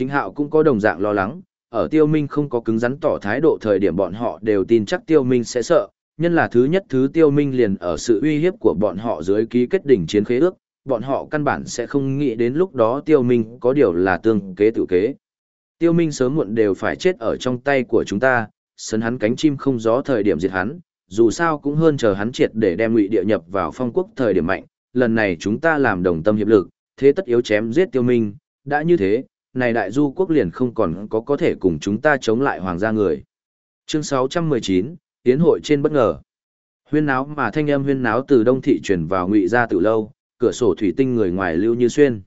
Chính hạo cũng có đồng dạng lo lắng, ở tiêu minh không có cứng rắn tỏ thái độ thời điểm bọn họ đều tin chắc tiêu minh sẽ sợ, nhân là thứ nhất thứ tiêu minh liền ở sự uy hiếp của bọn họ dưới ký kết đỉnh chiến khế ước, bọn họ căn bản sẽ không nghĩ đến lúc đó tiêu minh có điều là tương kế tự kế. Tiêu minh sớm muộn đều phải chết ở trong tay của chúng ta, sấn hắn cánh chim không gió thời điểm diệt hắn, dù sao cũng hơn chờ hắn triệt để đem ngụy địa nhập vào phong quốc thời điểm mạnh, lần này chúng ta làm đồng tâm hiệp lực, thế tất yếu chém giết tiêu minh, đã như thế, này đại du quốc liền không còn có có thể cùng chúng ta chống lại hoàng gia người. Chương 619, Tiến hội trên bất ngờ. Huyên náo mà thanh âm huyên náo từ đông thị truyền vào ngụy gia từ lâu, cửa sổ thủy tinh người ngoài lưu như xuyên.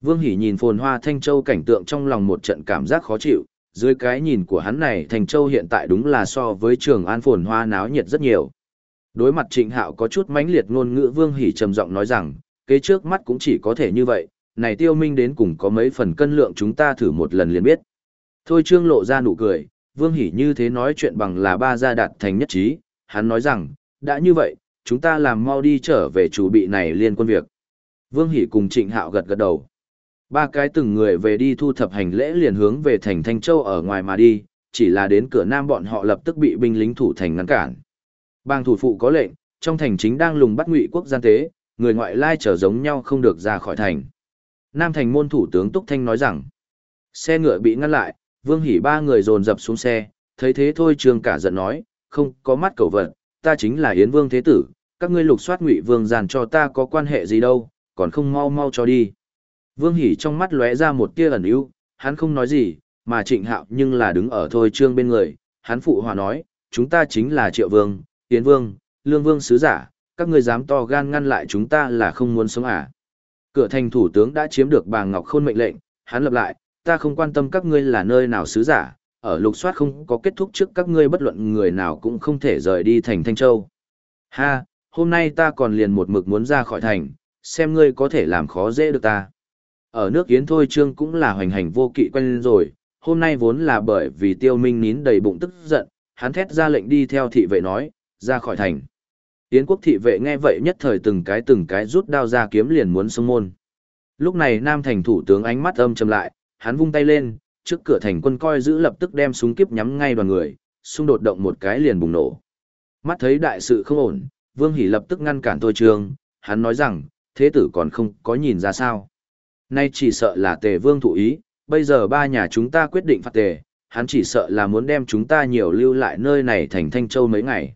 Vương Hỷ nhìn phồn hoa Thanh Châu cảnh tượng trong lòng một trận cảm giác khó chịu, dưới cái nhìn của hắn này Thanh Châu hiện tại đúng là so với trường an phồn hoa náo nhiệt rất nhiều. Đối mặt trịnh hạo có chút mãnh liệt ngôn ngữ Vương Hỷ trầm giọng nói rằng, kế trước mắt cũng chỉ có thể như vậy, này tiêu minh đến cùng có mấy phần cân lượng chúng ta thử một lần liền biết. Thôi trương lộ ra nụ cười, Vương Hỷ như thế nói chuyện bằng là ba gia đạt thành nhất trí, hắn nói rằng, đã như vậy, chúng ta làm mau đi trở về chủ bị này liên quân việc. Vương Hỷ cùng Trịnh Hạo gật gật đầu. Ba cái từng người về đi thu thập hành lễ liền hướng về thành Thanh Châu ở ngoài mà đi, chỉ là đến cửa nam bọn họ lập tức bị binh lính thủ thành ngăn cản. Bang thủ phụ có lệnh, trong thành chính đang lùng bắt ngụy quốc gian tế, người ngoại lai trở giống nhau không được ra khỏi thành. Nam thành môn thủ tướng Túc Thanh nói rằng, xe ngựa bị ngăn lại, Vương Hỷ ba người dồn dập xuống xe, thấy thế thôi Trương cả giận nói, không có mắt cầu vật, ta chính là Yến Vương Thế Tử, các ngươi lục soát ngụy Vương giàn cho ta có quan hệ gì đâu, còn không mau mau cho đi. Vương Hỷ trong mắt lóe ra một tia ẩn ưu, hắn không nói gì, mà trịnh hạo nhưng là đứng ở thôi trương bên người, hắn phụ hòa nói, chúng ta chính là Triệu Vương, Yến Vương, Lương Vương sứ giả, các ngươi dám to gan ngăn lại chúng ta là không muốn sống à. Cửa thành thủ tướng đã chiếm được bà Ngọc Khôn mệnh lệnh, hắn lập lại, ta không quan tâm các ngươi là nơi nào sứ giả, ở lục soát không có kết thúc trước các ngươi bất luận người nào cũng không thể rời đi thành Thanh Châu. Ha, hôm nay ta còn liền một mực muốn ra khỏi thành, xem ngươi có thể làm khó dễ được ta. Ở nước Yến Thôi Trương cũng là hoành hành vô kỵ quen rồi, hôm nay vốn là bởi vì tiêu minh nín đầy bụng tức giận, hắn thét ra lệnh đi theo thị vệ nói, ra khỏi thành. Yến quốc thị vệ nghe vậy nhất thời từng cái từng cái rút đao ra kiếm liền muốn xông môn. Lúc này Nam thành thủ tướng ánh mắt âm trầm lại, hắn vung tay lên, trước cửa thành quân coi giữ lập tức đem súng kiếp nhắm ngay đoàn người, xung đột động một cái liền bùng nổ. Mắt thấy đại sự không ổn, Vương Hỷ lập tức ngăn cản Thôi Trương, hắn nói rằng, thế tử còn không có nhìn ra sao. Nay chỉ sợ là tề vương thụ ý, bây giờ ba nhà chúng ta quyết định phạt tề, hắn chỉ sợ là muốn đem chúng ta nhiều lưu lại nơi này thành Thanh Châu mấy ngày.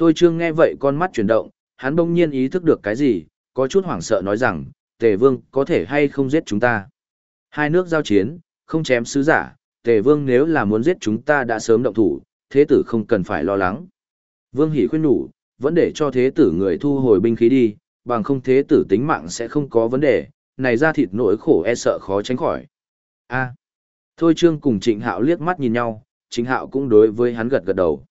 Thôi Trương nghe vậy con mắt chuyển động, hắn bỗng nhiên ý thức được cái gì, có chút hoảng sợ nói rằng, tề vương có thể hay không giết chúng ta. Hai nước giao chiến, không chém sứ giả, tề vương nếu là muốn giết chúng ta đã sớm động thủ, thế tử không cần phải lo lắng. Vương Hỷ khuyên nhủ, vẫn để cho thế tử người thu hồi binh khí đi, bằng không thế tử tính mạng sẽ không có vấn đề, này ra thịt nỗi khổ e sợ khó tránh khỏi. A. À. Thôi Trương cùng Trịnh Hạo liếc mắt nhìn nhau, Trịnh Hạo cũng đối với hắn gật gật đầu.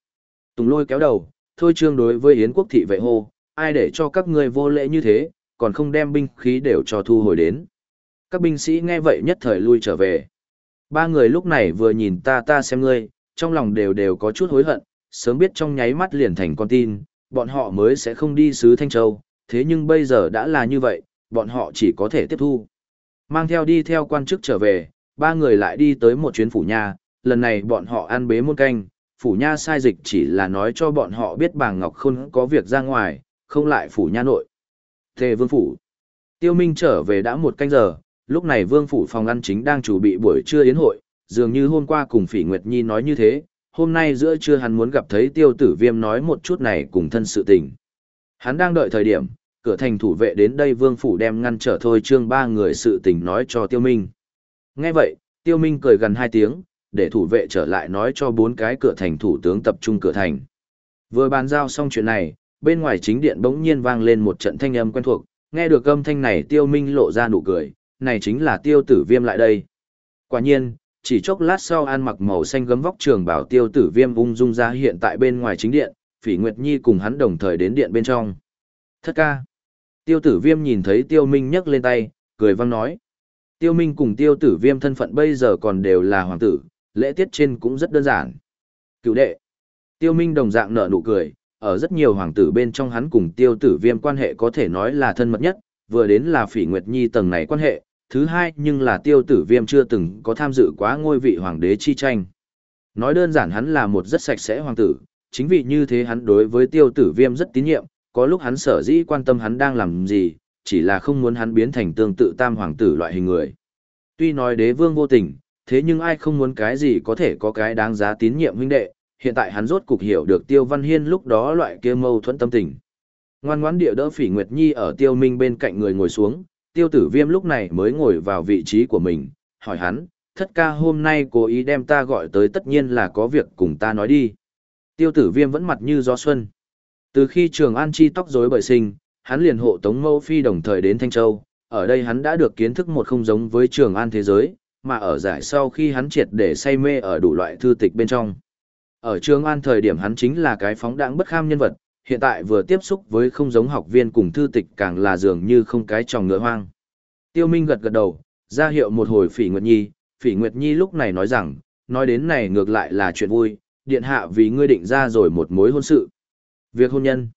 Tùng lôi kéo đầu, Thôi Trương đối với Yến quốc thị vệ hô, ai để cho các ngươi vô lễ như thế, còn không đem binh khí đều cho thu hồi đến. Các binh sĩ nghe vậy nhất thời lui trở về. Ba người lúc này vừa nhìn ta ta xem ngươi, trong lòng đều đều có chút hối hận, sớm biết trong nháy mắt liền thành con tin, bọn họ mới sẽ không đi sứ Thanh Châu, thế nhưng bây giờ đã là như vậy, bọn họ chỉ có thể tiếp thu. Mang theo đi theo quan chức trở về, ba người lại đi tới một chuyến phủ nhà lần này bọn họ ăn bế muôn canh, phủ nha sai dịch chỉ là nói cho bọn họ biết bàng ngọc Khôn có việc ra ngoài, không lại phủ nha nội. Tề vương phủ. Tiêu Minh trở về đã một canh giờ, lúc này vương phủ phòng ăn chính đang chuẩn bị buổi trưa yến hội, dường như hôm qua cùng Phỉ Nguyệt Nhi nói như thế, hôm nay giữa trưa hắn muốn gặp thấy tiêu tử viêm nói một chút này cùng thân sự tình. Hắn đang đợi thời điểm, cửa thành thủ vệ đến đây vương phủ đem ngăn trở thôi trương ba người sự tình nói cho tiêu minh. Nghe vậy, tiêu minh cười gần hai tiếng, để thủ vệ trở lại nói cho bốn cái cửa thành thủ tướng tập trung cửa thành. Vừa bàn giao xong chuyện này, bên ngoài chính điện bỗng nhiên vang lên một trận thanh âm quen thuộc, nghe được âm thanh này tiêu minh lộ ra nụ cười, này chính là tiêu tử viêm lại đây. Quả nhiên, chỉ chốc lát sau an mặc màu xanh gấm vóc trường bảo tiêu tử viêm ung dung ra hiện tại bên ngoài chính điện, phỉ nguyệt nhi cùng hắn đồng thời đến điện bên trong. Thất ca. Tiêu tử viêm nhìn thấy tiêu minh nhấc lên tay, cười vang nói. Tiêu minh cùng tiêu tử viêm thân phận bây giờ còn đều là hoàng tử, lễ tiết trên cũng rất đơn giản. Cựu đệ. Tiêu minh đồng dạng nở nụ cười, ở rất nhiều hoàng tử bên trong hắn cùng tiêu tử viêm quan hệ có thể nói là thân mật nhất, vừa đến là phỉ nguyệt nhi tầng này quan hệ, thứ hai nhưng là tiêu tử viêm chưa từng có tham dự quá ngôi vị hoàng đế chi tranh. Nói đơn giản hắn là một rất sạch sẽ hoàng tử, chính vì như thế hắn đối với tiêu tử viêm rất tín nhiệm, có lúc hắn sở dĩ quan tâm hắn đang làm gì, chỉ là không muốn hắn biến thành tương tự tam hoàng tử loại hình người. Tuy nói đế vương vô tình, thế nhưng ai không muốn cái gì có thể có cái đáng giá tín nhiệm huynh đệ, hiện tại hắn rốt cục hiểu được Tiêu Văn Hiên lúc đó loại kia mâu thuẫn tâm tình. Ngoan ngoãn địa đỡ Phỉ Nguyệt Nhi ở Tiêu Minh bên cạnh người ngồi xuống, Tiêu Tử Viêm lúc này mới ngồi vào vị trí của mình, hỏi hắn, thất ca hôm nay cố ý đem ta gọi tới tất nhiên là có việc cùng ta nói đi. Tiêu Tử Viêm vẫn mặt như gió xuân. Từ khi Trường An chi tóc rối bởi sinh, hắn liền hộ tống Mâu Phi đồng thời đến Thanh Châu, ở đây hắn đã được kiến thức một không giống với Trường An thế giới, mà ở giải sau khi hắn triệt để say mê ở đủ loại thư tịch bên trong. Ở Trường An thời điểm hắn chính là cái phóng đãng bất kham nhân vật, hiện tại vừa tiếp xúc với không giống học viên cùng thư tịch càng là dường như không cái tròng ngựa hoang. Tiêu Minh gật gật đầu, ra hiệu một hồi Phỉ Nguyệt Nhi, Phỉ Nguyệt Nhi lúc này nói rằng, nói đến này ngược lại là chuyện vui, điện hạ vì ngươi định ra rồi một mối hôn sự. Việc hôn nhân.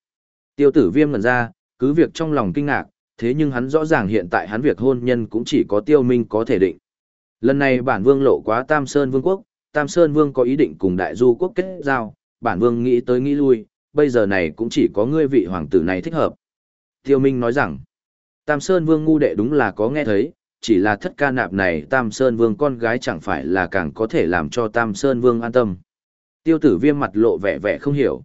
Tiêu tử viêm ngần ra, cứ việc trong lòng kinh ngạc, thế nhưng hắn rõ ràng hiện tại hắn việc hôn nhân cũng chỉ có tiêu minh có thể định. Lần này bản vương lộ quá Tam Sơn Vương quốc, Tam Sơn Vương có ý định cùng đại du quốc kết giao, bản vương nghĩ tới nghĩ lui, bây giờ này cũng chỉ có ngươi vị hoàng tử này thích hợp. Tiêu Minh nói rằng, Tam Sơn Vương ngu đệ đúng là có nghe thấy, chỉ là thất ca nạp này Tam Sơn Vương con gái chẳng phải là càng có thể làm cho Tam Sơn Vương an tâm. Tiêu tử viêm mặt lộ vẻ vẻ không hiểu.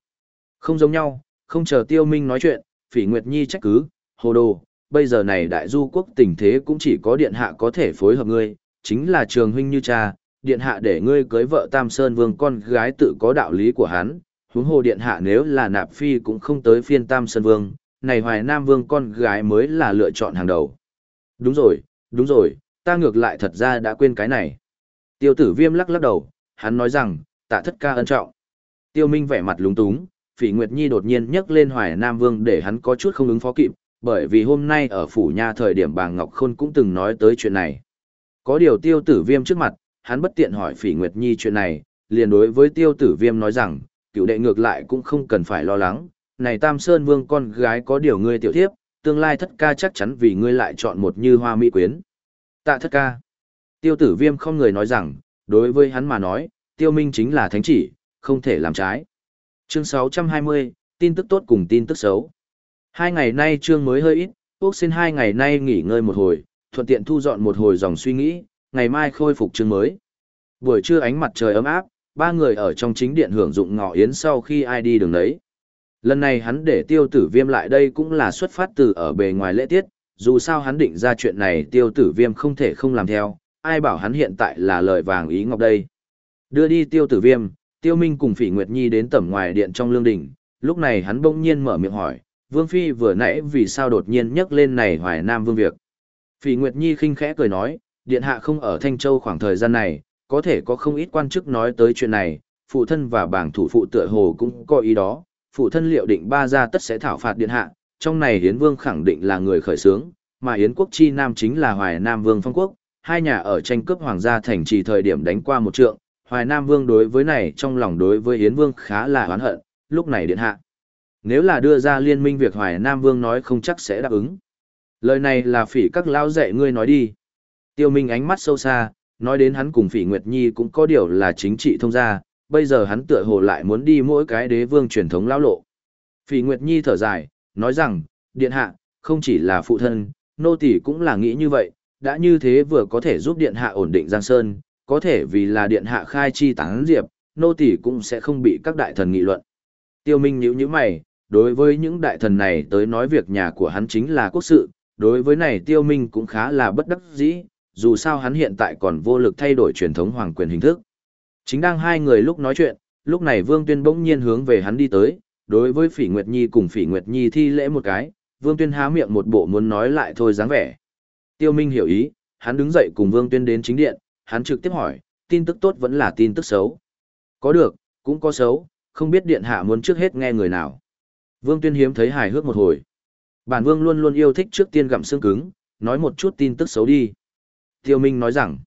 Không giống nhau, không chờ Tiêu Minh nói chuyện, Phỉ Nguyệt Nhi trách cứ, hồ đồ, bây giờ này đại du quốc tình thế cũng chỉ có điện hạ có thể phối hợp ngươi, chính là trường huynh như cha, điện hạ để ngươi cưới vợ Tam Sơn Vương con gái tự có đạo lý của hắn, huống hồ điện hạ nếu là nạp phi cũng không tới phiên Tam Sơn Vương, này Hoài Nam Vương con gái mới là lựa chọn hàng đầu. Đúng rồi, đúng rồi, ta ngược lại thật ra đã quên cái này. Tiêu tử viêm lắc lắc đầu, hắn nói rằng, tạ thất ca ân trọng. Tiêu Minh vẻ mặt lúng túng, Phỉ Nguyệt Nhi đột nhiên nhấc lên Hoài Nam Vương để hắn có chút không ứng phó kịp, bởi vì hôm nay ở phủ nha thời điểm bà Ngọc Khôn cũng từng nói tới chuyện này. Có điều tiêu tử viêm trước mặt, hắn bất tiện hỏi Phỉ Nguyệt Nhi chuyện này, liền đối với tiêu tử viêm nói rằng, cựu đệ ngược lại cũng không cần phải lo lắng, này Tam Sơn Vương con gái có điều ngươi tiểu thiếp, tương lai thất ca chắc chắn vì ngươi lại chọn một như hoa mỹ quyến. Tạ thất ca. Tiêu tử viêm không người nói rằng, đối với hắn mà nói, tiêu minh chính là thánh chỉ, không thể làm trái. Chương 620, tin tức tốt cùng tin tức xấu. Hai ngày nay chương mới hơi ít, Úc xin hai ngày nay nghỉ ngơi một hồi, thuận tiện thu dọn một hồi dòng suy nghĩ, ngày mai khôi phục chương mới. Buổi trưa ánh mặt trời ấm áp, ba người ở trong chính điện hưởng dụng ngọ yến sau khi ai đi đường đấy. Lần này hắn để tiêu tử viêm lại đây cũng là xuất phát từ ở bề ngoài lễ tiết, dù sao hắn định ra chuyện này tiêu tử viêm không thể không làm theo, ai bảo hắn hiện tại là lời vàng ý ngọc đây. Đưa đi tiêu tử viêm, tiêu minh cùng phỉ Nguyệt Nhi đến tầm ngoài điện trong lương đỉnh, lúc này hắn bỗng nhiên mở miệng hỏi, Vương Phi vừa nãy vì sao đột nhiên nhắc lên này hoài nam vương việc. Phỉ Nguyệt Nhi khinh khẽ cười nói, điện hạ không ở Thanh Châu khoảng thời gian này, có thể có không ít quan chức nói tới chuyện này, phụ thân và bảng thủ phụ tựa hồ cũng có ý đó, phụ thân liệu định ba gia tất sẽ thảo phạt điện hạ, trong này Yến Vương khẳng định là người khởi xướng, mà Yến quốc chi nam chính là Hoài Nam Vương Phong Quốc, hai nhà ở tranh cướp hoàng gia thành trì thời điểm đánh qua một trượng, Hoài Nam Vương đối với này trong lòng đối với Yến Vương khá là oán hận, lúc này điện hạ. Nếu là đưa ra liên minh việc Hoài Nam Vương nói không chắc sẽ đáp ứng. Lời này là phỉ các lao dạy ngươi nói đi. Tiêu Minh ánh mắt sâu xa, nói đến hắn cùng phỉ Nguyệt Nhi cũng có điều là chính trị thông gia, bây giờ hắn tựa hồ lại muốn đi mỗi cái đế vương truyền thống lão lộ. Phỉ Nguyệt Nhi thở dài, nói rằng, điện hạ, không chỉ là phụ thân, nô tỳ cũng là nghĩ như vậy, đã như thế vừa có thể giúp điện hạ ổn định Giang Sơn, có thể vì là điện hạ khai chi tán diệp, nô tỳ cũng sẽ không bị các đại thần nghị luận. Tiêu Minh nhíu nhíu mày, đối với những đại thần này tới nói việc nhà của hắn chính là quốc sự, đối với này Tiêu Minh cũng khá là bất đắc dĩ, dù sao hắn hiện tại còn vô lực thay đổi truyền thống hoàng quyền hình thức. Chính đang hai người lúc nói chuyện, lúc này Vương Tuyên bỗng nhiên hướng về hắn đi tới, đối với Phỉ Nguyệt Nhi cùng Phỉ Nguyệt Nhi thi lễ một cái, Vương Tuyên há miệng một bộ muốn nói lại thôi dáng vẻ. Tiêu Minh hiểu ý, hắn đứng dậy cùng Vương Tuyên đến chính điện, hắn trực tiếp hỏi, tin tức tốt vẫn là tin tức xấu. Có được, cũng có xấu, không biết điện hạ muốn trước hết nghe người nào. Vương Tuyên hiếm thấy hài hước một hồi. Bản Vương luôn luôn yêu thích trước tiên gặm xương cứng, nói một chút tin tức xấu đi. Tiêu Minh nói rằng,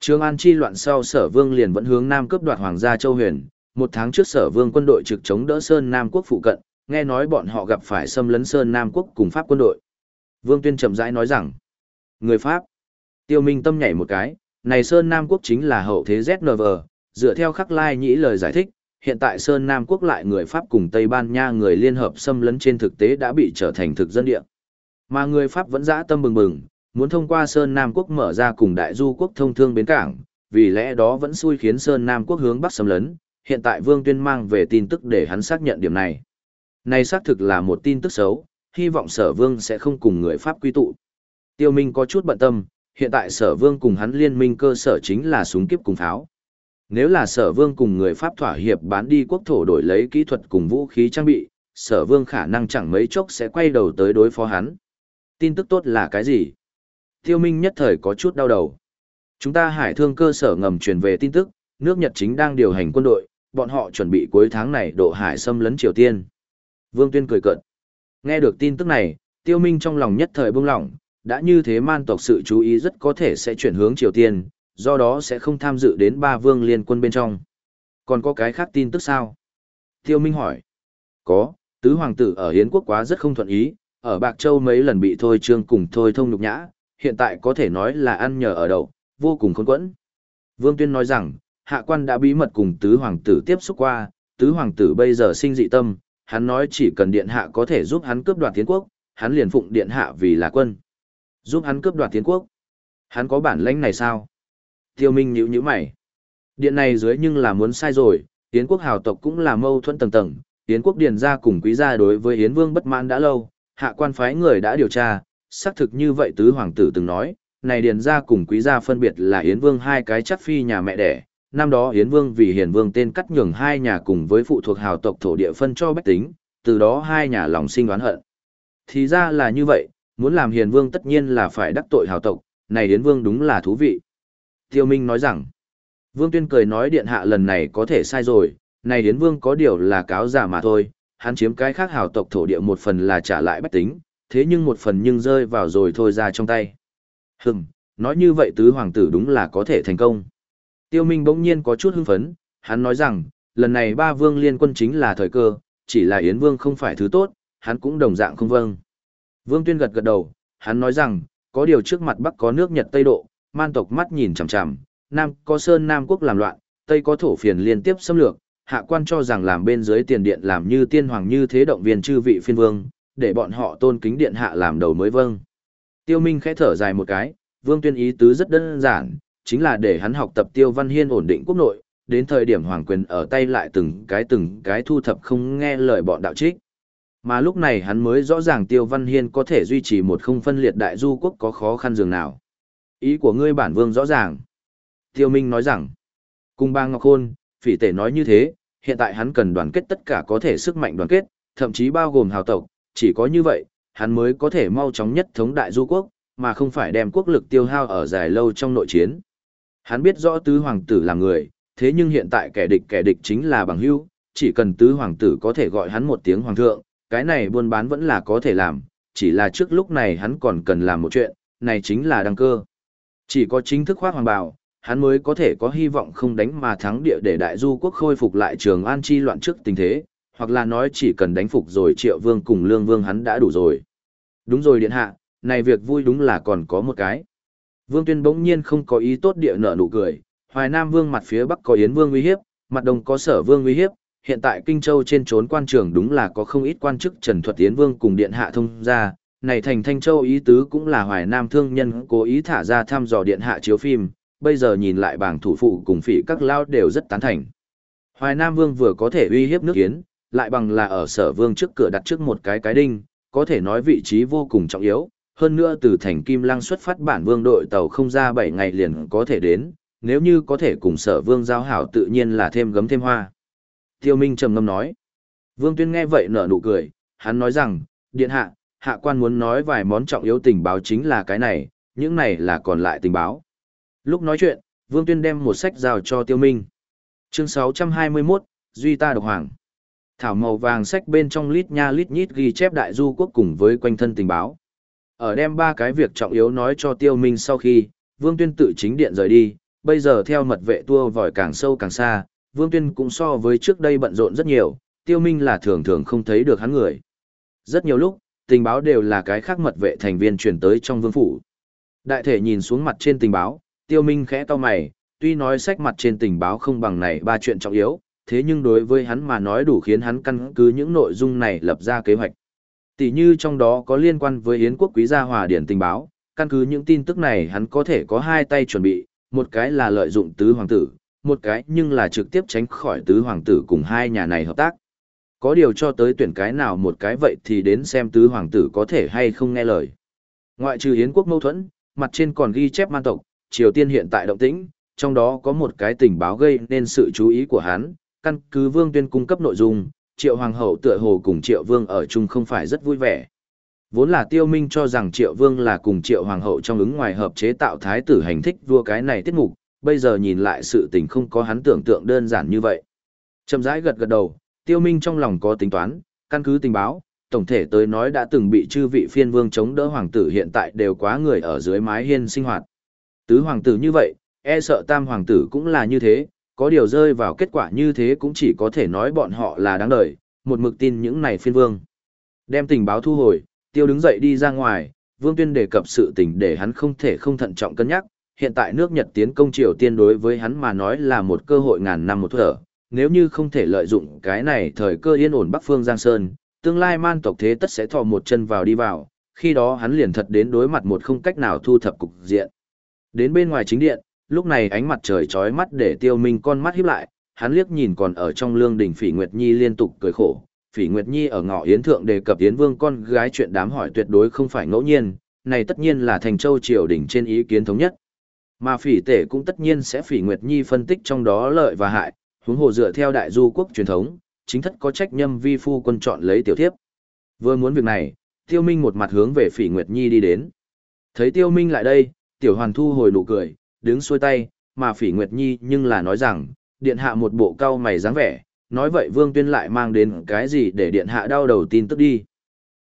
trương An chi loạn sau sở vương liền vẫn hướng Nam cướp đoạt Hoàng gia Châu Huyền, một tháng trước sở vương quân đội trực chống đỡ Sơn Nam quốc phụ cận, nghe nói bọn họ gặp phải xâm lấn Sơn Nam quốc cùng Pháp quân đội. Vương Tuyên chậm rãi nói rằng, người Pháp, Tiêu Minh tâm nhảy một cái, này Sơn Nam Quốc chính là hậu thế ZNV, dựa theo khắc lai nhĩ lời giải thích, hiện tại Sơn Nam Quốc lại người Pháp cùng Tây Ban Nha người liên hợp xâm lấn trên thực tế đã bị trở thành thực dân địa. Mà người Pháp vẫn dã tâm bừng bừng, muốn thông qua Sơn Nam Quốc mở ra cùng Đại Du Quốc thông thương bến cảng, vì lẽ đó vẫn xui khiến Sơn Nam Quốc hướng Bắc xâm lấn, hiện tại Vương Tuyên mang về tin tức để hắn xác nhận điểm này. Này xác thực là một tin tức xấu, hy vọng sở vương sẽ không cùng người Pháp quy tụ. Tiêu Minh có chút bận tâm, hiện tại sở vương cùng hắn liên minh cơ sở chính là súng kiếp cùng pháo. Nếu là sở vương cùng người Pháp thỏa hiệp bán đi quốc thổ đổi lấy kỹ thuật cùng vũ khí trang bị, sở vương khả năng chẳng mấy chốc sẽ quay đầu tới đối phó hắn. Tin tức tốt là cái gì? Tiêu Minh nhất thời có chút đau đầu. Chúng ta hải thương cơ sở ngầm truyền về tin tức, nước Nhật chính đang điều hành quân đội, bọn họ chuẩn bị cuối tháng này độ hải xâm lấn Triều Tiên. Vương Tuyên cười cợt. Nghe được tin tức này, Tiêu Minh trong lòng nhất thời buông lỏng, đã như thế man tộc sự chú ý rất có thể sẽ chuyển hướng Triều Tiên, do đó sẽ không tham dự đến ba vương liên quân bên trong. Còn có cái khác tin tức sao? Tiêu Minh hỏi. Có, tứ hoàng tử ở Hiến quốc quá rất không thuận ý, ở Bạc Châu mấy lần bị Thôi Trương cùng Thôi Thông nhục nhã, hiện tại có thể nói là ăn nhờ ở đậu, vô cùng khốn quẫn. Vương Tuyên nói rằng, hạ quan đã bí mật cùng tứ hoàng tử tiếp xúc qua, tứ hoàng tử bây giờ sinh dị tâm, hắn nói chỉ cần điện hạ có thể giúp hắn cướp đoạt tiến quốc, hắn liền phụng điện hạ vì là quân. Giúp hắn cướp đoạt tiến quốc. Hắn có bản lãnh này sao? Tiêu Minh nhíu nhíu mày. Điện này dưới nhưng là muốn sai rồi, Yến quốc hào tộc cũng là mâu thuẫn tầng tầng, Yến quốc điền gia cùng quý gia đối với Yến vương bất mãn đã lâu, hạ quan phái người đã điều tra, xác thực như vậy tứ hoàng tử từng nói, này điền gia cùng quý gia phân biệt là Yến vương hai cái chắc phi nhà mẹ đẻ, năm đó Yến vương vì hiền vương tên cắt nhường hai nhà cùng với phụ thuộc hào tộc thổ địa phân cho bách tính, từ đó hai nhà lòng sinh oán hận. Thì ra là như vậy, muốn làm hiền vương tất nhiên là phải đắc tội hào tộc, này Yến vương đúng là thú vị. Tiêu Minh nói rằng, Vương Tuyên cười nói điện hạ lần này có thể sai rồi, này Yến vương có điều là cáo giả mà thôi, hắn chiếm cái khác hào tộc thổ địa một phần là trả lại bách tính, thế nhưng một phần nhưng rơi vào rồi thôi ra trong tay. Hừm, nói như vậy tứ hoàng tử đúng là có thể thành công. Tiêu Minh bỗng nhiên có chút hưng phấn, hắn nói rằng, lần này ba vương liên quân chính là thời cơ, chỉ là Yến vương không phải thứ tốt, hắn cũng đồng dạng không vâng. Vương Tuyên gật gật đầu, hắn nói rằng, có điều trước mặt Bắc có nước Nhật Tây Độ, man tộc mắt nhìn chằm chằm, Nam có Sơn Nam quốc làm loạn, Tây có thổ phiền liên tiếp xâm lược, hạ quan cho rằng làm bên dưới tiền điện làm như tiên hoàng như thế động viên chư vị phiên vương, để bọn họ tôn kính điện hạ làm đầu mới vâng. Tiêu Minh khẽ thở dài một cái, Vương Tuyên ý tứ rất đơn giản, chính là để hắn học tập Tiêu Văn Hiên ổn định quốc nội, đến thời điểm hoàng quyền ở tay lại từng cái từng cái thu thập không nghe lời bọn đạo trích. Mà lúc này hắn mới rõ ràng Tiêu Văn Hiên có thể duy trì một không phân liệt đại du quốc có khó khăn dường nào. Ý của ngươi bản vương rõ ràng. Tiêu Minh nói rằng, cùng Bang Ngọc Khôn, phỉ tể nói như thế, hiện tại hắn cần đoàn kết tất cả có thể sức mạnh đoàn kết, thậm chí bao gồm hào tộc, chỉ có như vậy, hắn mới có thể mau chóng nhất thống đại du quốc, mà không phải đem quốc lực tiêu hao ở dài lâu trong nội chiến. Hắn biết rõ tứ hoàng tử là người, thế nhưng hiện tại kẻ địch kẻ địch chính là bằng hữu, chỉ cần tứ hoàng tử có thể gọi hắn một tiếng hoàng thượng, cái này buôn bán vẫn là có thể làm, chỉ là trước lúc này hắn còn cần làm một chuyện, này chính là đăng cơ. Chỉ có chính thức khoác hoàng bào, hắn mới có thể có hy vọng không đánh mà thắng địa để đại du quốc khôi phục lại trường an chi loạn trước tình thế, hoặc là nói chỉ cần đánh phục rồi triệu vương cùng lương vương hắn đã đủ rồi. Đúng rồi điện hạ, này việc vui đúng là còn có một cái. Vương tuyên bỗng nhiên không có ý tốt địa nở nụ cười, hoài nam vương mặt phía bắc có yến vương uy hiếp, mặt đông có sở vương uy hiếp, hiện tại Kinh Châu trên trốn quan trường đúng là có không ít quan chức Trần Thuật Yến Vương cùng Điện Hạ thông ra, này thành Thanh Châu ý tứ cũng là hoài nam thương nhân cố ý thả ra thăm dò Điện Hạ chiếu phim, bây giờ nhìn lại bảng thủ phụ cùng phỉ các lao đều rất tán thành. Hoài Nam Vương vừa có thể uy hiếp nước Yến, lại bằng là ở sở vương trước cửa đặt trước một cái cái đinh, có thể nói vị trí vô cùng trọng yếu, hơn nữa từ thành Kim Lăng xuất phát bản vương đội tàu không ra 7 ngày liền có thể đến, nếu như có thể cùng sở vương giao hảo tự nhiên là thêm gấm thêm hoa. Tiêu Minh trầm ngâm nói. Vương Tuyên nghe vậy nở nụ cười, hắn nói rằng, điện hạ, hạ quan muốn nói vài món trọng yếu tình báo chính là cái này, những này là còn lại tình báo. Lúc nói chuyện, Vương Tuyên đem một sách giao cho Tiêu Minh. Chương 621, Duy ta độc hoàng. Thảo màu vàng sách bên trong lít nha lít nhít ghi chép đại du quốc cùng với quanh thân tình báo. Ở đem ba cái việc trọng yếu nói cho Tiêu Minh sau khi, Vương Tuyên tự chính điện rời đi, bây giờ theo mật vệ tua vòi càng sâu càng xa, Vương Tuyên cũng so với trước đây bận rộn rất nhiều, Tiêu Minh là thường thường không thấy được hắn người. Rất nhiều lúc, tình báo đều là cái khác mật vệ thành viên chuyển tới trong vương phủ. Đại thể nhìn xuống mặt trên tình báo, tiêu minh khẽ to mày, tuy nói sách mặt trên tình báo không bằng này ba chuyện trọng yếu, thế nhưng đối với hắn mà nói đủ khiến hắn căn cứ những nội dung này lập ra kế hoạch. Tỷ như trong đó có liên quan với Yến quốc quý gia hòa điển tình báo, căn cứ những tin tức này hắn có thể có hai tay chuẩn bị, một cái là lợi dụng tứ hoàng tử, một cái nhưng là trực tiếp tránh khỏi tứ hoàng tử cùng hai nhà này hợp tác. Có điều cho tới tuyển cái nào một cái vậy thì đến xem tứ hoàng tử có thể hay không nghe lời. Ngoại trừ Yến quốc mâu thuẫn, mặt trên còn ghi chép man tộc, Triều Tiên hiện tại động tĩnh, trong đó có một cái tình báo gây nên sự chú ý của hắn, căn cứ Vương Tuyên cung cấp nội dung, Triệu Hoàng hậu tựa hồ cùng Triệu Vương ở chung không phải rất vui vẻ. Vốn là Tiêu Minh cho rằng Triệu Vương là cùng Triệu Hoàng hậu trong ứng ngoài hợp chế tạo thái tử hành thích vua cái này tiết mục, bây giờ nhìn lại sự tình không có hắn tưởng tượng đơn giản như vậy. Chậm rãi gật gật đầu, Tiêu Minh trong lòng có tính toán, căn cứ tình báo, tổng thể tới nói đã từng bị chư vị phiên vương chống đỡ hoàng tử hiện tại đều quá người ở dưới mái hiên sinh hoạt. Tứ hoàng tử như vậy, e sợ tam hoàng tử cũng là như thế, có điều rơi vào kết quả như thế cũng chỉ có thể nói bọn họ là đáng đợi, một mực tin những này phiên vương. Đem tình báo thu hồi, tiêu đứng dậy đi ra ngoài, vương tuyên đề cập sự tình để hắn không thể không thận trọng cân nhắc, hiện tại nước Nhật tiến công Triều Tiên đối với hắn mà nói là một cơ hội ngàn năm một thở, nếu như không thể lợi dụng cái này thời cơ yên ổn Bắc Phương Giang Sơn, tương lai man tộc thế tất sẽ thò một chân vào đi vào, khi đó hắn liền thật đến đối mặt một không cách nào thu thập cục diện. Đến bên ngoài chính điện, lúc này ánh mặt trời chói mắt để tiêu minh con mắt híp lại, hắn liếc nhìn còn ở trong lương đỉnh Phỉ Nguyệt Nhi liên tục cười khổ. Phỉ Nguyệt Nhi ở ngõ yến thượng đề cập yến vương con gái chuyện đám hỏi tuyệt đối không phải ngẫu nhiên, này tất nhiên là thành châu triều đỉnh trên ý kiến thống nhất. Mà phỉ tể cũng tất nhiên sẽ Phỉ Nguyệt Nhi phân tích trong đó lợi và hại, huống hồ dựa theo đại du quốc truyền thống, chính thất có trách nhâm vi phu quân chọn lấy tiểu thiếp. Vừa muốn việc này, Tiêu Minh một mặt hướng về Phỉ Nguyệt Nhi đi đến. Thấy Tiêu Minh lại đây, Tiểu Hoàn thu hồi nụ cười, đứng xuôi tay, mà Phỉ Nguyệt Nhi nhưng là nói rằng, điện hạ một bộ cao mày dáng vẻ, nói vậy Vương Tuyên lại mang đến cái gì để điện hạ đau đầu tin tức đi.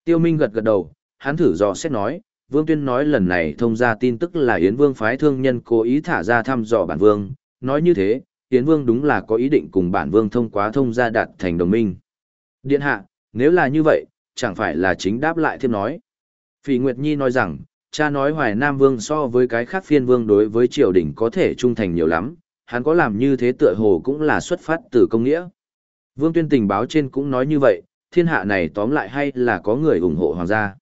Tiêu Minh gật gật đầu, hắn thử dò xét nói, Vương Tuyên nói lần này thông ra tin tức là Yến Vương phái thương nhân cố ý thả ra thăm dò bản Vương, nói như thế, Yến Vương đúng là có ý định cùng bản Vương thông qua thông gia đạt thành đồng minh. Điện hạ, nếu là như vậy, chẳng phải là chính đáp lại thêm nói. Phỉ Nguyệt Nhi nói rằng, cha nói Hoài Nam Vương so với cái khác phiên vương đối với triều đình có thể trung thành nhiều lắm, hắn có làm như thế tựa hồ cũng là xuất phát từ công nghĩa. Vương tuyên tình báo trên cũng nói như vậy, thiên hạ này tóm lại hay là có người ủng hộ hoàng gia.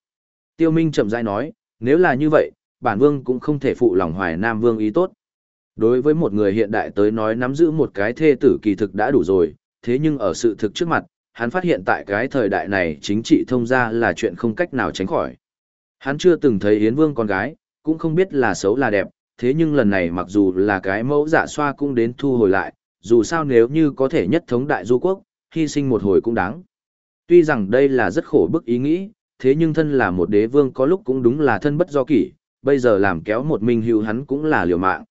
Tiêu Minh chậm rãi nói, nếu là như vậy, bản vương cũng không thể phụ lòng Hoài Nam Vương ý tốt. Đối với một người hiện đại tới nói nắm giữ một cái thê tử kỳ thực đã đủ rồi, thế nhưng ở sự thực trước mặt, hắn phát hiện tại cái thời đại này chính trị thông gia là chuyện không cách nào tránh khỏi. Hắn chưa từng thấy Yến Vương con gái, cũng không biết là xấu là đẹp, thế nhưng lần này mặc dù là cái mẫu giả xoa cũng đến thu hồi lại, dù sao nếu như có thể nhất thống đại du quốc, hy sinh một hồi cũng đáng. Tuy rằng đây là rất khổ bức ý nghĩ, thế nhưng thân là một đế vương có lúc cũng đúng là thân bất do kỷ, bây giờ làm kéo một minh hữu hắn cũng là liều mạng.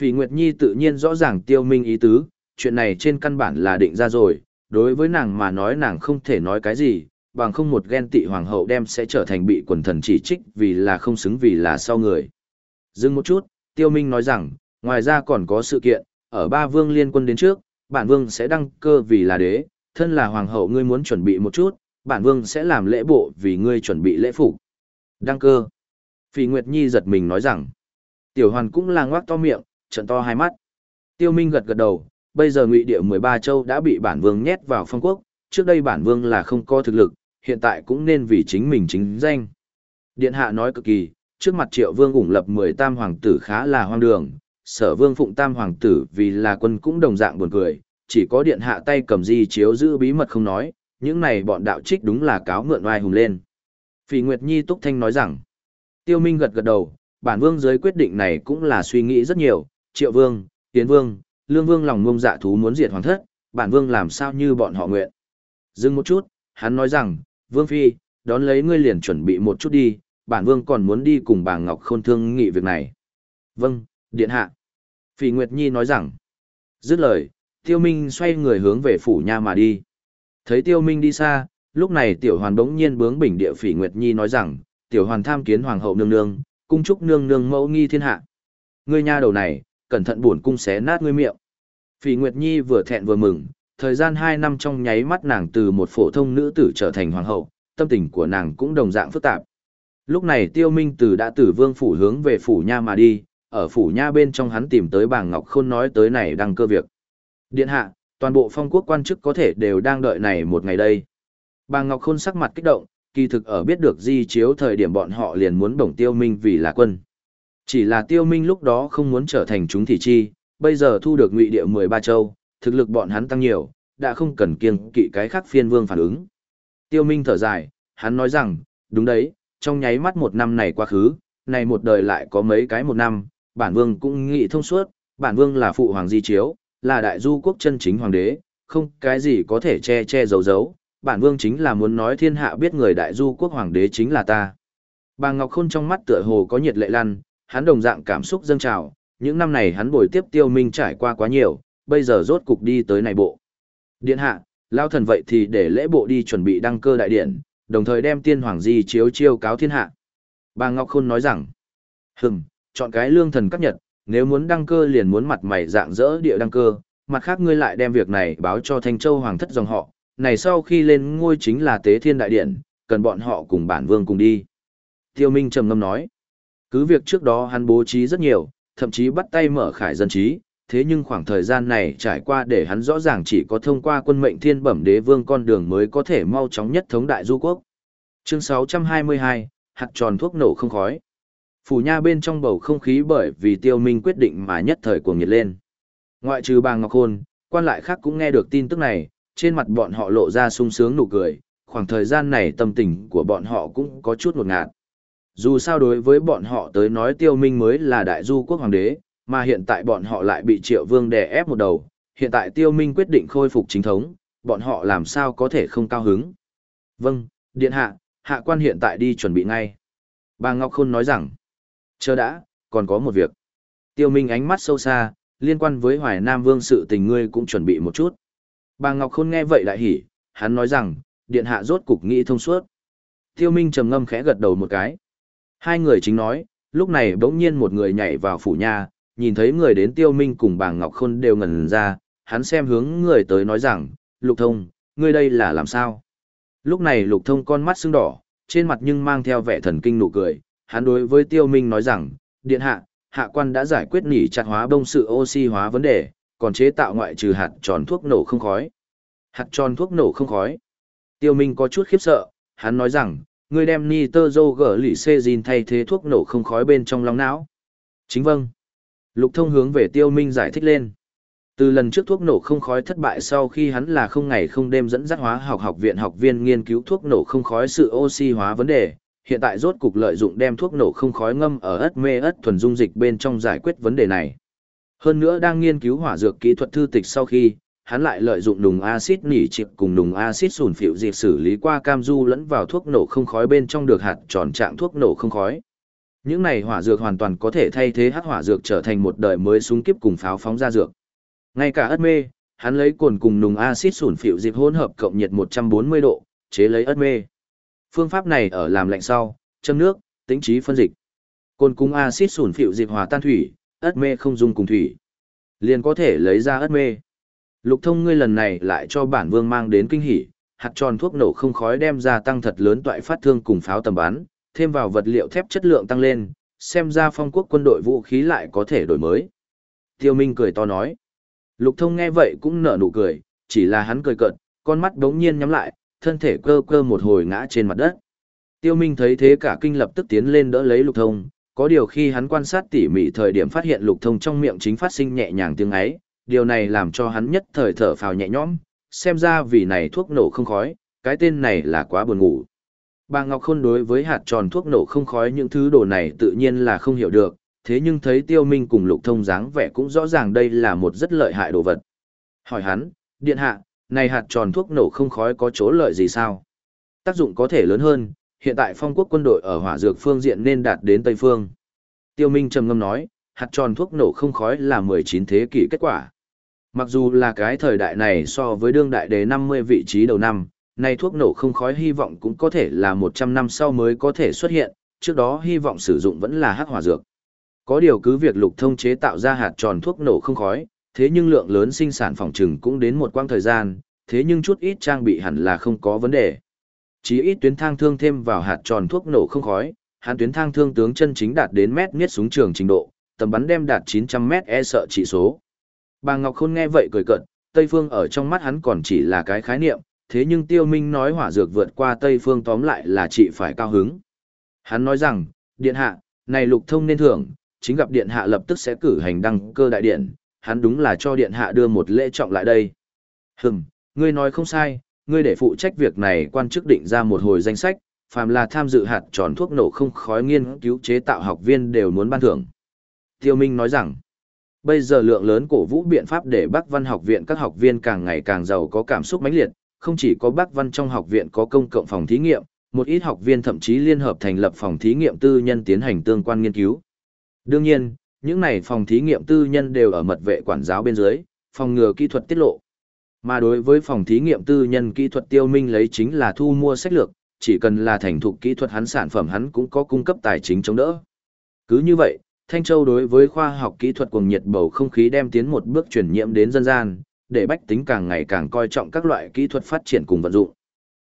Phỉ Nguyệt Nhi tự nhiên rõ ràng tiêu minh ý tứ, chuyện này trên căn bản là định ra rồi, đối với nàng mà nói nàng không thể nói cái gì, bằng không một ghen tị hoàng hậu đem sẽ trở thành bị quần thần chỉ trích vì là không xứng vì là sau người. Dừng một chút, Tiêu Minh nói rằng, ngoài ra còn có sự kiện, ở ba vương liên quân đến trước, bản vương sẽ đăng cơ vì là đế, thân là hoàng hậu ngươi muốn chuẩn bị một chút, bản vương sẽ làm lễ bộ vì ngươi chuẩn bị lễ phục. Đăng cơ. Phỉ Nguyệt Nhi giật mình nói rằng, tiểu hoàn cũng là ngoác to miệng, trận to hai mắt. Tiêu Minh gật gật đầu, bây giờ ngụy địa 13 châu đã bị bản vương nhét vào phong quốc, trước đây bản vương là không có thực lực, hiện tại cũng nên vì chính mình chính danh. Điện hạ nói cực kỳ, trước mặt triệu vương ủng lập 10 tam hoàng tử khá là hoang đường, sở vương phụng tam hoàng tử vì là quân cũng đồng dạng buồn cười, chỉ có điện hạ tay cầm di chiếu giữ bí mật không nói, những này bọn đạo trích đúng là cáo mượn oai hùng lên. Phỉ Nguyệt Nhi Túc Thanh nói rằng, Tiêu Minh gật gật đầu, bản vương dưới quyết định này cũng là suy nghĩ rất nhiều, triệu vương, tiến vương, lương vương lòng ngông dạ thú muốn diệt hoàng thất, bản vương làm sao như bọn họ nguyện. Dừng một chút, hắn nói rằng, Vương Phi, đón lấy ngươi liền chuẩn bị một chút đi, bản Vương còn muốn đi cùng bà Ngọc Khôn thương nghị việc này. Vâng, Điện Hạ. Phỉ Nguyệt Nhi nói rằng, dứt lời, Tiêu Minh xoay người hướng về phủ nha mà đi. Thấy Tiêu Minh đi xa, lúc này Tiểu Hoàn bỗng nhiên bướng bỉnh địa Phỉ Nguyệt Nhi nói rằng, Tiểu Hoàn tham kiến Hoàng hậu nương nương, cung chúc nương nương mẫu nghi thiên hạ. Ngươi nha đầu này, cẩn thận buồn cung xé nát ngươi miệng. Phỉ Nguyệt Nhi vừa thẹn vừa mừng, thời gian 2 năm trong nháy mắt nàng từ một phổ thông nữ tử trở thành hoàng hậu, tâm tình của nàng cũng đồng dạng phức tạp. Lúc này Tiêu Minh từ đã từ vương phủ hướng về phủ nha mà đi, ở phủ nha bên trong hắn tìm tới bàng Ngọc Khôn nói tới này đăng cơ việc. Điện hạ, toàn bộ phong quốc quan chức có thể đều đang đợi này một ngày đây. Bàng Ngọc Khôn sắc mặt kích động, kỳ thực ở biết được di chiếu thời điểm bọn họ liền muốn bổng Tiêu Minh vì là quân. Chỉ là Tiêu Minh lúc đó không muốn trở thành chúng thị chi, bây giờ thu được ngụy địa 13 châu, thực lực bọn hắn tăng nhiều, đã không cần kiêng kỵ cái khác phiên vương phản ứng. Tiêu Minh thở dài, hắn nói rằng, đúng đấy, trong nháy mắt một năm này quá khứ, này một đời lại có mấy cái một năm, bản vương cũng nghĩ thông suốt, bản vương là phụ hoàng di chiếu, là đại du quốc chân chính hoàng đế, không cái gì có thể che che giấu giấu, bản vương chính là muốn nói thiên hạ biết người đại du quốc hoàng đế chính là ta. Bà Ngọc Khôn trong mắt tựa hồ có nhiệt lệ lăn, hắn đồng dạng cảm xúc dâng trào, những năm này hắn bồi tiếp tiêu minh trải qua quá nhiều, bây giờ rốt cục đi tới này bộ. Điện hạ, lao thần vậy thì để lễ bộ đi chuẩn bị đăng cơ đại điện, đồng thời đem tiên hoàng di chiếu chiêu cáo thiên hạ. Bà Ngọc Khôn nói rằng, hừng, chọn cái lương thần cấp nhật, nếu muốn đăng cơ liền muốn mặt mày dạng dỡ địa đăng cơ, mặt khác ngươi lại đem việc này báo cho Thanh Châu Hoàng thất dòng họ, này sau khi lên ngôi chính là tế thiên đại điện, cần bọn họ cùng bản vương cùng đi. Tiêu Minh trầm ngâm nói, cứ việc trước đó hắn bố trí rất nhiều, thậm chí bắt tay mở khải dân trí, thế nhưng khoảng thời gian này trải qua để hắn rõ ràng chỉ có thông qua quân mệnh thiên bẩm đế vương con đường mới có thể mau chóng nhất thống đại du quốc. Chương 622, hạt tròn thuốc nổ không khói. Phủ nha bên trong bầu không khí bởi vì tiêu minh quyết định mà nhất thời cuồng nhiệt lên. Ngoại trừ bà Ngọc Hôn, quan lại khác cũng nghe được tin tức này, trên mặt bọn họ lộ ra sung sướng nụ cười, khoảng thời gian này tâm tình của bọn họ cũng có chút ngột ngạt. Dù sao đối với bọn họ tới nói tiêu minh mới là đại du quốc hoàng đế, mà hiện tại bọn họ lại bị triệu vương đè ép một đầu, hiện tại tiêu minh quyết định khôi phục chính thống, bọn họ làm sao có thể không cao hứng. Vâng, điện hạ, hạ quan hiện tại đi chuẩn bị ngay. Bà Ngọc Khôn nói rằng, chờ đã, còn có một việc. Tiêu minh ánh mắt sâu xa, liên quan với Hoài Nam Vương sự tình ngươi cũng chuẩn bị một chút. Bà Ngọc Khôn nghe vậy lại hỉ, hắn nói rằng, điện hạ rốt cục nghĩ thông suốt. Tiêu minh trầm ngâm khẽ gật đầu một cái. Hai người chính nói, lúc này bỗng nhiên một người nhảy vào phủ nhà, nhìn thấy người đến tiêu minh cùng bà Ngọc Khôn đều ngẩn ra, hắn xem hướng người tới nói rằng, lục thông, ngươi đây là làm sao? Lúc này lục thông con mắt sưng đỏ, trên mặt nhưng mang theo vẻ thần kinh nụ cười, hắn đối với tiêu minh nói rằng, điện hạ, hạ quan đã giải quyết nỉ chặt hóa bông sự oxy hóa vấn đề, còn chế tạo ngoại trừ hạt tròn thuốc nổ không khói. Hạt tròn thuốc nổ không khói. Tiêu minh có chút khiếp sợ, hắn nói rằng, ngươi đem nitơ gở lỉ xê thay thế thuốc nổ không khói bên trong lòng não. Chính vâng. Lục thông hướng về tiêu minh giải thích lên. Từ lần trước thuốc nổ không khói thất bại sau khi hắn là không ngày không đêm dẫn dắt hóa học học viện học viên nghiên cứu thuốc nổ không khói sự oxy hóa vấn đề, hiện tại rốt cục lợi dụng đem thuốc nổ không khói ngâm ở ớt mê ớt thuần dung dịch bên trong giải quyết vấn đề này. Hơn nữa đang nghiên cứu hỏa dược kỹ thuật thư tịch sau khi, hắn lại lợi dụng nùng axit nỉ chịp cùng nùng axit sùn phịu dịp xử lý qua cam du lẫn vào thuốc nổ không khói bên trong được hạt tròn trạng thuốc nổ không khói. Những này hỏa dược hoàn toàn có thể thay thế hắc hỏa dược trở thành một đời mới súng kiếp cùng pháo phóng ra dược. Ngay cả ớt mê, hắn lấy cồn cùng nùng axit sủn phịu dịp hỗn hợp cộng nhiệt 140 độ, chế lấy ớt mê. Phương pháp này ở làm lạnh sau, châm nước, tính trí phân dịch. Cồn cùng axit sủn phịu dịp hòa tan thủy, ớt mê không dùng cùng thủy. Liền có thể lấy ra ớt mê. Lục thông ngươi lần này lại cho bản vương mang đến kinh hỉ, hạt tròn thuốc nổ không khói đem ra tăng thật lớn toại phát thương cùng pháo tầm bắn, thêm vào vật liệu thép chất lượng tăng lên, xem ra phong quốc quân đội vũ khí lại có thể đổi mới. Tiêu Minh cười to nói. Lục thông nghe vậy cũng nở nụ cười, chỉ là hắn cười cợt, con mắt đống nhiên nhắm lại, thân thể cơ cơ một hồi ngã trên mặt đất. Tiêu Minh thấy thế cả kinh lập tức tiến lên đỡ lấy lục thông, có điều khi hắn quan sát tỉ mỉ thời điểm phát hiện lục thông trong miệng chính phát sinh nhẹ nhàng tiếng ấy, điều này làm cho hắn nhất thời thở phào nhẹ nhõm, xem ra vì này thuốc nổ không khói, cái tên này là quá buồn ngủ. Bà Ngọc Khôn đối với hạt tròn thuốc nổ không khói những thứ đồ này tự nhiên là không hiểu được, thế nhưng thấy tiêu minh cùng lục thông dáng vẻ cũng rõ ràng đây là một rất lợi hại đồ vật. Hỏi hắn, điện hạ, này hạt tròn thuốc nổ không khói có chỗ lợi gì sao? Tác dụng có thể lớn hơn, hiện tại phong quốc quân đội ở hỏa dược phương diện nên đạt đến Tây Phương. Tiêu Minh trầm ngâm nói, hạt tròn thuốc nổ không khói là 19 thế kỷ kết quả. Mặc dù là cái thời đại này so với đương đại đế 50 vị trí đầu năm, này thuốc nổ không khói hy vọng cũng có thể là 100 năm sau mới có thể xuất hiện, trước đó hy vọng sử dụng vẫn là hắc hỏa dược. Có điều cứ việc lục thông chế tạo ra hạt tròn thuốc nổ không khói, thế nhưng lượng lớn sinh sản phòng trừng cũng đến một quãng thời gian, thế nhưng chút ít trang bị hẳn là không có vấn đề. Chỉ ít tuyến thang thương thêm vào hạt tròn thuốc nổ không khói, hắn tuyến thang thương tướng chân chính đạt đến mét miết súng trường trình độ, tầm bắn đem đạt 900 mét e sợ chỉ số. Bà Ngọc Khôn nghe vậy cười cợt, Tây Phương ở trong mắt hắn còn chỉ là cái khái niệm, thế nhưng Tiêu Minh nói hỏa dược vượt qua Tây Phương tóm lại là chị phải cao hứng. Hắn nói rằng, điện hạ, này lục thông nên thưởng, chính gặp điện hạ lập tức sẽ cử hành đăng cơ đại điện, hắn đúng là cho điện hạ đưa một lễ trọng lại đây. Hừm, ngươi nói không sai, ngươi để phụ trách việc này quan chức định ra một hồi danh sách, phàm là tham dự hạt tròn thuốc nổ không khói nghiên cứu chế tạo học viên đều muốn ban thưởng. Tiêu Minh nói rằng, bây giờ lượng lớn cổ vũ biện pháp để Bắc Văn học viện các học viên càng ngày càng giàu có cảm xúc mãnh liệt, không chỉ có Bắc Văn trong học viện có công cộng phòng thí nghiệm, một ít học viên thậm chí liên hợp thành lập phòng thí nghiệm tư nhân tiến hành tương quan nghiên cứu. Đương nhiên, những này phòng thí nghiệm tư nhân đều ở mật vệ quản giáo bên dưới, phòng ngừa kỹ thuật tiết lộ. Mà đối với phòng thí nghiệm tư nhân kỹ thuật tiêu minh lấy chính là thu mua sách lược, chỉ cần là thành thục kỹ thuật hắn sản phẩm hắn cũng có cung cấp tài chính chống đỡ. Cứ như vậy, Thanh Châu đối với khoa học kỹ thuật cùng nhiệt bầu không khí đem tiến một bước chuyển nhiễm đến dân gian, để bách tính càng ngày càng coi trọng các loại kỹ thuật phát triển cùng vận dụng.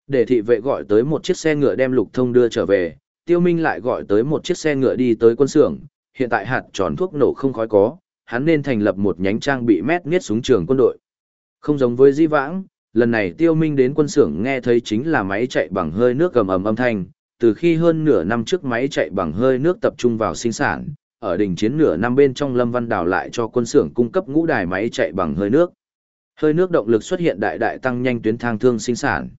Để thị vệ gọi tới một chiếc xe ngựa đem lục thông đưa trở về, tiêu minh lại gọi tới một chiếc xe ngựa đi tới quân xưởng, hiện tại hạt tròn thuốc nổ không khói có, hắn nên thành lập một nhánh trang bị mét nghiết súng trường quân đội. Không giống với di vãng, lần này tiêu minh đến quân xưởng nghe thấy chính là máy chạy bằng hơi nước gầm ầm âm thanh, từ khi hơn nửa năm trước máy chạy bằng hơi nước tập trung vào sinh sản, ở đỉnh chiến nửa năm bên trong Lâm Văn Đào lại cho quân xưởng cung cấp ngũ đài máy chạy bằng hơi nước. Hơi nước động lực xuất hiện đại đại tăng nhanh tuyến thang thương sinh sản.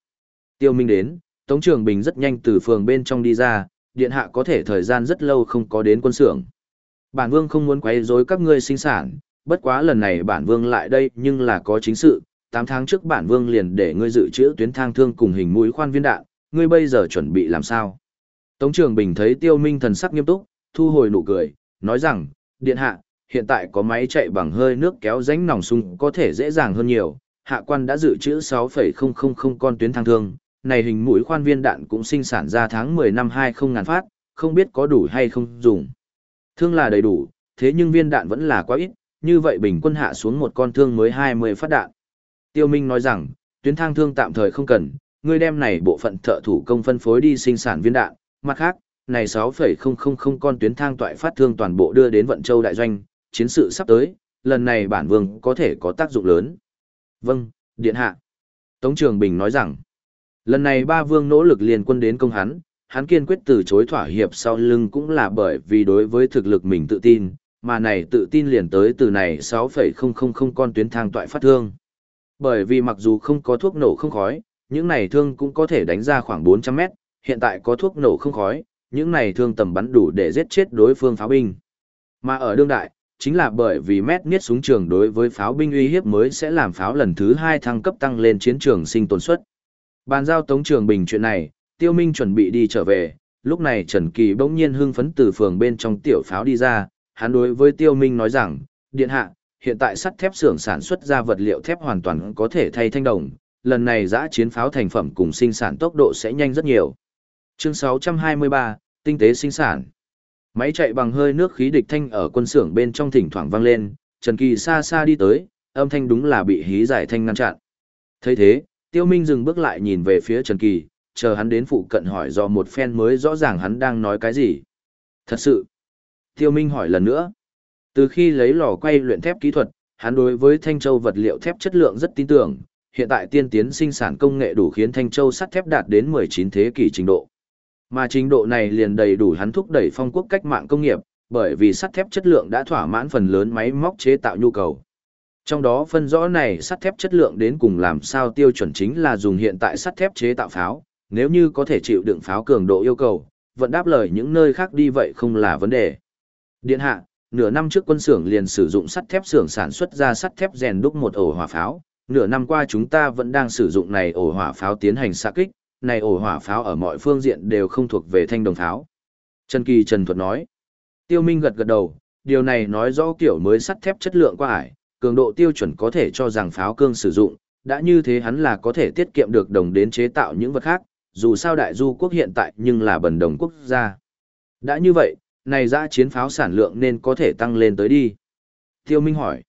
Tiêu Minh đến, Tống Trường Bình rất nhanh từ phường bên trong đi ra, điện hạ có thể thời gian rất lâu không có đến quân xưởng. Bản vương không muốn quấy rối các ngươi sinh sản, bất quá lần này bản vương lại đây nhưng là có chính sự, 8 tháng trước bản vương liền để ngươi dự trữ tuyến thang thương cùng hình mũi khoan viên đạn, ngươi bây giờ chuẩn bị làm sao? Tống Trường Bình thấy Tiêu Minh thần sắc nghiêm túc, thu hồi nụ cười, nói rằng, điện hạ, hiện tại có máy chạy bằng hơi nước kéo rãnh nòng súng có thể dễ dàng hơn nhiều, hạ quan đã dự trữ 6,000 con tuyến thang thương, này hình mũi khoan viên đạn cũng sinh sản ra tháng 10 năm 20 ngàn phát, không biết có đủ hay không dùng. Thương là đầy đủ, thế nhưng viên đạn vẫn là quá ít, như vậy bình quân hạ xuống một con thương mới 20 phát đạn. Tiêu Minh nói rằng, tuyến thang thương tạm thời không cần, ngươi đem này bộ phận thợ thủ công phân phối đi sinh sản viên đạn, mặt khác, này 6,000 con tuyến thang toại phát thương toàn bộ đưa đến Vận Châu đại doanh, chiến sự sắp tới, lần này bản vương có thể có tác dụng lớn. Vâng, điện hạ. Tống Trường Bình nói rằng, lần này ba vương nỗ lực liên quân đến công hắn, hắn kiên quyết từ chối thỏa hiệp sau lưng cũng là bởi vì đối với thực lực mình tự tin, mà này tự tin liền tới từ này 6,000 con tuyến thang toại phát thương. Bởi vì mặc dù không có thuốc nổ không khói, những này thương cũng có thể đánh ra khoảng 400 mét, hiện tại có thuốc nổ không khói, những này thương tầm bắn đủ để giết chết đối phương pháo binh. Mà ở đương đại, chính là bởi vì mét niết súng trường đối với pháo binh uy hiếp mới sẽ làm pháo lần thứ hai thăng cấp tăng lên chiến trường sinh tồn suất. Bàn giao Tống Trường Bình chuyện này, Tiêu Minh chuẩn bị đi trở về, lúc này Trần Kỳ bỗng nhiên hưng phấn từ phường bên trong tiểu pháo đi ra, hắn đối với Tiêu Minh nói rằng, điện hạ, hiện tại sắt thép xưởng sản xuất ra vật liệu thép hoàn toàn có thể thay thanh đồng, lần này giã chiến pháo thành phẩm cùng sinh sản tốc độ sẽ nhanh rất nhiều. Chương 623, tinh tế sinh sản. Máy chạy bằng hơi nước khí địch thanh ở quân xưởng bên trong thỉnh thoảng vang lên, Trần Kỳ xa xa đi tới, âm thanh đúng là bị hí giải thanh ngăn chặn. thấy thế, Tiêu Minh dừng bước lại nhìn về phía Trần Kỳ, chờ hắn đến phụ cận hỏi do một phen mới rõ ràng hắn đang nói cái gì. Thật sự. Tiêu Minh hỏi lần nữa. Từ khi lấy lò quay luyện thép kỹ thuật, hắn đối với Thanh Châu vật liệu thép chất lượng rất tin tưởng, hiện tại tiên tiến sinh sản công nghệ đủ khiến Thanh Châu sắt thép đạt đến 19 thế kỷ trình độ. Mà trình độ này liền đầy đủ hắn thúc đẩy phong quốc cách mạng công nghiệp, bởi vì sắt thép chất lượng đã thỏa mãn phần lớn máy móc chế tạo nhu cầu. Trong đó phân rõ này sắt thép chất lượng đến cùng làm sao tiêu chuẩn chính là dùng hiện tại sắt thép chế tạo pháo, nếu như có thể chịu đựng pháo cường độ yêu cầu, vẫn đáp lời những nơi khác đi vậy không là vấn đề. Điện hạ, nửa năm trước quân xưởng liền sử dụng sắt thép xưởng sản xuất ra sắt thép rèn đúc một ổ hỏa pháo, nửa năm qua chúng ta vẫn đang sử dụng này ổ hỏa pháo tiến hành xạ kích, này ổ hỏa pháo ở mọi phương diện đều không thuộc về thanh đồng pháo. Trần Kỳ Trần Thuật nói. Tiêu Minh gật gật đầu, điều này nói rõ kiểu mới sắt thép chất lượng quá ải, cường độ tiêu chuẩn có thể cho rằng pháo cương sử dụng, đã như thế hắn là có thể tiết kiệm được đồng đến chế tạo những vật khác, dù sao đại du quốc hiện tại nhưng là bần đồng quốc gia. Đã như vậy, này ra chiến pháo sản lượng nên có thể tăng lên tới đi. Tiêu Minh hỏi.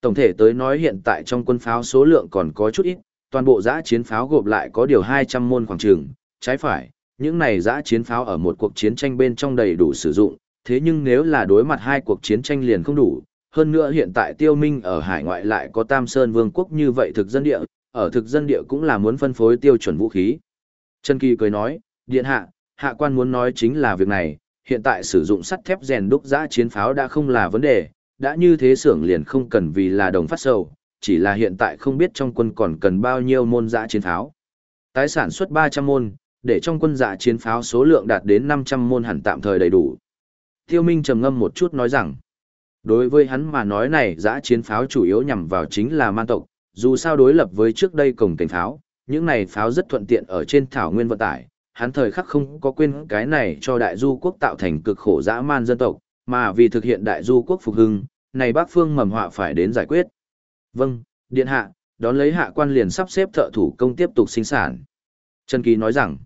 Tổng thể tới nói hiện tại trong quân pháo số lượng còn có chút ít, toàn bộ giã chiến pháo gộp lại có điều 200 môn khoảng trường, trái phải, những này giã chiến pháo ở một cuộc chiến tranh bên trong đầy đủ sử dụng, thế nhưng nếu là đối mặt hai cuộc chiến tranh liền không đủ, hơn nữa hiện tại tiêu minh ở hải ngoại lại có Tam Sơn Vương quốc như vậy thực dân địa, ở thực dân địa cũng là muốn phân phối tiêu chuẩn vũ khí. Trần Kỳ cười nói, điện hạ, hạ quan muốn nói chính là việc này, hiện tại sử dụng sắt thép rèn đúc giã chiến pháo đã không là vấn đề, đã như thế xưởng liền không cần vì là đồng phát sầu, chỉ là hiện tại không biết trong quân còn cần bao nhiêu môn dã chiến pháo. Tái sản xuất 300 môn, để trong quân dã chiến pháo số lượng đạt đến 500 môn hẳn tạm thời đầy đủ. Tiêu Minh trầm ngâm một chút nói rằng, đối với hắn mà nói này dã chiến pháo chủ yếu nhằm vào chính là man tộc, dù sao đối lập với trước đây cổng cảnh pháo, những này pháo rất thuận tiện ở trên thảo nguyên vận tải, hắn thời khắc không có quên cái này cho đại du quốc tạo thành cực khổ dã man dân tộc, mà vì thực hiện đại du quốc phục hưng, này bác phương mầm họa phải đến giải quyết. Vâng, điện hạ, đón lấy hạ quan liền sắp xếp thợ thủ công tiếp tục sinh sản. Trần Kỳ nói rằng,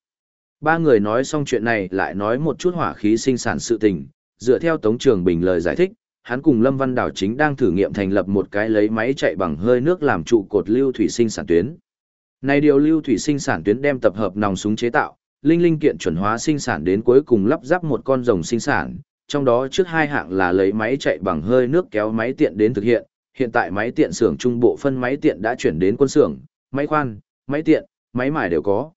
ba người nói xong chuyện này lại nói một chút hỏa khí sinh sản sự tình, dựa theo Tống Trường Bình lời giải thích, hắn cùng Lâm Văn Đảo chính đang thử nghiệm thành lập một cái lấy máy chạy bằng hơi nước làm trụ cột lưu thủy sinh sản tuyến. Này điều lưu thủy sinh sản tuyến đem tập hợp nòng súng chế tạo, linh linh kiện chuẩn hóa sinh sản đến cuối cùng lắp ráp một con rồng sinh sản, trong đó trước hai hạng là lấy máy chạy bằng hơi nước kéo máy tiện đến thực hiện, hiện tại máy tiện xưởng trung bộ phân máy tiện đã chuyển đến quân xưởng, máy khoan, máy tiện, máy mài đều có.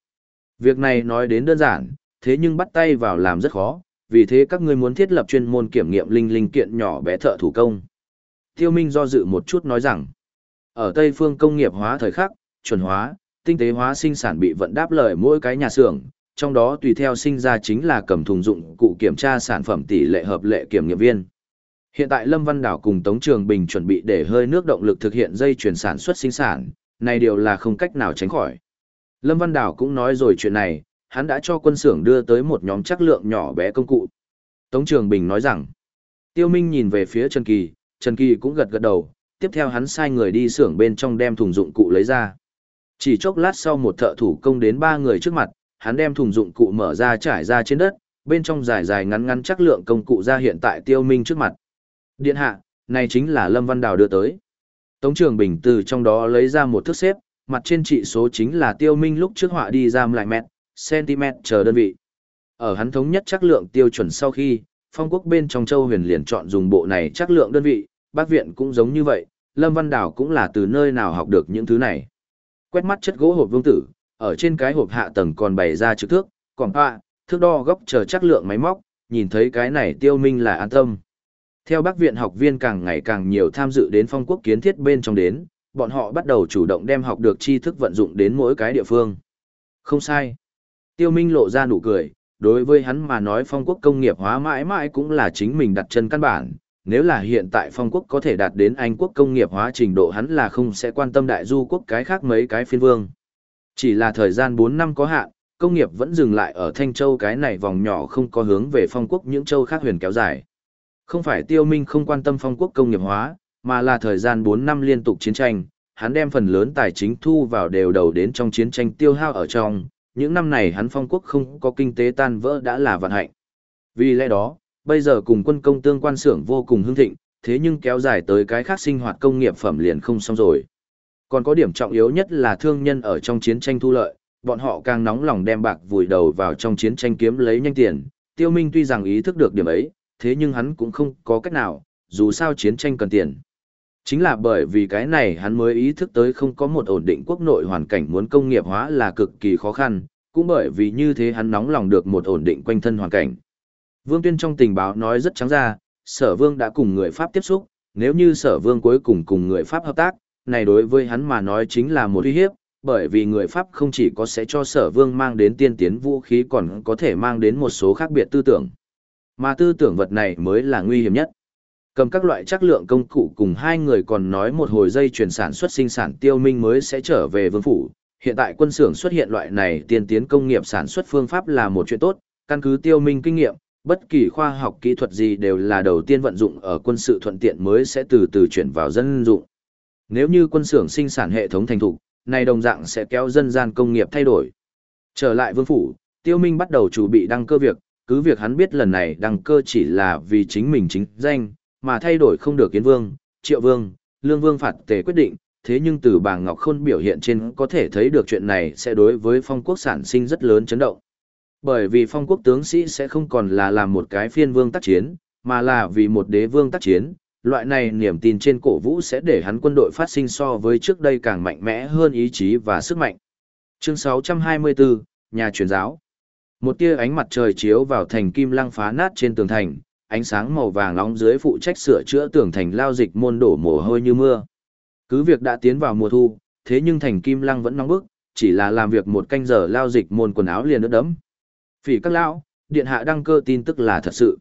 Việc này nói đến đơn giản, thế nhưng bắt tay vào làm rất khó, vì thế các ngươi muốn thiết lập chuyên môn kiểm nghiệm linh linh kiện nhỏ bé thợ thủ công. Tiêu Minh do dự một chút nói rằng, ở Tây phương công nghiệp hóa thời khắc, chuẩn hóa, tinh tế hóa sinh sản bị vận đáp lời mỗi cái nhà xưởng, trong đó tùy theo sinh ra chính là cầm thùng dụng cụ kiểm tra sản phẩm tỷ lệ hợp lệ kiểm nghiệm viên. Hiện tại Lâm Văn Đảo cùng Tống Trường Bình chuẩn bị để hơi nước động lực thực hiện dây chuyển sản xuất sinh sản, này điều là không cách nào tránh khỏi. Lâm Văn Đảo cũng nói rồi chuyện này, hắn đã cho quân xưởng đưa tới một nhóm chắc lượng nhỏ bé công cụ. Tống Trường Bình nói rằng, Tiêu Minh nhìn về phía Trần Kỳ, Trần Kỳ cũng gật gật đầu, tiếp theo hắn sai người đi xưởng bên trong đem thùng dụng cụ lấy ra. Chỉ chốc lát sau một thợ thủ công đến ba người trước mặt, hắn đem thùng dụng cụ mở ra trải ra trên đất, bên trong dài dài ngắn ngắn chắc lượng công cụ ra hiện tại Tiêu Minh trước mặt. Điện hạ, này chính là Lâm Văn Đào đưa tới. Tống Trường Bình từ trong đó lấy ra một thước xếp, mặt trên trị số chính là Tiêu Minh lúc trước họa đi giam lại mét, cm chờ đơn vị. Ở hắn thống nhất chắc lượng tiêu chuẩn sau khi, phong quốc bên trong châu huyền liền chọn dùng bộ này chắc lượng đơn vị, bác viện cũng giống như vậy, Lâm Văn Đào cũng là từ nơi nào học được những thứ này. Quét mắt chất gỗ hộp vương tử, ở trên cái hộp hạ tầng còn bày ra chữ thước, còn họa, thước đo góc chờ chắc lượng máy móc, nhìn thấy cái này tiêu minh là an tâm. Theo bác viện học viên càng ngày càng nhiều tham dự đến phong quốc kiến thiết bên trong đến, bọn họ bắt đầu chủ động đem học được tri thức vận dụng đến mỗi cái địa phương. Không sai. Tiêu Minh lộ ra nụ cười, đối với hắn mà nói phong quốc công nghiệp hóa mãi mãi cũng là chính mình đặt chân căn bản. Nếu là hiện tại phong quốc có thể đạt đến Anh quốc công nghiệp hóa trình độ hắn là không sẽ quan tâm đại du quốc cái khác mấy cái phiên vương. Chỉ là thời gian 4 năm có hạn, công nghiệp vẫn dừng lại ở Thanh Châu cái này vòng nhỏ không có hướng về phong quốc những châu khác huyền kéo dài. Không phải tiêu minh không quan tâm phong quốc công nghiệp hóa, mà là thời gian 4 năm liên tục chiến tranh, hắn đem phần lớn tài chính thu vào đều đầu đến trong chiến tranh tiêu hao ở trong, những năm này hắn phong quốc không có kinh tế tan vỡ đã là vận hạnh. Vì lẽ đó, bây giờ cùng quân công tương quan xưởng vô cùng hưng thịnh, thế nhưng kéo dài tới cái khác sinh hoạt công nghiệp phẩm liền không xong rồi. Còn có điểm trọng yếu nhất là thương nhân ở trong chiến tranh thu lợi, bọn họ càng nóng lòng đem bạc vùi đầu vào trong chiến tranh kiếm lấy nhanh tiền. Tiêu Minh tuy rằng ý thức được điểm ấy, thế nhưng hắn cũng không có cách nào, dù sao chiến tranh cần tiền. Chính là bởi vì cái này hắn mới ý thức tới không có một ổn định quốc nội hoàn cảnh muốn công nghiệp hóa là cực kỳ khó khăn, cũng bởi vì như thế hắn nóng lòng được một ổn định quanh thân hoàn cảnh. Vương Tuyên trong tình báo nói rất trắng ra, sở vương đã cùng người Pháp tiếp xúc, nếu như sở vương cuối cùng cùng người Pháp hợp tác, này đối với hắn mà nói chính là một uy hiếp, bởi vì người Pháp không chỉ có sẽ cho sở vương mang đến tiên tiến vũ khí còn có thể mang đến một số khác biệt tư tưởng. Mà tư tưởng vật này mới là nguy hiểm nhất. Cầm các loại chắc lượng công cụ cùng hai người còn nói một hồi dây chuyển sản xuất sinh sản tiêu minh mới sẽ trở về vương phủ. Hiện tại quân xưởng xuất hiện loại này tiên tiến công nghiệp sản xuất phương pháp là một chuyện tốt, căn cứ tiêu minh kinh nghiệm, bất kỳ khoa học kỹ thuật gì đều là đầu tiên vận dụng ở quân sự thuận tiện mới sẽ từ từ chuyển vào dân dụng. Nếu như quân xưởng sinh sản hệ thống thành thục, này đồng dạng sẽ kéo dân gian công nghiệp thay đổi. Trở lại vương phủ, tiêu minh bắt đầu chuẩn bị đăng cơ việc, cứ việc hắn biết lần này đăng cơ chỉ là vì chính mình chính danh, mà thay đổi không được kiến vương, triệu vương, lương vương phạt tề quyết định, thế nhưng từ bà Ngọc Khôn biểu hiện trên có thể thấy được chuyện này sẽ đối với phong quốc sản sinh rất lớn chấn động. Bởi vì phong quốc tướng sĩ sẽ không còn là làm một cái phiên vương tác chiến, mà là vì một đế vương tác chiến, loại này niềm tin trên cổ vũ sẽ để hắn quân đội phát sinh so với trước đây càng mạnh mẽ hơn ý chí và sức mạnh. Chương 624, Nhà truyền giáo. Một tia ánh mặt trời chiếu vào thành kim lăng phá nát trên tường thành, ánh sáng màu vàng nóng dưới phụ trách sửa chữa tường thành lao dịch môn đổ mồ hôi như mưa. Cứ việc đã tiến vào mùa thu, thế nhưng thành kim lăng vẫn nóng bức, chỉ là làm việc một canh giờ lao dịch môn quần áo liền ướt đẫm. Phỉ các lão, điện hạ đăng cơ tin tức là thật sự.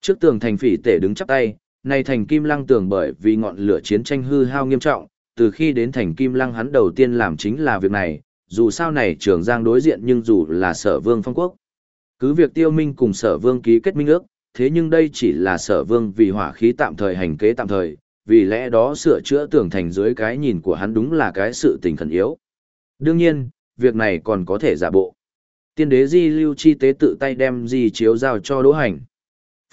Trước tường thành phỉ tể đứng chắp tay, nay thành kim lăng tường bởi vì ngọn lửa chiến tranh hư hao nghiêm trọng, từ khi đến thành kim lăng hắn đầu tiên làm chính là việc này, dù sao này trường giang đối diện nhưng dù là sở vương phong quốc. Cứ việc tiêu minh cùng sở vương ký kết minh ước, thế nhưng đây chỉ là sở vương vì hỏa khí tạm thời hành kế tạm thời, vì lẽ đó sửa chữa tưởng thành dưới cái nhìn của hắn đúng là cái sự tình khẩn yếu. Đương nhiên, việc này còn có thể giả bộ. Tiên đế di lưu chi tế tự tay đem di chiếu giao cho đỗ hành.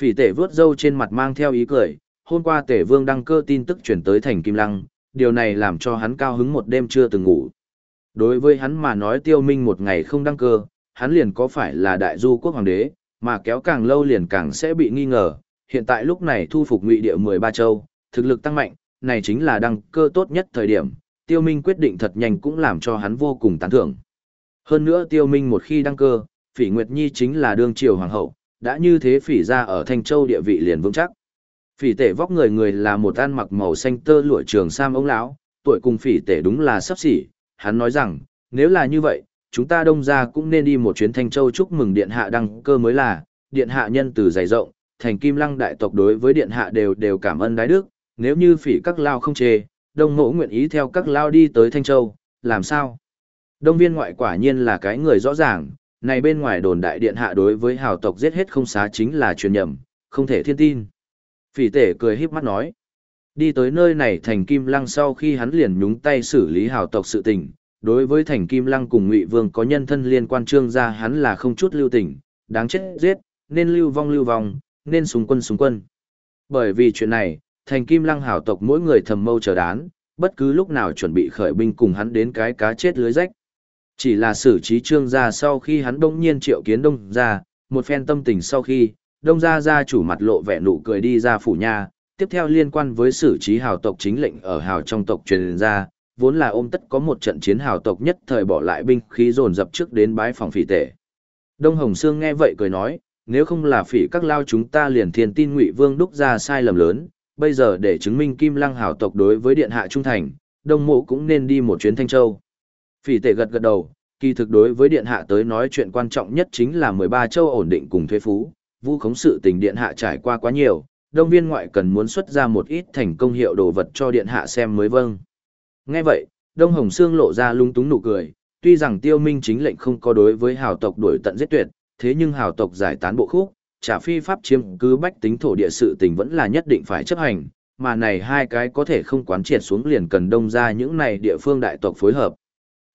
Phỉ tể vướt dâu trên mặt mang theo ý cười, hôm qua tể vương đăng cơ tin tức chuyển tới thành Kim Lăng, điều này làm cho hắn cao hứng một đêm chưa từng ngủ. Đối với hắn mà nói tiêu minh một ngày không đăng cơ, hắn liền có phải là đại du quốc hoàng đế, mà kéo càng lâu liền càng sẽ bị nghi ngờ. Hiện tại lúc này thu phục ngụy địa 13 châu, thực lực tăng mạnh, này chính là đăng cơ tốt nhất thời điểm, tiêu minh quyết định thật nhanh cũng làm cho hắn vô cùng tán thưởng. Hơn nữa tiêu minh một khi đăng cơ, phỉ Nguyệt Nhi chính là đương triều hoàng hậu, đã như thế phỉ ra ở Thanh Châu địa vị liền vững chắc. Phỉ tể vóc người người là một ăn mặc màu xanh tơ lụa trường sam ông lão, tuổi cùng phỉ tể đúng là sắp xỉ, hắn nói rằng, nếu là như vậy, chúng ta đông ra cũng nên đi một chuyến Thanh Châu chúc mừng điện hạ đăng cơ mới là, điện hạ nhân từ dày rộng, thành kim lăng đại tộc đối với điện hạ đều đều cảm ơn đái đức, nếu như phỉ các lao không chê, đông ngỗ nguyện ý theo các lao đi tới Thanh Châu, làm sao? Đông viên ngoại quả nhiên là cái người rõ ràng, này bên ngoài đồn đại điện hạ đối với hào tộc giết hết không xá chính là truyền nhầm, không thể thiên tin. Phỉ tể cười híp mắt nói. Đi tới nơi này thành kim lăng sau khi hắn liền nhúng tay xử lý hào tộc sự tình, đối với thành kim lăng cùng ngụy vương có nhân thân liên quan trương gia hắn là không chút lưu tình, đáng chết giết, nên lưu vong lưu vong, nên súng quân súng quân. Bởi vì chuyện này, thành kim lăng hào tộc mỗi người thầm mâu chờ đán, bất cứ lúc nào chuẩn bị khởi binh cùng hắn đến cái cá chết lưới rách. Chỉ là xử trí trương gia sau khi hắn đông nhiên triệu kiến đông gia, một phen tâm tình sau khi, đông gia gia chủ mặt lộ vẻ nụ cười đi ra phủ nhà tiếp theo liên quan với xử trí hào tộc chính lệnh ở hào trong tộc truyền ra, vốn là ôm tất có một trận chiến hào tộc nhất thời bỏ lại binh khí dồn dập trước đến bái phòng phỉ tể. Đông Hồng Sương nghe vậy cười nói, nếu không là phỉ các lao chúng ta liền thiên tin ngụy vương đúc ra sai lầm lớn, bây giờ để chứng minh kim lăng hào tộc đối với điện hạ trung thành, đông mộ cũng nên đi một chuyến Thanh Châu. Phỉ tể gật gật đầu, kỳ thực đối với điện hạ tới nói chuyện quan trọng nhất chính là 13 châu ổn định cùng thuế phú, vu khống sự tình điện hạ trải qua quá nhiều, đông viên ngoại cần muốn xuất ra một ít thành công hiệu đồ vật cho điện hạ xem mới vâng. Nghe vậy, Đông Hồng Sương lộ ra lung túng nụ cười, tuy rằng tiêu minh chính lệnh không có đối với hào tộc đuổi tận giết tuyệt, thế nhưng hào tộc giải tán bộ khúc, trả phi pháp chiếm cứ bách tính thổ địa sự tình vẫn là nhất định phải chấp hành, mà này hai cái có thể không quán triệt xuống liền cần đông ra những này địa phương đại tộc phối hợp.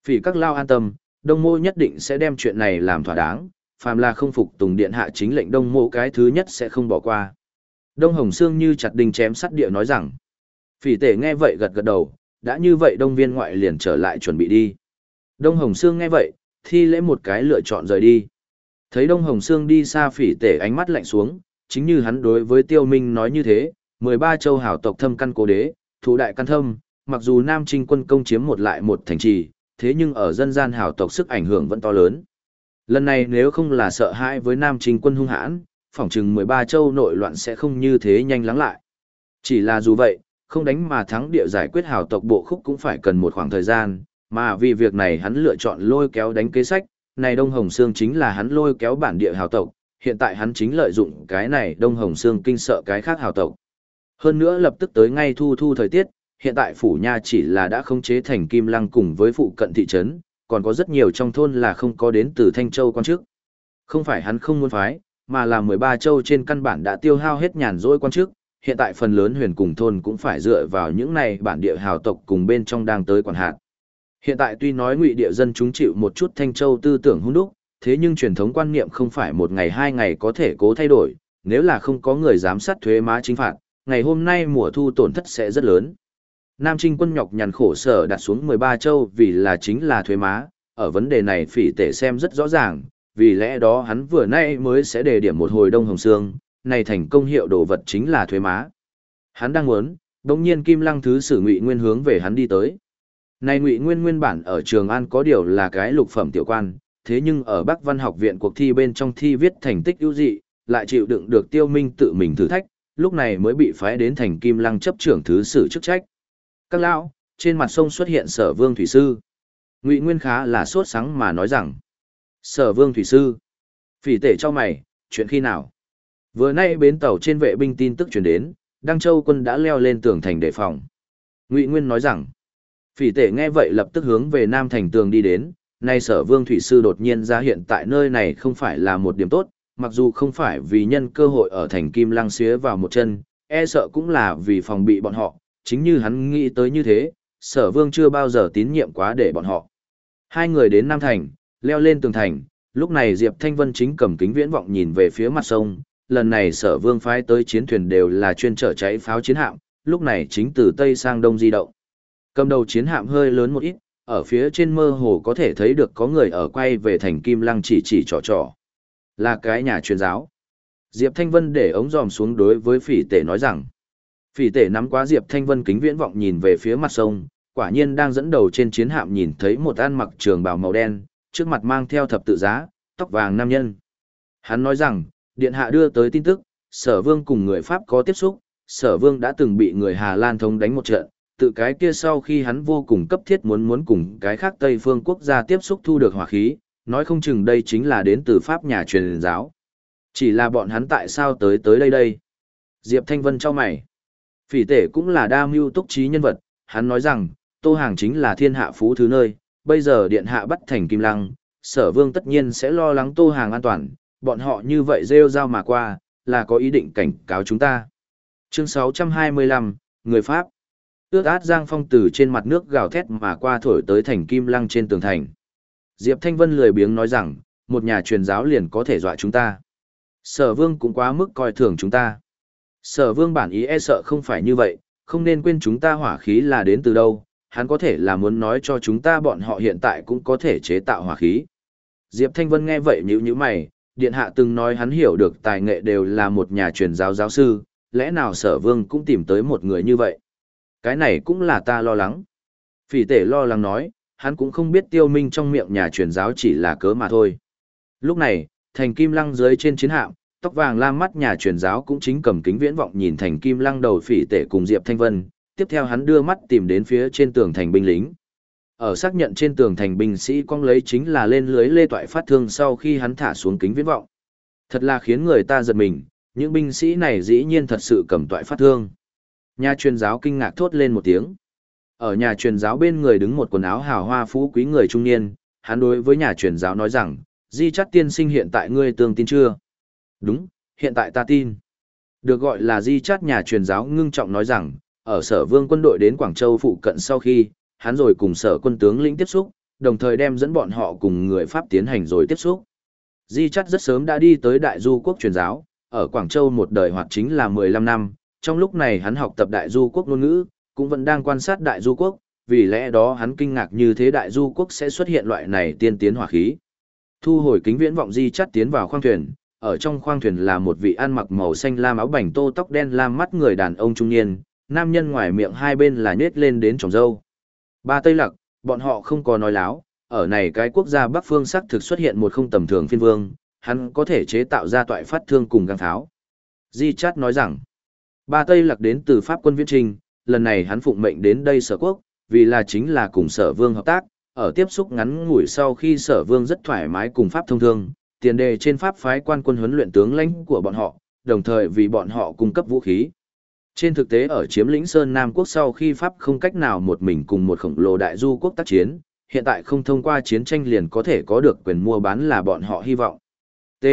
Vì các lao an tâm, đông mô nhất định sẽ đem chuyện này làm thỏa đáng, phàm là không phục tùng điện hạ chính lệnh đông mô cái thứ nhất sẽ không bỏ qua. Đông Hồng Sương như chặt đinh chém sắt địa nói rằng, phỉ tể nghe vậy gật gật đầu, đã như vậy đông viên ngoại liền trở lại chuẩn bị đi. Đông Hồng Sương nghe vậy, thi lễ một cái lựa chọn rời đi. Thấy Đông Hồng Sương đi xa phỉ tể ánh mắt lạnh xuống, chính như hắn đối với tiêu minh nói như thế, 13 châu hảo tộc thâm căn cố đế, thủ đại căn thâm, mặc dù Nam Trinh quân công chiếm một lại một thành trì, thế nhưng ở dân gian hảo tộc sức ảnh hưởng vẫn to lớn. Lần này nếu không là sợ hãi với Nam Trinh quân hung hãn, phỏng chừng 13 châu nội loạn sẽ không như thế nhanh lắng lại. Chỉ là dù vậy, không đánh mà thắng địa giải quyết hảo tộc bộ khúc cũng phải cần một khoảng thời gian, mà vì việc này hắn lựa chọn lôi kéo đánh kế sách, này Đông Hồng Sương chính là hắn lôi kéo bản địa hảo tộc, hiện tại hắn chính lợi dụng cái này Đông Hồng Sương kinh sợ cái khác hảo tộc. Hơn nữa lập tức tới ngay thu thu thời tiết, hiện tại phủ nha chỉ là đã khống chế thành kim lăng cùng với phụ cận thị trấn, còn có rất nhiều trong thôn là không có đến từ Thanh Châu quan trước. Không phải hắn không muốn phái, mà là 13 châu trên căn bản đã tiêu hao hết nhàn rỗi quan chức, hiện tại phần lớn huyền cùng thôn cũng phải dựa vào những này bản địa hào tộc cùng bên trong đang tới quản hạt. Hiện tại tuy nói ngụy địa dân chúng chịu một chút Thanh Châu tư tưởng hung đúc, thế nhưng truyền thống quan niệm không phải một ngày hai ngày có thể cố thay đổi, nếu là không có người giám sát thuế má chính phạt, ngày hôm nay mùa thu tổn thất sẽ rất lớn. Nam Trinh quân nhọc nhằn khổ sở đặt xuống 13 châu vì là chính là thuế má, ở vấn đề này phỉ tể xem rất rõ ràng, vì lẽ đó hắn vừa nay mới sẽ đề điểm một hồi đông hồng xương, này thành công hiệu đồ vật chính là thuế má. Hắn đang muốn, đồng nhiên Kim Lăng Thứ Sử Ngụy Nguyên hướng về hắn đi tới. Này Ngụy Nguyên nguyên bản ở Trường An có điều là cái lục phẩm tiểu quan, thế nhưng ở Bắc Văn học viện cuộc thi bên trong thi viết thành tích ưu dị, lại chịu đựng được Tiêu Minh tự mình thử thách, lúc này mới bị phái đến thành Kim Lăng chấp trưởng thứ sử chức trách. Các lão, trên mặt sông xuất hiện Sở Vương thủy sư. Ngụy Nguyên khá là sốt sắng mà nói rằng: "Sở Vương thủy sư? Phỉ tể cho mày, chuyện khi nào?" Vừa nay bến tàu trên vệ binh tin tức truyền đến, Đăng Châu quân đã leo lên tường thành đề phòng. Ngụy Nguyên nói rằng: Phỉ tể nghe vậy lập tức hướng về Nam Thành tường đi đến, nay sở vương thủy sư đột nhiên ra hiện tại nơi này không phải là một điểm tốt, mặc dù không phải vì nhân cơ hội ở thành kim lăng xía vào một chân, e sợ cũng là vì phòng bị bọn họ, chính như hắn nghĩ tới như thế, sở vương chưa bao giờ tín nhiệm quá để bọn họ. Hai người đến Nam Thành, leo lên tường thành, lúc này Diệp Thanh Vân chính cầm kính viễn vọng nhìn về phía mặt sông, lần này sở vương phái tới chiến thuyền đều là chuyên trở cháy pháo chiến hạm, lúc này chính từ Tây sang Đông di động. Cầm đầu chiến hạm hơi lớn một ít, ở phía trên mơ hồ có thể thấy được có người ở quay về thành kim lăng chỉ chỉ trò trò. Là cái nhà truyền giáo. Diệp Thanh Vân để ống dòm xuống đối với phỉ tể nói rằng. Phỉ tể nắm quá Diệp Thanh Vân kính viễn vọng nhìn về phía mặt sông, quả nhiên đang dẫn đầu trên chiến hạm nhìn thấy một ăn mặc trường bào màu đen, trước mặt mang theo thập tự giá, tóc vàng nam nhân. Hắn nói rằng, điện hạ đưa tới tin tức, sở vương cùng người Pháp có tiếp xúc, sở vương đã từng bị người Hà Lan thống đánh một trận, tự cái kia sau khi hắn vô cùng cấp thiết muốn muốn cùng cái khác Tây phương quốc gia tiếp xúc thu được hỏa khí, nói không chừng đây chính là đến từ Pháp nhà truyền giáo. Chỉ là bọn hắn tại sao tới tới đây đây? Diệp Thanh Vân cho mày. Phỉ tể cũng là đa mưu túc trí nhân vật, hắn nói rằng, Tô Hàng chính là thiên hạ phú thứ nơi, bây giờ điện hạ bắt thành kim lăng, sở vương tất nhiên sẽ lo lắng Tô Hàng an toàn, bọn họ như vậy rêu rao mà qua, là có ý định cảnh cáo chúng ta. Chương 625, Người Pháp Ước át giang phong từ trên mặt nước gào thét mà qua thổi tới thành kim lăng trên tường thành. Diệp Thanh Vân lười biếng nói rằng, một nhà truyền giáo liền có thể dọa chúng ta. Sở vương cũng quá mức coi thường chúng ta. Sở vương bản ý e sợ không phải như vậy, không nên quên chúng ta hỏa khí là đến từ đâu, hắn có thể là muốn nói cho chúng ta bọn họ hiện tại cũng có thể chế tạo hỏa khí. Diệp Thanh Vân nghe vậy nhíu nhíu mày, điện hạ từng nói hắn hiểu được tài nghệ đều là một nhà truyền giáo giáo sư, lẽ nào sở vương cũng tìm tới một người như vậy? Cái này cũng là ta lo lắng. Phỉ tể lo lắng nói, hắn cũng không biết tiêu minh trong miệng nhà truyền giáo chỉ là cớ mà thôi. Lúc này, thành kim lăng dưới trên chiến hạm, tóc vàng lam mắt nhà truyền giáo cũng chính cầm kính viễn vọng nhìn thành kim lăng đầu phỉ tể cùng Diệp Thanh Vân, tiếp theo hắn đưa mắt tìm đến phía trên tường thành binh lính. Ở xác nhận trên tường thành binh sĩ cong lấy chính là lên lưới lê toại phát thương sau khi hắn thả xuống kính viễn vọng. Thật là khiến người ta giật mình, những binh sĩ này dĩ nhiên thật sự cầm toại phát thương. Nhà truyền giáo kinh ngạc thốt lên một tiếng. Ở nhà truyền giáo bên người đứng một quần áo hào hoa phú quý người trung niên, hắn đối với nhà truyền giáo nói rằng, di chắt tiên sinh hiện tại ngươi tương tin chưa? Đúng, hiện tại ta tin. Được gọi là di chắt nhà truyền giáo ngưng trọng nói rằng, ở sở vương quân đội đến Quảng Châu phụ cận sau khi, hắn rồi cùng sở quân tướng lĩnh tiếp xúc, đồng thời đem dẫn bọn họ cùng người Pháp tiến hành rồi tiếp xúc. Di chắc rất sớm đã đi tới đại du quốc truyền giáo, ở Quảng Châu một đời hoạt chính là 15 năm, trong lúc này hắn học tập đại du quốc ngôn ngữ, cũng vẫn đang quan sát đại du quốc, vì lẽ đó hắn kinh ngạc như thế đại du quốc sẽ xuất hiện loại này tiên tiến hỏa khí. Thu hồi kính viễn vọng di chắc tiến vào khoang thuyền, ở trong khoang thuyền là một vị ăn mặc màu xanh lam áo bảnh tô tóc đen lam mắt người đàn ông trung niên, nam nhân ngoài miệng hai bên là nhếch lên đến tròng dâu. Ba Tây Lặc, bọn họ không có nói láo, ở này cái quốc gia Bắc Phương sắc thực xuất hiện một không tầm thường phiên vương, hắn có thể chế tạo ra toại phát thương cùng găng tháo. Di Chát nói rằng, Ba Tây lặc đến từ Pháp quân viễn trình, lần này hắn phụng mệnh đến đây sở quốc, vì là chính là cùng sở vương hợp tác, ở tiếp xúc ngắn ngủi sau khi sở vương rất thoải mái cùng Pháp thông thương, tiền đề trên Pháp phái quan quân huấn luyện tướng lãnh của bọn họ, đồng thời vì bọn họ cung cấp vũ khí. Trên thực tế ở chiếm lĩnh Sơn Nam quốc sau khi Pháp không cách nào một mình cùng một khổng lồ đại du quốc tác chiến, hiện tại không thông qua chiến tranh liền có thể có được quyền mua bán là bọn họ hy vọng. T.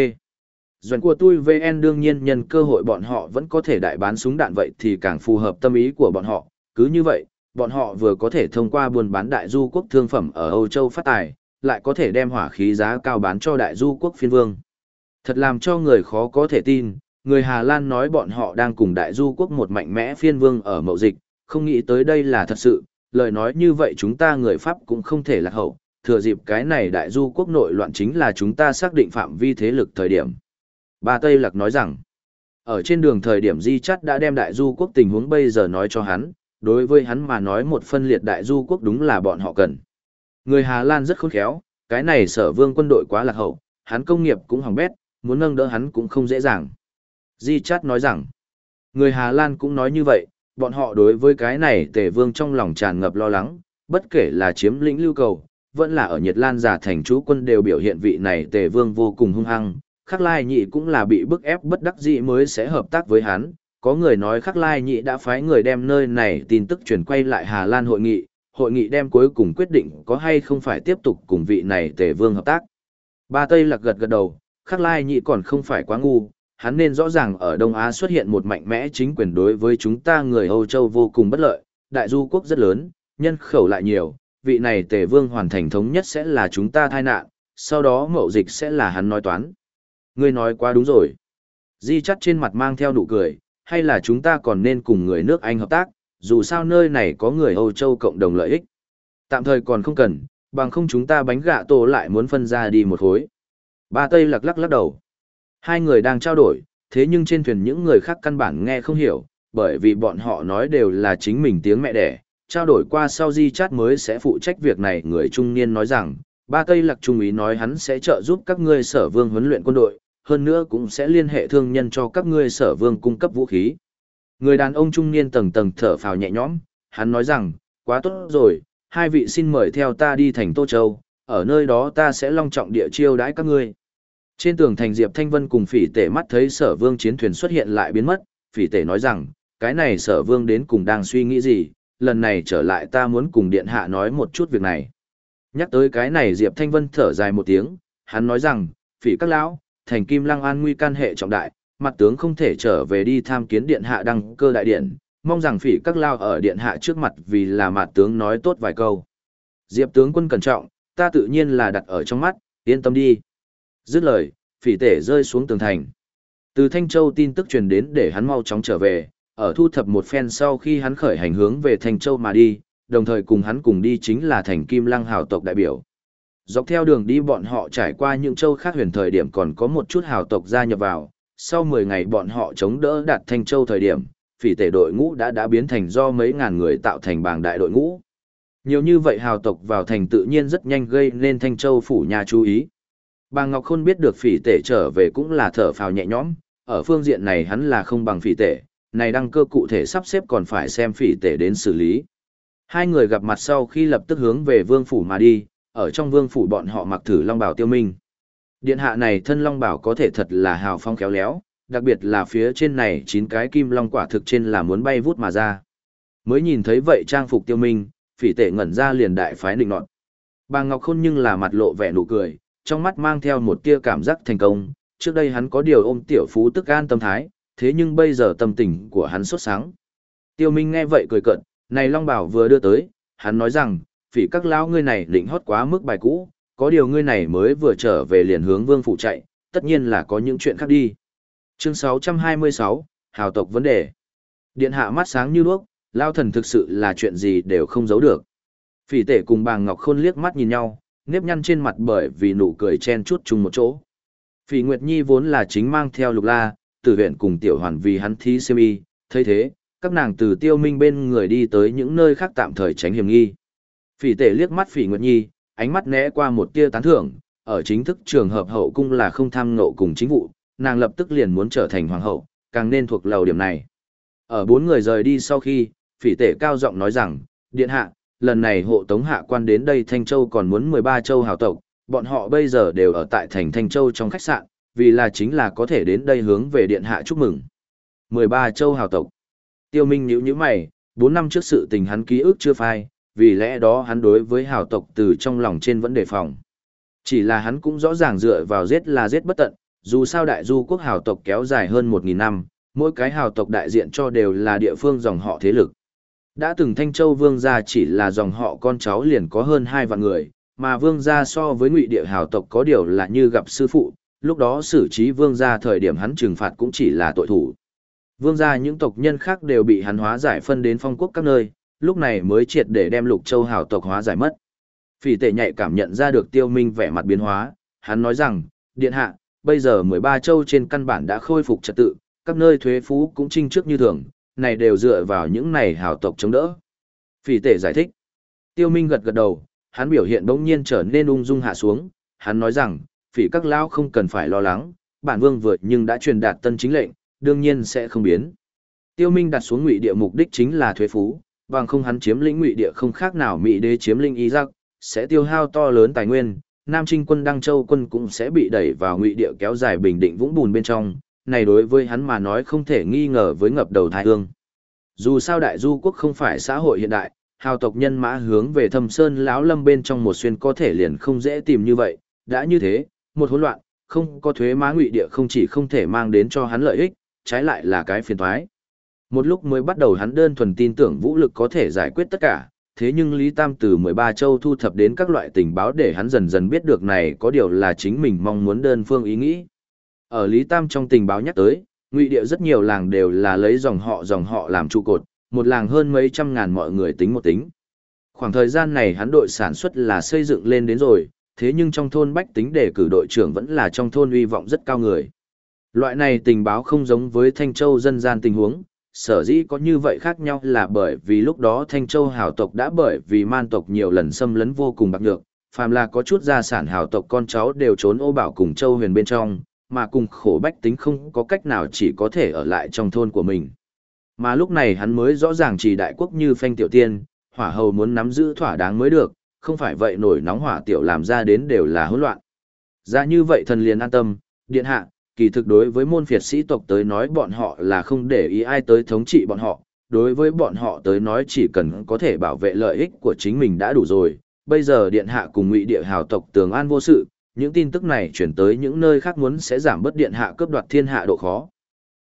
Doanh của tôi VN đương nhiên nhân cơ hội bọn họ vẫn có thể đại bán súng đạn vậy thì càng phù hợp tâm ý của bọn họ. Cứ như vậy, bọn họ vừa có thể thông qua buôn bán đại du quốc thương phẩm ở Âu Châu phát tài, lại có thể đem hỏa khí giá cao bán cho đại du quốc phiên vương. Thật làm cho người khó có thể tin, người Hà Lan nói bọn họ đang cùng đại du quốc một mạnh mẽ phiên vương ở mậu dịch, không nghĩ tới đây là thật sự, lời nói như vậy chúng ta người Pháp cũng không thể lạc hậu, thừa dịp cái này đại du quốc nội loạn chính là chúng ta xác định phạm vi thế lực thời điểm. Ba Tây Lạc nói rằng, ở trên đường thời điểm Di Chắt đã đem đại du quốc tình huống bây giờ nói cho hắn, đối với hắn mà nói một phân liệt đại du quốc đúng là bọn họ cần. Người Hà Lan rất khôn khéo, cái này sở vương quân đội quá lạc hậu, hắn công nghiệp cũng hỏng bét, muốn nâng đỡ hắn cũng không dễ dàng. Di Chát nói rằng, người Hà Lan cũng nói như vậy, bọn họ đối với cái này tề vương trong lòng tràn ngập lo lắng, bất kể là chiếm lĩnh lưu cầu, vẫn là ở Nhật Lan giả thành chú quân đều biểu hiện vị này tề vương vô cùng hung hăng. Khắc Lai Nhị cũng là bị bức ép bất đắc dĩ mới sẽ hợp tác với hắn. Có người nói Khắc Lai Nhị đã phái người đem nơi này tin tức truyền quay lại Hà Lan hội nghị, hội nghị đem cuối cùng quyết định có hay không phải tiếp tục cùng vị này tề vương hợp tác. Ba Tây Lạc gật gật đầu, Khắc Lai Nhị còn không phải quá ngu, hắn nên rõ ràng ở Đông Á xuất hiện một mạnh mẽ chính quyền đối với chúng ta người Âu Châu vô cùng bất lợi, đại du quốc rất lớn, nhân khẩu lại nhiều, vị này tề vương hoàn thành thống nhất sẽ là chúng ta tai nạn, sau đó mậu dịch sẽ là hắn nói toán. Ngươi nói quá đúng rồi. Di chắt trên mặt mang theo nụ cười, hay là chúng ta còn nên cùng người nước Anh hợp tác, dù sao nơi này có người Âu Châu cộng đồng lợi ích. Tạm thời còn không cần, bằng không chúng ta bánh gạ tổ lại muốn phân ra đi một khối. Ba Tây lắc lắc lắc đầu. Hai người đang trao đổi, thế nhưng trên thuyền những người khác căn bản nghe không hiểu, bởi vì bọn họ nói đều là chính mình tiếng mẹ đẻ. Trao đổi qua sau di chát mới sẽ phụ trách việc này người trung niên nói rằng, ba Tây Lạc Trung ý nói hắn sẽ trợ giúp các ngươi sở vương huấn luyện quân đội, hơn nữa cũng sẽ liên hệ thương nhân cho các ngươi sở vương cung cấp vũ khí. Người đàn ông trung niên tầng tầng thở phào nhẹ nhõm, hắn nói rằng, quá tốt rồi, hai vị xin mời theo ta đi thành Tô Châu, ở nơi đó ta sẽ long trọng địa chiêu đãi các ngươi. Trên tường thành Diệp Thanh Vân cùng phỉ tể mắt thấy sở vương chiến thuyền xuất hiện lại biến mất, phỉ tể nói rằng, cái này sở vương đến cùng đang suy nghĩ gì, lần này trở lại ta muốn cùng điện hạ nói một chút việc này. Nhắc tới cái này Diệp Thanh Vân thở dài một tiếng, hắn nói rằng, phỉ các lão, thành kim lăng an nguy can hệ trọng đại, mặt tướng không thể trở về đi tham kiến điện hạ đăng cơ đại điện, mong rằng phỉ các lao ở điện hạ trước mặt vì là mặt tướng nói tốt vài câu. Diệp tướng quân cẩn trọng, ta tự nhiên là đặt ở trong mắt, yên tâm đi. Dứt lời, phỉ tể rơi xuống tường thành. Từ Thanh Châu tin tức truyền đến để hắn mau chóng trở về, ở thu thập một phen sau khi hắn khởi hành hướng về Thanh Châu mà đi, đồng thời cùng hắn cùng đi chính là thành Kim Lăng hào tộc đại biểu. Dọc theo đường đi bọn họ trải qua những châu khác huyền thời điểm còn có một chút hào tộc gia nhập vào, sau 10 ngày bọn họ chống đỡ đạt Thanh Châu thời điểm, phỉ tể đội ngũ đã đã biến thành do mấy ngàn người tạo thành bảng đại đội ngũ. Nhiều như vậy hào tộc vào thành tự nhiên rất nhanh gây nên Thanh Châu phủ nhà chú ý. Bà Ngọc Khôn biết được phỉ tể trở về cũng là thở phào nhẹ nhõm, ở phương diện này hắn là không bằng phỉ tể, này đăng cơ cụ thể sắp xếp còn phải xem phỉ tể đến xử lý. Hai người gặp mặt sau khi lập tức hướng về vương phủ mà đi, ở trong vương phủ bọn họ mặc thử long bảo tiêu minh. Điện hạ này thân long bảo có thể thật là hào phong khéo léo, đặc biệt là phía trên này chín cái kim long quả thực trên là muốn bay vút mà ra. Mới nhìn thấy vậy trang phục tiêu minh, phỉ tể ngẩn ra liền đại phái định nọt. Bà Ngọc Khôn nhưng là mặt lộ vẻ nụ cười, trong mắt mang theo một tia cảm giác thành công, trước đây hắn có điều ôm tiểu phú tức an tâm thái, thế nhưng bây giờ tâm tình của hắn sốt sáng. Tiêu Minh nghe vậy cười cận, này Long Bảo vừa đưa tới, hắn nói rằng, phỉ các lão ngươi này định hót quá mức bài cũ, có điều ngươi này mới vừa trở về liền hướng vương phủ chạy, tất nhiên là có những chuyện khác đi. Chương 626, Hào tộc vấn đề. Điện hạ mắt sáng như đuốc, lao thần thực sự là chuyện gì đều không giấu được. Phỉ tể cùng bàng Ngọc Khôn liếc mắt nhìn nhau, nếp nhăn trên mặt bởi vì nụ cười chen chút chung một chỗ. Phỉ Nguyệt Nhi vốn là chính mang theo lục la, tử huyện cùng tiểu hoàn vì hắn thí xem y, thấy thế, các nàng từ tiêu minh bên người đi tới những nơi khác tạm thời tránh hiểm nghi. Phỉ tể liếc mắt Phỉ Nguyệt Nhi, ánh mắt né qua một tia tán thưởng, ở chính thức trường hợp hậu cung là không tham ngộ cùng chính vụ, nàng lập tức liền muốn trở thành hoàng hậu, càng nên thuộc lầu điểm này. Ở bốn người rời đi sau khi, phỉ tể cao giọng nói rằng, điện hạ, lần này hộ tống hạ quan đến đây Thanh Châu còn muốn 13 châu hào tộc, bọn họ bây giờ đều ở tại thành Thanh Châu trong khách sạn, vì là chính là có thể đến đây hướng về điện hạ chúc mừng. 13 châu hào tộc. Tiêu Minh nhíu nhíu mày, 4 năm trước sự tình hắn ký ức chưa phai, vì lẽ đó hắn đối với hào tộc từ trong lòng trên vẫn đề phòng. Chỉ là hắn cũng rõ ràng dựa vào giết là giết bất tận, dù sao đại du quốc hào tộc kéo dài hơn 1.000 năm, mỗi cái hào tộc đại diện cho đều là địa phương dòng họ thế lực. Đã từng Thanh Châu Vương gia chỉ là dòng họ con cháu liền có hơn hai vạn người, mà Vương gia so với ngụy địa hào tộc có điều là như gặp sư phụ, lúc đó xử trí Vương gia thời điểm hắn trừng phạt cũng chỉ là tội thủ. Vương gia những tộc nhân khác đều bị hắn hóa giải phân đến phong quốc các nơi, lúc này mới triệt để đem Lục Châu hào tộc hóa giải mất. Phỉ tệ nhạy cảm nhận ra được tiêu minh vẻ mặt biến hóa, hắn nói rằng, điện hạ, bây giờ 13 châu trên căn bản đã khôi phục trật tự, các nơi thuế phú cũng trinh trước như thường, này đều dựa vào những này hào tộc chống đỡ. Phỉ tể giải thích. Tiêu minh gật gật đầu, hắn biểu hiện bỗng nhiên trở nên ung dung hạ xuống, hắn nói rằng, phỉ các lão không cần phải lo lắng, bản vương vượt nhưng đã truyền đạt tân chính lệnh, đương nhiên sẽ không biến. Tiêu Minh đặt xuống ngụy địa mục đích chính là thuế phú, bằng không hắn chiếm lĩnh ngụy địa không khác nào mỹ đế chiếm lĩnh Iraq, giặc, sẽ tiêu hao to lớn tài nguyên, Nam Trinh quân Đăng Châu quân cũng sẽ bị đẩy vào ngụy địa kéo dài bình định vũng bùn bên trong, này đối với hắn mà nói không thể nghi ngờ với ngập đầu thái hương. Dù sao đại du quốc không phải xã hội hiện đại, hào tộc nhân mã hướng về thâm sơn lão lâm bên trong một xuyên có thể liền không dễ tìm như vậy, đã như thế, một hỗn loạn, không có thuế má ngụy địa không chỉ không thể mang đến cho hắn lợi ích, trái lại là cái phiền toái. Một lúc mới bắt đầu hắn đơn thuần tin tưởng vũ lực có thể giải quyết tất cả, thế nhưng Lý Tam từ 13 châu thu thập đến các loại tình báo để hắn dần dần biết được này có điều là chính mình mong muốn đơn phương ý nghĩ. Ở Lý Tam trong tình báo nhắc tới, ngụy địa rất nhiều làng đều là lấy dòng họ dòng họ làm trụ cột, một làng hơn mấy trăm ngàn mọi người tính một tính. Khoảng thời gian này hắn đội sản xuất là xây dựng lên đến rồi, thế nhưng trong thôn bách tính đề cử đội trưởng vẫn là trong thôn uy vọng rất cao người. Loại này tình báo không giống với Thanh Châu dân gian tình huống, sở dĩ có như vậy khác nhau là bởi vì lúc đó Thanh Châu hào tộc đã bởi vì man tộc nhiều lần xâm lấn vô cùng bạc nhược, phàm là có chút gia sản hào tộc con cháu đều trốn ô bảo cùng Châu huyền bên trong, mà cùng khổ bách tính không có cách nào chỉ có thể ở lại trong thôn của mình. Mà lúc này hắn mới rõ ràng chỉ đại quốc như phanh tiểu tiên, hỏa hầu muốn nắm giữ thỏa đáng mới được, không phải vậy nổi nóng hỏa tiểu làm ra đến đều là hỗn loạn. Ra như vậy thần liền an tâm, điện hạ, kỳ thực đối với môn phiệt sĩ tộc tới nói bọn họ là không để ý ai tới thống trị bọn họ, đối với bọn họ tới nói chỉ cần có thể bảo vệ lợi ích của chính mình đã đủ rồi. Bây giờ điện hạ cùng ngụy địa hào tộc tường an vô sự, những tin tức này chuyển tới những nơi khác muốn sẽ giảm bớt điện hạ cướp đoạt thiên hạ độ khó.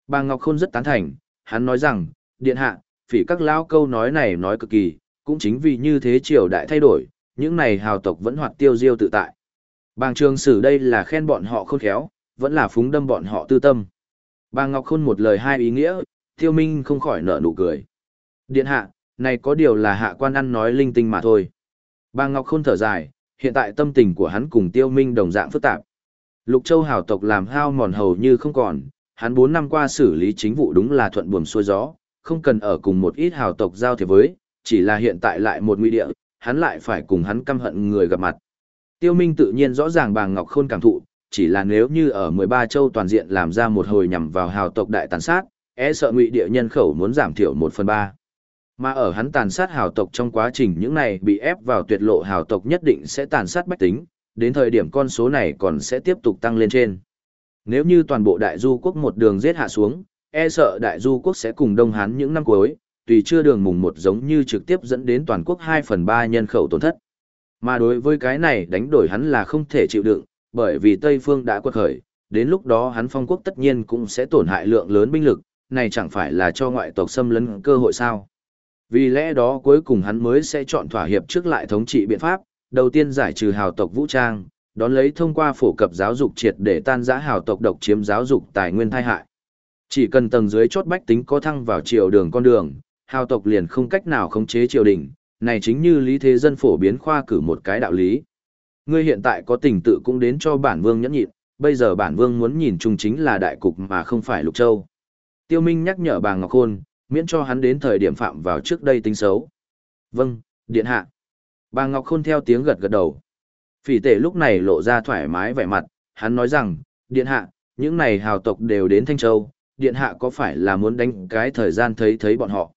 Bà Ngọc Khôn rất tán thành, hắn nói rằng, điện hạ, phỉ các lão câu nói này nói cực kỳ, cũng chính vì như thế triều đại thay đổi, những này hào tộc vẫn hoạt tiêu diêu tự tại. Bàng trường sử đây là khen bọn họ khôn khéo, vẫn là phúng đâm bọn họ tư tâm. Bà Ngọc Khôn một lời hai ý nghĩa, tiêu minh không khỏi nở nụ cười. Điện hạ, này có điều là hạ quan ăn nói linh tinh mà thôi. Bà Ngọc Khôn thở dài, hiện tại tâm tình của hắn cùng tiêu minh đồng dạng phức tạp. Lục Châu hào tộc làm hao mòn hầu như không còn, hắn 4 năm qua xử lý chính vụ đúng là thuận buồm xuôi gió, không cần ở cùng một ít hào tộc giao thiệp với, chỉ là hiện tại lại một nguy địa, hắn lại phải cùng hắn căm hận người gặp mặt. Tiêu Minh tự nhiên rõ ràng bàng Ngọc Khôn cảm thụ, chỉ là nếu như ở 13 châu toàn diện làm ra một hồi nhằm vào hào tộc đại tàn sát, e sợ ngụy địa nhân khẩu muốn giảm thiểu 1 phần 3. Mà ở hắn tàn sát hào tộc trong quá trình những này bị ép vào tuyệt lộ hào tộc nhất định sẽ tàn sát bách tính, đến thời điểm con số này còn sẽ tiếp tục tăng lên trên. Nếu như toàn bộ đại du quốc một đường giết hạ xuống, e sợ đại du quốc sẽ cùng Đông Hán những năm cuối, tùy chưa đường mùng một giống như trực tiếp dẫn đến toàn quốc 2 phần 3 nhân khẩu tổn thất. Mà đối với cái này đánh đổi hắn là không thể chịu đựng, bởi vì Tây Phương đã quật khởi, đến lúc đó hắn phong quốc tất nhiên cũng sẽ tổn hại lượng lớn binh lực, này chẳng phải là cho ngoại tộc xâm lấn cơ hội sao. Vì lẽ đó cuối cùng hắn mới sẽ chọn thỏa hiệp trước lại thống trị biện pháp, đầu tiên giải trừ hào tộc vũ trang, đón lấy thông qua phổ cập giáo dục triệt để tan giã hào tộc độc chiếm giáo dục tài nguyên thai hại. Chỉ cần tầng dưới chốt bách tính có thăng vào triều đường con đường, hào tộc liền không cách nào khống chế triều đình, này chính như lý thế dân phổ biến khoa cử một cái đạo lý. Ngươi hiện tại có tình tự cũng đến cho bản vương nhẫn nhịn, bây giờ bản vương muốn nhìn chung chính là đại cục mà không phải lục châu. Tiêu Minh nhắc nhở bà Ngọc Khôn, miễn cho hắn đến thời điểm phạm vào trước đây tính xấu. Vâng, điện hạ. Bà Ngọc Khôn theo tiếng gật gật đầu. Phỉ tể lúc này lộ ra thoải mái vẻ mặt, hắn nói rằng, điện hạ, những này hào tộc đều đến Thanh Châu, điện hạ có phải là muốn đánh cái thời gian thấy thấy bọn họ?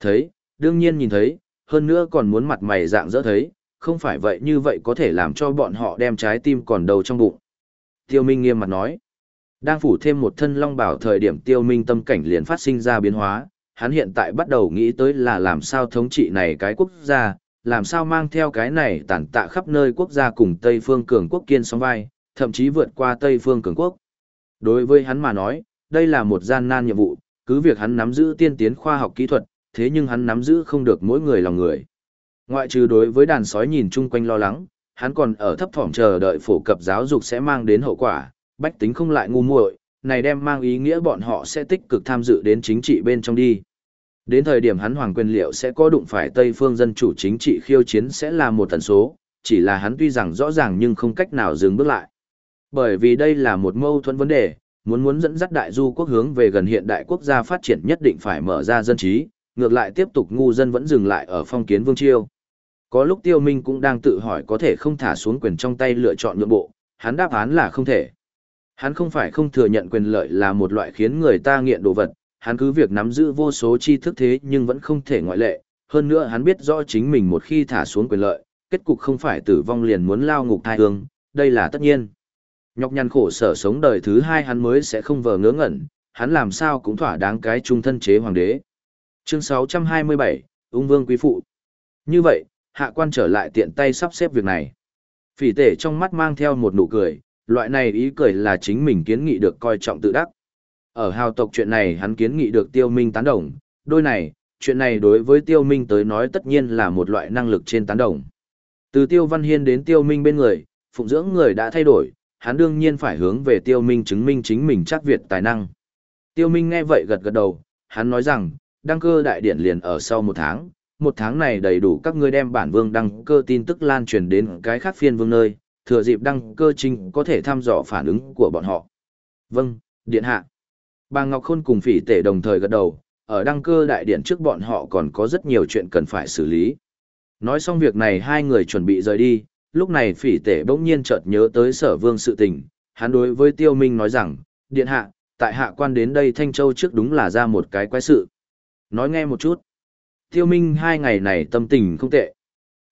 Thấy, đương nhiên nhìn thấy, hơn nữa còn muốn mặt mày dạng dỡ thấy, không phải vậy như vậy có thể làm cho bọn họ đem trái tim còn đầu trong bụng. Tiêu Minh nghiêm mặt nói, đang phủ thêm một thân long bảo thời điểm Tiêu Minh tâm cảnh liền phát sinh ra biến hóa, hắn hiện tại bắt đầu nghĩ tới là làm sao thống trị này cái quốc gia, làm sao mang theo cái này tàn tạ khắp nơi quốc gia cùng Tây Phương Cường Quốc kiên song vai, thậm chí vượt qua Tây Phương Cường Quốc. Đối với hắn mà nói, đây là một gian nan nhiệm vụ, cứ việc hắn nắm giữ tiên tiến khoa học kỹ thuật, thế nhưng hắn nắm giữ không được mỗi người lòng người. Ngoại trừ đối với đàn sói nhìn chung quanh lo lắng, hắn còn ở thấp thỏm chờ đợi phổ cập giáo dục sẽ mang đến hậu quả, bách tính không lại ngu muội, này đem mang ý nghĩa bọn họ sẽ tích cực tham dự đến chính trị bên trong đi. Đến thời điểm hắn hoàng quyền liệu sẽ có đụng phải Tây phương dân chủ chính trị khiêu chiến sẽ là một tần số, chỉ là hắn tuy rằng rõ ràng nhưng không cách nào dừng bước lại. Bởi vì đây là một mâu thuẫn vấn đề, muốn muốn dẫn dắt đại du quốc hướng về gần hiện đại quốc gia phát triển nhất định phải mở ra dân trí, ngược lại tiếp tục ngu dân vẫn dừng lại ở phong kiến vương chiêu. Có lúc tiêu minh cũng đang tự hỏi có thể không thả xuống quyền trong tay lựa chọn nhượng bộ, hắn đáp án là không thể. Hắn không phải không thừa nhận quyền lợi là một loại khiến người ta nghiện đồ vật, hắn cứ việc nắm giữ vô số tri thức thế nhưng vẫn không thể ngoại lệ, hơn nữa hắn biết rõ chính mình một khi thả xuống quyền lợi, kết cục không phải tử vong liền muốn lao ngục thai hương, đây là tất nhiên. Nhọc nhằn khổ sở sống đời thứ hai hắn mới sẽ không vờ ngớ ngẩn, hắn làm sao cũng thỏa đáng cái trung thân chế hoàng đế. Chương 627, ung vương quý phụ. Như vậy, hạ quan trở lại tiện tay sắp xếp việc này. Phỉ tể trong mắt mang theo một nụ cười, loại này ý cười là chính mình kiến nghị được coi trọng tự đắc. Ở hào tộc chuyện này hắn kiến nghị được tiêu minh tán đồng, đôi này, chuyện này đối với tiêu minh tới nói tất nhiên là một loại năng lực trên tán đồng. Từ tiêu văn hiên đến tiêu minh bên người, phụng dưỡng người đã thay đổi, hắn đương nhiên phải hướng về tiêu minh chứng minh chính mình chắc việt tài năng. Tiêu minh nghe vậy gật gật đầu, hắn nói rằng, đăng cơ đại điển liền ở sau một tháng, một tháng này đầy đủ các ngươi đem bản vương đăng cơ tin tức lan truyền đến cái khác phiên vương nơi, thừa dịp đăng cơ trình có thể thăm dò phản ứng của bọn họ. Vâng, điện hạ. Bà Ngọc Khôn cùng phỉ tể đồng thời gật đầu, ở đăng cơ đại điện trước bọn họ còn có rất nhiều chuyện cần phải xử lý. Nói xong việc này hai người chuẩn bị rời đi, lúc này phỉ tể bỗng nhiên chợt nhớ tới sở vương sự tình, hắn đối với tiêu minh nói rằng, điện hạ, tại hạ quan đến đây Thanh Châu trước đúng là ra một cái quái sự. Nói nghe một chút. Tiêu minh hai ngày này tâm tình không tệ.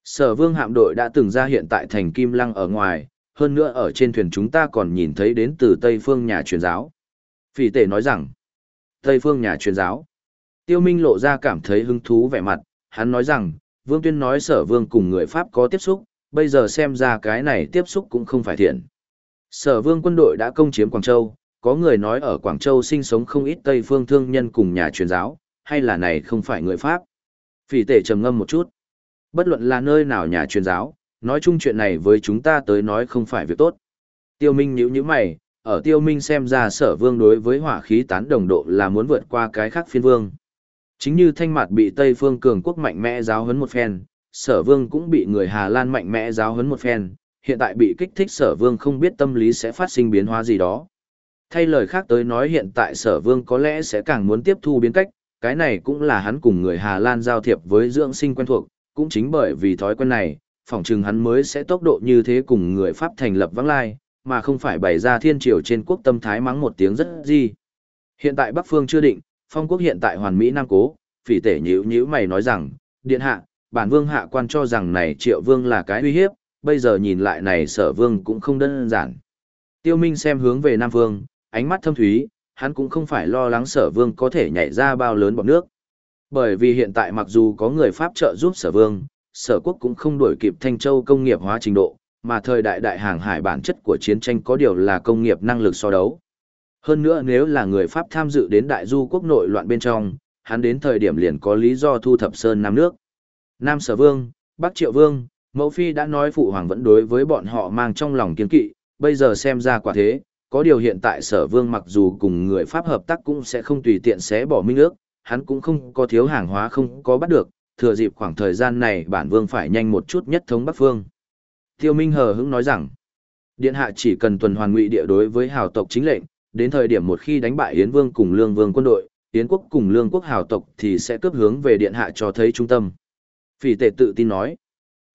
Sở vương hạm đội đã từng ra hiện tại thành Kim Lăng ở ngoài, hơn nữa ở trên thuyền chúng ta còn nhìn thấy đến từ Tây phương nhà truyền giáo. Phỉ tể nói rằng, Tây phương nhà truyền giáo. Tiêu Minh lộ ra cảm thấy hứng thú vẻ mặt, hắn nói rằng, Vương Tuyên nói sở vương cùng người Pháp có tiếp xúc, bây giờ xem ra cái này tiếp xúc cũng không phải thiện. Sở vương quân đội đã công chiếm Quảng Châu, có người nói ở Quảng Châu sinh sống không ít Tây phương thương nhân cùng nhà truyền giáo, hay là này không phải người Pháp. Phỉ tể trầm ngâm một chút. Bất luận là nơi nào nhà truyền giáo, nói chung chuyện này với chúng ta tới nói không phải việc tốt. Tiêu Minh nhíu nhíu mày, ở Tiêu Minh xem ra sở vương đối với hỏa khí tán đồng độ là muốn vượt qua cái khác phiên vương. Chính như thanh mặt bị Tây phương cường quốc mạnh mẽ giáo huấn một phen, sở vương cũng bị người Hà Lan mạnh mẽ giáo huấn một phen, hiện tại bị kích thích sở vương không biết tâm lý sẽ phát sinh biến hóa gì đó. Thay lời khác tới nói hiện tại sở vương có lẽ sẽ càng muốn tiếp thu biến cách, cái này cũng là hắn cùng người Hà Lan giao thiệp với dưỡng sinh quen thuộc, cũng chính bởi vì thói quen này, phỏng chừng hắn mới sẽ tốc độ như thế cùng người Pháp thành lập vắng lai, mà không phải bày ra thiên triều trên quốc tâm thái mắng một tiếng rất gì. Hiện tại Bắc Phương chưa định, phong quốc hiện tại hoàn Mỹ Nam Cố, phỉ tể nhữ nhữ mày nói rằng, điện hạ, bản vương hạ quan cho rằng này triệu vương là cái uy hiếp, bây giờ nhìn lại này sở vương cũng không đơn giản. Tiêu Minh xem hướng về Nam Vương, ánh mắt thâm thúy, hắn cũng không phải lo lắng sở vương có thể nhảy ra bao lớn bọn nước. Bởi vì hiện tại mặc dù có người Pháp trợ giúp sở vương, sở quốc cũng không đuổi kịp Thanh Châu công nghiệp hóa trình độ, mà thời đại đại hàng hải bản chất của chiến tranh có điều là công nghiệp năng lực so đấu. Hơn nữa nếu là người Pháp tham dự đến đại du quốc nội loạn bên trong, hắn đến thời điểm liền có lý do thu thập sơn Nam nước. Nam Sở Vương, Bắc Triệu Vương, Mẫu Phi đã nói Phụ Hoàng vẫn đối với bọn họ mang trong lòng kiên kỵ, bây giờ xem ra quả thế, có điều hiện tại Sở Vương mặc dù cùng người Pháp hợp tác cũng sẽ không tùy tiện xé bỏ minh ước, hắn cũng không có thiếu hàng hóa không có bắt được, thừa dịp khoảng thời gian này bản Vương phải nhanh một chút nhất thống Bắc Phương. Tiêu Minh hờ hững nói rằng, Điện hạ chỉ cần tuần hoàn ngụy địa đối với hào tộc chính lệnh, đến thời điểm một khi đánh bại Yến Vương cùng Lương Vương quân đội, Yến quốc cùng Lương quốc hào tộc thì sẽ cướp hướng về điện hạ cho thấy trung tâm. Phỉ tể tự tin nói.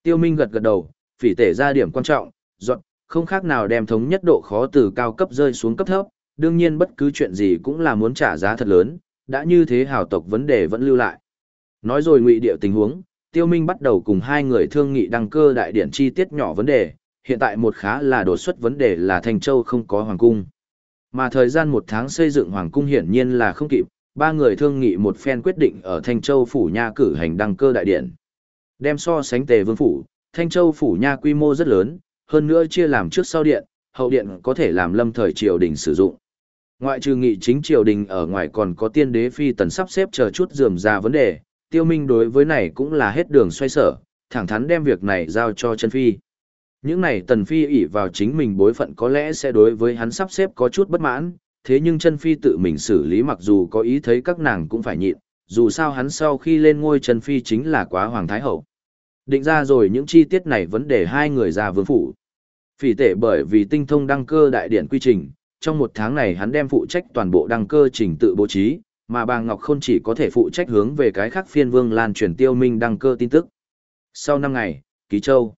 Tiêu Minh gật gật đầu, phỉ tể ra điểm quan trọng, dọn, không khác nào đem thống nhất độ khó từ cao cấp rơi xuống cấp thấp, đương nhiên bất cứ chuyện gì cũng là muốn trả giá thật lớn, đã như thế hào tộc vấn đề vẫn lưu lại. Nói rồi ngụy Địa tình huống, Tiêu Minh bắt đầu cùng hai người thương nghị đăng cơ đại điển chi tiết nhỏ vấn đề, hiện tại một khá là đột xuất vấn đề là Thành Châu không có hoàng cung. Mà thời gian một tháng xây dựng hoàng cung hiển nhiên là không kịp, ba người thương nghị một phen quyết định ở Thanh Châu phủ nha cử hành đăng cơ đại điển. Đem so sánh tề vương phủ, Thanh Châu phủ nha quy mô rất lớn, hơn nữa chia làm trước sau điện, hậu điện có thể làm lâm thời triều đình sử dụng. Ngoại trừ nghị chính triều đình ở ngoài còn có tiên đế phi tần sắp xếp chờ chút dườm ra vấn đề, tiêu minh đối với này cũng là hết đường xoay sở, thẳng thắn đem việc này giao cho chân phi. Những này tần phi ỷ vào chính mình bối phận có lẽ sẽ đối với hắn sắp xếp có chút bất mãn, thế nhưng chân phi tự mình xử lý mặc dù có ý thấy các nàng cũng phải nhịn, dù sao hắn sau khi lên ngôi chân phi chính là quá hoàng thái hậu. Định ra rồi những chi tiết này vấn đề hai người ra vương phủ. Phỉ tể bởi vì tinh thông đăng cơ đại điển quy trình, trong một tháng này hắn đem phụ trách toàn bộ đăng cơ trình tự bố trí, mà bà Ngọc Khôn chỉ có thể phụ trách hướng về cái khác phiên vương lan truyền tiêu minh đăng cơ tin tức. Sau năm ngày, Ký Châu.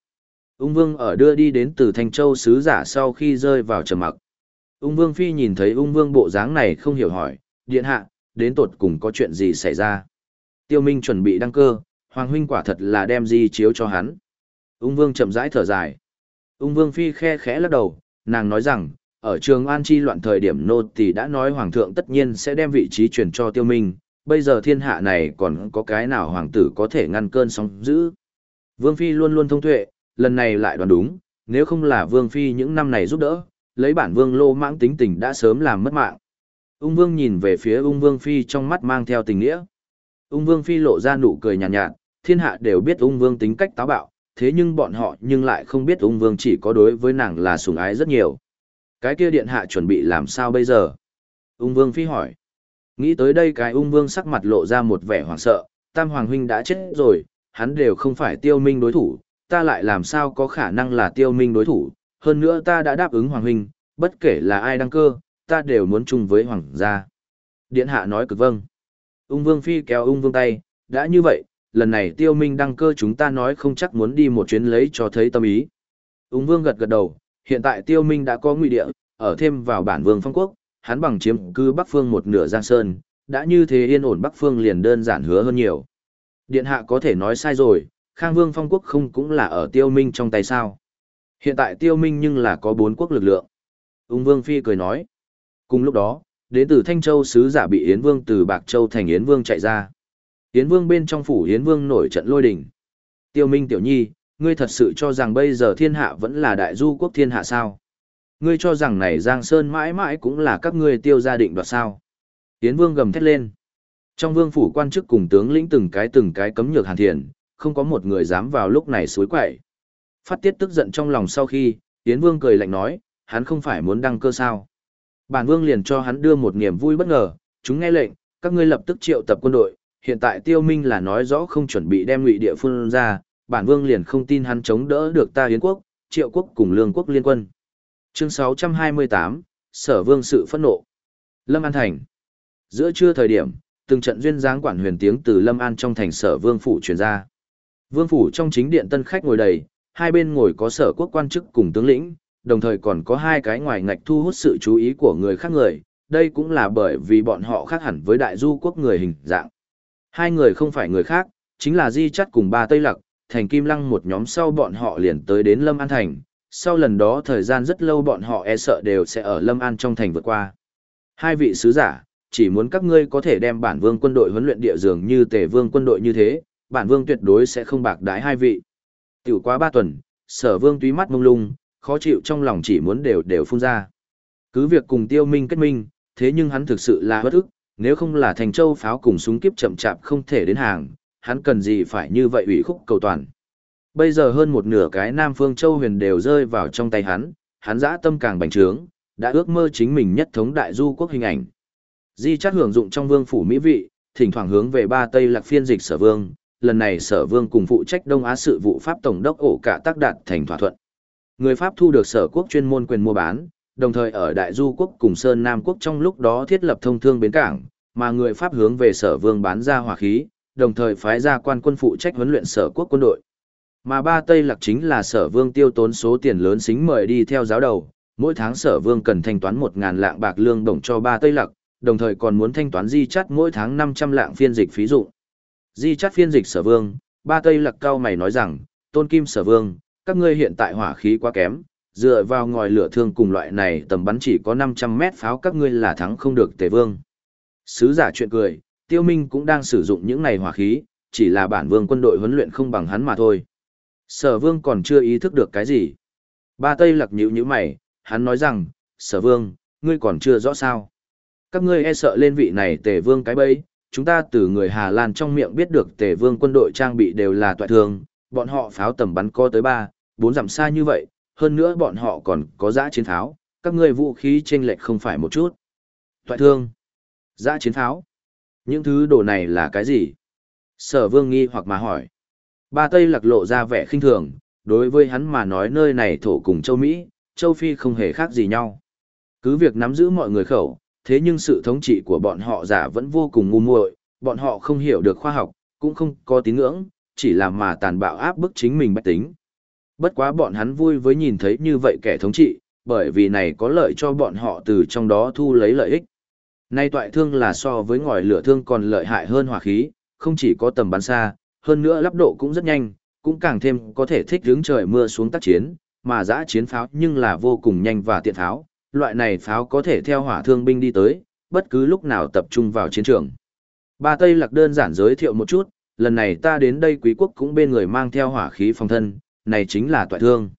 Ung Vương ở đưa đi đến từ Thanh Châu sứ giả sau khi rơi vào trầm mặc. Ung Vương Phi nhìn thấy Ung Vương bộ dáng này không hiểu hỏi, điện hạ, đến tột cùng có chuyện gì xảy ra. Tiêu Minh chuẩn bị đăng cơ, Hoàng huynh quả thật là đem di chiếu cho hắn. Ung Vương chậm rãi thở dài. Ung Vương Phi khe khẽ lắc đầu, nàng nói rằng, ở trường An Chi loạn thời điểm nô thì đã nói Hoàng thượng tất nhiên sẽ đem vị trí truyền cho Tiêu Minh, bây giờ thiên hạ này còn có cái nào Hoàng tử có thể ngăn cơn sóng dữ. Vương Phi luôn luôn thông tuệ, lần này lại đoán đúng, nếu không là Vương Phi những năm này giúp đỡ, lấy bản Vương lô mãng tính tình đã sớm làm mất mạng. Ung Vương nhìn về phía Ung Vương Phi trong mắt mang theo tình nghĩa. Ung Vương Phi lộ ra nụ cười nhàn nhạt, nhạt, thiên hạ đều biết Ung Vương tính cách táo bạo, thế nhưng bọn họ nhưng lại không biết Ung Vương chỉ có đối với nàng là sủng ái rất nhiều. Cái kia điện hạ chuẩn bị làm sao bây giờ? Ung Vương Phi hỏi. Nghĩ tới đây cái Ung Vương sắc mặt lộ ra một vẻ hoảng sợ, Tam Hoàng Huynh đã chết rồi, hắn đều không phải tiêu minh đối thủ, ta lại làm sao có khả năng là tiêu minh đối thủ, hơn nữa ta đã đáp ứng Hoàng Huynh, bất kể là ai đăng cơ, ta đều muốn chung với Hoàng gia. Điện hạ nói cực vâng. Ung Vương Phi kéo ung Vương tay, đã như vậy, lần này tiêu minh đăng cơ chúng ta nói không chắc muốn đi một chuyến lấy cho thấy tâm ý. Ung Vương gật gật đầu, hiện tại tiêu minh đã có nguy địa, ở thêm vào bản vương phong quốc, hắn bằng chiếm cư Bắc Phương một nửa Giang Sơn, đã như thế yên ổn Bắc Phương liền đơn giản hứa hơn nhiều. Điện hạ có thể nói sai rồi, Khang Vương phong quốc không cũng là ở tiêu minh trong tay sao. Hiện tại tiêu minh nhưng là có bốn quốc lực lượng. Ung Vương Phi cười nói. Cùng lúc đó, đến từ Thanh Châu sứ giả bị Yến Vương từ Bạc Châu thành Yến Vương chạy ra. Yến Vương bên trong phủ Yến Vương nổi trận lôi đình. Tiêu Minh tiểu nhi, ngươi thật sự cho rằng bây giờ thiên hạ vẫn là đại du quốc thiên hạ sao? Ngươi cho rằng này Giang Sơn mãi mãi cũng là các ngươi tiêu gia định đoạt sao? Yến Vương gầm thét lên. Trong vương phủ quan chức cùng tướng lĩnh từng cái từng cái cấm nhược hàn thiền, không có một người dám vào lúc này suối quậy. Phát tiết tức giận trong lòng sau khi, Yến Vương cười lạnh nói, hắn không phải muốn đăng cơ sao? Bản vương liền cho hắn đưa một niềm vui bất ngờ, chúng nghe lệnh, các ngươi lập tức triệu tập quân đội, hiện tại tiêu minh là nói rõ không chuẩn bị đem ngụy địa phương ra, bản vương liền không tin hắn chống đỡ được ta hiến quốc, triệu quốc cùng lương quốc liên quân. Chương 628, Sở vương sự phẫn nộ. Lâm An Thành. Giữa trưa thời điểm, từng trận duyên dáng quản huyền tiếng từ Lâm An trong thành sở vương phủ truyền ra. Vương phủ trong chính điện tân khách ngồi đầy, hai bên ngồi có sở quốc quan chức cùng tướng lĩnh, đồng thời còn có hai cái ngoài ngạch thu hút sự chú ý của người khác người, đây cũng là bởi vì bọn họ khác hẳn với đại du quốc người hình dạng. Hai người không phải người khác, chính là Di Chắt cùng ba Tây Lặc, thành Kim Lăng một nhóm sau bọn họ liền tới đến Lâm An Thành, sau lần đó thời gian rất lâu bọn họ e sợ đều sẽ ở Lâm An trong thành vượt qua. Hai vị sứ giả, chỉ muốn các ngươi có thể đem bản vương quân đội huấn luyện địa dường như tề vương quân đội như thế, bản vương tuyệt đối sẽ không bạc đái hai vị. Tiểu quá ba tuần, sở vương túy mắt mông lung, khó chịu trong lòng chỉ muốn đều đều phun ra. Cứ việc cùng tiêu minh kết minh, thế nhưng hắn thực sự là bất ức, nếu không là thành châu pháo cùng súng kiếp chậm chạp không thể đến hàng, hắn cần gì phải như vậy ủy khúc cầu toàn. Bây giờ hơn một nửa cái Nam Phương Châu huyền đều rơi vào trong tay hắn, hắn dã tâm càng bành trướng, đã ước mơ chính mình nhất thống đại du quốc hình ảnh. Di chắc hưởng dụng trong vương phủ mỹ vị, thỉnh thoảng hướng về ba Tây lạc phiên dịch sở vương, lần này sở vương cùng phụ trách Đông Á sự vụ Pháp Tổng đốc ổ cả tác đạt thành thỏa thuận. Người Pháp thu được sở quốc chuyên môn quyền mua bán, đồng thời ở Đại Du quốc cùng Sơn Nam quốc trong lúc đó thiết lập thông thương bến cảng, mà người Pháp hướng về sở vương bán ra hỏa khí, đồng thời phái ra quan quân phụ trách huấn luyện sở quốc quân đội. Mà ba Tây Lạc chính là sở vương tiêu tốn số tiền lớn xính mời đi theo giáo đầu, mỗi tháng sở vương cần thanh toán 1.000 lạng bạc lương đồng cho ba Tây Lạc, đồng thời còn muốn thanh toán di chắt mỗi tháng 500 lạng phiên dịch phí dụ. Di chắt phiên dịch sở vương, ba Tây Lạc cao mày nói rằng, tôn kim sở vương, các ngươi hiện tại hỏa khí quá kém, dựa vào ngòi lửa thương cùng loại này tầm bắn chỉ có 500 mét pháo các ngươi là thắng không được tề vương. Sứ giả chuyện cười, tiêu minh cũng đang sử dụng những này hỏa khí, chỉ là bản vương quân đội huấn luyện không bằng hắn mà thôi. Sở vương còn chưa ý thức được cái gì. Ba Tây lặc nhữ như mày, hắn nói rằng, sở vương, ngươi còn chưa rõ sao. Các ngươi e sợ lên vị này tề vương cái bấy, chúng ta từ người Hà Lan trong miệng biết được tề vương quân đội trang bị đều là tọa thường, bọn họ pháo tầm bắn co tới ba, bốn dặm xa như vậy, hơn nữa bọn họ còn có giã chiến pháo, các ngươi vũ khí chênh lệch không phải một chút. Tọa thương, giã chiến pháo, những thứ đồ này là cái gì? Sở vương nghi hoặc mà hỏi. Ba Tây lạc lộ ra vẻ khinh thường, đối với hắn mà nói nơi này thổ cùng châu Mỹ, châu Phi không hề khác gì nhau. Cứ việc nắm giữ mọi người khẩu, thế nhưng sự thống trị của bọn họ giả vẫn vô cùng ngu muội, bọn họ không hiểu được khoa học, cũng không có tín ngưỡng, chỉ là mà tàn bạo áp bức chính mình bách tính. Bất quá bọn hắn vui với nhìn thấy như vậy kẻ thống trị, bởi vì này có lợi cho bọn họ từ trong đó thu lấy lợi ích. Nay toại thương là so với ngòi lửa thương còn lợi hại hơn hỏa khí, không chỉ có tầm bắn xa, hơn nữa lắp độ cũng rất nhanh, cũng càng thêm có thể thích hướng trời mưa xuống tác chiến, mà giã chiến pháo nhưng là vô cùng nhanh và tiện pháo, loại này pháo có thể theo hỏa thương binh đi tới, bất cứ lúc nào tập trung vào chiến trường. Ba Tây Lạc đơn giản giới thiệu một chút, lần này ta đến đây quý quốc cũng bên người mang theo hỏa khí phòng thân, này chính là toại thương.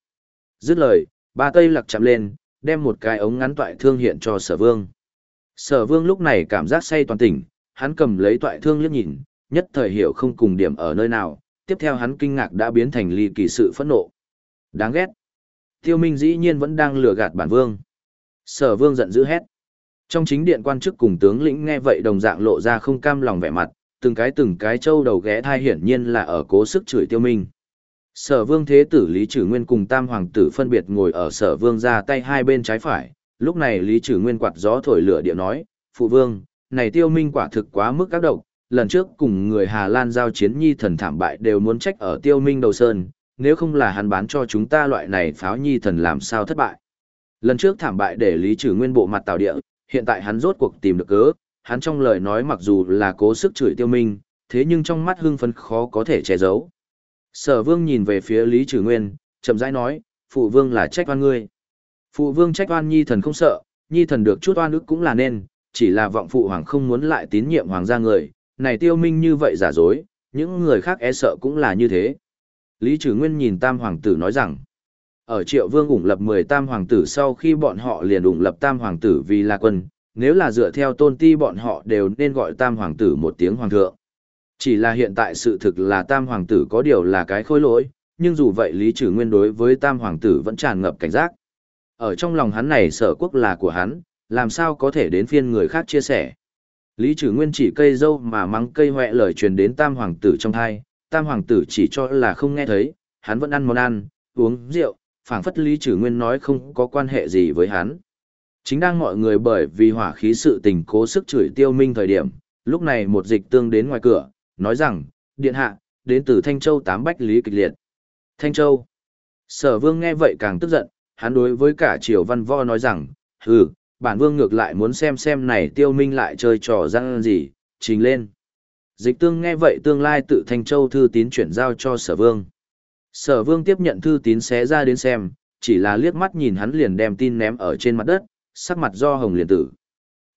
Dứt lời, ba Tây Lạc chạm lên, đem một cái ống ngắn toại thương hiện cho sở vương. Sở vương lúc này cảm giác say toàn tỉnh, hắn cầm lấy toại thương liếc nhìn, nhất thời hiểu không cùng điểm ở nơi nào, tiếp theo hắn kinh ngạc đã biến thành ly kỳ sự phẫn nộ. Đáng ghét. Tiêu Minh dĩ nhiên vẫn đang lừa gạt bản vương. Sở vương giận dữ hét. Trong chính điện quan chức cùng tướng lĩnh nghe vậy đồng dạng lộ ra không cam lòng vẻ mặt, từng cái từng cái trâu đầu ghé thai hiển nhiên là ở cố sức chửi tiêu minh. Sở vương thế tử Lý Trừ Nguyên cùng tam hoàng tử phân biệt ngồi ở sở vương ra tay hai bên trái phải, lúc này Lý Trừ Nguyên quạt gió thổi lửa địa nói, phụ vương, này tiêu minh quả thực quá mức các độc, lần trước cùng người Hà Lan giao chiến nhi thần thảm bại đều muốn trách ở tiêu minh đầu sơn, nếu không là hắn bán cho chúng ta loại này pháo nhi thần làm sao thất bại. Lần trước thảm bại để Lý Trừ Nguyên bộ mặt tạo địa, hiện tại hắn rốt cuộc tìm được cớ, hắn trong lời nói mặc dù là cố sức chửi tiêu minh, thế nhưng trong mắt hưng phấn khó có thể che giấu. Sở vương nhìn về phía Lý Trừ Nguyên, chậm rãi nói, phụ vương là trách oan ngươi. Phụ vương trách oan nhi thần không sợ, nhi thần được chút oan ức cũng là nên, chỉ là vọng phụ hoàng không muốn lại tín nhiệm hoàng gia người, này tiêu minh như vậy giả dối, những người khác e sợ cũng là như thế. Lý Trừ Nguyên nhìn tam hoàng tử nói rằng, ở triệu vương ủng lập 10 tam hoàng tử sau khi bọn họ liền ủng lập tam hoàng tử vì là quân, nếu là dựa theo tôn ti bọn họ đều nên gọi tam hoàng tử một tiếng hoàng thượng. Chỉ là hiện tại sự thực là tam hoàng tử có điều là cái khôi lỗi, nhưng dù vậy Lý Trừ Nguyên đối với tam hoàng tử vẫn tràn ngập cảnh giác. Ở trong lòng hắn này sở quốc là của hắn, làm sao có thể đến phiên người khác chia sẻ. Lý Trừ Nguyên chỉ cây dâu mà mắng cây hoẹ lời truyền đến tam hoàng tử trong thai, tam hoàng tử chỉ cho là không nghe thấy, hắn vẫn ăn món ăn, uống rượu, phảng phất Lý Trừ Nguyên nói không có quan hệ gì với hắn. Chính đang mọi người bởi vì hỏa khí sự tình cố sức chửi tiêu minh thời điểm, lúc này một dịch tương đến ngoài cửa, nói rằng, điện hạ, đến từ Thanh Châu tám bách lý kịch liệt. Thanh Châu. Sở vương nghe vậy càng tức giận, hắn đối với cả triều văn võ nói rằng, hừ, bản vương ngược lại muốn xem xem này tiêu minh lại chơi trò răng gì, trình lên. Dịch tương nghe vậy tương lai tự Thanh Châu thư tín chuyển giao cho sở vương. Sở vương tiếp nhận thư tín xé ra đến xem, chỉ là liếc mắt nhìn hắn liền đem tin ném ở trên mặt đất, sắc mặt do hồng liền tử.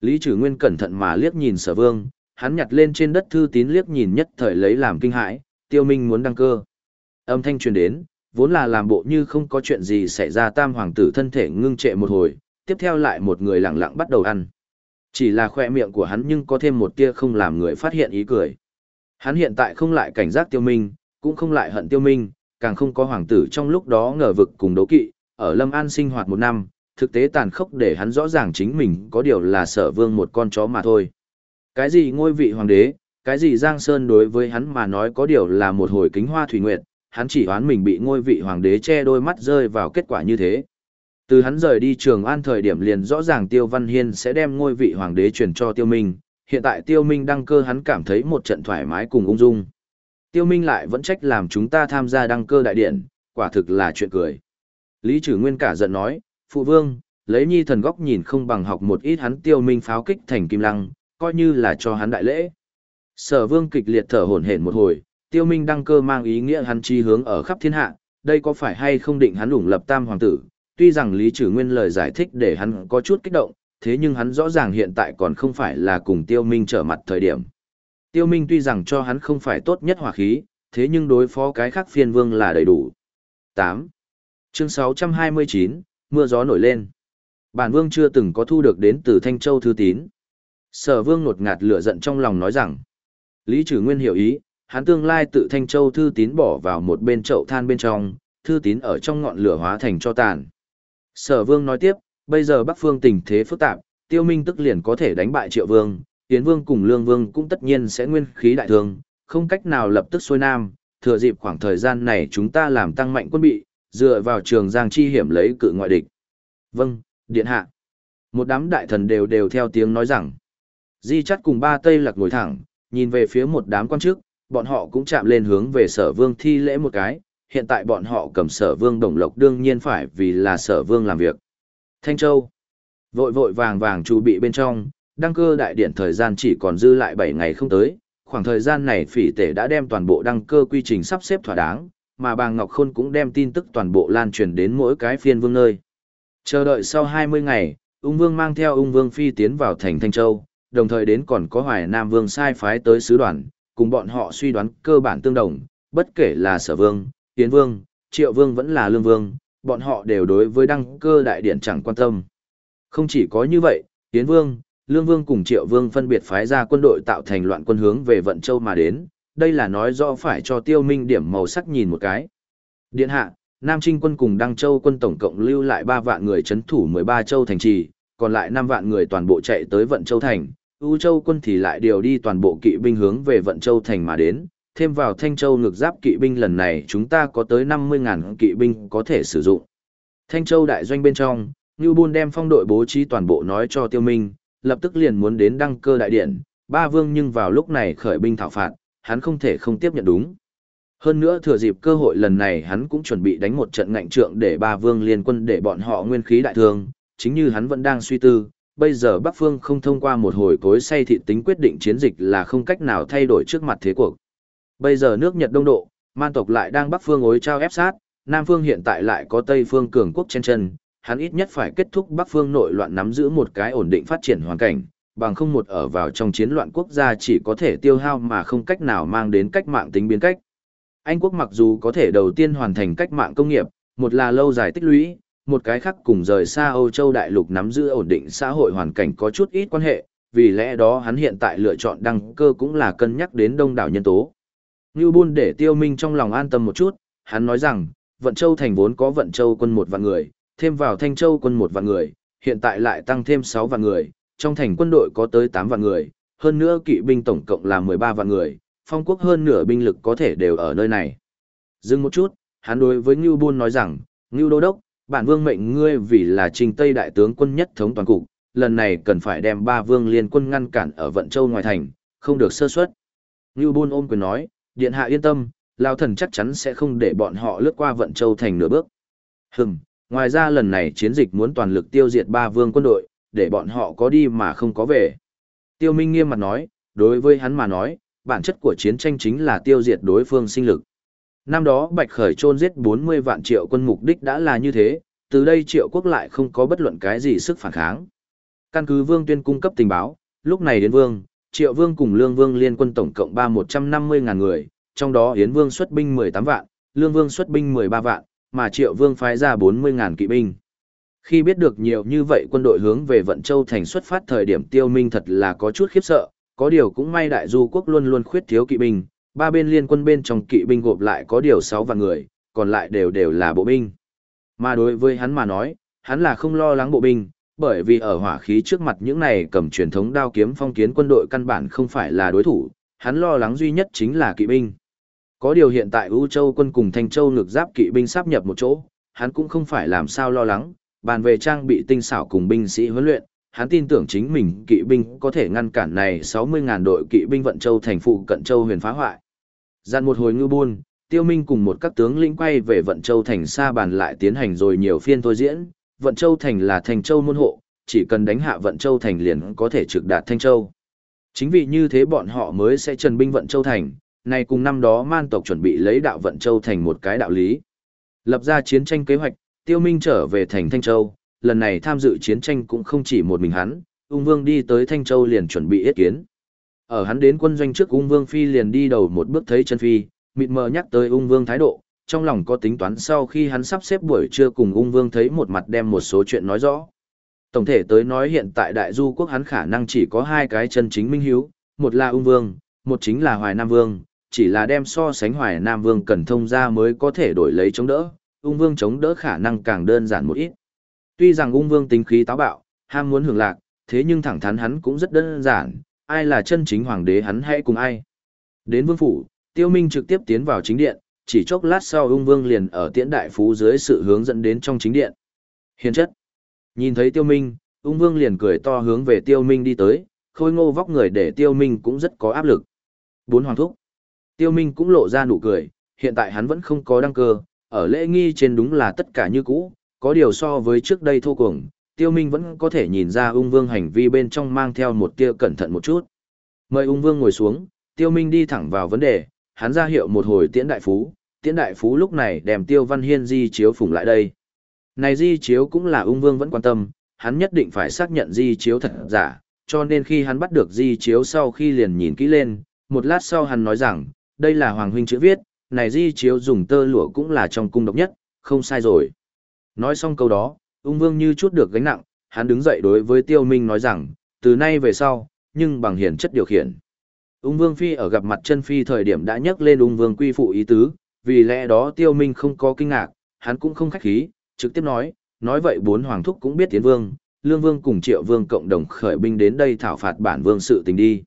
Lý Trừ Nguyên cẩn thận mà liếc nhìn sở vương, hắn nhặt lên trên đất thư tín liếc nhìn nhất thời lấy làm kinh hãi, tiêu minh muốn đăng cơ. Âm thanh truyền đến, vốn là làm bộ như không có chuyện gì xảy ra tam hoàng tử thân thể ngưng trệ một hồi, tiếp theo lại một người lặng lặng bắt đầu ăn. Chỉ là khoe miệng của hắn nhưng có thêm một tia không làm người phát hiện ý cười. Hắn hiện tại không lại cảnh giác tiêu minh, cũng không lại hận tiêu minh, càng không có hoàng tử trong lúc đó ngờ vực cùng đấu kỵ, ở Lâm An sinh hoạt một năm, thực tế tàn khốc để hắn rõ ràng chính mình có điều là sở vương một con chó mà thôi. Cái gì ngôi vị hoàng đế, cái gì Giang Sơn đối với hắn mà nói có điều là một hồi kính hoa thủy nguyệt, hắn chỉ đoán mình bị ngôi vị hoàng đế che đôi mắt rơi vào kết quả như thế. Từ hắn rời đi trường an thời điểm liền rõ ràng Tiêu Văn Hiên sẽ đem ngôi vị hoàng đế truyền cho Tiêu Minh, hiện tại Tiêu Minh đăng cơ hắn cảm thấy một trận thoải mái cùng ung dung. Tiêu Minh lại vẫn trách làm chúng ta tham gia đăng cơ đại điện, quả thực là chuyện cười. Lý Trử Nguyên cả giận nói, Phụ Vương, lấy nhi thần góc nhìn không bằng học một ít hắn Tiêu Minh pháo kích thành kim lăng, coi như là cho hắn đại lễ. Sở Vương kịch liệt thở hổn hển một hồi, Tiêu Minh đăng cơ mang ý nghĩa hắn chi hướng ở khắp thiên hạ, đây có phải hay không định hắn ủng lập tam hoàng tử, tuy rằng Lý Trử Nguyên lời giải thích để hắn có chút kích động, thế nhưng hắn rõ ràng hiện tại còn không phải là cùng Tiêu Minh trở mặt thời điểm. Tiêu Minh tuy rằng cho hắn không phải tốt nhất hỏa khí, thế nhưng đối phó cái khác phiên vương là đầy đủ. 8. Chương 629, mưa gió nổi lên. Bản vương chưa từng có thu được đến từ Thanh Châu thư tín. Sở vương nột ngạt lửa giận trong lòng nói rằng. Lý Trử Nguyên hiểu ý, hắn tương lai tự Thanh Châu thư tín bỏ vào một bên chậu than bên trong, thư tín ở trong ngọn lửa hóa thành cho tàn. Sở vương nói tiếp, bây giờ Bắc Phương tình thế phức tạp, tiêu minh tức liền có thể đánh bại triệu vương, Tiến vương cùng lương vương cũng tất nhiên sẽ nguyên khí đại thương, không cách nào lập tức xuôi nam, thừa dịp khoảng thời gian này chúng ta làm tăng mạnh quân bị, dựa vào trường giang chi hiểm lấy cự ngoại địch. Vâng, điện hạ. Một đám đại thần đều đều theo tiếng nói rằng. Di chắt cùng ba tây lạc ngồi thẳng, nhìn về phía một đám quan chức, bọn họ cũng chạm lên hướng về sở vương thi lễ một cái, hiện tại bọn họ cầm sở vương đồng lộc đương nhiên phải vì là sở vương làm việc. Thanh Châu. Vội vội vàng vàng chuẩn bị bên trong, đăng cơ đại điện thời gian chỉ còn dư lại 7 ngày không tới, khoảng thời gian này phỉ tể đã đem toàn bộ đăng cơ quy trình sắp xếp thỏa đáng, mà bà Ngọc Khôn cũng đem tin tức toàn bộ lan truyền đến mỗi cái phiên vương nơi. Chờ đợi sau 20 ngày, ung vương mang theo ung vương phi tiến vào thành Thanh Châu, đồng thời đến còn có hoài nam vương sai phái tới sứ đoàn, cùng bọn họ suy đoán cơ bản tương đồng, bất kể là sở vương, tiến vương, triệu vương vẫn là lương vương, bọn họ đều đối với đăng cơ đại điển chẳng quan tâm. Không chỉ có như vậy, tiến vương, lương vương cùng triệu vương phân biệt phái ra quân đội tạo thành loạn quân hướng về vận châu mà đến, đây là nói rõ phải cho tiêu minh điểm màu sắc nhìn một cái. Điện hạ, Nam Trinh quân cùng Đăng Châu quân tổng cộng lưu lại 3 vạn người chấn thủ 13 châu thành trì, còn lại 5 vạn người toàn bộ chạy tới Vận Châu thành, U Châu quân thì lại điều đi toàn bộ kỵ binh hướng về Vận Châu thành mà đến, thêm vào Thanh Châu ngược giáp kỵ binh lần này chúng ta có tới 50.000 kỵ binh có thể sử dụng. Thanh Châu đại doanh bên trong, Ngưu Bôn đem phong đội bố trí toàn bộ nói cho Tiêu Minh, lập tức liền muốn đến đăng cơ đại điện, ba vương nhưng vào lúc này khởi binh thảo phạt, hắn không thể không tiếp nhận đúng. Hơn nữa thừa dịp cơ hội lần này hắn cũng chuẩn bị đánh một trận ngạnh trượng để ba vương liên quân để bọn họ nguyên khí đại thương, chính như hắn vẫn đang suy tư, bây giờ Bắc Phương không thông qua một hồi cối say thị tính quyết định chiến dịch là không cách nào thay đổi trước mặt thế cuộc. Bây giờ nước Nhật đông độ, man tộc lại đang Bắc Phương ối trao ép sát, Nam Phương hiện tại lại có Tây Phương cường quốc trên chân, hắn ít nhất phải kết thúc Bắc Phương nội loạn nắm giữ một cái ổn định phát triển hoàn cảnh, bằng không một ở vào trong chiến loạn quốc gia chỉ có thể tiêu hao mà không cách nào mang đến cách mạng tính biến cách. Anh quốc mặc dù có thể đầu tiên hoàn thành cách mạng công nghiệp, một là lâu dài tích lũy, một cái khác cùng rời xa Âu Châu đại lục nắm giữ ổn định xã hội hoàn cảnh có chút ít quan hệ, vì lẽ đó hắn hiện tại lựa chọn đăng cơ cũng là cân nhắc đến đông đảo nhân tố. Như buôn để tiêu minh trong lòng an tâm một chút, hắn nói rằng, Vận Châu thành vốn có Vận Châu quân một vạn người, thêm vào Thanh Châu quân một vạn người, hiện tại lại tăng thêm 6 vạn người, trong thành quân đội có tới 8 vạn người, hơn nữa kỵ binh tổng cộng là 13 vạn người, phong quốc hơn nửa binh lực có thể đều ở nơi này. Dừng một chút, hắn đối với Ngưu Bôn nói rằng, Ngưu Đô Đốc, bản vương mệnh ngươi vì là trình Tây đại tướng quân nhất thống toàn cục, lần này cần phải đem ba vương liên quân ngăn cản ở Vận Châu ngoài thành, không được sơ suất. Ngưu Bôn ôm quyền nói, điện hạ yên tâm, Lao thần chắc chắn sẽ không để bọn họ lướt qua Vận Châu thành nửa bước. Hừm, ngoài ra lần này chiến dịch muốn toàn lực tiêu diệt ba vương quân đội, để bọn họ có đi mà không có về. Tiêu Minh nghiêm mặt nói, đối với hắn mà nói, bản chất của chiến tranh chính là tiêu diệt đối phương sinh lực. Năm đó Bạch Khởi chôn giết 40 vạn triệu quân mục đích đã là như thế, từ đây triệu quốc lại không có bất luận cái gì sức phản kháng. Căn cứ Vương Tuyên cung cấp tình báo, lúc này đến Vương, Triệu Vương cùng Lương Vương liên quân tổng cộng 3150 ngàn người, trong đó Yến Vương xuất binh 18 vạn, Lương Vương xuất binh 13 vạn, mà Triệu Vương phái ra 40.000 kỵ binh. Khi biết được nhiều như vậy quân đội hướng về Vận Châu thành xuất phát thời điểm tiêu minh thật là có chút khiếp sợ, có điều cũng may đại du quốc luôn luôn khuyết thiếu kỵ binh, ba bên liên quân bên trong kỵ binh gộp lại có điều sáu vạn người, còn lại đều đều là bộ binh. Mà đối với hắn mà nói, hắn là không lo lắng bộ binh, bởi vì ở hỏa khí trước mặt những này cầm truyền thống đao kiếm phong kiến quân đội căn bản không phải là đối thủ, hắn lo lắng duy nhất chính là kỵ binh. Có điều hiện tại U Châu quân cùng Thanh Châu ngược giáp kỵ binh sắp nhập một chỗ, hắn cũng không phải làm sao lo lắng, bàn về trang bị tinh xảo cùng binh sĩ huấn luyện, hắn tin tưởng chính mình kỵ binh có thể ngăn cản này 60.000 đội kỵ binh vận châu thành phụ cận châu huyền phá hoại. Gian một hồi ngư buôn, tiêu minh cùng một các tướng lĩnh quay về vận châu thành xa bàn lại tiến hành rồi nhiều phiên thôi diễn, vận châu thành là thành châu môn hộ, chỉ cần đánh hạ vận châu thành liền có thể trực đạt thanh châu. Chính vì như thế bọn họ mới sẽ trần binh vận châu thành, này cùng năm đó man tộc chuẩn bị lấy đạo vận châu thành một cái đạo lý. Lập ra chiến tranh kế hoạch, tiêu minh trở về thành Thanh Châu, lần này tham dự chiến tranh cũng không chỉ một mình hắn, ung vương đi tới Thanh Châu liền chuẩn bị yết kiến. Ở hắn đến quân doanh trước ung vương phi liền đi đầu một bước thấy chân phi, mịt mờ nhắc tới ung vương thái độ, trong lòng có tính toán sau khi hắn sắp xếp buổi trưa cùng ung vương thấy một mặt đem một số chuyện nói rõ. Tổng thể tới nói hiện tại đại du quốc hắn khả năng chỉ có hai cái chân chính minh hiếu, một là ung vương, một chính là hoài nam vương, chỉ là đem so sánh hoài nam vương cần thông ra mới có thể đổi lấy chống đỡ, ung vương chống đỡ khả năng càng đơn giản một ít. Tuy rằng ung vương tính khí táo bạo, ham muốn hưởng lạc, thế nhưng thẳng thắn hắn cũng rất đơn giản, ai là chân chính hoàng đế hắn hãy cùng ai. Đến vương phủ, Tiêu Minh trực tiếp tiến vào chính điện, chỉ chốc lát sau ung vương liền ở tiễn đại phú dưới sự hướng dẫn đến trong chính điện. Hiền chất. Nhìn thấy Tiêu Minh, ung vương liền cười to hướng về Tiêu Minh đi tới, khôi ngô vóc người để Tiêu Minh cũng rất có áp lực. Bốn hoàng thúc. Tiêu Minh cũng lộ ra nụ cười, hiện tại hắn vẫn không có đăng cơ, ở lễ nghi trên đúng là tất cả như cũ, có điều so với trước đây thô cuồng, Tiêu Minh vẫn có thể nhìn ra ung vương hành vi bên trong mang theo một tia cẩn thận một chút. Mời ung vương ngồi xuống, Tiêu Minh đi thẳng vào vấn đề, hắn ra hiệu một hồi tiễn đại phú, tiễn đại phú lúc này đem Tiêu Văn Hiên di chiếu phủng lại đây. Này di chiếu cũng là ung vương vẫn quan tâm, hắn nhất định phải xác nhận di chiếu thật giả, cho nên khi hắn bắt được di chiếu sau khi liền nhìn kỹ lên, một lát sau hắn nói rằng, đây là Hoàng Huynh chữ viết, này di chiếu dùng tơ lụa cũng là trong cung độc nhất, không sai rồi. Nói xong câu đó, ung vương như chút được gánh nặng, hắn đứng dậy đối với tiêu minh nói rằng, từ nay về sau, nhưng bằng hiển chất điều khiển. Ung vương phi ở gặp mặt chân phi thời điểm đã nhắc lên ung vương quy phụ ý tứ, vì lẽ đó tiêu minh không có kinh ngạc, hắn cũng không khách khí, trực tiếp nói, nói vậy bốn hoàng thúc cũng biết tiến vương, lương vương cùng triệu vương cộng đồng khởi binh đến đây thảo phạt bản vương sự tình đi.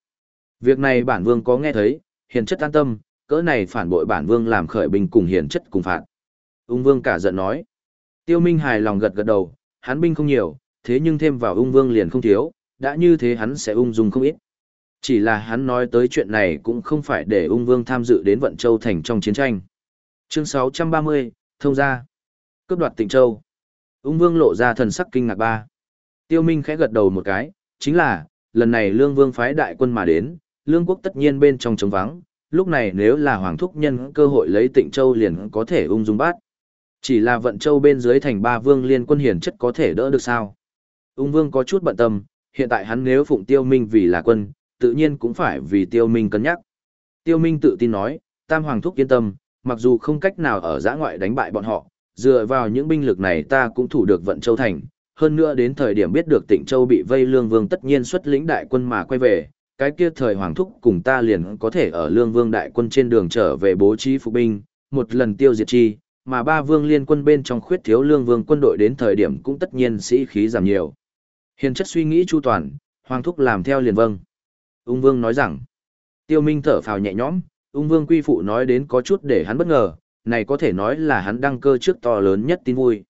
Việc này bản vương có nghe thấy, hiền chất an tâm, cỡ này phản bội bản vương làm khởi binh cùng hiền chất cùng phạt. Ung vương cả giận nói. Tiêu Minh hài lòng gật gật đầu, hắn binh không nhiều, thế nhưng thêm vào ung vương liền không thiếu, đã như thế hắn sẽ ung dung không ít. Chỉ là hắn nói tới chuyện này cũng không phải để ung vương tham dự đến vận châu thành trong chiến tranh. Chương 630, thông ra. Cướp đoạt tịnh châu. Ung vương lộ ra thần sắc kinh ngạc ba. Tiêu Minh khẽ gật đầu một cái, chính là, lần này lương vương phái đại quân mà đến, lương quốc tất nhiên bên trong trống vắng, lúc này nếu là hoàng thúc nhân cơ hội lấy tịnh châu liền có thể ung dung bắt. Chỉ là vận châu bên dưới thành ba vương liên quân hiển chất có thể đỡ được sao. Ung vương có chút bận tâm, hiện tại hắn nếu phụng tiêu minh vì là quân, tự nhiên cũng phải vì tiêu minh cân nhắc. Tiêu minh tự tin nói, tam hoàng thúc yên tâm, mặc dù không cách nào ở giã ngoại đánh bại bọn họ, dựa vào những binh lực này ta cũng thủ được vận châu thành. Hơn nữa đến thời điểm biết được tỉnh châu bị vây lương vương tất nhiên xuất lĩnh đại quân mà quay về, cái kia thời hoàng thúc cùng ta liền có thể ở lương vương đại quân trên đường trở về bố trí phục binh, một lần tiêu diệt chi, mà ba vương liên quân bên trong khuyết thiếu lương vương quân đội đến thời điểm cũng tất nhiên sĩ khí giảm nhiều. Hiền chất suy nghĩ chu toàn, hoàng thúc làm theo liền vâng. Ung vương nói rằng, tiêu minh thở phào nhẹ nhõm, ung vương quy phụ nói đến có chút để hắn bất ngờ, này có thể nói là hắn đăng cơ trước to lớn nhất tin vui.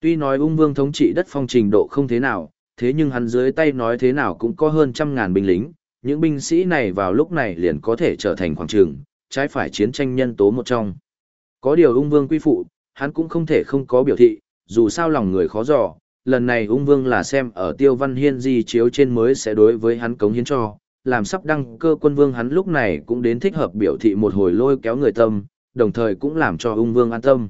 Tuy nói ung vương thống trị đất phong trình độ không thế nào, thế nhưng hắn dưới tay nói thế nào cũng có hơn trăm ngàn binh lính, những binh sĩ này vào lúc này liền có thể trở thành khoảng trường, trái phải chiến tranh nhân tố một trong. Có điều ung vương quy phụ, hắn cũng không thể không có biểu thị, dù sao lòng người khó dò, lần này ung vương là xem ở tiêu văn hiên di chiếu trên mới sẽ đối với hắn cống hiến cho, làm sắp đăng cơ quân vương hắn lúc này cũng đến thích hợp biểu thị một hồi lôi kéo người tâm, đồng thời cũng làm cho ung vương an tâm.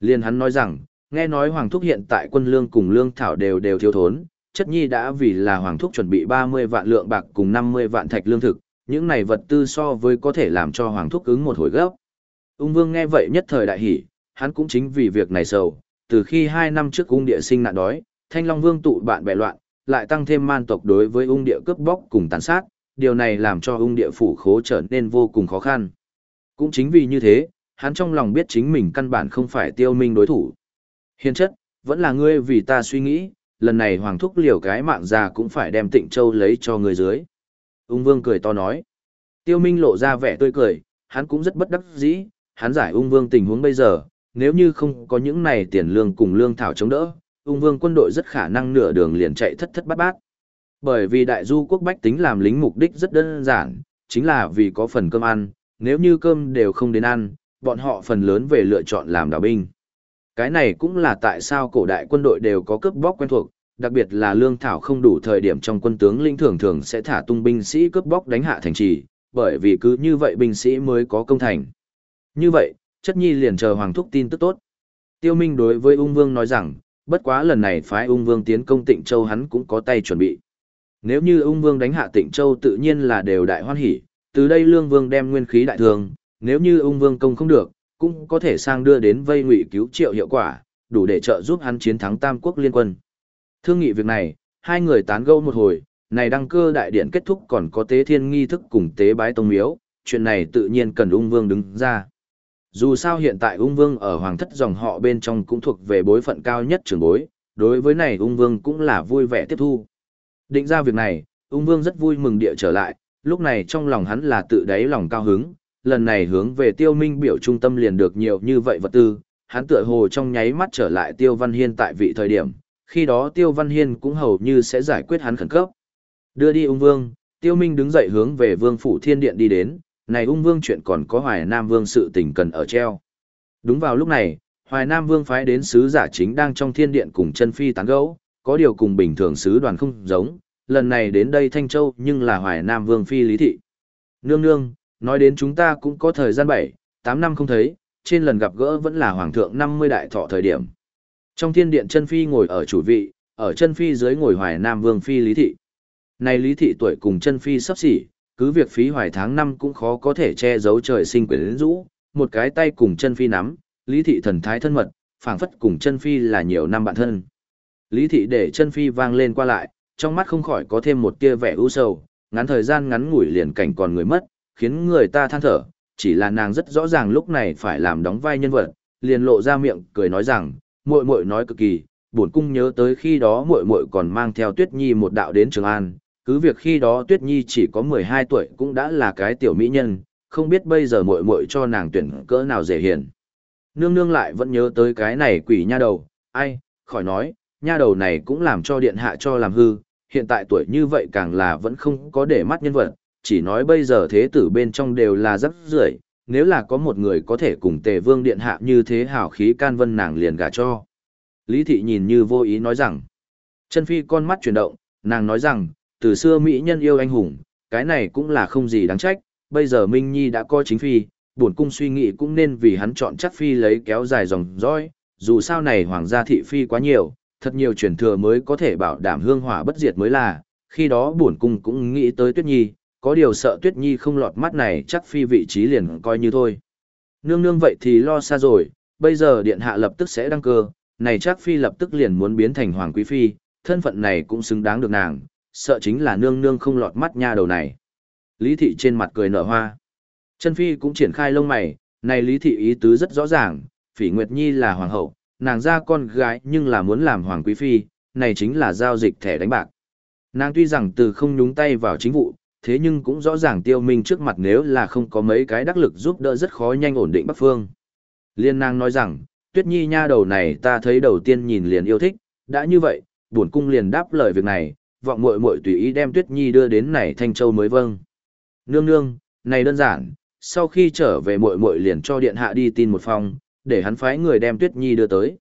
Liên hắn nói rằng, nghe nói Hoàng Thúc hiện tại quân lương cùng lương thảo đều đều thiếu thốn, chất nhi đã vì là Hoàng Thúc chuẩn bị 30 vạn lượng bạc cùng 50 vạn thạch lương thực, những này vật tư so với có thể làm cho Hoàng Thúc ứng một hồi gấp. Ung Vương nghe vậy nhất thời đại hỉ, hắn cũng chính vì việc này sầu, từ khi hai năm trước ung địa sinh nạn đói, Thanh Long Vương tụ bạn bè loạn, lại tăng thêm man tộc đối với ung địa cướp bóc cùng tàn sát, điều này làm cho ung địa phủ khố trở nên vô cùng khó khăn. Cũng chính vì như thế, hắn trong lòng biết chính mình căn bản không phải tiêu minh đối thủ. Hiền chất, vẫn là ngươi vì ta suy nghĩ, lần này hoàng thúc liều cái mạng già cũng phải đem tịnh châu lấy cho người dưới. Ung vương cười to nói. Tiêu minh lộ ra vẻ tươi cười, hắn cũng rất bất đắc dĩ, hắn giải ung vương tình huống bây giờ, nếu như không có những này tiền lương cùng lương thảo chống đỡ, ung vương quân đội rất khả năng nửa đường liền chạy thất thất bát bát. Bởi vì đại du quốc bách tính làm lính mục đích rất đơn giản, chính là vì có phần cơm ăn, nếu như cơm đều không đến ăn, bọn họ phần lớn về lựa chọn làm đào binh. Cái này cũng là tại sao cổ đại quân đội đều có cướp bóc quen thuộc, đặc biệt là lương thảo không đủ thời điểm trong quân tướng linh thường thường sẽ thả tung binh sĩ cướp bóc đánh hạ thành trì, bởi vì cứ như vậy binh sĩ mới có công thành. Như vậy, chất nhi liền chờ hoàng thúc tin tức tốt. Tiêu Minh đối với ung vương nói rằng, bất quá lần này phái ung vương tiến công tịnh châu hắn cũng có tay chuẩn bị. Nếu như ung vương đánh hạ tịnh châu tự nhiên là đều đại hoan hỉ, từ đây lương vương đem nguyên khí đại thường, nếu như ung vương công không được, cũng có thể sang đưa đến vây ngụy cứu triệu hiệu quả, đủ để trợ giúp hắn chiến thắng tam quốc liên quân. Thương nghị việc này, hai người tán gẫu một hồi, này đăng cơ đại điện kết thúc còn có tế thiên nghi thức cùng tế bái tông miếu, chuyện này tự nhiên cần ung vương đứng ra. Dù sao hiện tại ung vương ở hoàng thất dòng họ bên trong cũng thuộc về bối phận cao nhất trưởng bối, đối với này ung vương cũng là vui vẻ tiếp thu. Định ra việc này, ung vương rất vui mừng địa trở lại, lúc này trong lòng hắn là tự đáy lòng cao hứng, lần này hướng về tiêu minh biểu trung tâm liền được nhiều như vậy vật tư, hắn tựa hồ trong nháy mắt trở lại tiêu văn hiên tại vị thời điểm, khi đó tiêu văn hiên cũng hầu như sẽ giải quyết hắn khẩn cấp. Đưa đi ung vương, tiêu minh đứng dậy hướng về vương phủ thiên điện đi đến, này ung vương chuyện còn có hoài nam vương sự tình cần ở treo. Đúng vào lúc này, hoài nam vương phái đến sứ giả chính đang trong thiên điện cùng chân phi tán gẫu, có điều cùng bình thường sứ đoàn không giống, lần này đến đây Thanh Châu nhưng là hoài nam vương phi lý thị. Nương nương, nói đến chúng ta cũng có thời gian 7, 8 năm không thấy, trên lần gặp gỡ vẫn là hoàng thượng 50 đại thọ thời điểm. Trong thiên điện chân phi ngồi ở chủ vị, ở chân phi dưới ngồi hoài nam vương phi lý thị. Này lý thị tuổi cùng chân phi sắp xỉ, cứ việc phí hoài tháng năm cũng khó có thể che giấu trời sinh quyến rũ, một cái tay cùng chân phi nắm, lý thị thần thái thân mật, phảng phất cùng chân phi là nhiều năm bạn thân. Lý thị để chân phi vang lên qua lại, trong mắt không khỏi có thêm một tia vẻ u sầu, ngắn thời gian ngắn ngủi liền cảnh còn người mất, khiến người ta than thở, chỉ là nàng rất rõ ràng lúc này phải làm đóng vai nhân vật, liền lộ ra miệng cười nói rằng, muội muội nói cực kỳ, bổn cung nhớ tới khi đó muội muội còn mang theo Tuyết Nhi một đạo đến Trường An, cứ việc khi đó Tuyết Nhi chỉ có 12 tuổi cũng đã là cái tiểu mỹ nhân, không biết bây giờ muội muội cho nàng tuyển cỡ nào dễ hiền. Nương nương lại vẫn nhớ tới cái này quỷ nha đầu, ai, khỏi nói, nha đầu này cũng làm cho điện hạ cho làm hư, hiện tại tuổi như vậy càng là vẫn không có để mắt nhân vật, chỉ nói bây giờ thế tử bên trong đều là rất rưởi nếu là có một người có thể cùng tề vương điện hạ như thế hảo khí can vân nàng liền gả cho. Lý thị nhìn như vô ý nói rằng, chân phi con mắt chuyển động, nàng nói rằng, từ xưa mỹ nhân yêu anh hùng, cái này cũng là không gì đáng trách, bây giờ Minh Nhi đã coi chính phi, bổn cung suy nghĩ cũng nên vì hắn chọn chắc phi lấy kéo dài dòng dõi, dù sao này hoàng gia thị phi quá nhiều, thật nhiều truyền thừa mới có thể bảo đảm hương hỏa bất diệt mới là, khi đó bổn cung cũng nghĩ tới Tuyết Nhi, có điều sợ Tuyết Nhi không lọt mắt này chắc phi vị trí liền coi như thôi. Nương nương vậy thì lo xa rồi, bây giờ điện hạ lập tức sẽ đăng cơ, này chắc phi lập tức liền muốn biến thành hoàng quý phi, thân phận này cũng xứng đáng được nàng, sợ chính là nương nương không lọt mắt nha đầu này. Lý thị trên mặt cười nở hoa. Chân phi cũng triển khai lông mày, này lý thị ý tứ rất rõ ràng, phỉ nguyệt nhi là hoàng hậu, nàng ra con gái nhưng là muốn làm hoàng quý phi, này chính là giao dịch thẻ đánh bạc. Nàng tuy rằng từ không nhúng tay vào chính vụ, thế nhưng cũng rõ ràng tiêu minh trước mặt nếu là không có mấy cái đắc lực giúp đỡ rất khó nhanh ổn định Bắc Phương. Liên nàng nói rằng, tuyết nhi nha đầu này ta thấy đầu tiên nhìn liền yêu thích, đã như vậy, buồn cung liền đáp lời việc này, vọng muội muội tùy ý đem tuyết nhi đưa đến này Thanh Châu mới vâng. Nương nương, này đơn giản, sau khi trở về muội muội liền cho điện hạ đi tin một phong, để hắn phái người đem tuyết nhi đưa tới.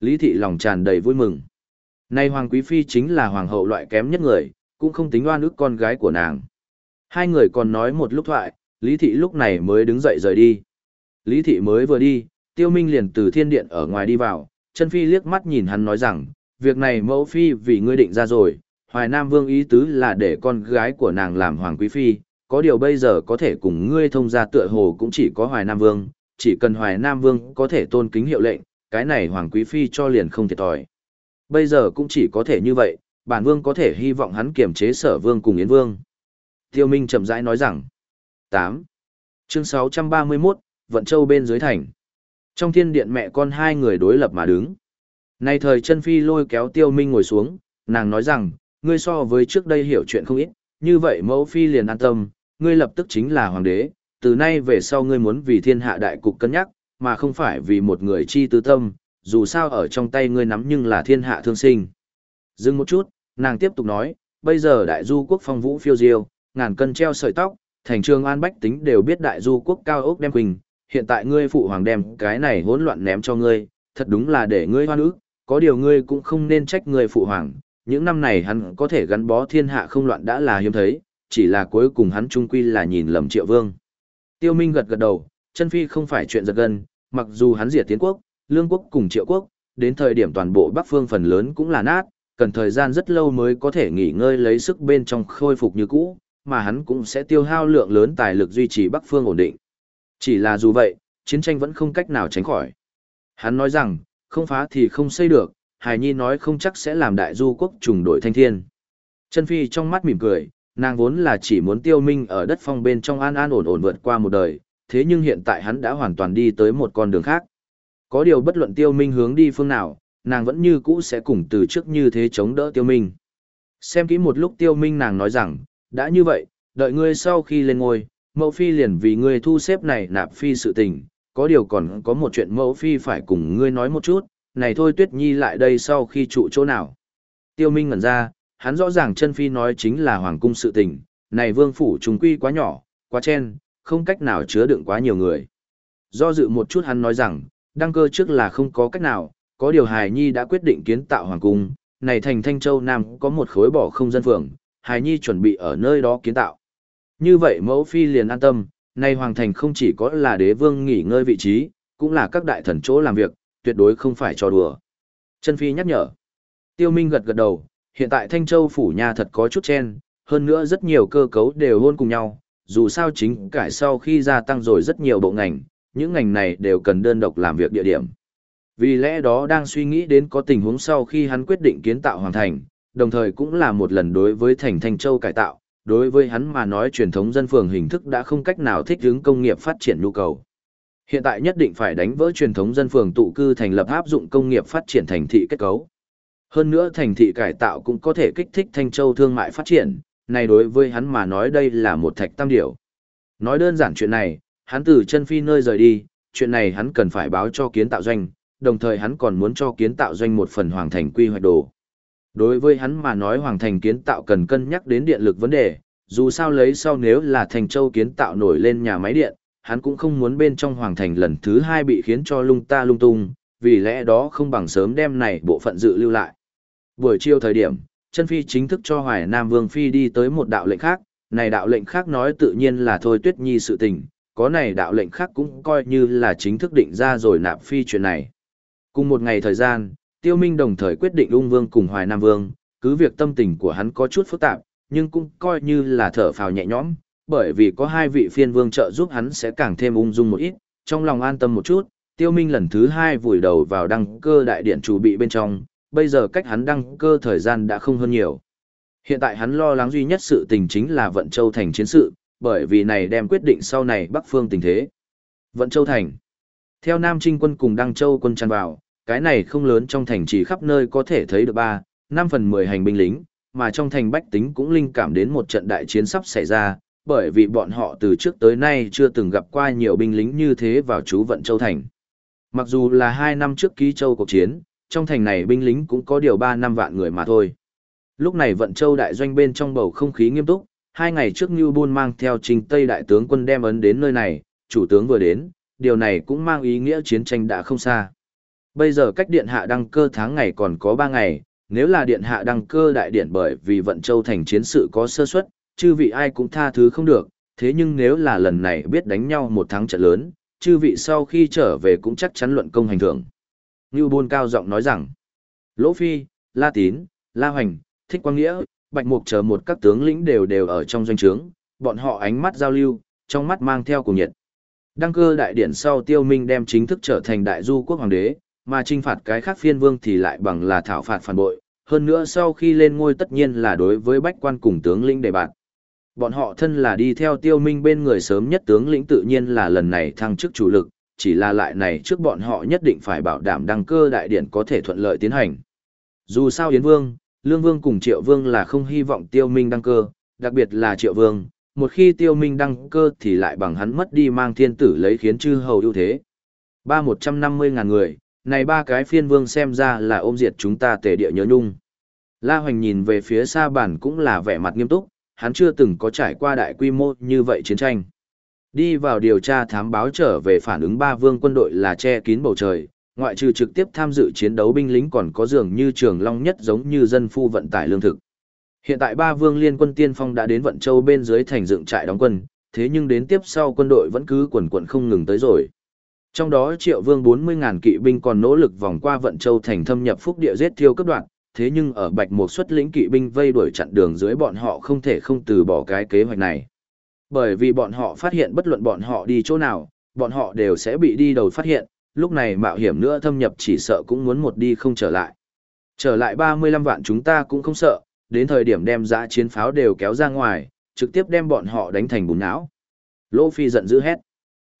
Lý thị lòng tràn đầy vui mừng. Này Hoàng Quý Phi chính là hoàng hậu loại kém nhất người, cũng không tính oan ức con gái của nàng. Hai người còn nói một lúc thoại, Lý Thị lúc này mới đứng dậy rời đi. Lý Thị mới vừa đi, Tiêu Minh liền từ thiên điện ở ngoài đi vào, chân Phi liếc mắt nhìn hắn nói rằng, việc này mẫu Phi vì ngươi định ra rồi, Hoài Nam Vương ý tứ là để con gái của nàng làm Hoàng Quý Phi, có điều bây giờ có thể cùng ngươi thông gia tựa hồ cũng chỉ có Hoài Nam Vương, chỉ cần Hoài Nam Vương có thể tôn kính hiệu lệnh, cái này Hoàng Quý Phi cho liền không thiệt thòi. Bây giờ cũng chỉ có thể như vậy, bản vương có thể hy vọng hắn kiềm chế sở vương cùng yến vương. Tiêu Minh chậm rãi nói rằng, 8. Chương 631, Vận Châu bên dưới thành. Trong thiên điện mẹ con hai người đối lập mà đứng. Nay thời chân phi lôi kéo Tiêu Minh ngồi xuống, nàng nói rằng, ngươi so với trước đây hiểu chuyện không ít, như vậy mẫu phi liền an tâm, ngươi lập tức chính là hoàng đế, từ nay về sau ngươi muốn vì thiên hạ đại cục cân nhắc, mà không phải vì một người chi tư tâm, dù sao ở trong tay ngươi nắm nhưng là thiên hạ thương sinh. Dừng một chút, nàng tiếp tục nói, bây giờ đại du quốc phong vũ phiêu diêu, ngàn cân treo sợi tóc, thành trường an bách tính đều biết đại du quốc cao ốc đem quỳnh, hiện tại ngươi phụ hoàng đem cái này hỗn loạn ném cho ngươi, thật đúng là để ngươi hoan ức, có điều ngươi cũng không nên trách ngươi phụ hoàng, những năm này hắn có thể gắn bó thiên hạ không loạn đã là hiếm thấy, chỉ là cuối cùng hắn trung quy là nhìn lầm triệu vương. Tiêu Minh gật gật đầu, chân phi không phải chuyện giật gân, mặc dù hắn diệt tiến quốc, lương quốc cùng triệu quốc, đến thời điểm toàn bộ bắc phương phần lớn cũng là nát, cần thời gian rất lâu mới có thể nghỉ ngơi lấy sức bên trong khôi phục như cũ, mà hắn cũng sẽ tiêu hao lượng lớn tài lực duy trì Bắc Phương ổn định. Chỉ là dù vậy, chiến tranh vẫn không cách nào tránh khỏi. Hắn nói rằng, không phá thì không xây được, Hải Nhi nói không chắc sẽ làm đại du quốc trùng đổi thanh thiên. Chân Phi trong mắt mỉm cười, nàng vốn là chỉ muốn tiêu minh ở đất phong bên trong an an ổn ổn vượt qua một đời, thế nhưng hiện tại hắn đã hoàn toàn đi tới một con đường khác. Có điều bất luận tiêu minh hướng đi phương nào, nàng vẫn như cũ sẽ cùng từ trước như thế chống đỡ tiêu minh. Xem kỹ một lúc tiêu minh nàng nói rằng, đã như vậy, đợi ngươi sau khi lên ngôi, mẫu phi liền vì ngươi thu xếp này nạp phi sự tình, có điều còn có một chuyện mẫu phi phải cùng ngươi nói một chút, này thôi tuyết nhi lại đây sau khi trụ chỗ nào. Tiêu Minh ngẩn ra, hắn rõ ràng chân phi nói chính là hoàng cung sự tình, này vương phủ trùng quy quá nhỏ, quá chen, không cách nào chứa đựng quá nhiều người. Do dự một chút hắn nói rằng, đăng cơ trước là không có cách nào, có điều Hải Nhi đã quyết định kiến tạo hoàng cung, này thành Thanh Châu Nam có một khối bỏ không dân phường, Hải Nhi chuẩn bị ở nơi đó kiến tạo. Như vậy mẫu phi liền an tâm, này hoàng thành không chỉ có là đế vương nghỉ ngơi vị trí, cũng là các đại thần chỗ làm việc, tuyệt đối không phải trò đùa. Trần phi nhắc nhở. Tiêu Minh gật gật đầu, hiện tại Thanh Châu phủ nhà thật có chút chen, hơn nữa rất nhiều cơ cấu đều hôn cùng nhau, dù sao chính cải sau khi gia tăng rồi rất nhiều bộ ngành, những ngành này đều cần đơn độc làm việc địa điểm. Vì lẽ đó đang suy nghĩ đến có tình huống sau khi hắn quyết định kiến tạo hoàn thành, đồng thời cũng là một lần đối với thành Thanh Châu cải tạo, đối với hắn mà nói truyền thống dân phường hình thức đã không cách nào thích ứng công nghiệp phát triển nhu cầu. Hiện tại nhất định phải đánh vỡ truyền thống dân phường tụ cư thành lập áp dụng công nghiệp phát triển thành thị kết cấu. Hơn nữa thành thị cải tạo cũng có thể kích thích Thanh Châu thương mại phát triển, này đối với hắn mà nói đây là một thạch tam điểu. Nói đơn giản chuyện này, hắn từ chân phi nơi rời đi, chuyện này hắn cần phải báo cho kiến tạo doanh, đồng thời hắn còn muốn cho kiến tạo doanh một phần hoàng thành quy hoạch đồ. Đối với hắn mà nói hoàng thành kiến tạo cần cân nhắc đến điện lực vấn đề, dù sao lấy sau nếu là thành châu kiến tạo nổi lên nhà máy điện, hắn cũng không muốn bên trong hoàng thành lần thứ hai bị khiến cho lung ta lung tung, vì lẽ đó không bằng sớm đem này bộ phận dự lưu lại. Buổi chiều thời điểm, chân phi chính thức cho Hoài Nam Vương Phi đi tới một đạo lệnh khác, này đạo lệnh khác nói tự nhiên là thôi tuyết nhi sự tình, có này đạo lệnh khác cũng coi như là chính thức định ra rồi nạp phi chuyện này. Cùng một ngày thời gian, Tiêu Minh đồng thời quyết định ung vương cùng Hoài Nam Vương, cứ việc tâm tình của hắn có chút phức tạp, nhưng cũng coi như là thở phào nhẹ nhõm, bởi vì có hai vị phiên vương trợ giúp hắn sẽ càng thêm ung dung một ít, trong lòng an tâm một chút, Tiêu Minh lần thứ hai vùi đầu vào đăng cơ đại điện chủ bị bên trong, bây giờ cách hắn đăng cơ thời gian đã không hơn nhiều. Hiện tại hắn lo lắng duy nhất sự tình chính là Vận Châu Thành chiến sự, bởi vì này đem quyết định sau này Bắc Phương tình thế. Vận Châu Thành Theo Nam Trinh quân cùng Đăng Châu quân tràn vào, cái này không lớn trong thành chỉ khắp nơi có thể thấy được 3, 5 phần 10 hành binh lính, mà trong thành bách tính cũng linh cảm đến một trận đại chiến sắp xảy ra, bởi vì bọn họ từ trước tới nay chưa từng gặp qua nhiều binh lính như thế vào chú Vận Châu Thành. Mặc dù là 2 năm trước ký châu cuộc chiến, trong thành này binh lính cũng có điều 3 năm vạn người mà thôi. Lúc này vận châu đại doanh bên trong bầu không khí nghiêm túc, hai ngày trước Như Bôn mang theo trình Tây đại tướng quân đem ấn đến nơi này, chủ tướng vừa đến, điều này cũng mang ý nghĩa chiến tranh đã không xa. Bây giờ cách điện hạ đăng cơ tháng ngày còn có 3 ngày, nếu là điện hạ đăng cơ đại điện bởi vì vận châu thành chiến sự có sơ suất, chư vị ai cũng tha thứ không được, thế nhưng nếu là lần này biết đánh nhau một thắng trận lớn, chư vị sau khi trở về cũng chắc chắn luận công hành thưởng. Ngưu Bôn cao giọng nói rằng, Lỗ Phi, La Tín, La Hoành, Thích Quang Nghĩa, Bạch Mục chờ một các tướng lĩnh đều đều ở trong doanh trướng, bọn họ ánh mắt giao lưu, trong mắt mang theo cùng nhiệt. Đăng cơ đại điển sau Tiêu Minh đem chính thức trở thành đại du quốc hoàng đế, mà trinh phạt cái khác phiên vương thì lại bằng là thảo phạt phản bội, hơn nữa sau khi lên ngôi tất nhiên là đối với bách quan cùng tướng lĩnh đề bạt. Bọn họ thân là đi theo Tiêu Minh bên người sớm nhất tướng lĩnh tự nhiên là lần này thăng chức chủ lực, chỉ là lại này trước bọn họ nhất định phải bảo đảm đăng cơ đại điển có thể thuận lợi tiến hành. Dù sao Yến Vương, Lương Vương cùng Triệu Vương là không hy vọng Tiêu Minh đăng cơ, đặc biệt là Triệu Vương, một khi Tiêu Minh đăng cơ thì lại bằng hắn mất đi mang thiên tử lấy khiến chư hầu ưu thế. Ba một trăm năm mươi ngàn người, này ba cái phiên vương xem ra là ôm diệt chúng ta tề địa nhớ nhung. La Hoành nhìn về phía xa bản cũng là vẻ mặt nghiêm túc, hắn chưa từng có trải qua đại quy mô như vậy chiến tranh. Đi vào điều tra thám báo trở về phản ứng ba vương quân đội là che kín bầu trời, ngoại trừ trực tiếp tham dự chiến đấu binh lính còn có dường như trường long nhất giống như dân phu vận tải lương thực. Hiện tại ba vương liên quân tiên phong đã đến vận châu bên dưới thành dựng trại đóng quân, thế nhưng đến tiếp sau quân đội vẫn cứ quần quận không ngừng tới rồi. Trong đó triệu vương 40.000 kỵ binh còn nỗ lực vòng qua vận châu thành thâm nhập phúc địa giết thiêu cấp đoạn, thế nhưng ở bạch một xuất lĩnh kỵ binh vây đuổi chặn đường dưới bọn họ không thể không từ bỏ cái kế hoạch này. Bởi vì bọn họ phát hiện bất luận bọn họ đi chỗ nào, bọn họ đều sẽ bị đi đầu phát hiện, lúc này mạo hiểm nữa thâm nhập chỉ sợ cũng muốn một đi không trở lại. Trở lại 35 vạn chúng ta cũng không sợ, đến thời điểm đem dã chiến pháo đều kéo ra ngoài, trực tiếp đem bọn họ đánh thành bùn não. Lô Phi giận dữ hét.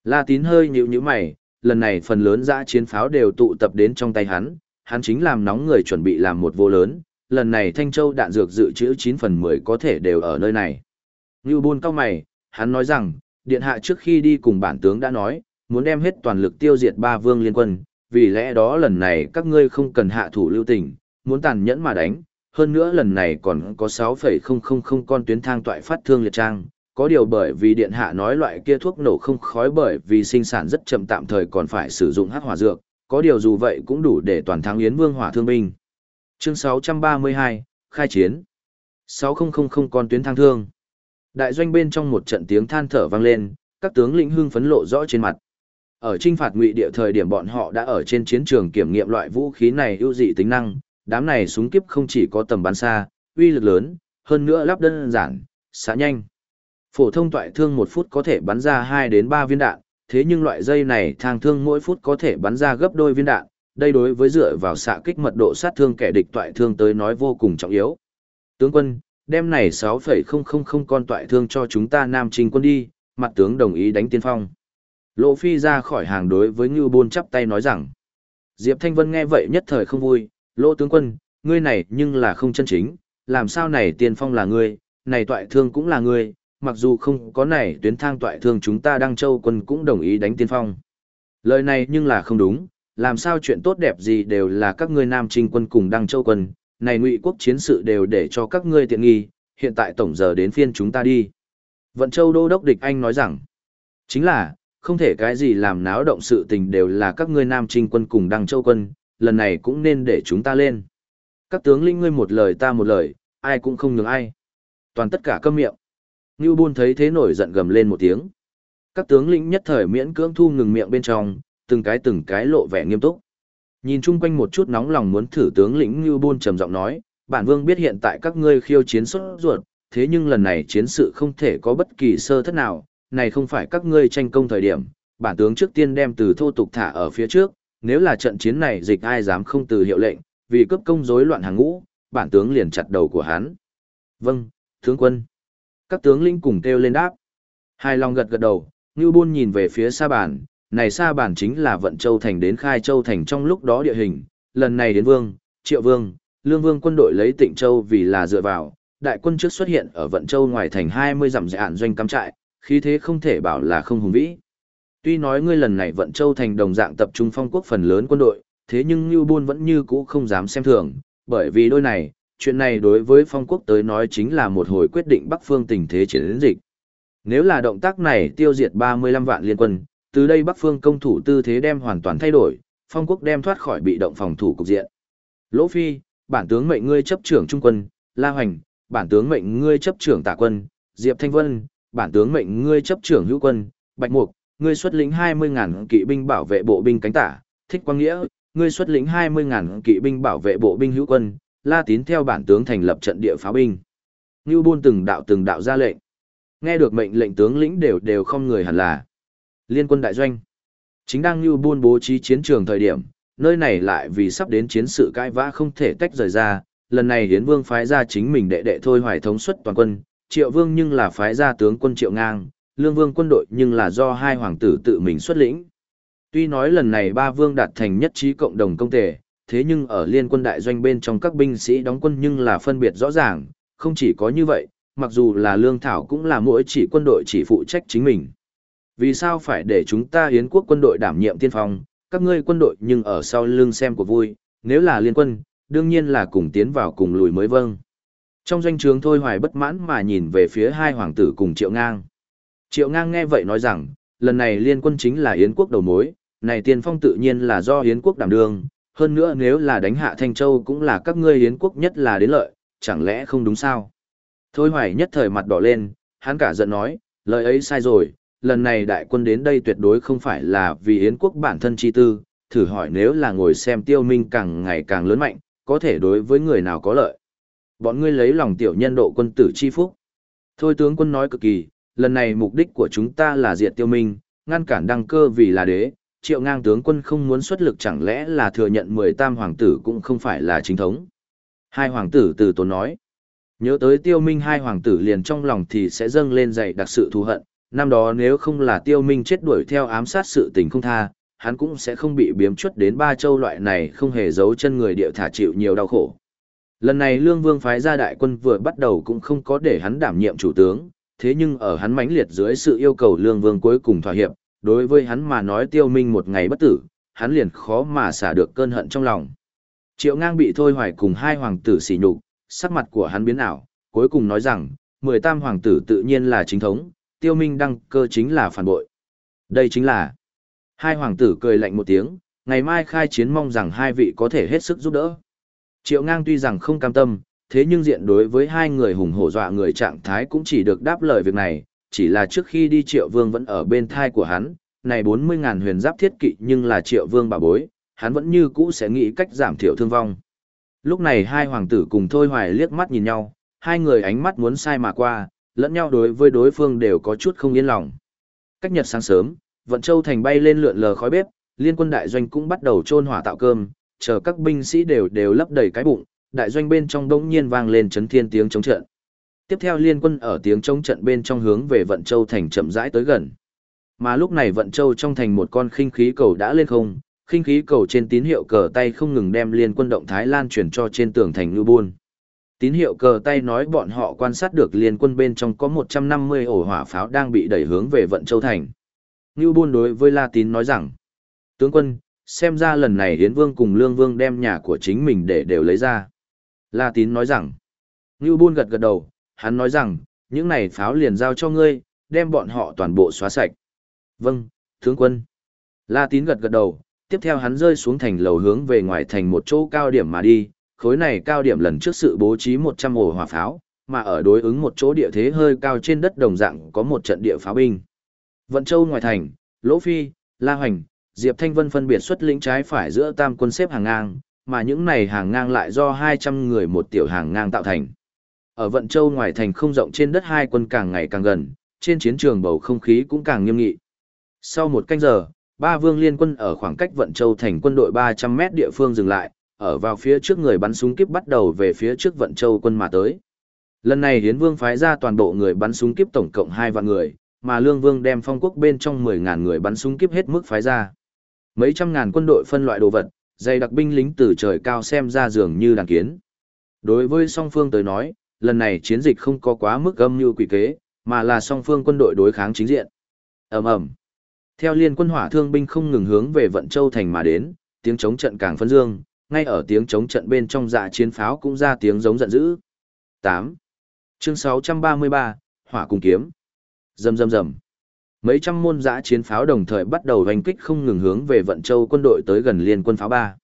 La tín hơi nhíu nhíu mày, lần này phần lớn dã chiến pháo đều tụ tập đến trong tay hắn, hắn chính làm nóng người chuẩn bị làm một vô lớn, lần này Thanh Châu đạn dược dự trữ 9 phần 10 có thể đều ở nơi này. Ngưu buôn cao mày, hắn nói rằng, Điện hạ trước khi đi cùng bản tướng đã nói, muốn đem hết toàn lực tiêu diệt ba vương liên quân, vì lẽ đó lần này các ngươi không cần hạ thủ lưu tình, muốn tàn nhẫn mà đánh, hơn nữa lần này còn có 6,000 con tuyến thang toại phát thương liệt trang, có điều bởi vì điện hạ nói loại kia thuốc nổ không khói bởi vì sinh sản rất chậm tạm thời còn phải sử dụng hắc hỏa dược, có điều dù vậy cũng đủ để toàn thắng Yến Vương hỏa thương binh. Chương 632, khai chiến. 6000 con tuyến thang thương. Đại doanh bên trong một trận tiếng than thở vang lên, các tướng lĩnh hưng phấn lộ rõ trên mặt. Ở trinh phạt ngụy địa thời điểm bọn họ đã ở trên chiến trường kiểm nghiệm loại vũ khí này ưu dị tính năng, đám này súng kiếp không chỉ có tầm bắn xa, uy lực lớn, hơn nữa lắp đơn giản, xả nhanh. Phổ thông toại thương một phút có thể bắn ra 2 đến 3 viên đạn, thế nhưng loại dây này thang thương mỗi phút có thể bắn ra gấp đôi viên đạn, đây đối với dựa vào xạ kích mật độ sát thương kẻ địch toại thương tới nói vô cùng trọng yếu. Tướng quân, đem này 6,000 con toại thương cho chúng ta Nam Trình quân đi, mặt tướng đồng ý đánh tiên phong. Lộ Phi ra khỏi hàng đối với Ngưu Bôn chắp tay nói rằng. Diệp Thanh Vân nghe vậy nhất thời không vui, Lỗ tướng quân, ngươi này nhưng là không chân chính, làm sao này tiên phong là ngươi, này toại thương cũng là ngươi, mặc dù không có này tuyến thang toại thương chúng ta đăng châu quân cũng đồng ý đánh tiên phong. Lời này nhưng là không đúng, làm sao chuyện tốt đẹp gì đều là các ngươi nam trinh quân cùng đăng châu quân, này ngụy quốc chiến sự đều để cho các ngươi tiện nghi, hiện tại tổng giờ đến phiên chúng ta đi. Vận châu đô đốc địch anh nói rằng, chính là, không thể cái gì làm náo động sự tình đều là các ngươi nam trinh quân cùng đăng châu quân, lần này cũng nên để chúng ta lên. Các tướng linh ngươi một lời ta một lời, ai cũng không nhường ai. Toàn tất cả câm miệng. Ngưu Bôn thấy thế nổi giận gầm lên một tiếng. Các tướng lĩnh nhất thời miễn cưỡng thu ngừng miệng bên trong, từng cái từng cái lộ vẻ nghiêm túc. Nhìn chung quanh một chút nóng lòng muốn thử tướng lĩnh Ngưu Bôn trầm giọng nói, bản vương biết hiện tại các ngươi khiêu chiến xuất ruột, thế nhưng lần này chiến sự không thể có bất kỳ sơ thất nào, này không phải các ngươi tranh công thời điểm, bản tướng trước tiên đem từ thô tục thả ở phía trước, nếu là trận chiến này dịch ai dám không từ hiệu lệnh, vì cấp công rối loạn hàng ngũ, bản tướng liền chặt đầu của hắn. Vâng, tướng quân. Các tướng lĩnh cùng kêu lên đáp. Hai lòng gật gật đầu, Ngưu Bôn nhìn về phía xa Bản, này xa Bản chính là Vận Châu Thành đến Khai Châu Thành trong lúc đó địa hình, lần này đến Vương, Triệu Vương, Lương Vương quân đội lấy Tịnh Châu vì là dựa vào, đại quân trước xuất hiện ở Vận Châu ngoài thành 20 dặm dạn doanh cắm trại, khí thế không thể bảo là không hùng vĩ. Tuy nói ngươi lần này Vận Châu Thành đồng dạng tập trung phong quốc phần lớn quân đội, thế nhưng Ngưu Bôn vẫn như cũ không dám xem thường, bởi vì đôi này, chuyện này đối với phong quốc tới nói chính là một hồi quyết định Bắc Phương tình thế chiến dịch. Nếu là động tác này tiêu diệt 35 vạn liên quân, từ đây Bắc Phương công thủ tư thế đem hoàn toàn thay đổi, phong quốc đem thoát khỏi bị động phòng thủ cục diện. Lỗ Phi, bản tướng mệnh ngươi chấp trưởng trung quân, La Hoành, bản tướng mệnh ngươi chấp trưởng tả quân, Diệp Thanh Vân, bản tướng mệnh ngươi chấp trưởng hữu quân, Bạch Mục, ngươi xuất lĩnh 20.000 kỵ binh bảo vệ bộ binh cánh tả, Thích Quang Nghĩa, ngươi xuất lĩnh 20.000 kỵ binh bảo vệ bộ binh hữu quân, La Tín theo bản tướng thành lập trận địa pháo binh. Ngưu Bôn từng đạo từng đạo ra lệnh. Nghe được mệnh lệnh tướng lĩnh đều đều không người hẳn là. Liên quân đại doanh. Chính đang Ngưu Bôn bố trí chiến trường thời điểm, nơi này lại vì sắp đến chiến sự cãi vã không thể tách rời ra, lần này Hiến Vương phái ra chính mình đệ đệ thôi hoài thống suất toàn quân, Triệu Vương nhưng là phái ra tướng quân Triệu Ngang, Lương Vương quân đội nhưng là do hai hoàng tử tự mình xuất lĩnh. Tuy nói lần này ba vương đạt thành nhất trí cộng đồng công tề, thế nhưng ở liên quân đại doanh bên trong các binh sĩ đóng quân nhưng là phân biệt rõ ràng, không chỉ có như vậy, mặc dù là lương thảo cũng là mỗi chỉ quân đội chỉ phụ trách chính mình. Vì sao phải để chúng ta hiến quốc quân đội đảm nhiệm tiên phong, các ngươi quân đội nhưng ở sau lưng xem của vui, nếu là liên quân, đương nhiên là cùng tiến vào cùng lùi mới vâng. Trong doanh trướng thôi hoài bất mãn mà nhìn về phía hai hoàng tử cùng triệu ngang. Triệu ngang nghe vậy nói rằng, lần này liên quân chính là Yến quốc đầu mối, này tiên phong tự nhiên là do Yến quốc đảm đương, hơn nữa nếu là đánh hạ Thanh Châu cũng là các ngươi Yến quốc nhất là đến lợi, chẳng lẽ không đúng sao? Thôi hoài nhất thời mặt đỏ lên, hắn cả giận nói, lời ấy sai rồi, lần này đại quân đến đây tuyệt đối không phải là vì Yến quốc bản thân chi tư, thử hỏi nếu là ngồi xem tiêu minh càng ngày càng lớn mạnh, có thể đối với người nào có lợi. Bọn ngươi lấy lòng tiểu nhân độ quân tử chi phúc. Thôi tướng quân nói cực kỳ, lần này mục đích của chúng ta là diệt tiêu minh, ngăn cản đăng cơ vì là đế, triệu ngang tướng quân không muốn xuất lực chẳng lẽ là thừa nhận mười tam hoàng tử cũng không phải là chính thống. Hai hoàng tử từ tốn nói. Nhớ tới tiêu minh hai hoàng tử liền trong lòng thì sẽ dâng lên dậy đặc sự thù hận, năm đó nếu không là tiêu minh chết đuổi theo ám sát sự tình không tha, hắn cũng sẽ không bị biếm chuất đến ba châu loại này không hề giấu chân người địa thả chịu nhiều đau khổ. Lần này Lương Vương phái ra đại quân vừa bắt đầu cũng không có để hắn đảm nhiệm chủ tướng, thế nhưng ở hắn mãnh liệt dưới sự yêu cầu lương vương cuối cùng thỏa hiệp, đối với hắn mà nói tiêu minh một ngày bất tử, hắn liền khó mà xả được cơn hận trong lòng. Triệu ngang bị thôi hoài cùng hai hoàng tử xỉ nhục, sắc mặt của hắn biến ảo, cuối cùng nói rằng, mười tam hoàng tử tự nhiên là chính thống, tiêu minh đăng cơ chính là phản bội. Đây chính là. Hai hoàng tử cười lạnh một tiếng, ngày mai khai chiến mong rằng hai vị có thể hết sức giúp đỡ. Triệu ngang tuy rằng không cam tâm, thế nhưng diện đối với hai người hùng hổ dọa người trạng thái cũng chỉ được đáp lời việc này, chỉ là trước khi đi triệu vương vẫn ở bên thai của hắn, này 40.000 huyền giáp thiết kỵ nhưng là triệu vương bà bối, hắn vẫn như cũ sẽ nghĩ cách giảm thiểu thương vong. Lúc này hai hoàng tử cùng thôi hoài liếc mắt nhìn nhau, hai người ánh mắt muốn sai mà qua, lẫn nhau đối với đối phương đều có chút không yên lòng. Cách nhật sáng sớm, vận châu thành bay lên lượn lờ khói bếp, liên quân đại doanh cũng bắt đầu trôn hỏa tạo cơm, chờ các binh sĩ đều đều lấp đầy cái bụng, đại doanh bên trong đống nhiên vang lên chấn thiên tiếng chống trận. Tiếp theo liên quân ở tiếng trống trận bên trong hướng về vận châu thành chậm rãi tới gần. Mà lúc này vận châu trong thành một con khinh khí cầu đã lên không, khinh khí cầu trên tín hiệu cờ tay không ngừng đem liên quân động Thái Lan truyền cho trên tường thành Ngư Buôn. Tín hiệu cờ tay nói bọn họ quan sát được liên quân bên trong có 150 ổ hỏa pháo đang bị đẩy hướng về vận châu thành. Ngưu Buôn đối với La Tín nói rằng, tướng quân, xem ra lần này Hiến Vương cùng Lương Vương đem nhà của chính mình để đều lấy ra. La Tín nói rằng, Ngưu Buôn gật gật đầu, hắn nói rằng, những này pháo liền giao cho ngươi, đem bọn họ toàn bộ xóa sạch. Vâng, tướng quân. La Tín gật gật đầu, tiếp theo hắn rơi xuống thành lầu hướng về ngoài thành một chỗ cao điểm mà đi, khối này cao điểm lần trước sự bố trí 100 ổ hỏa pháo, mà ở đối ứng một chỗ địa thế hơi cao trên đất đồng dạng có một trận địa pháo binh. Vận Châu ngoài thành, Lỗ Phi, La Hoành, Diệp Thanh Vân phân biệt xuất lĩnh trái phải giữa tam quân xếp hàng ngang, mà những này hàng ngang lại do 200 người một tiểu hàng ngang tạo thành. Ở Vận Châu ngoài thành không rộng trên đất hai quân càng ngày càng gần, trên chiến trường bầu không khí cũng càng nghiêm nghị. Sau một canh giờ, ba vương liên quân ở khoảng cách Vận Châu thành quân đội 300 mét địa phương dừng lại, ở vào phía trước người bắn súng kíp bắt đầu về phía trước Vận Châu quân mà tới. Lần này Hiến Vương phái ra toàn bộ người bắn súng kíp tổng cộng 2 vạn người, mà Lương Vương đem phong quốc bên trong 10.000 người bắn súng kíp hết mức phái ra. Mấy trăm ngàn quân đội phân loại đồ vật, dày đặc binh lính từ trời cao xem ra dường như đàn kiến. Đối với song phương tới nói, lần này chiến dịch không có quá mức âm như quỷ kế, mà là song phương quân đội đối kháng chính diện. ầm ầm Theo liên quân hỏa thương binh không ngừng hướng về Vận Châu thành mà đến, tiếng chống trận càng phân dương, ngay ở tiếng chống trận bên trong dạ chiến pháo cũng ra tiếng giống giận dữ. 8. Chương 633, Hỏa cùng kiếm. Rầm rầm rầm. Mấy trăm môn dã chiến pháo đồng thời bắt đầu hành kích không ngừng hướng về Vận Châu quân đội tới gần liên quân pháo 3.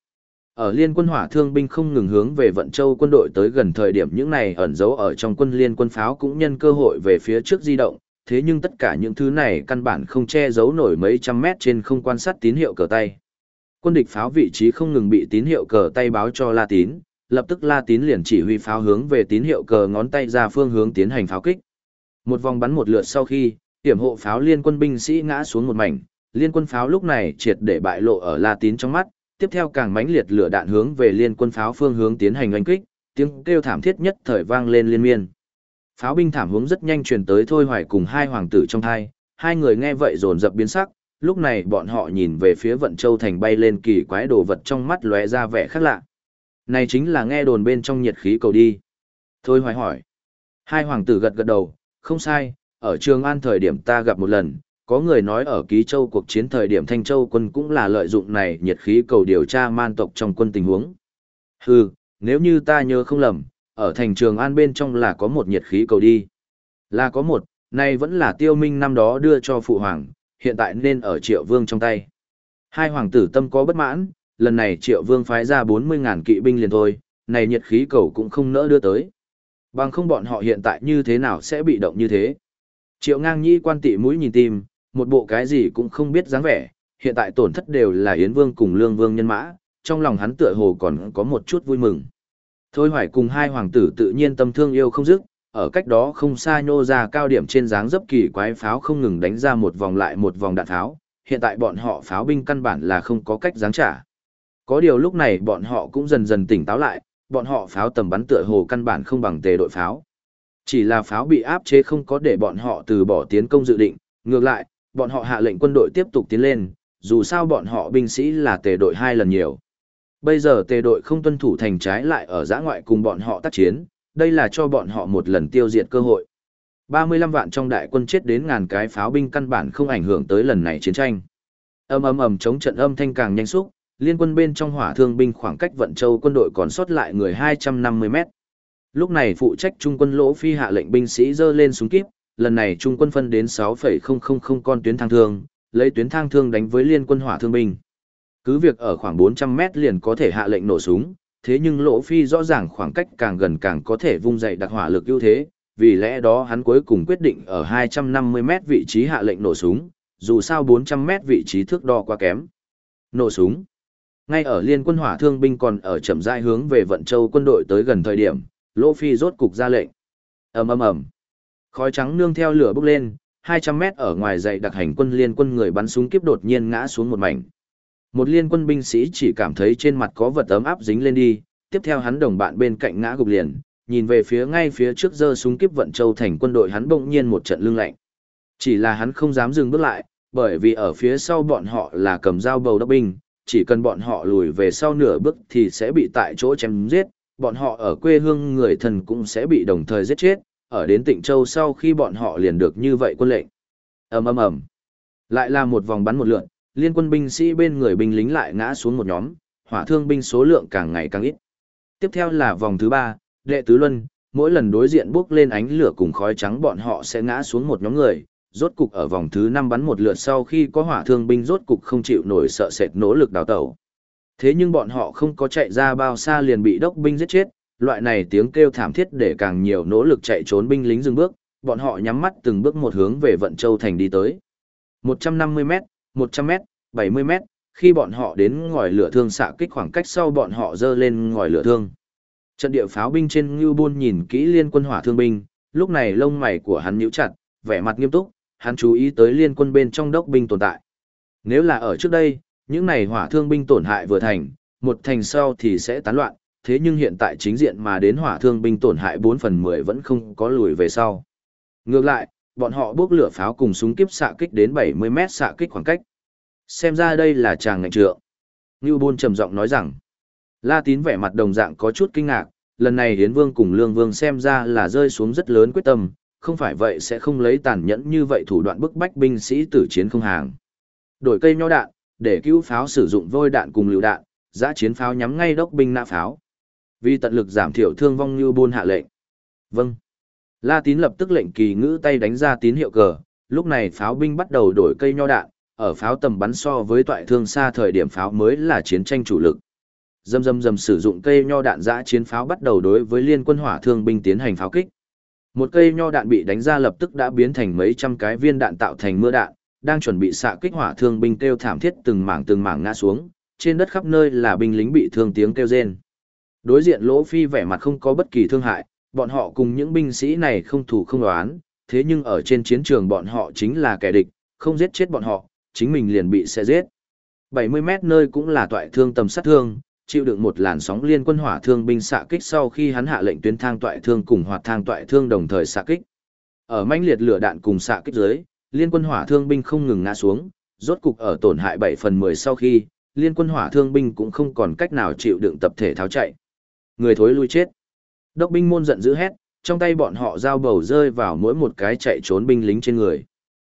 Ở liên quân hỏa thương binh không ngừng hướng về Vận Châu quân đội tới gần thời điểm những này ẩn giấu ở trong quân liên quân pháo cũng nhân cơ hội về phía trước di động, thế nhưng tất cả những thứ này căn bản không che giấu nổi mấy trăm mét trên không quan sát tín hiệu cờ tay. Quân địch pháo vị trí không ngừng bị tín hiệu cờ tay báo cho La Tín, lập tức La Tín liền chỉ huy pháo hướng về tín hiệu cờ ngón tay ra phương hướng tiến hành pháo kích. Một vòng bắn một lượt sau khi, hiểm hộ pháo liên quân binh sĩ ngã xuống một mảnh, liên quân pháo lúc này triệt để bại lộ ở La Tín trong mắt, tiếp theo càng mãnh liệt lửa đạn hướng về liên quân pháo phương hướng tiến hành oanh kích, tiếng kêu thảm thiết nhất thời vang lên liên miên. Pháo binh thảm hướng rất nhanh truyền tới Thôi Hoài cùng hai hoàng tử trong thai, hai người nghe vậy dồn dập biến sắc, lúc này bọn họ nhìn về phía Vận Châu thành bay lên kỳ quái đồ vật trong mắt lóe ra vẻ khác lạ. Này chính là nghe đồn bên trong nhiệt khí cầu đi. Thôi Hoài hỏi. Hai hoàng tử gật gật đầu, không sai, ở Trường An thời điểm ta gặp một lần, có người nói ở Ký Châu cuộc chiến thời điểm Thanh Châu quân cũng là lợi dụng này nhiệt khí cầu điều tra man tộc trong quân tình huống. Hừ, nếu như ta nhớ không lầm, ở thành Trường An bên trong là có một nhiệt khí cầu đi. Là có một, nay vẫn là tiêu minh năm đó đưa cho phụ hoàng, hiện tại nên ở triệu vương trong tay. Hai hoàng tử tâm có bất mãn, lần này triệu vương phái ra 40.000 kỵ binh liền thôi, này nhiệt khí cầu cũng không nỡ đưa tới. Bằng không bọn họ hiện tại như thế nào sẽ bị động như thế. Triệu ngang nhĩ quan tị mũi nhìn tim, một bộ cái gì cũng không biết dáng vẻ, hiện tại tổn thất đều là Yến Vương cùng Lương Vương nhân mã, trong lòng hắn tựa hồ còn có một chút vui mừng. Thôi hoài cùng hai hoàng tử tự nhiên tâm thương yêu không dứt, ở cách đó không xa nhô ra cao điểm trên dáng dấp kỳ quái pháo không ngừng đánh ra một vòng lại một vòng đạn tháo, hiện tại bọn họ pháo binh căn bản là không có cách giáng trả. Có điều lúc này bọn họ cũng dần dần tỉnh táo lại, bọn họ pháo tầm bắn tựa hồ căn bản không bằng tề đội pháo. Chỉ là pháo bị áp chế không có để bọn họ từ bỏ tiến công dự định, ngược lại, bọn họ hạ lệnh quân đội tiếp tục tiến lên, dù sao bọn họ binh sĩ là tề đội hai lần nhiều. Bây giờ tề đội không tuân thủ thành trái lại ở giã ngoại cùng bọn họ tác chiến, đây là cho bọn họ một lần tiêu diệt cơ hội. 35 vạn trong đại quân chết đến ngàn cái pháo binh căn bản không ảnh hưởng tới lần này chiến tranh. Ầm ầm ầm chống trận âm thanh càng nhanh xúc, liên quân bên trong hỏa thương binh khoảng cách vận châu quân đội còn sót lại người 250 mét. Lúc này phụ trách trung quân lỗ phi hạ lệnh binh sĩ dơ lên súng kíp, lần này trung quân phân đến 6,000 con tuyến thang thương, lấy tuyến thang thương đánh với liên quân hỏa thương binh. Cứ việc ở khoảng 400 mét liền có thể hạ lệnh nổ súng, thế nhưng lỗ phi rõ ràng khoảng cách càng gần càng có thể vung dậy đặc hỏa lực ưu thế, vì lẽ đó hắn cuối cùng quyết định ở 250 mét vị trí hạ lệnh nổ súng, dù sao 400 mét vị trí thước đo quá kém. Nổ súng. Ngay ở liên quân hỏa thương binh còn ở chậm rãi hướng về vận châu quân đội tới gần thời điểm, Lỗ Phi rốt cục ra lệnh. ầm ầm ầm, khói trắng nương theo lửa bốc lên, 200 mét ở ngoài dậy đặc hành quân liên quân người bắn súng kiếp đột nhiên ngã xuống một mảnh. Một liên quân binh sĩ chỉ cảm thấy trên mặt có vật ấm áp dính lên đi, tiếp theo hắn đồng bạn bên cạnh ngã gục liền, nhìn về phía ngay phía trước giơ súng kiếp vận châu thành quân đội hắn bỗng nhiên một trận lưng lạnh. Chỉ là hắn không dám dừng bước lại, bởi vì ở phía sau bọn họ là cầm dao bầu đốc binh, chỉ cần bọn họ lùi về sau nửa bước thì sẽ bị tại chỗ chém giết, bọn họ ở quê hương người thần cũng sẽ bị đồng thời giết chết, ở đến Tịnh Châu sau khi bọn họ liền được như vậy quân lệnh. ầm ầm ầm, lại là một vòng bắn một lượn, liên quân binh sĩ bên người binh lính lại ngã xuống một nhóm, hỏa thương binh số lượng càng ngày càng ít. Tiếp theo là vòng thứ ba, đệ tứ luân, mỗi lần đối diện bước lên ánh lửa cùng khói trắng bọn họ sẽ ngã xuống một nhóm người, rốt cục ở vòng thứ năm bắn một lượt sau khi có hỏa thương binh rốt cục không chịu nổi sợ sệt nỗ lực đào tẩu. Thế nhưng bọn họ không có chạy ra bao xa liền bị đốc binh giết chết, loại này tiếng kêu thảm thiết để càng nhiều nỗ lực chạy trốn binh lính dừng bước, bọn họ nhắm mắt từng bước một hướng về Vận Châu thành đi tới. 150m, 100m, 70m, khi bọn họ đến ngòi lửa thương xạ kích khoảng cách sau bọn họ dơ lên ngòi lửa thương. Trận địa pháo binh trên Ngưu Bôn nhìn kỹ liên quân hỏa thương binh, lúc này lông mày của hắn nhíu chặt, vẻ mặt nghiêm túc, hắn chú ý tới liên quân bên trong đốc binh tồn tại. Nếu là ở trước đây, những này hỏa thương binh tổn hại vừa thành, một thành sau thì sẽ tán loạn, thế nhưng hiện tại chính diện mà đến hỏa thương binh tổn hại 4 phần 10 vẫn không có lùi về sau. Ngược lại, bọn họ bước lửa pháo cùng súng kiếp xạ kích đến 70 mét xạ kích khoảng cách. Xem ra đây là chàng ngạnh trượng. Ngưu Bôn trầm giọng nói rằng, La Tín vẻ mặt đồng dạng có chút kinh ngạc, lần này Hiến Vương cùng Lương Vương xem ra là rơi xuống rất lớn quyết tâm, không phải vậy sẽ không lấy tàn nhẫn như vậy thủ đoạn bức bách binh sĩ tử chiến không hàng. Đổi cây nho đạn, để cứu pháo sử dụng vôi đạn cùng lựu đạn, giã chiến pháo nhắm ngay đốc binh nã pháo. Vì tận lực giảm thiểu thương vong như buôn hạ lệnh. Vâng. La Tín lập tức lệnh kỳ ngữ tay đánh ra tín hiệu cờ, lúc này pháo binh bắt đầu đổi cây nho đạn, ở pháo tầm bắn so với toại thương xa thời điểm pháo mới là chiến tranh chủ lực. Dầm dầm dầm sử dụng cây nho đạn giã chiến pháo bắt đầu đối với liên quân hỏa thương binh tiến hành pháo kích. Một cây nho đạn bị đánh ra lập tức đã biến thành mấy trăm cái viên đạn tạo thành mưa đạn, đang chuẩn bị xạ kích hỏa thương binh kêu thảm thiết từng mảng từng mảng ngã xuống, trên đất khắp nơi là binh lính bị thương tiếng kêu rên. Đối diện Lỗ Phi vẻ mặt không có bất kỳ thương hại, bọn họ cùng những binh sĩ này không thủ không đoán, thế nhưng ở trên chiến trường bọn họ chính là kẻ địch, không giết chết bọn họ, chính mình liền bị xe giết. 70 mét nơi cũng là toại thương tầm sát thương, chịu đựng một làn sóng liên quân hỏa thương binh xạ kích sau khi hắn hạ lệnh tuyến thang toại thương cùng hoạt thang toại thương đồng thời xạ kích. Ở manh liệt lửa đạn cùng xạ kích dưới, liên quân hỏa thương binh không ngừng ngã xuống, rốt cục ở tổn hại 7 phần 10 sau khi, liên quân hỏa thương binh cũng không còn cách nào chịu đựng tập thể tháo chạy. Người thối lui chết. Đốc binh môn giận dữ hét, trong tay bọn họ dao bầu rơi vào mỗi một cái chạy trốn binh lính trên người.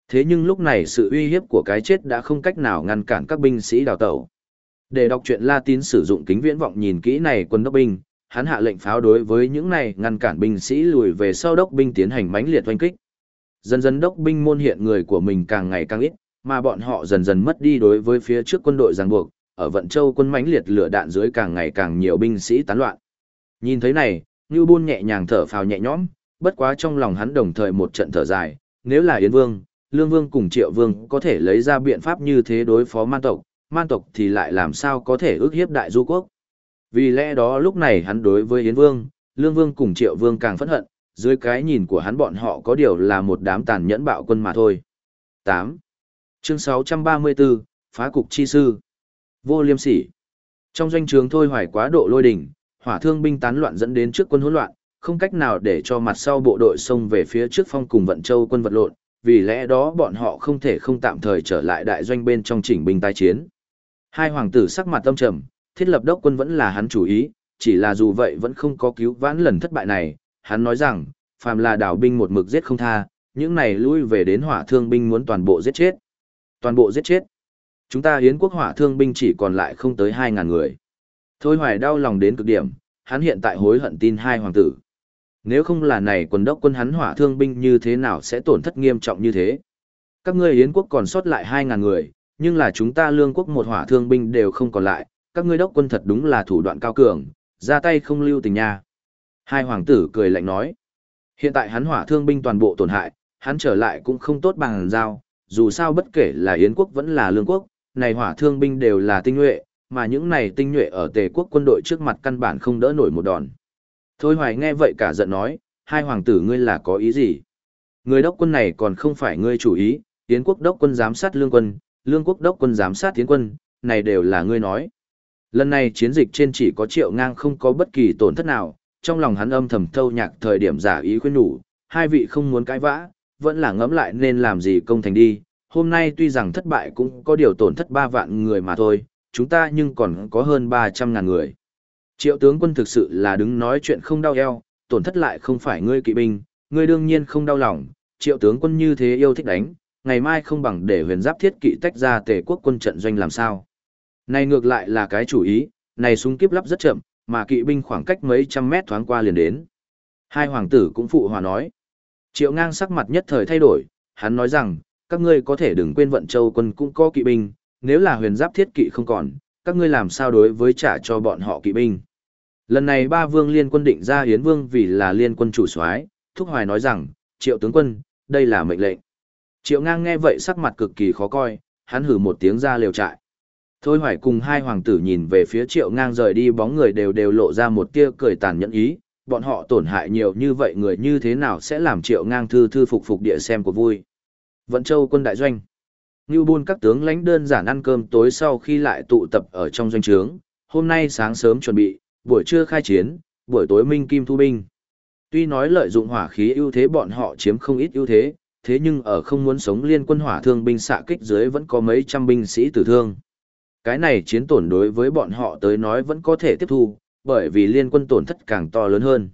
Thế nhưng lúc này sự uy hiếp của cái chết đã không cách nào ngăn cản các binh sĩ đào tẩu. Để đọc truyện Latin sử dụng kính viễn vọng nhìn kỹ này quân đốc binh, hắn hạ lệnh pháo đối với những này ngăn cản binh sĩ lùi về sau đốc binh tiến hành mãnh liệt oanh kích. Dần dần đốc binh môn hiện người của mình càng ngày càng ít, mà bọn họ dần dần mất đi đối với phía trước quân đội ràng buộc, ở Vận Châu quân mãnh liệt lửa đạn dưới càng ngày càng nhiều binh sĩ tán loạn. Nhìn thấy này, Ngưu Bôn nhẹ nhàng thở phào nhẹ nhõm, bất quá trong lòng hắn đồng thời một trận thở dài, nếu là Yến Vương, Lương Vương cùng Triệu Vương có thể lấy ra biện pháp như thế đối phó man tộc, man tộc thì lại làm sao có thể ước hiếp đại du quốc. Vì lẽ đó lúc này hắn đối với Yến Vương, Lương Vương cùng Triệu Vương càng phẫn hận, dưới cái nhìn của hắn bọn họ có điều là một đám tàn nhẫn bạo quân mà thôi. 8. Chương 634, Phá cục chi sư. Vô liêm sỉ. Trong doanh trường thôi hoài quá độ lôi đỉnh, hỏa thương binh tán loạn dẫn đến trước quân hỗn loạn, không cách nào để cho mặt sau bộ đội xông về phía trước phong cùng vận châu quân vật lộn, vì lẽ đó bọn họ không thể không tạm thời trở lại đại doanh bên trong chỉnh binh tái chiến. Hai hoàng tử sắc mặt tâm trầm, thiết lập đốc quân vẫn là hắn chủ ý, chỉ là dù vậy vẫn không có cứu vãn lần thất bại này, hắn nói rằng, phàm là đảo binh một mực giết không tha, những này lui về đến hỏa thương binh muốn toàn bộ giết chết. Toàn bộ giết chết. Chúng ta hiến quốc hỏa thương binh chỉ còn lại không tới 2.000 người. Thôi hoài đau lòng đến cực điểm, hắn hiện tại hối hận tin hai hoàng tử. Nếu không là này quần đốc quân hắn hỏa thương binh như thế nào sẽ tổn thất nghiêm trọng như thế. Các ngươi Yến quốc còn sót lại 2.000 người, nhưng là chúng ta lương quốc một hỏa thương binh đều không còn lại, các ngươi đốc quân thật đúng là thủ đoạn cao cường, ra tay không lưu tình nha. Hai hoàng tử cười lạnh nói. Hiện tại hắn hỏa thương binh toàn bộ tổn hại, hắn trở lại cũng không tốt bằng giao, dù sao bất kể là Yến quốc vẫn là Lương quốc, này hỏa thương binh đều là tinh nhuệ, mà những này tinh nhuệ ở tề quốc quân đội trước mặt căn bản không đỡ nổi một đòn. Thôi hoài nghe vậy cả giận nói, hai hoàng tử ngươi là có ý gì? Người đốc quân này còn không phải ngươi chủ ý, tiến quốc đốc quân giám sát lương quân, lương quốc đốc quân giám sát tiến quân, này đều là ngươi nói. Lần này chiến dịch trên chỉ có triệu ngang không có bất kỳ tổn thất nào, trong lòng hắn âm thầm thâu nhạc thời điểm giả ý khuyên nhủ, hai vị không muốn cãi vã, vẫn là ngẫm lại nên làm gì công thành đi. Hôm nay tuy rằng thất bại cũng có điều tổn thất ba vạn người mà thôi, chúng ta nhưng còn có hơn ba trăm ngàn người. Triệu tướng quân thực sự là đứng nói chuyện không đau eo, tổn thất lại không phải ngươi kỵ binh, ngươi đương nhiên không đau lòng, triệu tướng quân như thế yêu thích đánh, ngày mai không bằng để huyền giáp thiết kỵ tách ra tề quốc quân trận doanh làm sao. Này ngược lại là cái chủ ý, này súng kiếp lắp rất chậm, mà kỵ binh khoảng cách mấy trăm mét thoáng qua liền đến. Hai hoàng tử cũng phụ hòa nói. Triệu ngang sắc mặt nhất thời thay đổi, hắn nói rằng, các ngươi có thể đừng quên vận châu quân cũng có kỵ binh, nếu là huyền giáp thiết kỵ không còn, các ngươi làm sao đối với trả cho bọn họ kỵ binh. Lần này ba vương liên quân định ra hiến vương vì là liên quân chủ soái, Thúc Hoài nói rằng, triệu tướng quân, đây là mệnh lệnh. Triệu ngang nghe vậy sắc mặt cực kỳ khó coi, hắn hử một tiếng ra liều trại. Thôi hoài cùng hai hoàng tử nhìn về phía triệu ngang rời đi bóng người đều đều lộ ra một tia cười tàn nhẫn ý, bọn họ tổn hại nhiều như vậy người như thế nào sẽ làm triệu ngang thư thư phục phục địa xem của vui. Vận châu quân đại doanh. Ngưu buôn các tướng lãnh đơn giản ăn cơm tối sau khi lại tụ tập ở trong doanh trướng, hôm nay sáng sớm chuẩn bị, buổi trưa khai chiến, buổi tối minh kim thu binh. Tuy nói lợi dụng hỏa khí ưu thế bọn họ chiếm không ít ưu thế, thế nhưng ở không muốn sống liên quân hỏa thương binh xạ kích dưới vẫn có mấy trăm binh sĩ tử thương. Cái này chiến tổn đối với bọn họ tới nói vẫn có thể tiếp thu, bởi vì liên quân tổn thất càng to lớn hơn.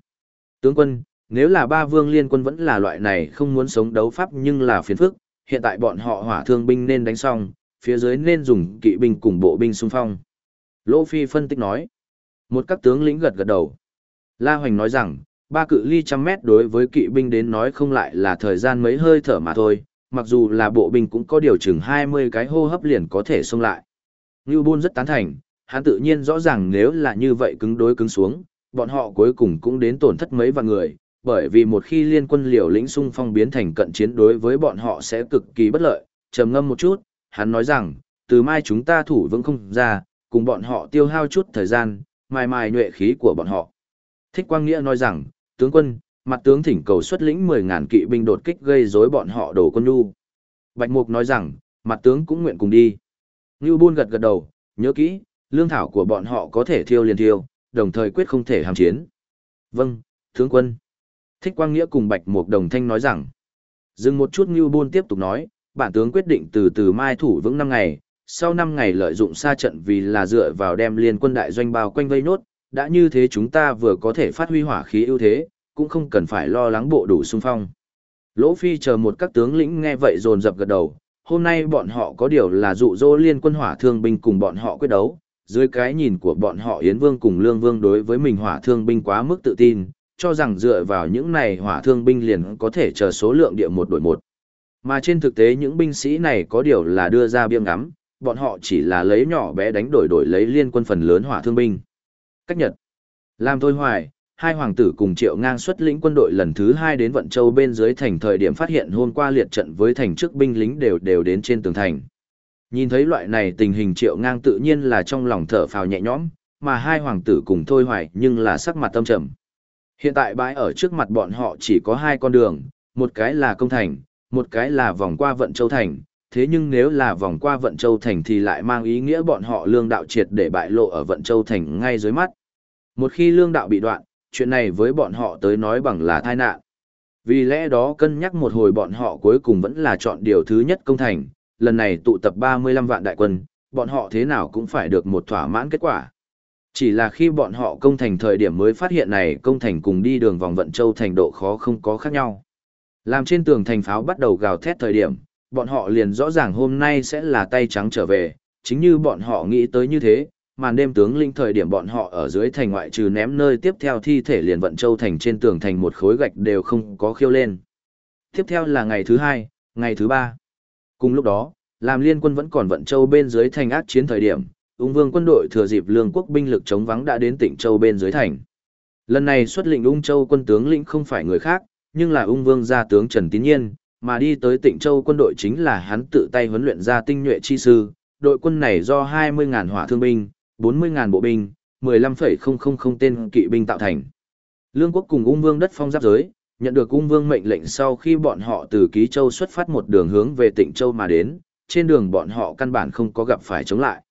Tướng quân, nếu là ba vương liên quân vẫn là loại này không muốn sống đấu pháp nhưng là phiền phức, hiện tại bọn họ hỏa thương binh nên đánh xong, phía dưới nên dùng kỵ binh cùng bộ binh xung phong. Lỗ Phi phân tích nói. Một các tướng lĩnh gật gật đầu. La Hoành nói rằng, ba cự ly trăm mét đối với kỵ binh đến nói không lại là thời gian mấy hơi thở mà thôi, mặc dù là bộ binh cũng có điều chừng 20 cái hô hấp liền có thể xông lại. Ngưu Bôn rất tán thành, hắn tự nhiên rõ ràng nếu là như vậy cứng đối cứng xuống, bọn họ cuối cùng cũng đến tổn thất mấy vạn người, bởi vì một khi liên quân liều lĩnh xung phong biến thành cận chiến đối với bọn họ sẽ cực kỳ bất lợi. Trầm ngâm một chút, hắn nói rằng, từ mai chúng ta thủ vững không ra, cùng bọn họ tiêu hao chút thời gian, mài mài nhuệ khí của bọn họ. Thích Quang Nghĩa nói rằng, tướng quân, mặt tướng thỉnh cầu xuất lĩnh 10.000 kỵ binh đột kích gây rối bọn họ đổ quân nhu. Bạch Mục nói rằng, mặt tướng cũng nguyện cùng đi. Ngưu Bôn gật gật đầu, nhớ kỹ, lương thảo của bọn họ có thể thiêu liền thiêu, đồng thời quyết không thể hàm chiến. Vâng, tướng quân. Thích Quang Nghĩa cùng Bạch Mục đồng thanh nói rằng. Dừng một chút Ngưu Bôn tiếp tục nói, bản tướng quyết định từ từ mai thủ vững 5 ngày, sau 5 ngày lợi dụng xa trận vì là dựa vào đem liên quân đại doanh bao quanh vây nốt, đã như thế chúng ta vừa có thể phát huy hỏa khí ưu thế, cũng không cần phải lo lắng bộ đủ xung phong. Lỗ Phi chờ một các tướng lĩnh nghe vậy dồn dập gật đầu, hôm nay bọn họ có điều là dụ dỗ liên quân hỏa thương binh cùng bọn họ quyết đấu, dưới cái nhìn của bọn họ Yến Vương cùng Lương Vương đối với mình hỏa thương binh quá mức tự tin, cho rằng dựa vào những này hỏa thương binh liền có thể chờ số lượng địa một đổi một. Mà trên thực tế những binh sĩ này có điều là đưa ra biêng ngắm, bọn họ chỉ là lấy nhỏ bé đánh đổi đổi lấy liên quân phần lớn hỏa thương binh. Cách Nhật Làm thôi hoài, hai hoàng tử cùng triệu ngang xuất lĩnh quân đội lần thứ hai đến Vận Châu bên dưới thành thời điểm phát hiện hôm qua liệt trận với thành trước binh lính đều đều đến trên tường thành. Nhìn thấy loại này tình hình triệu ngang tự nhiên là trong lòng thở phào nhẹ nhõm, mà hai hoàng tử cùng thôi hoài nhưng là sắc mặt tâm trầm. Hiện tại bãi ở trước mặt bọn họ chỉ có hai con đường, một cái là công thành, một cái là vòng qua Vận Châu Thành. Thế nhưng nếu là vòng qua Vận Châu Thành thì lại mang ý nghĩa bọn họ lương đạo triệt để bại lộ ở Vận Châu Thành ngay dưới mắt. Một khi lương đạo bị đoạn, chuyện này với bọn họ tới nói bằng là tai nạn. Vì lẽ đó cân nhắc một hồi bọn họ cuối cùng vẫn là chọn điều thứ nhất công thành, lần này tụ tập 35 vạn đại quân, bọn họ thế nào cũng phải được một thỏa mãn kết quả. Chỉ là khi bọn họ công thành thời điểm mới phát hiện này công thành cùng đi đường vòng vận châu thành độ khó không có khác nhau. Làm trên tường thành pháo bắt đầu gào thét thời điểm, bọn họ liền rõ ràng hôm nay sẽ là tay trắng trở về, chính như bọn họ nghĩ tới như thế, màn đêm tướng linh thời điểm bọn họ ở dưới thành ngoại trừ ném nơi tiếp theo thi thể liền vận châu thành trên tường thành một khối gạch đều không có khiêu lên. Tiếp theo là ngày thứ hai, ngày thứ ba. Cùng lúc đó, làm liên quân vẫn còn vận châu bên dưới thành ác chiến thời điểm, ung vương quân đội thừa dịp lương quốc binh lực chống vắng đã đến tỉnh châu bên dưới thành. Lần này xuất lĩnh ung châu quân tướng lĩnh không phải người khác, nhưng là ung vương gia tướng Trần Tín Nhiên, mà đi tới tỉnh châu quân đội chính là hắn tự tay huấn luyện ra tinh nhuệ chi sư, đội quân này do 20.000 hỏa thương binh, 40.000 bộ binh, 15,000 tên kỵ binh tạo thành. Lương quốc cùng ung vương đất phong giáp giới, nhận được ung vương mệnh lệnh sau khi bọn họ từ Ký Châu xuất phát một đường hướng về tỉnh Châu mà đến, trên đường bọn họ căn bản không có gặp phải chống lại.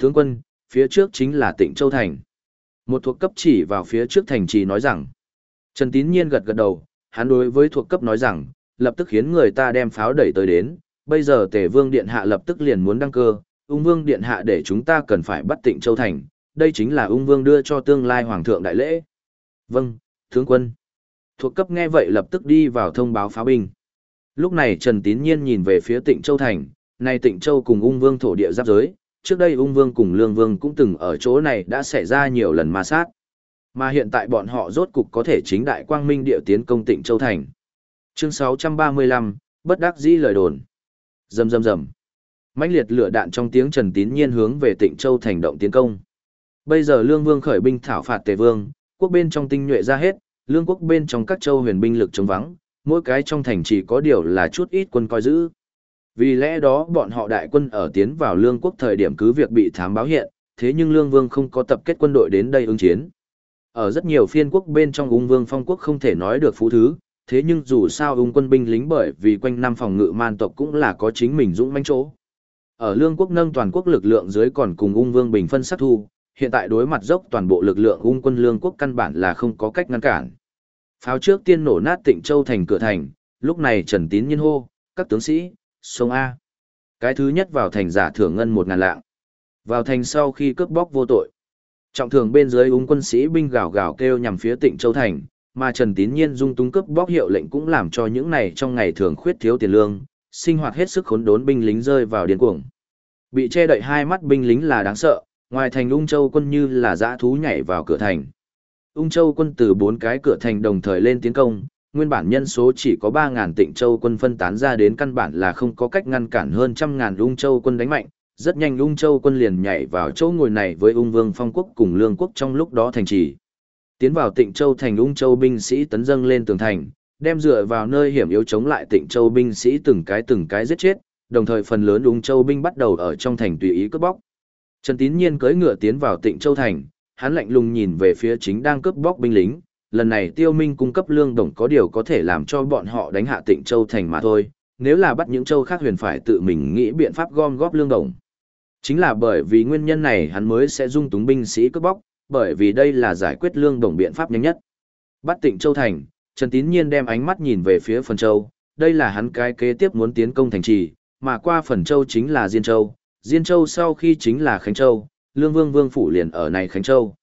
Tướng quân, phía trước chính là tỉnh Châu Thành. Một thuộc cấp chỉ vào phía trước thành trì nói rằng, Trần Tín Nhiên gật gật đầu, hắn đối với thuộc cấp nói rằng, lập tức khiến người ta đem pháo đẩy tới đến, bây giờ Tề Vương Điện Hạ lập tức liền muốn đăng cơ, ung vương điện hạ để chúng ta cần phải bắt tịnh châu thành, đây chính là ung vương đưa cho tương lai hoàng thượng đại lễ. Vâng, tướng quân. Thuộc cấp nghe vậy lập tức đi vào thông báo pháo binh. Lúc này Trần Tín Nhiên nhìn về phía tịnh châu thành, nay tịnh châu cùng ung vương thổ địa giáp giới, trước đây ung vương cùng lương vương cũng từng ở chỗ này đã xảy ra nhiều lần ma sát. Mà hiện tại bọn họ rốt cục có thể chính đại quang minh địa tiến công tịnh châu thành. Chương 635, bất đắc dĩ lời đồn. Rầm rầm rầm mãnh liệt lửa đạn trong tiếng Trần Tín Nhiên hướng về Tịnh Châu thành động tiến công. Bây giờ Lương Vương khởi binh thảo phạt Tề Vương, quốc bên trong tinh nhuệ ra hết, lương quốc bên trong các châu huyền binh lực chống vắng, mỗi cái trong thành chỉ có điều là chút ít quân coi giữ. Vì lẽ đó bọn họ đại quân ở tiến vào lương quốc thời điểm cứ việc bị thám báo hiện, thế nhưng lương vương không có tập kết quân đội đến đây ứng chiến. Ở rất nhiều phiên quốc bên trong ung vương phong quốc không thể nói được phú thứ, thế nhưng dù sao ung quân binh lính bởi vì quanh năm phòng ngự man tộc cũng là có chính mình dũng manh chỗ. Ở lương quốc nâng toàn quốc lực lượng dưới còn cùng ung vương bình phân sát thu, hiện tại đối mặt dốc toàn bộ lực lượng ung quân lương quốc căn bản là không có cách ngăn cản. Pháo trước tiên nổ nát tịnh châu thành cửa thành, lúc này trần tín nhân hô, các tướng sĩ, sông A. Cái thứ nhất vào thành giả thưởng ngân một ngàn lạng. Vào thành sau khi cướp bóc vô tội. Trọng thường bên dưới úng quân sĩ binh gào gào kêu nhằm phía tịnh châu thành, mà Trần Tín Nhiên dung túng cướp bóc hiệu lệnh cũng làm cho những này trong ngày thường khuyết thiếu tiền lương, sinh hoạt hết sức khốn đốn binh lính rơi vào điên cuồng. Bị che đậy hai mắt binh lính là đáng sợ, ngoài thành Ung Châu quân như là dã thú nhảy vào cửa thành. Ung Châu quân từ bốn cái cửa thành đồng thời lên tiến công, nguyên bản nhân số chỉ có 3.000 tịnh châu quân phân tán ra đến căn bản là không có cách ngăn cản hơn trăm ngàn Ung Châu quân đánh mạnh. Rất nhanh Ung Châu quân liền nhảy vào chỗ ngồi này với Ung Vương Phong Quốc cùng Lương Quốc trong lúc đó thành trì. Tiến vào tịnh châu thành Ung Châu binh sĩ tấn dâng lên tường thành, đem dựa vào nơi hiểm yếu chống lại tịnh châu binh sĩ từng cái từng cái giết chết, đồng thời phần lớn ung châu binh bắt đầu ở trong thành tùy ý cướp bóc. Trần Tín Nhiên cưỡi ngựa tiến vào tịnh châu thành, hắn lạnh lùng nhìn về phía chính đang cướp bóc binh lính, lần này tiêu minh cung cấp lương đồng có điều có thể làm cho bọn họ đánh hạ tịnh châu thành mà thôi, nếu là bắt những châu khác huyền phải tự mình nghĩ biện pháp gom góp lương đồng. Chính là bởi vì nguyên nhân này hắn mới sẽ dung túng binh sĩ cướp bóc, bởi vì đây là giải quyết lương đồng biện pháp nhanh nhất. Bắt tịnh châu thành, Trần Tín Nhiên đem ánh mắt nhìn về phía phần châu, đây là hắn cái kế tiếp muốn tiến công thành trì, mà qua phần châu chính là Diên Châu, Diên Châu sau khi chính là Khánh Châu, Lương Vương Vương Phủ liền ở này Khánh Châu.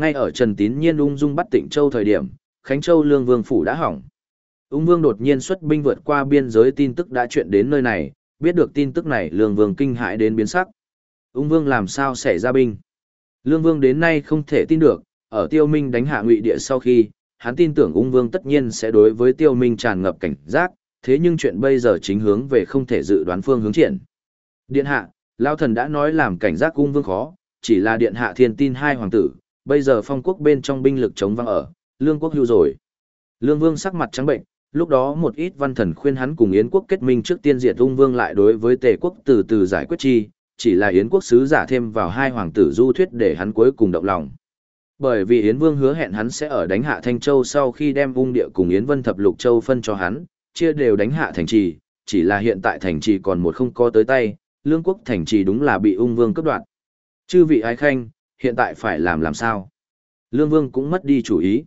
Ngay ở Trần Tín Nhiên ung dung bắt Tịnh Châu thời điểm, Khánh Châu Lương Vương Phủ đã hỏng. Ung Vương đột nhiên xuất binh vượt qua biên giới tin tức đã chuyện đến nơi này, biết được tin tức này Lương Vương kinh hãi đến biến sắc. Ung Vương làm sao xảy ra binh? Lương Vương đến nay không thể tin được, ở Tiêu Minh đánh hạ Ngụy Địa sau khi, hắn tin tưởng Ung Vương tất nhiên sẽ đối với Tiêu Minh tràn ngập cảnh giác, thế nhưng chuyện bây giờ chính hướng về không thể dự đoán phương hướng triển. Điện hạ, Lao thần đã nói làm cảnh giác Ung vương khó, chỉ là điện hạ thiên tin hai hoàng tử, bây giờ phong quốc bên trong binh lực chống văng ở, lương quốc hưu rồi. Lương vương sắc mặt trắng bệnh, lúc đó một ít văn thần khuyên hắn cùng Yến quốc kết minh trước tiên diệt ung vương lại đối với tề quốc từ từ giải quyết chi, chỉ là Yến quốc sứ giả thêm vào hai hoàng tử du thuyết để hắn cuối cùng động lòng. Bởi vì Yến vương hứa hẹn hắn sẽ ở đánh hạ Thanh Châu sau khi đem ung địa cùng Yến vân thập lục châu phân cho hắn, chia đều đánh hạ thành trì, chỉ là hiện tại thành trì còn một không có tới tay, lương quốc thành trì đúng là bị ung vương cướp đoạt. Chư vị ái khanh, hiện tại phải làm làm sao? Lương vương cũng mất đi chủ ý.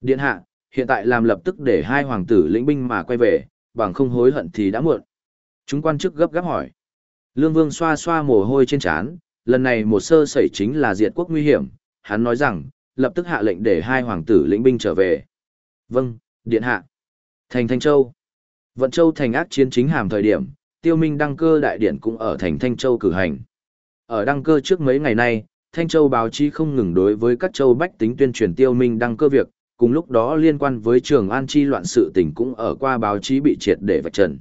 Điện hạ, hiện tại làm lập tức để hai hoàng tử lĩnh binh mà quay về, bằng không hối hận thì đã muộn. Chúng quan chức gấp gáp hỏi. Lương vương xoa xoa mồ hôi trên trán, lần này một sơ sẩy chính là diệt quốc nguy hiểm, hắn nói rằng, lập tức hạ lệnh để hai hoàng tử lĩnh binh trở về. Vâng, điện hạ. Thành Thanh Châu. Vận Châu thành ác chiến chính hàm thời điểm, tiêu minh đăng cơ đại điển cũng ở thành Thanh Châu cử hành. Ở đăng cơ trước mấy ngày nay, Thanh Châu báo chí không ngừng đối với các châu bách tính tuyên truyền tiêu minh đăng cơ việc, cùng lúc đó liên quan với trường an chi loạn sự tình cũng ở qua báo chí bị triệt để vạch trần.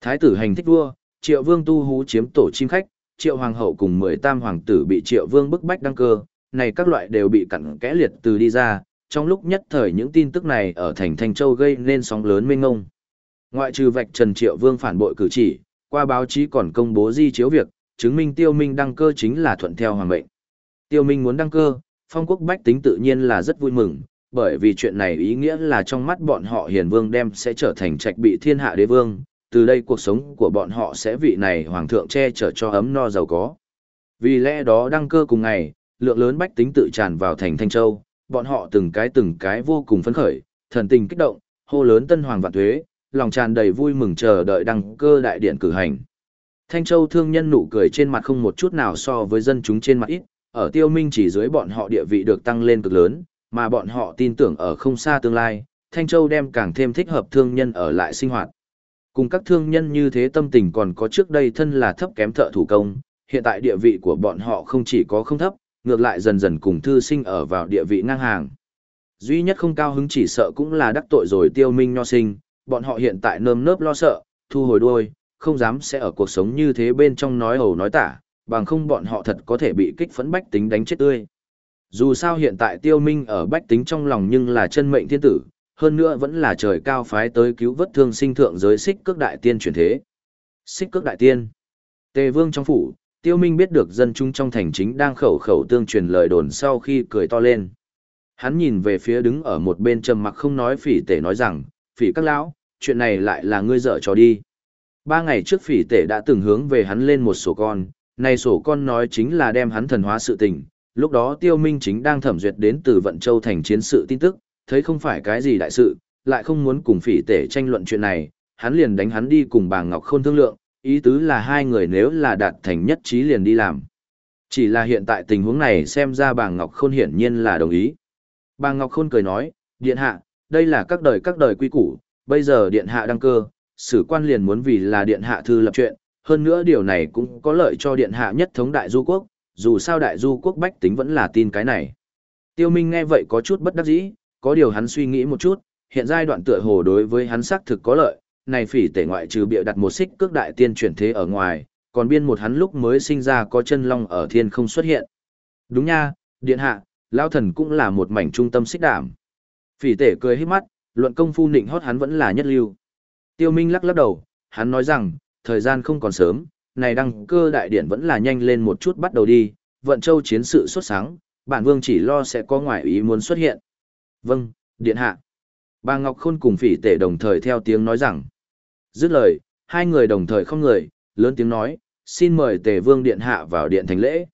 Thái tử hành thích vua, triệu vương tu hú chiếm tổ chim khách, triệu hoàng hậu cùng mười tam hoàng tử bị triệu vương bức bách đăng cơ, này các loại đều bị cặn kẽ liệt từ đi ra, trong lúc nhất thời những tin tức này ở thành Thanh Châu gây nên sóng lớn mênh ngông. Ngoại trừ vạch Trần Triệu Vương phản bội cử chỉ, qua báo chí còn công bố di chiếu việc, chứng minh Tiêu Minh đăng cơ chính là thuận theo hoàng mệnh. Tiêu Minh muốn đăng cơ, phong quốc bách tính tự nhiên là rất vui mừng, bởi vì chuyện này ý nghĩa là trong mắt bọn họ hiền vương đem sẽ trở thành trạch bị thiên hạ đế vương, từ đây cuộc sống của bọn họ sẽ vị này hoàng thượng che chở cho ấm no giàu có. Vì lẽ đó đăng cơ cùng ngày, lượng lớn bách tính tự tràn vào thành Thanh Châu, bọn họ từng cái từng cái vô cùng phấn khởi, thần tình kích động, hô lớn tân hoàng vạn thuế, lòng tràn đầy vui mừng chờ đợi đăng cơ đại điện cử hành. Thanh Châu thương nhân nụ cười trên mặt không một chút nào so với dân chúng trên mặt ít, ở tiêu minh chỉ dưới bọn họ địa vị được tăng lên cực lớn, mà bọn họ tin tưởng ở không xa tương lai, Thanh Châu đem càng thêm thích hợp thương nhân ở lại sinh hoạt. Cùng các thương nhân như thế tâm tình còn có trước đây thân là thấp kém thợ thủ công, hiện tại địa vị của bọn họ không chỉ có không thấp, ngược lại dần dần cùng thư sinh ở vào địa vị ngang hàng. Duy nhất không cao hứng chỉ sợ cũng là đắc tội rồi tiêu minh nho sinh, bọn họ hiện tại nơm nớp lo sợ, thu hồi đuôi, không dám sẽ ở cuộc sống như thế bên trong nói hầu nói tả, bằng không bọn họ thật có thể bị kích phấn bách tính đánh chết tươi. Dù sao hiện tại tiêu minh ở bách tính trong lòng nhưng là chân mệnh thiên tử, hơn nữa vẫn là trời cao phái tới cứu vớt thương sinh thượng giới xích cước đại tiên chuyển thế. Xích cước đại tiên. Tề vương trong phủ, tiêu minh biết được dân chúng trong thành chính đang khẩu khẩu tương truyền lời đồn sau khi cười to lên. Hắn nhìn về phía đứng ở một bên trầm mặc không nói phỉ tể nói rằng, phỉ các lão, chuyện này lại là ngươi dở cho đi. Ba ngày trước phỉ tể đã từng hướng về hắn lên một sổ con, này sổ con nói chính là đem hắn thần hóa sự tình. Lúc đó tiêu minh chính đang thẩm duyệt đến từ vận châu thành chiến sự tin tức, thấy không phải cái gì đại sự, lại không muốn cùng phỉ tể tranh luận chuyện này, hắn liền đánh hắn đi cùng bà Ngọc Khôn thương lượng, ý tứ là hai người nếu là đạt thành nhất trí liền đi làm. Chỉ là hiện tại tình huống này xem ra bà Ngọc Khôn hiển nhiên là đồng ý. Bà Ngọc Khôn cười nói, điện hạ, đây là các đời các đời quy củ, bây giờ điện hạ đăng cơ, sử quan liền muốn vì là điện hạ thư lập chuyện, hơn nữa điều này cũng có lợi cho điện hạ nhất thống đại du quốc, dù sao đại du quốc bách tính vẫn là tin cái này. Tiêu Minh nghe vậy có chút bất đắc dĩ, có điều hắn suy nghĩ một chút, hiện giai đoạn tựa hồ đối với hắn xác thực có lợi, này phỉ tể ngoại trừ bịa đặt một xích cước đại tiên chuyển thế ở ngoài, còn biên một hắn lúc mới sinh ra có chân long ở thiên không xuất hiện. Đúng nha, điện hạ, lao thần cũng là một mảnh trung tâm xích đảm. Phỉ tể cười hết mắt, luận công phu nịnh hót hắn vẫn là nhất lưu. Tiêu Minh lắc lắc đầu, hắn nói rằng, thời gian không còn sớm, này đăng cơ đại điển vẫn là nhanh lên một chút bắt đầu đi, vận châu chiến sự xuất sáng, bản vương chỉ lo sẽ có ngoại ý muốn xuất hiện. Vâng, điện hạ. Bà Ngọc Khôn cùng phỉ tể đồng thời theo tiếng nói rằng. Dứt lời, hai người đồng thời không người, lớn tiếng nói, xin mời tề vương điện hạ vào điện thành lễ.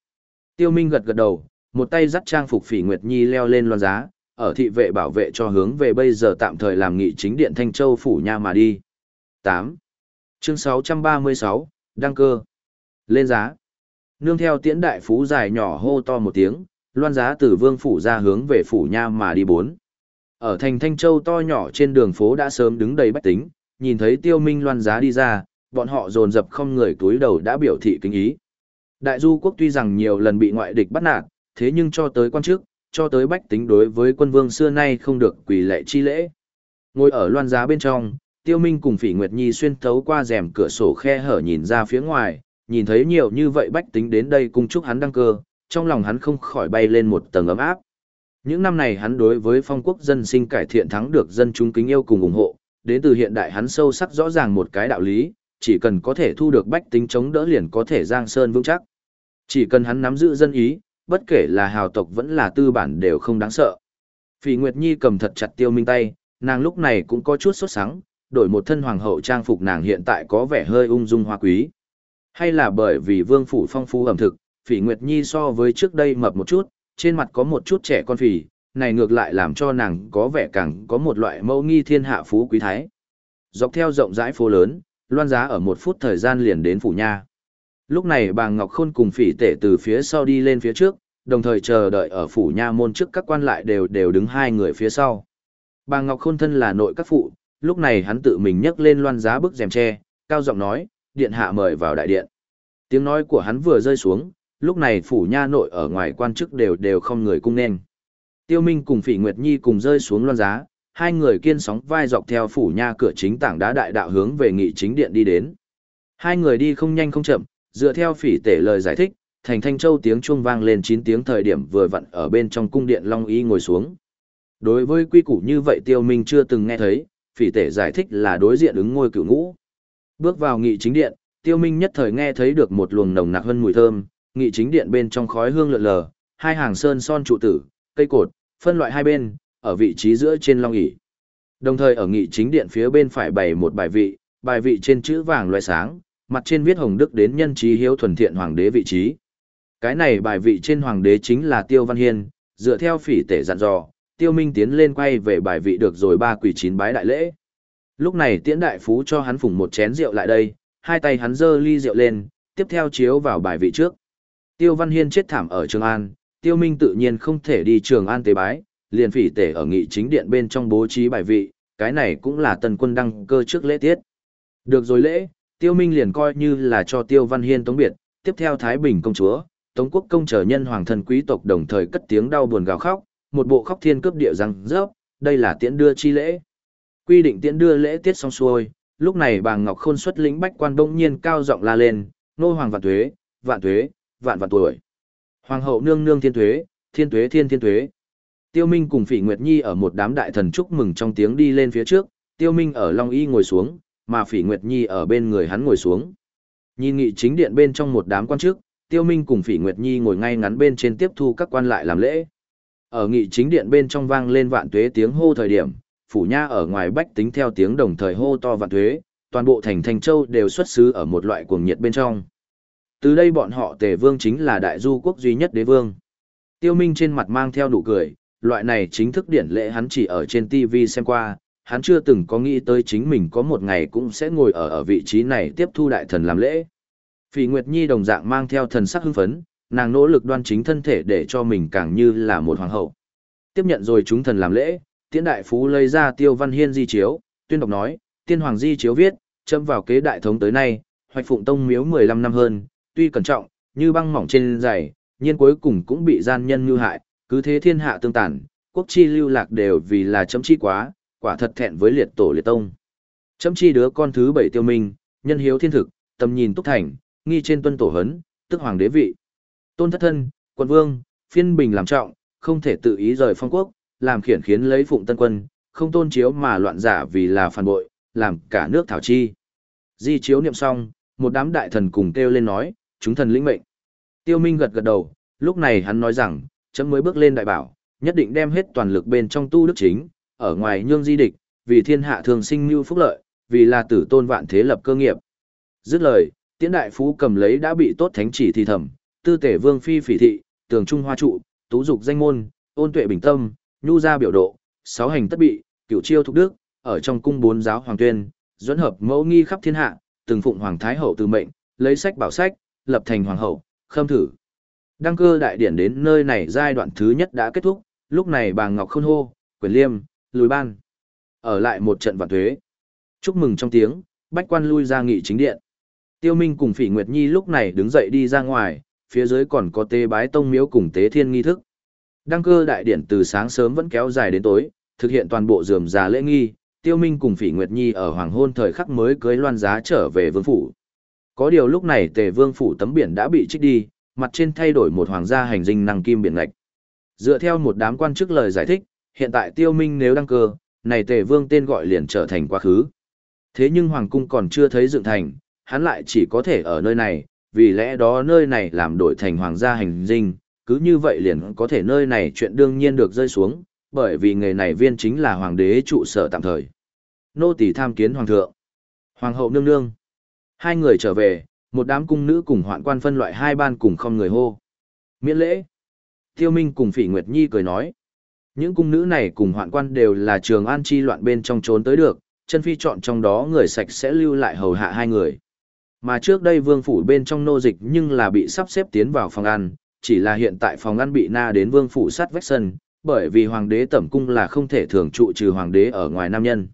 Tiêu Minh gật gật đầu, một tay dắt trang phục phỉ Nguyệt Nhi leo lên loan giá, ở thị vệ bảo vệ cho hướng về bây giờ tạm thời làm nghị chính điện Thanh Châu phủ nha mà đi. 8. Chương 636, đăng cơ. Lên giá. Nương theo tiễn đại phú dài nhỏ hô to một tiếng, loan giá từ vương phủ ra hướng về phủ nha mà đi bốn. Ở thành Thanh Châu to nhỏ trên đường phố đã sớm đứng đầy bách tính, nhìn thấy tiêu minh loan giá đi ra, bọn họ dồn dập không người túi đầu đã biểu thị kính ý. Đại du quốc tuy rằng nhiều lần bị ngoại địch bắt nạt, thế nhưng cho tới quan chức, cho tới bách tính đối với quân vương xưa nay không được quỳ lệ chi lễ. Ngồi ở loan giá bên trong, tiêu minh cùng phỉ nguyệt nhi xuyên thấu qua rèm cửa sổ khe hở nhìn ra phía ngoài, nhìn thấy nhiều như vậy bách tính đến đây cùng chúc hắn đăng cơ, trong lòng hắn không khỏi bay lên một tầng ấm áp. Những năm này hắn đối với phong quốc dân sinh cải thiện thắng được dân chúng kính yêu cùng ủng hộ, đến từ hiện đại hắn sâu sắc rõ ràng một cái đạo lý, chỉ cần có thể thu được bách tính chống đỡ liền có thể giang sơn vững chắc. Chỉ cần hắn nắm giữ dân ý, bất kể là hào tộc vẫn là tư bản đều không đáng sợ. Phỉ Nguyệt Nhi cầm thật chặt tiêu minh tay, nàng lúc này cũng có chút sốt sắng, đổi một thân hoàng hậu trang phục nàng hiện tại có vẻ hơi ung dung hoa quý. Hay là bởi vì vương phủ phong phú ẩm thực, Phỉ Nguyệt Nhi so với trước đây mập một chút, trên mặt có một chút trẻ con phì, này ngược lại làm cho nàng có vẻ càng có một loại mẫu nghi thiên hạ phú quý thái. Dọc theo rộng rãi phố lớn, loan giá ở một phút thời gian liền đến phủ nha. Lúc này bà Ngọc Khôn cùng phỉ tể từ phía sau đi lên phía trước, đồng thời chờ đợi ở phủ nha môn trước các quan lại đều đều đứng hai người phía sau. Bà Ngọc Khôn thân là nội các phụ, lúc này hắn tự mình nhấc lên loan giá bức rèm tre, cao giọng nói, điện hạ mời vào đại điện. Tiếng nói của hắn vừa rơi xuống, lúc này phủ nha nội ở ngoài quan chức đều đều không người cung nên. Tiêu Minh cùng Phỉ Nguyệt Nhi cùng rơi xuống loan giá, hai người kiên sóng vai dọc theo phủ nha cửa chính tảng đá đại đạo hướng về nghị chính điện đi đến. Hai người đi không nhanh không chậm, dựa theo phỉ tể lời giải thích, thành thanh châu tiếng chuông vang lên 9 tiếng thời điểm vừa vặn ở bên trong cung điện Long Y ngồi xuống. Đối với quy củ như vậy Tiêu Minh chưa từng nghe thấy, phỉ tể giải thích là đối diện ứng ngôi cửu ngũ. Bước vào nghị chính điện, Tiêu Minh nhất thời nghe thấy được một luồng nồng nặc hơn mùi thơm, nghị chính điện bên trong khói hương lượn lờ, hai hàng sơn son trụ tử, cây cột, phân loại hai bên, ở vị trí giữa trên long ỷ. Đồng thời ở nghị chính điện phía bên phải bày một bài vị, bài vị trên chữ vàng loại sáng, mặt trên viết hồng đức đến nhân trí hiếu thuần thiện hoàng đế vị trí. Cái này bài vị trên hoàng đế chính là Tiêu Văn Hiên, dựa theo phỉ tể dặn dò, Tiêu Minh tiến lên quay về bài vị được rồi ba quỷ chín bái đại lễ. Lúc này tiễn đại phú cho hắn phủng một chén rượu lại đây, hai tay hắn giơ ly rượu lên, tiếp theo chiếu vào bài vị trước. Tiêu Văn Hiên chết thảm ở Trường An, Tiêu Minh tự nhiên không thể đi Trường An tế bái, liền phỉ tể ở nghị chính điện bên trong bố trí bài vị, cái này cũng là tần quân đăng cơ trước lễ tiết. Được rồi lễ, Tiêu Minh liền coi như là cho Tiêu Văn Hiên tống biệt, tiếp theo Thái Bình công chúa, Tống quốc công trở nhân hoàng thân quý tộc đồng thời cất tiếng đau buồn gào khóc, một bộ khóc thiên cướp địa răng rớp, đây là tiễn đưa chi lễ. Quy định tiễn đưa lễ tiết xong xuôi, lúc này bà Ngọc Khôn xuất lĩnh bách quan đông nhiên cao giọng la lên, nô hoàng vạn tuế, vạn tuế, vạn vạn tuổi. Hoàng hậu nương nương thiên tuế, thiên tuế thiên thiên tuế. Tiêu Minh cùng Phỉ Nguyệt Nhi ở một đám đại thần chúc mừng trong tiếng đi lên phía trước, Tiêu Minh ở Long Y ngồi xuống, mà Phỉ Nguyệt Nhi ở bên người hắn ngồi xuống. Nhìn nghị chính điện bên trong một đám quan chức, Tiêu Minh cùng Phỉ Nguyệt Nhi ngồi ngay ngắn bên trên tiếp thu các quan lại làm lễ. Ở nghị chính điện bên trong vang lên vạn tuế tiếng hô thời điểm, phủ nha ở ngoài bách tính theo tiếng đồng thời hô to vạn tuế, toàn bộ thành thành châu đều xuất xứ ở một loại cuồng nhiệt bên trong. Từ đây bọn họ Tề Vương chính là đại du quốc duy nhất đế vương. Tiêu Minh trên mặt mang theo nụ cười, loại này chính thức điển lễ hắn chỉ ở trên TV xem qua, hắn chưa từng có nghĩ tới chính mình có một ngày cũng sẽ ngồi ở ở vị trí này tiếp thu đại thần làm lễ. Phỉ Nguyệt Nhi đồng dạng mang theo thần sắc hưng phấn, nàng nỗ lực đoan chính thân thể để cho mình càng như là một hoàng hậu. Tiếp nhận rồi chúng thần làm lễ, tiễn đại phú lấy ra tiêu văn hiên di chiếu, tuyên đọc nói, tiên hoàng di chiếu viết, châm vào kế đại thống tới nay, hoạch phụng tông miếu 15 năm hơn, tuy cẩn trọng, như băng mỏng trên dày, nhiên cuối cùng cũng bị gian nhân như hại, cứ thế thiên hạ tương tàn, quốc chi lưu lạc đều vì là chấm chi quá, quả thật thẹn với liệt tổ liệt tông. Chấm chi đứa con thứ bảy tiêu minh, nhân hiếu thiên thực, tầm nhìn túc thành, nghi trên tuân tổ hấn, tức hoàng đế vị. Tôn thất thân, quân vương, phiên bình làm trọng, không thể tự ý rời phong quốc, làm khiển khiến lấy phụng tân quân, không tôn chiếu mà loạn giả vì là phản bội, làm cả nước thảo chi. Di chiếu niệm xong, một đám đại thần cùng kêu lên nói, chúng thần lĩnh mệnh. Tiêu Minh gật gật đầu, lúc này hắn nói rằng, chấm mới bước lên đại bảo, nhất định đem hết toàn lực bên trong tu đức chính, ở ngoài nhương di địch, vì thiên hạ thường sinh mưu phúc lợi, vì là tử tôn vạn thế lập cơ nghiệp. Dứt lời, tiễn đại phú cầm lấy đã bị tốt thánh chỉ thì thầm, tư tể vương phi phỉ thị, tường trung hoa trụ, tú dục danh môn, ôn tuệ bình tâm, nhu gia biểu độ, sáu hành tất bị, cửu chiêu thục đức, ở trong cung bốn giáo hoàng tuyên, dẫn hợp mẫu nghi khắp thiên hạ, từng phụng hoàng thái hậu từ mệnh, lấy sách bảo sách, lập thành hoàng hậu, khâm thử. Đăng cơ đại điển đến nơi này giai đoạn thứ nhất đã kết thúc, lúc này bà Ngọc Khôn hô, quyền liêm, lùi ban. Ở lại một trận vạn thuế. Chúc mừng trong tiếng, bách quan lui ra nghị chính điện. Tiêu Minh cùng Phỉ Nguyệt Nhi lúc này đứng dậy đi ra ngoài, phía dưới còn có tế bái tông miếu cùng tế thiên nghi thức. Đăng cơ đại điển từ sáng sớm vẫn kéo dài đến tối, thực hiện toàn bộ dườm già lễ nghi, Tiêu Minh cùng Phỉ Nguyệt Nhi ở hoàng hôn thời khắc mới cưới loan giá trở về vương phủ. Có điều lúc này Tề Vương phủ tấm biển đã bị trích đi, mặt trên thay đổi một hoàng gia hành dinh năng kim biển ngạch. Dựa theo một đám quan chức lời giải thích, hiện tại Tiêu Minh nếu đăng cơ, này Tề Vương tên gọi liền trở thành quá khứ. Thế nhưng hoàng cung còn chưa thấy dựng thành, hắn lại chỉ có thể ở nơi này, vì lẽ đó nơi này làm đổi thành hoàng gia hành dinh, cứ như vậy liền có thể nơi này chuyện đương nhiên được rơi xuống, bởi vì nghề này viên chính là hoàng đế trụ sở tạm thời. Nô tỳ tham kiến hoàng thượng. Hoàng hậu nương nương. Hai người trở về, một đám cung nữ cùng hoạn quan phân loại hai ban cùng không người hô. Miễn lễ. Tiêu Minh cùng Phỉ Nguyệt Nhi cười nói. Những cung nữ này cùng hoạn quan đều là trường an chi loạn bên trong trốn tới được, chân phi chọn trong đó người sạch sẽ lưu lại hầu hạ hai người. Mà trước đây vương phủ bên trong nô dịch nhưng là bị sắp xếp tiến vào phòng ăn, chỉ là hiện tại phòng ăn bị na đến vương phủ sát vách sân, bởi vì hoàng đế tẩm cung là không thể thường trụ trừ hoàng đế ở ngoài nam nhân.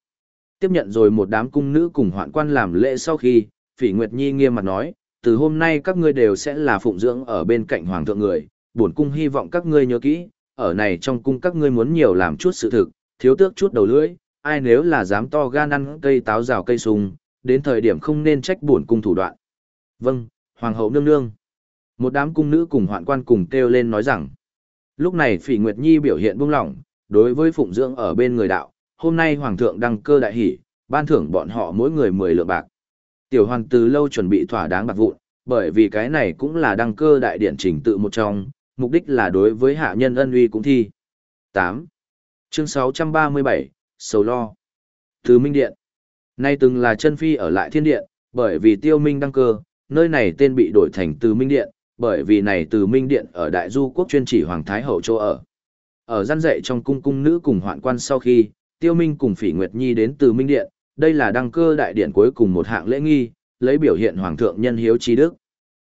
Tiếp nhận rồi một đám cung nữ cùng hoạn quan làm lễ sau khi, Phỉ Nguyệt Nhi nghiêm mặt nói, từ hôm nay các ngươi đều sẽ là phụng dưỡng ở bên cạnh hoàng thượng người, bổn cung hy vọng các ngươi nhớ kỹ, ở này trong cung các ngươi muốn nhiều làm chút sự thực, thiếu tước chút đầu lưỡi, ai nếu là dám to gan ăn cây táo rào cây sung, đến thời điểm không nên trách bổn cung thủ đoạn. Vâng, hoàng hậu nương nương. Một đám cung nữ cùng hoạn quan cùng kêu lên nói rằng, lúc này Phỉ Nguyệt Nhi biểu hiện buông lỏng, đối với phụng dưỡng ở bên người đạo, hôm nay hoàng thượng đăng cơ đại hỷ, ban thưởng bọn họ mỗi người 10 lượng bạc. Tiểu hoàng từ lâu chuẩn bị thỏa đáng bạc vụn, bởi vì cái này cũng là đăng cơ đại điện trình tự một trong, mục đích là đối với hạ nhân ân uy cũng thi. 8. Chương 637, Sầu Lo Từ Minh Điện Nay từng là chân phi ở lại thiên điện, bởi vì tiêu minh đăng cơ, nơi này tên bị đổi thành từ Minh Điện, bởi vì này từ Minh Điện ở Đại Du Quốc chuyên chỉ Hoàng Thái Hậu chỗ ở. Ở gian dạy trong cung cung nữ cùng hoạn quan sau khi, Tiêu Minh cùng Phỉ Nguyệt Nhi đến từ Minh Điện, đây là đăng cơ đại điện cuối cùng một hạng lễ nghi, lấy biểu hiện Hoàng thượng nhân hiếu trí đức.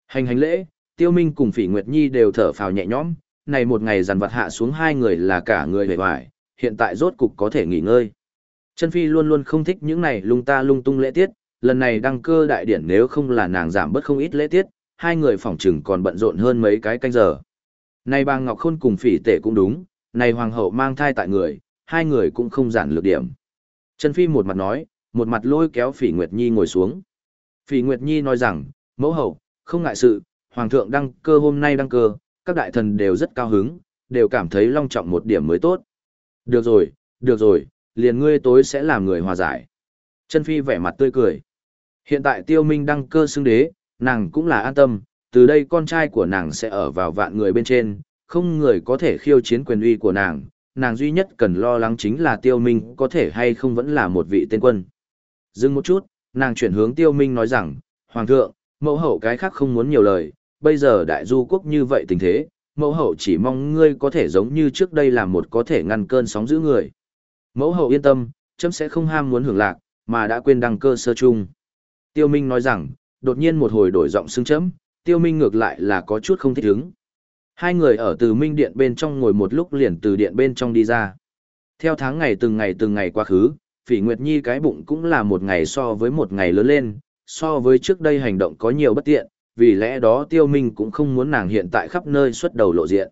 Hành hành lễ, Tiêu Minh cùng Phỉ Nguyệt Nhi đều thở phào nhẹ nhõm, này một ngày giàn vật hạ xuống hai người là cả người hề hoài, hiện tại rốt cục có thể nghỉ ngơi. Chân Phi luôn luôn không thích những này lung ta lung tung lễ tiết, lần này đăng cơ đại điển nếu không là nàng giảm bớt không ít lễ tiết, hai người phỏng chừng còn bận rộn hơn mấy cái canh giờ. Này bà Ngọc Khôn cùng phỉ tể cũng đúng, này hoàng hậu mang thai tại người, hai người cũng không giản lược điểm. Chân Phi một mặt nói, một mặt lôi kéo phỉ Nguyệt Nhi ngồi xuống. Phỉ Nguyệt Nhi nói rằng, mẫu hậu, không ngại sự, hoàng thượng đăng cơ hôm nay đăng cơ, các đại thần đều rất cao hứng, đều cảm thấy long trọng một điểm mới tốt. Được rồi, được rồi, liền ngươi tối sẽ làm người hòa giải. Chân Phi vẻ mặt tươi cười. Hiện tại tiêu minh đăng cơ xưng đế, nàng cũng là an tâm, từ đây con trai của nàng sẽ ở vào vạn người bên trên, không người có thể khiêu chiến quyền uy của nàng, nàng duy nhất cần lo lắng chính là tiêu minh có thể hay không vẫn là một vị tên quân. Dừng một chút, nàng chuyển hướng tiêu minh nói rằng, Hoàng thượng, mẫu hậu cái khác không muốn nhiều lời, bây giờ đại du quốc như vậy tình thế, mẫu hậu chỉ mong ngươi có thể giống như trước đây làm một có thể ngăn cơn sóng giữ người. Mẫu hậu yên tâm, chấm sẽ không ham muốn hưởng lạc, mà đã quên đăng cơ sơ chung. Tiêu Minh nói rằng, đột nhiên một hồi đổi giọng xưng chấm, Tiêu Minh ngược lại là có chút không thích ứng. Hai người ở từ Minh Điện bên trong ngồi một lúc liền từ điện bên trong đi ra. Theo tháng ngày từng ngày từng ngày quá khứ, Phỉ Nguyệt Nhi cái bụng cũng là một ngày so với một ngày lớn lên, so với trước đây hành động có nhiều bất tiện, vì lẽ đó Tiêu Minh cũng không muốn nàng hiện tại khắp nơi xuất đầu lộ diện.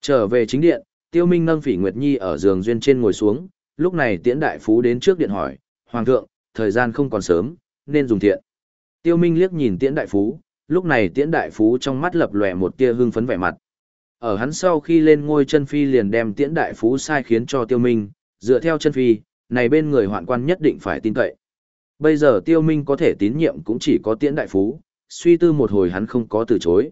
Trở về chính điện, Tiêu Minh nâng Phỉ Nguyệt Nhi ở giường duyên trên ngồi xuống, lúc này Tiễn Đại Phú đến trước điện hỏi, Hoàng thượng, thời gian không còn sớm, nên dùng thiện. Tiêu Minh liếc nhìn Tiễn Đại Phú, lúc này Tiễn Đại Phú trong mắt lập lòe một tia hưng phấn vẻ mặt. Ở hắn sau khi lên ngôi chân phi liền đem Tiễn Đại Phú sai khiến cho Tiêu Minh, dựa theo chân phi, này bên người hoạn quan nhất định phải tin cậy. Bây giờ Tiêu Minh có thể tín nhiệm cũng chỉ có Tiễn Đại Phú, suy tư một hồi hắn không có từ chối.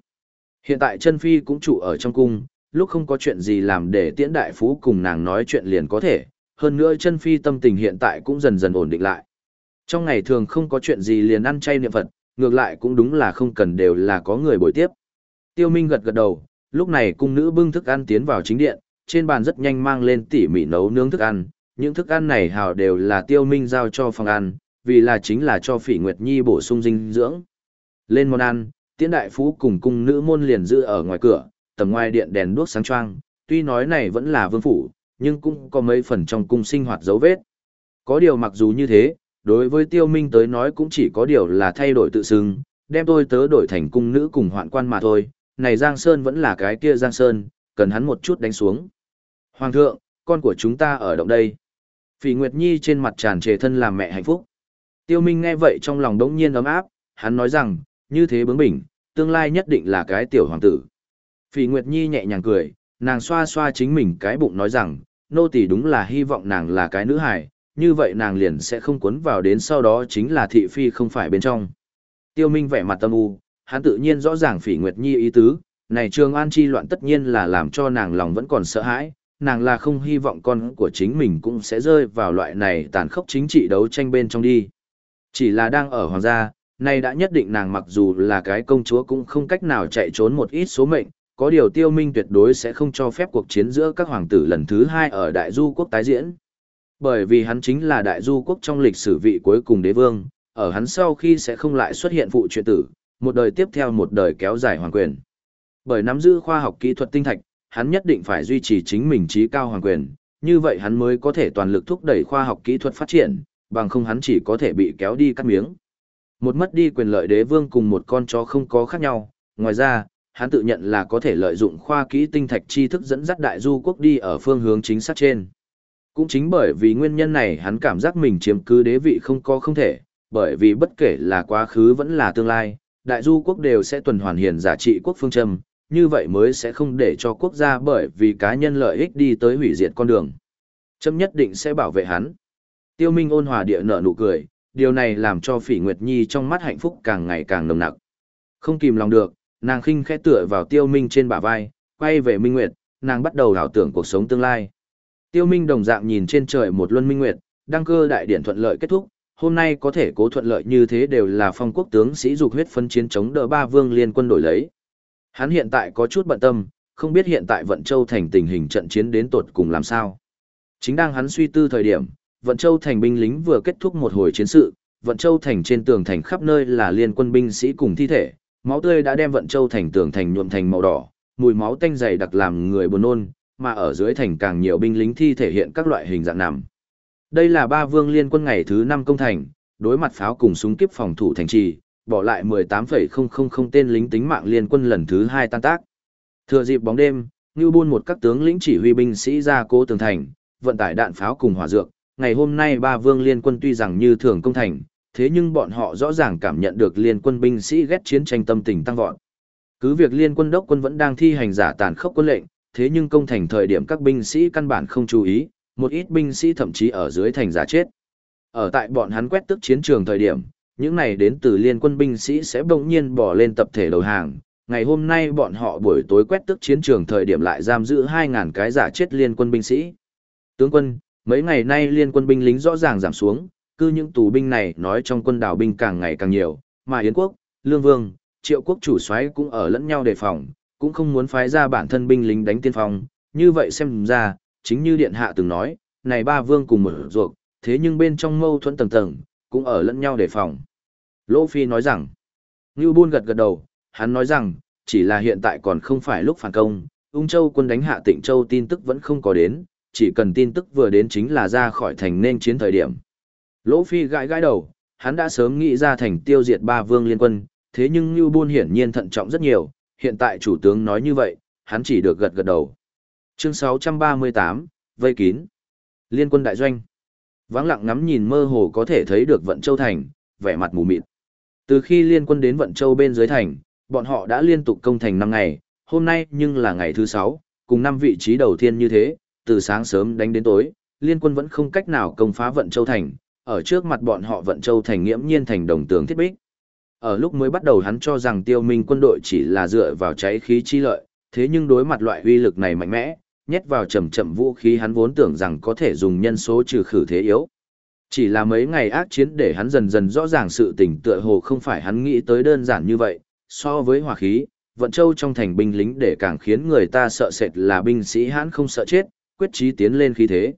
Hiện tại chân phi cũng trụ ở trong cung, lúc không có chuyện gì làm để Tiễn Đại Phú cùng nàng nói chuyện liền có thể, hơn nữa chân phi tâm tình hiện tại cũng dần dần ổn định lại. Trong ngày thường không có chuyện gì liền ăn chay niệm Phật, ngược lại cũng đúng là không cần đều là có người bồi tiếp. Tiêu Minh gật gật đầu, lúc này cung nữ bưng thức ăn tiến vào chính điện, trên bàn rất nhanh mang lên tỉ mỉ nấu nướng thức ăn, những thức ăn này hào đều là Tiêu Minh giao cho phòng ăn, vì là chính là cho Phỉ Nguyệt Nhi bổ sung dinh dưỡng. Lên món ăn, Tiễn đại phú cùng cung nữ môn liền giữ ở ngoài cửa, tầm ngoài điện đèn đuốc sáng choang, tuy nói này vẫn là vương phủ, nhưng cũng có mấy phần trong cung sinh hoạt dấu vết. Có điều mặc dù như thế, đối với tiêu minh tới nói cũng chỉ có điều là thay đổi tự xưng, đem tôi tớ đổi thành cung nữ cùng hoạn quan mà thôi, này Giang Sơn vẫn là cái kia Giang Sơn, cần hắn một chút đánh xuống. Hoàng thượng, con của chúng ta ở động đây. Phỉ Nguyệt Nhi trên mặt tràn trề thân làm mẹ hạnh phúc. Tiêu Minh nghe vậy trong lòng đống nhiên ấm áp, hắn nói rằng, như thế bướng bỉnh, tương lai nhất định là cái tiểu hoàng tử. Phỉ Nguyệt Nhi nhẹ nhàng cười, nàng xoa xoa chính mình cái bụng nói rằng, nô tỳ đúng là hy vọng nàng là cái nữ hài, như vậy nàng liền sẽ không cuốn vào đến sau đó chính là thị phi không phải bên trong. Tiêu Minh vẻ mặt tâm u, hắn tự nhiên rõ ràng Phỉ Nguyệt Nhi ý tứ, này trương An chi loạn tất nhiên là làm cho nàng lòng vẫn còn sợ hãi, nàng là không hy vọng con của chính mình cũng sẽ rơi vào loại này tàn khốc chính trị đấu tranh bên trong đi. Chỉ là đang ở hoàng gia, nay đã nhất định nàng mặc dù là cái công chúa cũng không cách nào chạy trốn một ít số mệnh, có điều tiêu minh tuyệt đối sẽ không cho phép cuộc chiến giữa các hoàng tử lần thứ hai ở đại du quốc tái diễn. Bởi vì hắn chính là đại du quốc trong lịch sử vị cuối cùng đế vương, ở hắn sau khi sẽ không lại xuất hiện phụ chuyện tử, một đời tiếp theo một đời kéo dài hoàng quyền. Bởi nắm giữ khoa học kỹ thuật tinh thạch, hắn nhất định phải duy trì chính mình trí cao hoàng quyền, như vậy hắn mới có thể toàn lực thúc đẩy khoa học kỹ thuật phát triển, bằng không hắn chỉ có thể bị kéo đi cắt miếng. Một mất đi quyền lợi đế vương cùng một con chó không có khác nhau, ngoài ra, hắn tự nhận là có thể lợi dụng khoa kỹ tinh thạch tri thức dẫn dắt đại du quốc đi ở phương hướng chính xác trên. Cũng chính bởi vì nguyên nhân này hắn cảm giác mình chiếm cứ đế vị không có không thể, bởi vì bất kể là quá khứ vẫn là tương lai, đại du quốc đều sẽ tuần hoàn hiền giả trị quốc phương châm, như vậy mới sẽ không để cho quốc gia bởi vì cá nhân lợi ích đi tới hủy diệt con đường. Châm nhất định sẽ bảo vệ hắn. Tiêu Minh ôn hòa địa nở nụ cười, điều này làm cho Phỉ Nguyệt Nhi trong mắt hạnh phúc càng ngày càng nồng nặc. Không kìm lòng được, nàng khinh khẽ tựa vào Tiêu Minh trên bả vai, quay về Minh Nguyệt, nàng bắt đầu đảo tưởng cuộc sống tương lai. Tiêu Minh đồng dạng nhìn trên trời một luân minh nguyệt, đăng cơ đại điển thuận lợi kết thúc, hôm nay có thể cố thuận lợi như thế đều là phong quốc tướng sĩ dục huyết phân chiến chống đỡ ba vương liên quân đổi lấy. Hắn hiện tại có chút bận tâm, không biết hiện tại Vận Châu thành tình hình trận chiến đến tột cùng làm sao. Chính đang hắn suy tư thời điểm, Vận Châu thành binh lính vừa kết thúc một hồi chiến sự, Vận Châu thành trên tường thành khắp nơi là liên quân binh sĩ cùng thi thể, máu tươi đã đem Vận Châu thành tường thành nhuộm thành màu đỏ, mùi máu tanh dày đặc làm người buồn nôn, mà ở dưới thành càng nhiều binh lính thi thể hiện các loại hình dạng nằm. Đây là ba vương liên quân ngày thứ năm công thành, đối mặt pháo cùng súng kiếp phòng thủ thành trì, bỏ lại 18,000 tên lính tính mạng liên quân lần thứ hai tan tác. Thừa dịp bóng đêm, Ngưu Buôn một các tướng lĩnh chỉ huy binh sĩ ra cố tường thành, vận tải đạn pháo cùng hỏa dược. Ngày hôm nay ba vương liên quân tuy rằng như thường công thành, thế nhưng bọn họ rõ ràng cảm nhận được liên quân binh sĩ ghét chiến tranh tâm tình tăng vọt. Cứ việc liên quân đốc quân vẫn đang thi hành giả tàn khốc quân lệnh, thế nhưng công thành thời điểm các binh sĩ căn bản không chú ý, một ít binh sĩ thậm chí ở dưới thành giả chết. Ở tại bọn hắn quét tức chiến trường thời điểm, những này đến từ liên quân binh sĩ sẽ bỗng nhiên bỏ lên tập thể đầu hàng. Ngày hôm nay bọn họ buổi tối quét tức chiến trường thời điểm lại giam giữ 2.000 cái giả chết liên quân binh sĩ. Tướng quân, mấy ngày nay liên quân binh lính rõ ràng giảm xuống, cứ những tù binh này nói trong quân đảo binh càng ngày càng nhiều, mà Yến quốc, Lương Vương, Triệu quốc chủ soái cũng ở lẫn nhau đề phòng, cũng không muốn phái ra bản thân binh lính đánh tiên phong, như vậy xem ra, chính như điện hạ từng nói, này ba vương cùng một ruột, thế nhưng bên trong mâu thuẫn tầng tầng, cũng ở lẫn nhau đề phòng. Lỗ Phi nói rằng, Ngưu Bôn gật gật đầu, hắn nói rằng, chỉ là hiện tại còn không phải lúc phản công, ung châu quân đánh hạ tịnh châu tin tức vẫn không có đến, chỉ cần tin tức vừa đến chính là ra khỏi thành nên chiến thời điểm. Lỗ Phi gãi gãi đầu, hắn đã sớm nghĩ ra thành tiêu diệt ba vương liên quân, thế nhưng Ngưu Bôn hiển nhiên thận trọng rất nhiều, hiện tại chủ tướng nói như vậy, hắn chỉ được gật gật đầu. Chương 638, Vây kín. Liên quân đại doanh. Vắng lặng ngắm nhìn mơ hồ có thể thấy được Vận Châu Thành, vẻ mặt mù mịt. Từ khi liên quân đến Vận Châu bên dưới thành, bọn họ đã liên tục công thành 5 ngày, hôm nay nhưng là ngày thứ 6, cùng năm vị trí đầu tiên như thế, từ sáng sớm đánh đến tối, liên quân vẫn không cách nào công phá Vận Châu Thành, ở trước mặt bọn họ Vận Châu Thành nghiễm nhiên thành đồng tường thiết bích. Ở lúc mới bắt đầu hắn cho rằng tiêu minh quân đội chỉ là dựa vào cháy khí chi lợi, thế nhưng đối mặt loại uy lực này mạnh mẽ, nhét vào chậm chậm vũ khí hắn vốn tưởng rằng có thể dùng nhân số trừ khử thế yếu. Chỉ là mấy ngày ác chiến để hắn dần dần rõ ràng sự tình tựa hồ không phải hắn nghĩ tới đơn giản như vậy, so với hỏa khí, vận châu trong thành binh lính để càng khiến người ta sợ sệt là binh sĩ hắn không sợ chết, quyết chí tiến lên khí thế.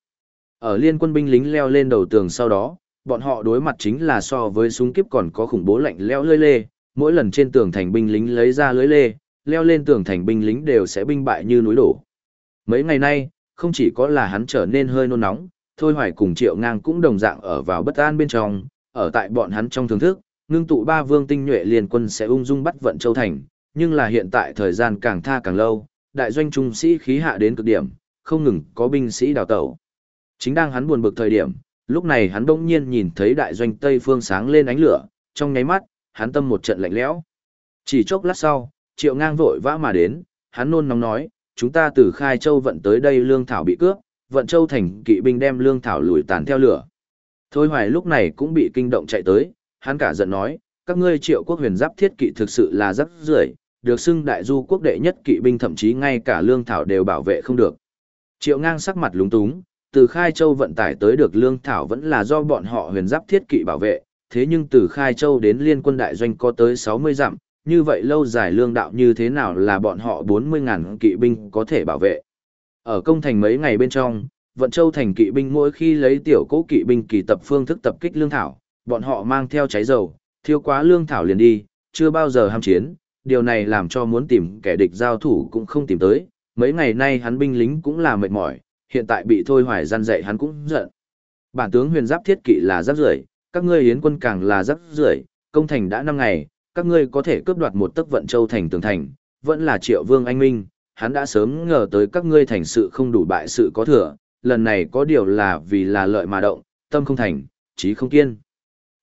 Ở liên quân binh lính leo lên đầu tường sau đó, bọn họ đối mặt chính là so với súng kiếp còn có khủng bố lạnh leo lơi lê, mỗi lần trên tường thành binh lính lấy ra lưới lê, leo lên tường thành binh lính đều sẽ binh bại như núi đổ. Mấy ngày nay, không chỉ có là hắn trở nên hơi nôn nóng, Thôi Hoài cùng Triệu Ngang cũng đồng dạng ở vào bất an bên trong, ở tại bọn hắn trong thưởng thức, ngưng tụ ba vương tinh nhuệ liên quân sẽ ung dung bắt vận châu thành, nhưng là hiện tại thời gian càng tha càng lâu, đại doanh trung sĩ khí hạ đến cực điểm, không ngừng có binh sĩ đào tẩu. Chính đang hắn buồn bực thời điểm, Lúc này hắn đông nhiên nhìn thấy đại doanh Tây Phương sáng lên ánh lửa, trong nháy mắt, hắn tâm một trận lạnh lẽo. Chỉ chốc lát sau, triệu ngang vội vã mà đến, hắn nôn nóng nói, chúng ta từ Khai Châu vận tới đây lương thảo bị cướp, vận châu thành kỵ binh đem lương thảo lùi tàn theo lửa. Thôi hoài lúc này cũng bị kinh động chạy tới, hắn cả giận nói, các ngươi triệu quốc huyền giáp thiết kỵ thực sự là rất rưởi, được xưng đại du quốc đệ nhất kỵ binh thậm chí ngay cả lương thảo đều bảo vệ không được. Triệu ngang sắc mặt lúng túng, từ Khai Châu vận tải tới được lương thảo vẫn là do bọn họ huyền giáp thiết kỵ bảo vệ, thế nhưng từ Khai Châu đến liên quân đại doanh có tới 60 dặm, như vậy lâu dài lương đạo như thế nào là bọn họ 40.000 kỵ binh có thể bảo vệ. Ở công thành mấy ngày bên trong, vận châu thành kỵ binh mỗi khi lấy tiểu cố kỵ binh kỳ tập phương thức tập kích lương thảo, bọn họ mang theo cháy dầu, thiêu quá lương thảo liền đi, chưa bao giờ ham chiến, điều này làm cho muốn tìm kẻ địch giao thủ cũng không tìm tới, mấy ngày nay hắn binh lính cũng là mệt mỏi, hiện tại bị thôi hoài gian dạy hắn cũng giận. Bản tướng huyền giáp thiết kỵ là giáp rưỡi, các ngươi hiến quân càng là giáp rưỡi, công thành đã 5 ngày, các ngươi có thể cướp đoạt một tấc vận châu thành tường thành, vẫn là triệu vương anh minh, hắn đã sớm ngờ tới các ngươi thành sự không đủ bại sự có thừa, lần này có điều là vì là lợi mà động, tâm không thành, trí không kiên.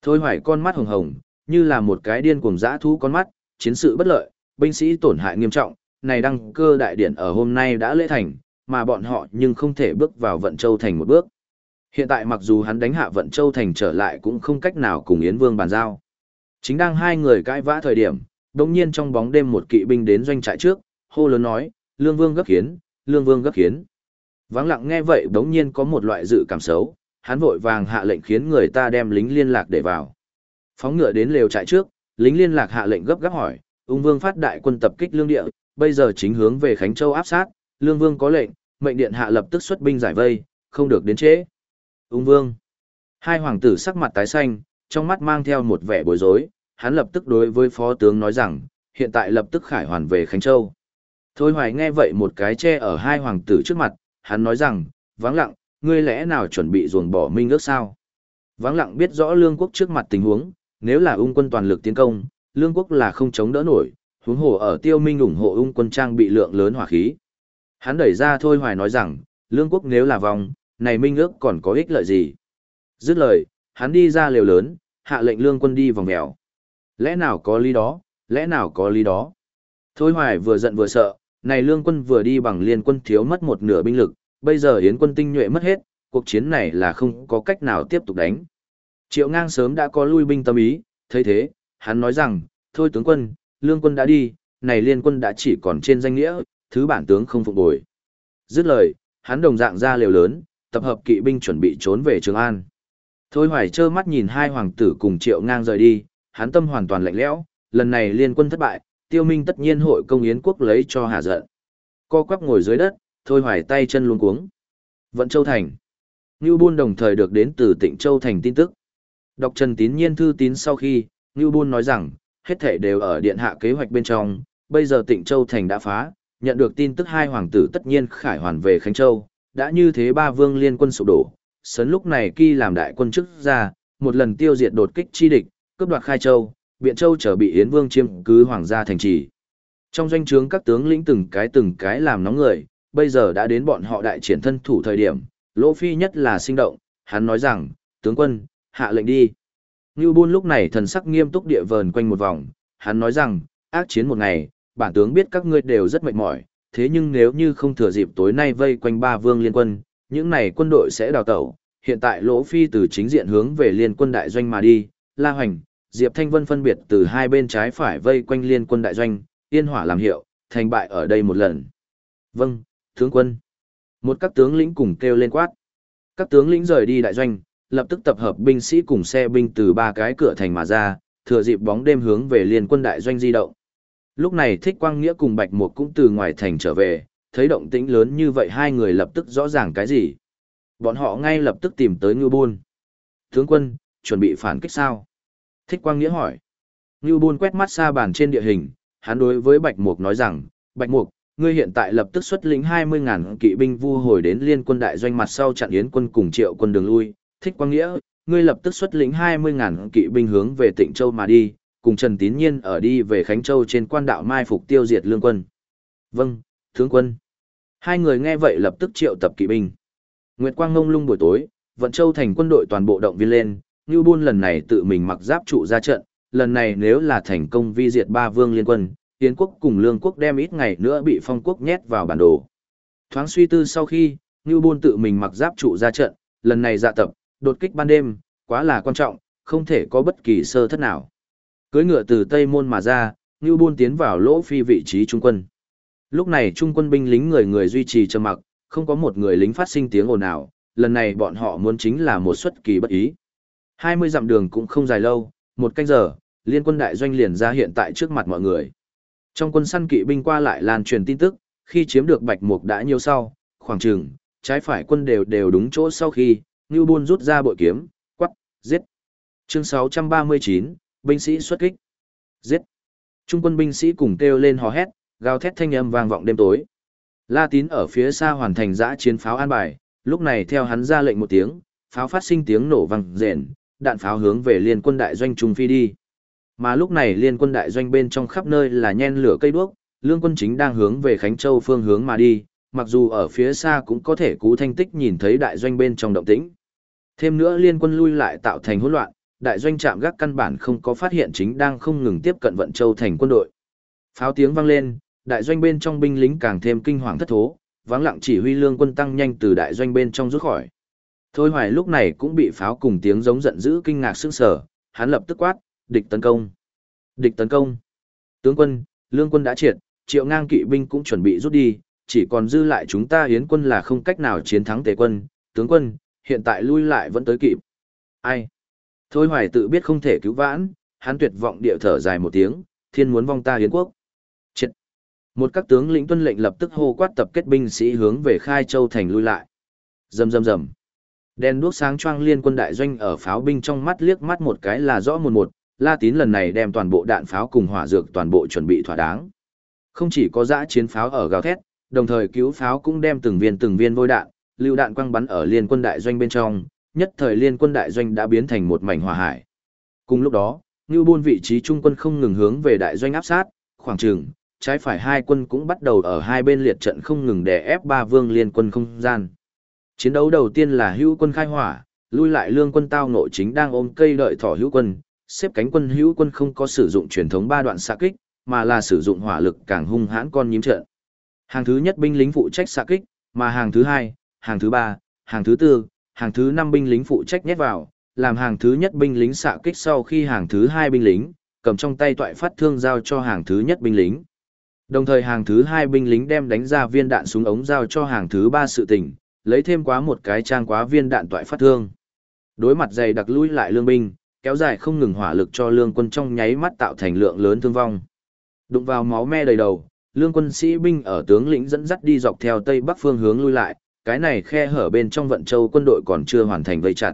Thôi hoài con mắt hồng hồng, như là một cái điên cuồng dã thú con mắt, chiến sự bất lợi, binh sĩ tổn hại nghiêm trọng, này đăng cơ đại điển ở hôm nay đã lễ thành, mà bọn họ nhưng không thể bước vào vận châu thành một bước. Hiện tại mặc dù hắn đánh hạ vận châu thành trở lại cũng không cách nào cùng Yến Vương bàn giao. Chính đang hai người cãi vã thời điểm, đồng nhiên trong bóng đêm một kỵ binh đến doanh trại trước, hô lớn nói, Lương Vương gấp khiến, Lương Vương gấp khiến. Vắng lặng nghe vậy đột nhiên có một loại dự cảm xấu, hắn vội vàng hạ lệnh khiến người ta đem lính liên lạc để vào. Phóng ngựa đến lều trại trước, lính liên lạc hạ lệnh gấp gáp hỏi, ung vương phát đại quân tập kích lương địa, bây giờ chính hướng về Khánh Châu áp sát, lương vương có lệnh, mệnh điện hạ lập tức xuất binh giải vây, không được đến trễ. Ung vương. Hai hoàng tử sắc mặt tái xanh, trong mắt mang theo một vẻ bối rối, hắn lập tức đối với phó tướng nói rằng, hiện tại lập tức khải hoàn về Khánh Châu. Thôi hoài nghe vậy một cái che ở hai hoàng tử trước mặt, hắn nói rằng, vắng lặng, ngươi lẽ nào chuẩn bị ruồng bỏ minh ước sao? Vắng lặng biết rõ lương quốc trước mặt tình huống, nếu là ung quân toàn lực tiến công, lương quốc là không chống đỡ nổi, huống hồ ở tiêu minh ủng hộ ung quân trang bị lượng lớn hỏa khí. Hắn đẩy ra thôi hoài nói rằng, lương quốc nếu là vòng, này minh ước còn có ích lợi gì? Dứt lời, hắn đi ra lều lớn, hạ lệnh lương quân đi vòng mèo. Lẽ nào có lý đó, lẽ nào có lý đó? Thôi hoài vừa giận vừa sợ, này lương quân vừa đi bằng liên quân thiếu mất một nửa binh lực, bây giờ yến quân tinh nhuệ mất hết, cuộc chiến này là không có cách nào tiếp tục đánh. Triệu ngang sớm đã có lui binh tâm ý, thấy thế, hắn nói rằng, thôi tướng quân, lương quân đã đi, này liên quân đã chỉ còn trên danh nghĩa, thứ bản tướng không phục bồi. Dứt lời, hắn đồng dạng ra liều lớn, tập hợp kỵ binh chuẩn bị trốn về Trường An. Thôi hoài trơ mắt nhìn hai hoàng tử cùng triệu ngang rời đi, hắn tâm hoàn toàn lạnh lẽo, lần này liên quân thất bại, tiêu minh tất nhiên hội công yến quốc lấy cho hà giận. Co quắp ngồi dưới đất, thôi hoài tay chân luống cuống. Vận Châu Thành. Ngưu Buôn đồng thời được đến từ Tịnh Châu Thành tin tức. Đọc Trần Tín Nhiên thư tín sau khi, Ngưu Buôn nói rằng, hết thể đều ở điện hạ kế hoạch bên trong, bây giờ Tịnh Châu Thành đã phá, nhận được tin tức hai hoàng tử tất nhiên khải hoàn về Khánh Châu, đã như thế ba vương liên quân sụp đổ, sớn lúc này khi làm đại quân chức ra, một lần tiêu diệt đột kích chi địch, cướp đoạt Khai Châu, Biện Châu trở bị Yến Vương chiêm cứ hoàng gia thành trì. Trong doanh trướng các tướng lĩnh từng cái từng cái làm nóng người, bây giờ đã đến bọn họ đại triển thân thủ thời điểm, Lỗ Phi nhất là sinh động, hắn nói rằng, tướng quân, hạ lệnh đi. Ngưu Bôn lúc này thần sắc nghiêm túc địa vờn quanh một vòng, hắn nói rằng, ác chiến một ngày, bản tướng biết các ngươi đều rất mệt mỏi, thế nhưng nếu như không thừa dịp tối nay vây quanh ba vương liên quân, những này quân đội sẽ đào tẩu. Hiện tại Lỗ Phi từ chính diện hướng về liên quân đại doanh mà đi, La Hoành, Diệp Thanh Vân phân biệt từ hai bên trái phải vây quanh liên quân đại doanh, yên hỏa làm hiệu, thành bại ở đây một lần. Vâng, tướng quân. Một các tướng lĩnh cùng kêu lên quát. Các tướng lĩnh rời đi đại doanh, lập tức tập hợp binh sĩ cùng xe binh từ ba cái cửa thành mà ra, thừa dịp bóng đêm hướng về liên quân đại doanh di động. Lúc này Thích Quang Nghĩa cùng Bạch Mục cũng từ ngoài thành trở về, thấy động tĩnh lớn như vậy hai người lập tức rõ ràng cái gì. Bọn họ ngay lập tức tìm tới Ngưu Bôn. Tướng quân, chuẩn bị phản kích sao? Thích Quang Nghĩa hỏi. Ngưu Bôn quét mắt xa bàn trên địa hình, hắn đối với Bạch Mục nói rằng, Bạch Mục, ngươi hiện tại lập tức xuất lĩnh 20.000 kỵ binh vu hồi đến liên quân đại doanh mặt sau chặn yến quân cùng triệu quân đường lui. Thích Quang Nghĩa, ngươi lập tức xuất lĩnh 20.000 kỵ binh hướng về Tịnh Châu mà đi, cùng Trần Tín Nhiên ở đi về Khánh Châu trên quan đạo mai phục tiêu diệt lương quân. Vâng, tướng quân. Hai người nghe vậy lập tức triệu tập kỵ binh. Nguyệt Quang ngông lung buổi tối, Vận Châu thành quân đội toàn bộ động viên lên, Ngưu Buôn lần này tự mình mặc giáp trụ ra trận, lần này nếu là thành công vi diệt ba vương liên quân, Yến quốc cùng Lương quốc đem ít ngày nữa bị phong quốc nhét vào bản đồ. Thoáng suy tư sau khi, Ngưu Bôn tự mình mặc giáp trụ ra trận, lần này dạ tập, đột kích ban đêm, quá là quan trọng, không thể có bất kỳ sơ thất nào. Cưới ngựa từ Tây Môn mà ra, Ngưu Bôn tiến vào lỗ phi vị trí trung quân. Lúc này trung quân binh lính người người duy trì trầm mặc, không có một người lính phát sinh tiếng ồn nào, lần này bọn họ muốn chính là một xuất kỳ bất ý. 20 dặm đường cũng không dài lâu, một canh giờ, liên quân đại doanh liền ra hiện tại trước mặt mọi người. Trong quân săn kỵ binh qua lại lan truyền tin tức, khi chiếm được Bạch Mục đã nhiều sau, khoảng trường, trái phải quân đều đều đúng chỗ sau khi, Ngưu Bôn rút ra bội kiếm, quắc, giết. Chương 639, binh sĩ xuất kích. Giết. Trung quân binh sĩ cùng kêu lên hò hét, gào thét thanh âm vang vọng đêm tối. La Tín ở phía xa hoàn thành dã chiến pháo an bài, lúc này theo hắn ra lệnh một tiếng, pháo phát sinh tiếng nổ vang rền, đạn pháo hướng về liên quân đại doanh trung phi đi. Mà lúc này liên quân đại doanh bên trong khắp nơi là nhen lửa cây đuốc, lương quân chính đang hướng về Khánh Châu phương hướng mà đi, mặc dù ở phía xa cũng có thể cú thanh tích nhìn thấy đại doanh bên trong động tĩnh. Thêm nữa liên quân lui lại tạo thành hỗn loạn, đại doanh chạm gác căn bản không có phát hiện chính đang không ngừng tiếp cận vận châu thành quân đội. Pháo tiếng vang lên, đại doanh bên trong binh lính càng thêm kinh hoàng thất thố, vắng lặng chỉ huy lương quân tăng nhanh từ đại doanh bên trong rút khỏi. Thôi hoài lúc này cũng bị pháo cùng tiếng giống giận dữ kinh ngạc sững sờ, hắn lập tức quát, địch tấn công. Địch tấn công. Tướng quân, lương quân đã triệt, triệu ngang kỵ binh cũng chuẩn bị rút đi, chỉ còn dư lại chúng ta hiến quân là không cách nào chiến thắng tề quân, tướng quân, hiện tại lui lại vẫn tới kịp. Ai? Thôi hoài tự biết không thể cứu vãn, hắn tuyệt vọng địa thở dài một tiếng, thiên muốn vong ta hiến quốc. Chết! Một các tướng lĩnh tuân lệnh lập tức hô quát tập kết binh sĩ hướng về Khai Châu thành lui lại. Rầm rầm rầm. Đèn đuốc sáng choang liên quân đại doanh ở pháo binh trong mắt liếc mắt một cái là rõ một một, La Tín lần này đem toàn bộ đạn pháo cùng hỏa dược toàn bộ chuẩn bị thỏa đáng. Không chỉ có dã chiến pháo ở gào thét, đồng thời cứu pháo cũng đem từng viên từng viên vôi đạn, lưu đạn quăng bắn ở liên quân đại doanh bên trong, nhất thời liên quân đại doanh đã biến thành một mảnh hỏa hải. Cùng lúc đó, Ngưu Bôn vị trí trung quân không ngừng hướng về đại doanh áp sát, khoảng trường, trái phải hai quân cũng bắt đầu ở hai bên liệt trận không ngừng để ép ba vương liên quân không gian. Chiến đấu đầu tiên là hữu quân khai hỏa, lui lại lương quân tao nội chính đang ôm cây đợi thỏ hữu quân, xếp cánh quân hữu quân không có sử dụng truyền thống ba đoạn xạ kích, mà là sử dụng hỏa lực càng hung hãn con nhím trận. Hàng thứ nhất binh lính phụ trách xạ kích, mà hàng thứ hai, hàng thứ ba, hàng thứ tư, hàng thứ năm binh lính phụ trách nhét vào, làm hàng thứ nhất binh lính xạ kích sau khi hàng thứ hai binh lính, cầm trong tay toại phát thương giao cho hàng thứ nhất binh lính. Đồng thời hàng thứ hai binh lính đem đánh ra viên đạn súng ống giao cho hàng thứ ba sự tỉnh, lấy thêm quá một cái trang quá viên đạn toại phát thương. Đối mặt dày đặc lui lại lương binh, kéo dài không ngừng hỏa lực cho lương quân trong nháy mắt tạo thành lượng lớn thương vong. Đụng vào máu me đầy đầu, lương quân sĩ binh ở tướng lĩnh dẫn dắt đi dọc theo tây bắc phương hướng lui lại, cái này khe hở bên trong vận châu quân đội còn chưa hoàn thành vây chặt.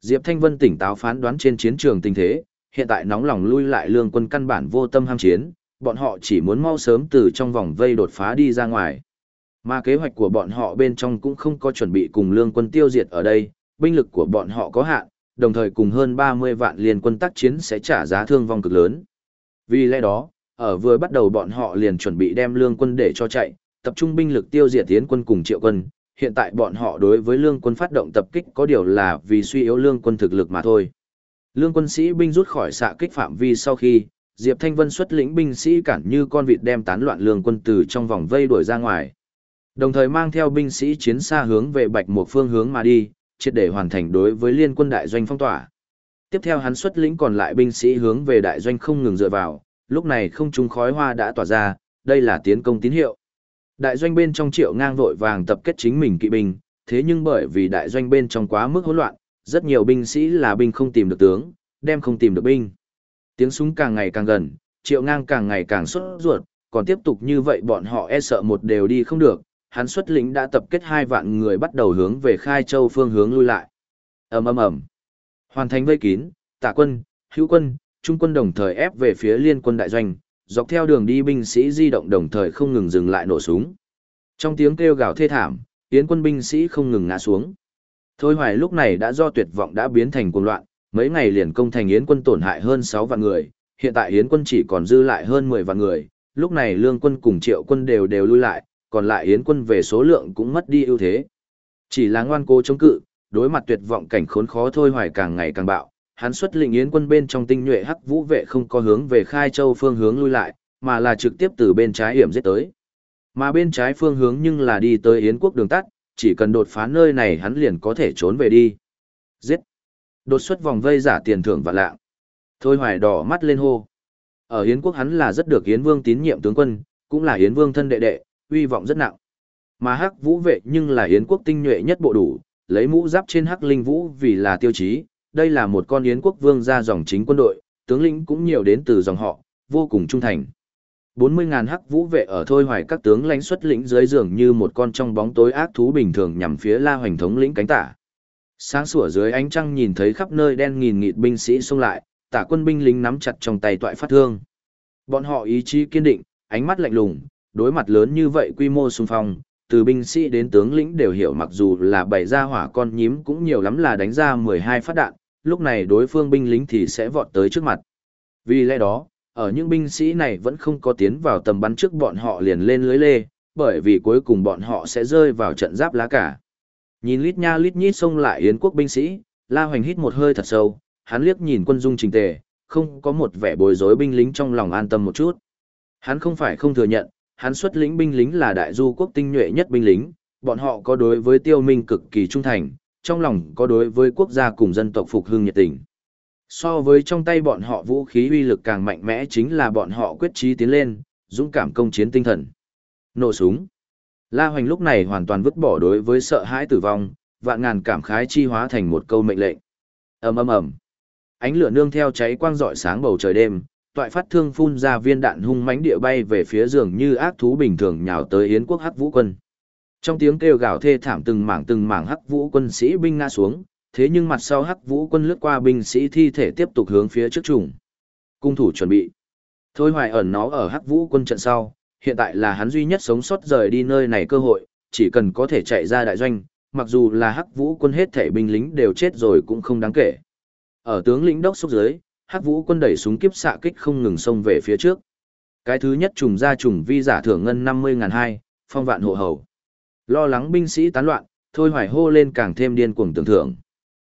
Diệp Thanh Vân tỉnh táo phán đoán trên chiến trường tình thế, hiện tại nóng lòng lui lại lương quân căn bản vô tâm ham chiến, bọn họ chỉ muốn mau sớm từ trong vòng vây đột phá đi ra ngoài. Mà kế hoạch của bọn họ bên trong cũng không có chuẩn bị cùng lương quân tiêu diệt ở đây, binh lực của bọn họ có hạn, đồng thời cùng hơn 30 vạn liên quân tác chiến sẽ trả giá thương vong cực lớn. Vì lẽ đó, ở vừa bắt đầu bọn họ liền chuẩn bị đem lương quân để cho chạy, tập trung binh lực tiêu diệt tiến quân cùng triệu quân. Hiện tại bọn họ đối với lương quân phát động tập kích có điều là vì suy yếu lương quân thực lực mà thôi. Lương quân sĩ binh rút khỏi xạ kích phạm vi sau khi, Diệp Thanh Vân xuất lĩnh binh sĩ cản như con vịt đem tán loạn lương quân từ trong vòng vây đuổi ra ngoài. Đồng thời mang theo binh sĩ chiến xa hướng về Bạch một phương hướng mà đi, triệt để hoàn thành đối với liên quân đại doanh phong tỏa. Tiếp theo hắn xuất lĩnh còn lại binh sĩ hướng về đại doanh không ngừng dựa vào, lúc này không trung khói hoa đã tỏa ra, đây là tiến công tín hiệu. Đại doanh bên trong triệu ngang vội vàng tập kết chính mình kỵ binh, thế nhưng bởi vì đại doanh bên trong quá mức hỗn loạn, rất nhiều binh sĩ là binh không tìm được tướng, đem không tìm được binh. Tiếng súng càng ngày càng gần, triệu ngang càng ngày càng xuất ruột, còn tiếp tục như vậy bọn họ e sợ một đều đi không được, hắn xuất lĩnh đã tập kết hai vạn người bắt đầu hướng về Khai Châu phương hướng lui lại. ầm ầm ầm, hoàn thành vây kín, Tạ quân, Hữu quân, Trung quân đồng thời ép về phía Liên quân đại doanh, dọc theo đường đi binh sĩ di động đồng thời không ngừng dừng lại nổ súng. Trong tiếng kêu gào thê thảm, Yến quân binh sĩ không ngừng ngã xuống. Thôi Hoài lúc này đã do tuyệt vọng đã biến thành cuồng loạn, mấy ngày liền công thành Yến quân tổn hại hơn 6 vạn người, hiện tại Yến quân chỉ còn dư lại hơn 10 vạn người, lúc này lương quân cùng triệu quân đều đều lui lại, còn lại Yến quân về số lượng cũng mất đi ưu thế. Chỉ là ngoan cố chống cự, đối mặt tuyệt vọng cảnh khốn khó thôi hoài càng ngày càng bạo, hắn xuất lĩnh Yến quân bên trong tinh nhuệ hắc vũ vệ không có hướng về Khai Châu phương hướng lui lại, mà là trực tiếp từ bên trái hiểm giết tới. Mà bên trái phương hướng nhưng là đi tới Yến quốc đường tắt, chỉ cần đột phá nơi này hắn liền có thể trốn về đi. Giết! Đột xuất vòng vây giả tiền thưởng và lạng. Thôi hoài đỏ mắt lên hô. Ở Yến quốc hắn là rất được Yến vương tín nhiệm tướng quân, cũng là Yến vương thân đệ đệ, uy vọng rất nặng. Mà Hắc Vũ vệ nhưng là Yến quốc tinh nhuệ nhất bộ đủ, lấy mũ giáp trên Hắc Linh Vũ vì là tiêu chí, đây là một con Yến quốc vương ra dòng chính quân đội, tướng lĩnh cũng nhiều đến từ dòng họ, vô cùng trung thành. 40.000 Hắc Vũ vệ ở thôi hoài các tướng lãnh xuất lĩnh dưới giường như một con trong bóng tối ác thú bình thường nhằm phía La Hoành thống lĩnh cánh tả. Sáng sủa dưới ánh trăng nhìn thấy khắp nơi đen nghìn nghịt binh sĩ xông lại, tả quân binh lính nắm chặt trong tay toại phát thương. Bọn họ ý chí kiên định, ánh mắt lạnh lùng, đối mặt lớn như vậy quy mô xung phong, từ binh sĩ đến tướng lĩnh đều hiểu mặc dù là bảy ra hỏa con nhím cũng nhiều lắm là đánh ra 12 phát đạn, lúc này đối phương binh lính thì sẽ vọt tới trước mặt. Vì lẽ đó, ở những binh sĩ này vẫn không có tiến vào tầm bắn trước bọn họ liền lên lưới lê, bởi vì cuối cùng bọn họ sẽ rơi vào trận giáp lá cả. Nhìn lít nha lít nhít xông lại Yến quốc binh sĩ, La Hoành hít một hơi thật sâu, hắn liếc nhìn quân dung trình tề, không có một vẻ bối rối binh lính trong lòng an tâm một chút. Hắn không phải không thừa nhận, hắn xuất lĩnh binh lính là đại du quốc tinh nhuệ nhất binh lính, bọn họ có đối với tiêu minh cực kỳ trung thành, trong lòng có đối với quốc gia cùng dân tộc phục hưng nhiệt tình. So với trong tay bọn họ vũ khí uy lực càng mạnh mẽ chính là bọn họ quyết chí tiến lên, dũng cảm công chiến tinh thần. Nổ súng. La Hoành lúc này hoàn toàn vứt bỏ đối với sợ hãi tử vong, vạn ngàn cảm khái chi hóa thành một câu mệnh lệnh. ầm ầm ầm, ánh lửa nương theo cháy quang rọi sáng bầu trời đêm, toại phát thương phun ra viên đạn hung mãnh địa bay về phía giường như ác thú bình thường nhào tới Yến quốc Hắc Vũ quân. Trong tiếng kêu gào thê thảm từng mảng từng mảng Hắc Vũ quân sĩ binh ngã xuống, thế nhưng mặt sau Hắc Vũ quân lướt qua binh sĩ thi thể tiếp tục hướng phía trước trùng. Cung thủ chuẩn bị. Thôi Hoài ẩn nó ở Hắc Vũ quân trận sau, hiện tại là hắn duy nhất sống sót rời đi nơi này cơ hội, chỉ cần có thể chạy ra đại doanh, mặc dù là Hắc Vũ quân hết thể binh lính đều chết rồi cũng không đáng kể. Ở tướng lĩnh đốc xúc dưới, Hắc Vũ quân đẩy súng kiếp xạ kích không ngừng xông về phía trước. Cái thứ nhất trùng ra trùng vi giả thưởng ngân 50.000 hai, phong vạn hộ hầu. Lo lắng binh sĩ tán loạn, thôi hoài hô lên càng thêm điên cuồng tưởng thưởng.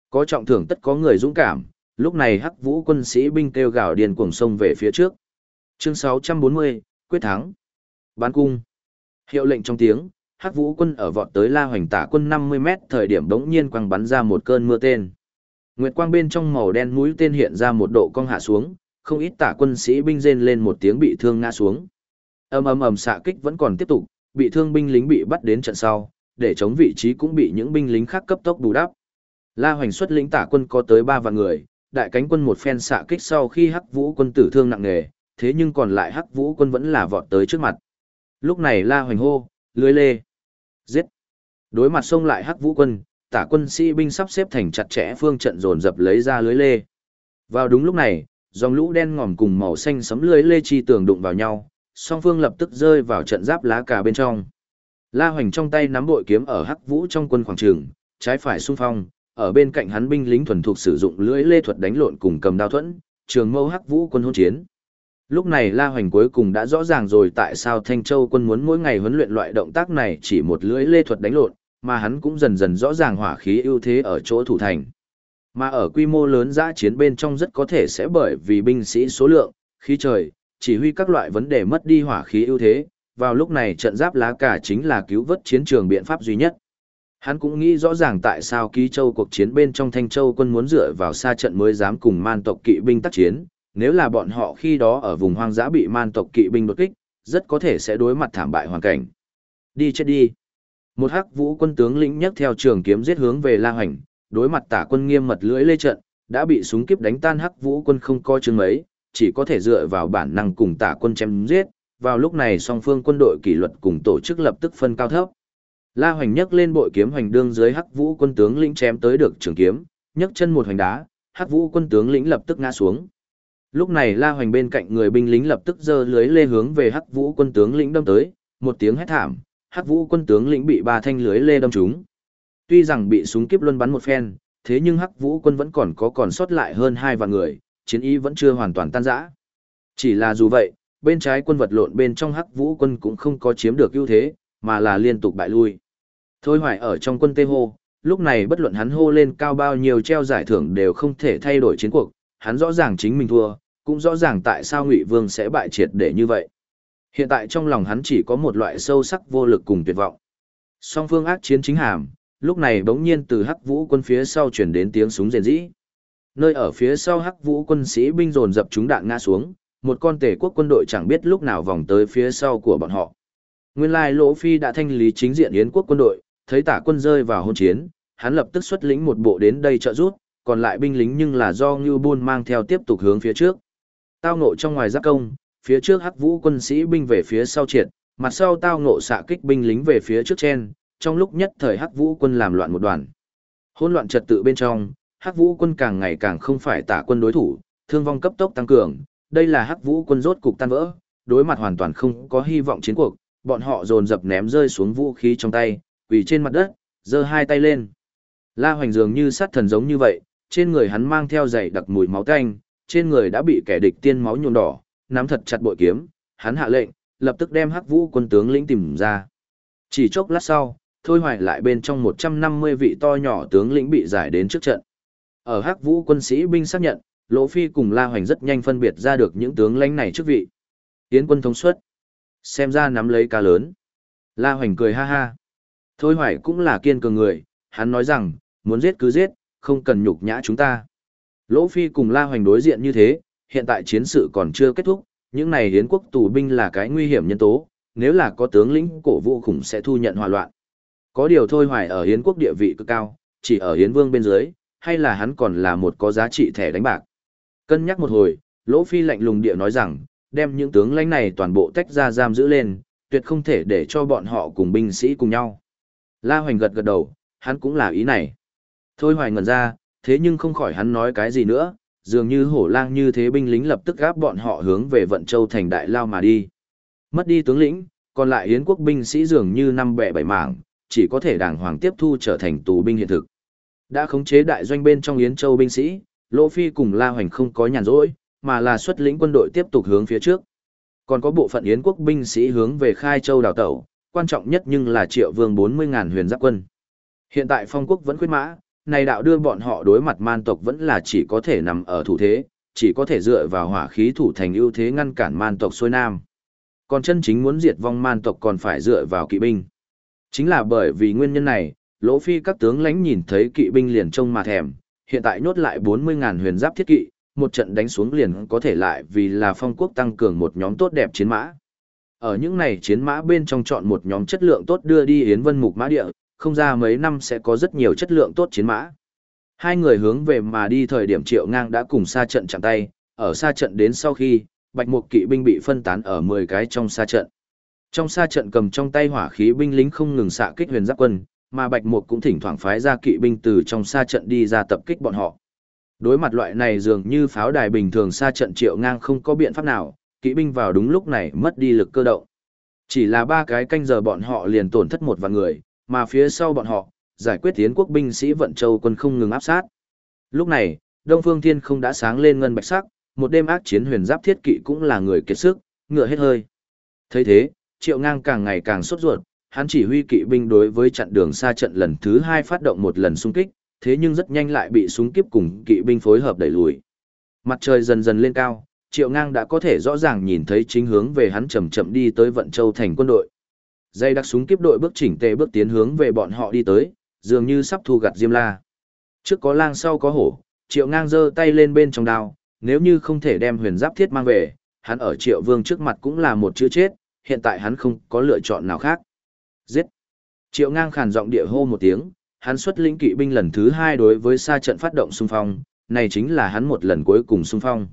Có trọng thưởng tất có người dũng cảm, lúc này Hắc Vũ quân sĩ binh kêu gào điên cuồng xông về phía trước. Chương 640, quyết thắng. Bán cung. Hiệu lệnh trong tiếng, Hắc Vũ quân ở vọt tới La Hoành Tả quân 50 mét thời điểm đống nhiên quăng bắn ra một cơn mưa tên. Nguyệt quang bên trong màu đen mũi tên hiện ra một độ cong hạ xuống, không ít tả quân sĩ binh rên lên một tiếng bị thương ngã xuống. Ầm ầm ầm xạ kích vẫn còn tiếp tục, bị thương binh lính bị bắt đến trận sau, để chống vị trí cũng bị những binh lính khác cấp tốc bù đắp. La Hoành xuất lĩnh tả quân có tới 3 vạn người, đại cánh quân một phen xạ kích sau khi Hắc Vũ quân tử thương nặng nề, thế nhưng còn lại Hắc Vũ quân vẫn là vọt tới trước mặt. Lúc này La Hoành hô, lưới lê. Giết. Đối mặt xông lại Hắc Vũ quân, tả quân sĩ binh sắp xếp thành chặt chẽ phương trận dồn dập lấy ra lưới lê. Vào đúng lúc này, dòng lũ đen ngòm cùng màu xanh sấm lưới lê chi tường đụng vào nhau, song phương lập tức rơi vào trận giáp lá cà bên trong. La Hoành trong tay nắm bội kiếm ở Hắc Vũ trong quân khoảng trường, trái phải xung phong, ở bên cạnh hắn binh lính thuần thục sử dụng lưỡi lê thuật đánh lộn cùng cầm đao thuẫn, trường mâu Hắc Vũ quân hỗn chiến. Lúc này La Hoành cuối cùng đã rõ ràng rồi tại sao Thanh Châu quân muốn mỗi ngày huấn luyện loại động tác này chỉ một lưỡi lê thuật đánh lộn, mà hắn cũng dần dần rõ ràng hỏa khí ưu thế ở chỗ thủ thành. Mà ở quy mô lớn giã chiến bên trong rất có thể sẽ bởi vì binh sĩ số lượng, khí trời, chỉ huy các loại vấn đề mất đi hỏa khí ưu thế, vào lúc này trận giáp lá cả chính là cứu vớt chiến trường biện pháp duy nhất. Hắn cũng nghĩ rõ ràng tại sao ký châu cuộc chiến bên trong Thanh Châu quân muốn dựa vào xa trận mới dám cùng man tộc kỵ binh tác chiến, nếu là bọn họ khi đó ở vùng hoang dã bị man tộc kỵ binh đột kích, rất có thể sẽ đối mặt thảm bại hoàn cảnh. Đi chết đi. Một hắc vũ quân tướng lĩnh nhấc theo trường kiếm giết hướng về La Hoành, đối mặt tả quân nghiêm mật lưỡi lê trận, đã bị súng kiếp đánh tan hắc vũ quân không coi chừng mấy, chỉ có thể dựa vào bản năng cùng tả quân chém giết. Vào lúc này song phương quân đội kỷ luật cùng tổ chức lập tức phân cao thấp. La Hoành nhấc lên bội kiếm hoành đương dưới hắc vũ quân tướng lĩnh chém tới được trường kiếm, nhấc chân một hoành đá, hắc vũ quân tướng lĩnh lập tức ngã xuống. Lúc này La Hoành bên cạnh người binh lính lập tức giơ lưới lê hướng về hắc vũ quân tướng lĩnh đâm tới, một tiếng hét thảm, hắc vũ quân tướng lĩnh bị ba thanh lưới lê đâm trúng. Tuy rằng bị súng kiếp luân bắn một phen, thế nhưng hắc vũ quân vẫn còn có còn sót lại hơn hai vạn người, chiến ý vẫn chưa hoàn toàn tan rã. Chỉ là dù vậy, bên trái quân vật lộn bên trong hắc vũ quân cũng không có chiếm được ưu thế, mà là liên tục bại lui. Thôi hoài ở trong quân Tê Hô, lúc này bất luận hắn hô lên cao bao nhiêu treo giải thưởng đều không thể thay đổi chiến cuộc, hắn rõ ràng chính mình thua, cũng rõ ràng tại sao Ngụy Vương sẽ bại triệt để như vậy. Hiện tại trong lòng hắn chỉ có một loại sâu sắc vô lực cùng tuyệt vọng. Song phương ác chiến chính hàm, lúc này bỗng nhiên từ Hắc Vũ quân phía sau chuyển đến tiếng súng rền rĩ. Nơi ở phía sau Hắc Vũ quân sĩ binh dồn dập chúng đạn ngã xuống, một con tể quốc quân đội chẳng biết lúc nào vòng tới phía sau của bọn họ. Nguyên lai Lỗ Phi đã thanh lý chính diện Yến quốc quân đội, thấy tả quân rơi vào hôn chiến, hắn lập tức xuất lĩnh một bộ đến đây trợ giúp, còn lại binh lính nhưng là do Ngưu Bôn mang theo tiếp tục hướng phía trước. Tao ngộ trong ngoài giáp công, phía trước hắc vũ quân sĩ binh về phía sau triệt, mặt sau tao ngộ xạ kích binh lính về phía trước trên, trong lúc nhất thời hắc vũ quân làm loạn một đoàn. Hỗn loạn trật tự bên trong, Hắc Vũ quân càng ngày càng không phải tả quân đối thủ, thương vong cấp tốc tăng cường, đây là Hắc Vũ quân rốt cục tan vỡ, đối mặt hoàn toàn không có hy vọng chiến cuộc, bọn họ dồn dập ném rơi xuống vũ khí trong tay, quỳ trên mặt đất, giơ hai tay lên. La Hoành dường như sát thần giống như vậy, trên người hắn mang theo dày đặc mùi máu tanh, trên người đã bị kẻ địch tiên máu nhuộm đỏ, nắm thật chặt bội kiếm, hắn hạ lệnh, lập tức đem Hắc Vũ quân tướng lĩnh tìm ra. Chỉ chốc lát sau, thôi hoài lại bên trong 150 vị to nhỏ tướng lĩnh bị giải đến trước trận. Ở Hắc Vũ quân sĩ binh xác nhận, Lỗ Phi cùng La Hoành rất nhanh phân biệt ra được những tướng lãnh này trước vị. Tiến quân thống suất. Xem ra nắm lấy ca lớn. La Hoành cười ha ha. Thôi hoài cũng là kiên cường người, hắn nói rằng, muốn giết cứ giết, không cần nhục nhã chúng ta. Lỗ Phi cùng La Hoành đối diện như thế, hiện tại chiến sự còn chưa kết thúc, những này hiến quốc tù binh là cái nguy hiểm nhân tố, nếu là có tướng lĩnh cổ vũ khủng sẽ thu nhận hòa loạn. Có điều thôi hoài ở hiến quốc địa vị cực cao, chỉ ở hiến vương bên dưới, hay là hắn còn là một có giá trị thẻ đánh bạc. Cân nhắc một hồi, Lỗ Phi lạnh lùng địa nói rằng, đem những tướng lãnh này toàn bộ tách ra giam giữ lên, tuyệt không thể để cho bọn họ cùng binh sĩ cùng nhau. La Hoành gật gật đầu, hắn cũng là ý này. Thôi hoài ngẩn ra, thế nhưng không khỏi hắn nói cái gì nữa, dường như hổ lang như thế binh lính lập tức gáp bọn họ hướng về vận châu thành đại lao mà đi. Mất đi tướng lĩnh, còn lại hiến quốc binh sĩ dường như năm bẻ bảy mảng, chỉ có thể đàng hoàng tiếp thu trở thành tù binh hiện thực. Đã khống chế đại doanh bên trong Yến Châu binh sĩ, Lỗ Phi cùng La Hoành không có nhàn rỗi, mà là xuất lĩnh quân đội tiếp tục hướng phía trước. Còn có bộ phận Yến quốc binh sĩ hướng về Khai Châu đào tẩu, quan trọng nhất nhưng là Triệu Vương 40.000 huyền giáp quân. Hiện tại phong quốc vẫn khuyết mã, này đạo đưa bọn họ đối mặt man tộc vẫn là chỉ có thể nằm ở thủ thế, chỉ có thể dựa vào hỏa khí thủ thành ưu thế ngăn cản man tộc xuôi nam. Còn chân chính muốn diệt vong man tộc còn phải dựa vào kỵ binh. Chính là bởi vì nguyên nhân này, Lỗ Phi các tướng lãnh nhìn thấy kỵ binh liền trông mà thèm, hiện tại nhốt lại 40.000 huyền giáp thiết kỵ, một trận đánh xuống liền có thể lại vì là phong quốc tăng cường một nhóm tốt đẹp chiến mã. Ở những này chiến mã bên trong chọn một nhóm chất lượng tốt đưa đi Yến Vân Mục Mã Địa, không ra mấy năm sẽ có rất nhiều chất lượng tốt chiến mã. Hai người hướng về mà đi thời điểm triệu ngang đã cùng xa trận chạm tay, ở xa trận đến sau khi, bạch mục kỵ binh bị phân tán ở 10 cái trong xa trận. Trong xa trận cầm trong tay hỏa khí binh lính không ngừng xạ kích huyền giáp quân, mà bạch mục cũng thỉnh thoảng phái ra kỵ binh từ trong xa trận đi ra tập kích bọn họ. Đối mặt loại này dường như pháo đài bình thường xa trận triệu ngang không có biện pháp nào, kỵ binh vào đúng lúc này mất đi lực cơ động. Chỉ là ba cái canh giờ bọn họ liền tổn thất một vạn người, mà phía sau bọn họ, giải quyết tiến quốc binh sĩ vận châu quân không ngừng áp sát. Lúc này, Đông Phương Thiên không đã sáng lên ngân bạch sắc, một đêm ác chiến huyền giáp thiết kỵ cũng là người kiệt sức, ngựa hết hơi. thấy thế, Triệu Ngang càng ngày càng sốt ruột, hắn chỉ huy kỵ binh đối với chặn đường xa trận lần thứ hai phát động một lần xung kích, thế nhưng rất nhanh lại bị súng kiếp cùng kỵ binh phối hợp đẩy lùi. Mặt trời dần dần lên cao, Triệu Ngang đã có thể rõ ràng nhìn thấy chính hướng về hắn chậm chậm đi tới Vận Châu thành quân đội. Dây đặc súng kiếp đội bước chỉnh tề bước tiến hướng về bọn họ đi tới, dường như sắp thu gặt Diêm La. Trước có lang sau có hổ, Triệu Ngang giơ tay lên bên trong đao, nếu như không thể đem huyền giáp thiết mang về, hắn ở Triệu Vương trước mặt cũng là một chữ chết, hiện tại hắn không có lựa chọn nào khác. Giết! Triệu Ngang khàn giọng địa hô một tiếng, hắn xuất lĩnh kỵ binh lần thứ hai đối với xa trận phát động xung phong, này chính là hắn một lần cuối cùng xung phong.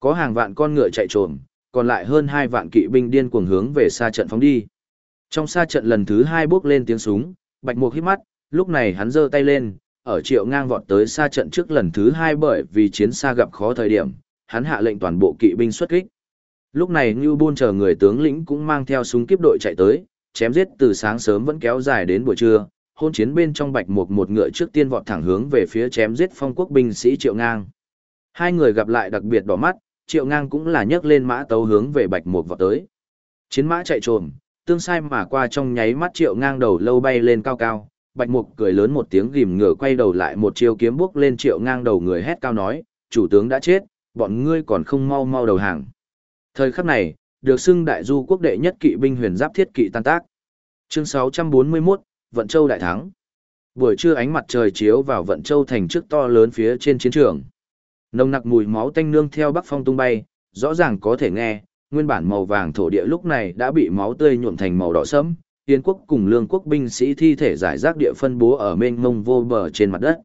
Có hàng vạn con ngựa chạy trồm, còn lại hơn hai vạn kỵ binh điên cuồng hướng về xa trận phóng đi. Trong xa trận lần thứ hai bước lên tiếng súng, Bạch Mục hít mắt, lúc này hắn giơ tay lên, ở triệu ngang vọt tới xa trận trước lần thứ hai bởi vì chiến xa gặp khó thời điểm, hắn hạ lệnh toàn bộ kỵ binh xuất kích. Lúc này Ngưu Bôn chờ người tướng lĩnh cũng mang theo súng kiếp đội chạy tới, chém giết từ sáng sớm vẫn kéo dài đến buổi trưa, hôn chiến bên trong Bạch Mục một ngựa trước tiên vọt thẳng hướng về phía chém giết phong quốc binh sĩ Triệu Ngang. Hai người gặp lại đặc biệt đỏ mắt, Triệu Ngang cũng là nhấc lên mã tấu hướng về Bạch Mục vọt tới. Chiến mã chạy trồm, tương sai mà qua trong nháy mắt triệu ngang đầu lâu bay lên cao cao, bạch mục cười lớn một tiếng gìm ngựa quay đầu lại một chiêu kiếm bước lên triệu ngang đầu người hét cao nói, chủ tướng đã chết, bọn ngươi còn không mau mau đầu hàng. Thời khắc này, được xưng đại du quốc đệ nhất kỵ binh huyền giáp thiết kỵ tan tác. Chương 641, Vận Châu đại thắng. Buổi trưa ánh mặt trời chiếu vào Vận Châu thành trước to lớn phía trên chiến trường. Nồng nặc mùi máu tanh nương theo bắc phong tung bay, rõ ràng có thể nghe, nguyên bản màu vàng thổ địa lúc này đã bị máu tươi nhuộm thành màu đỏ sẫm, Yến quốc cùng lương quốc binh sĩ thi thể giải rác địa phân bố ở mênh mông vô bờ trên mặt đất.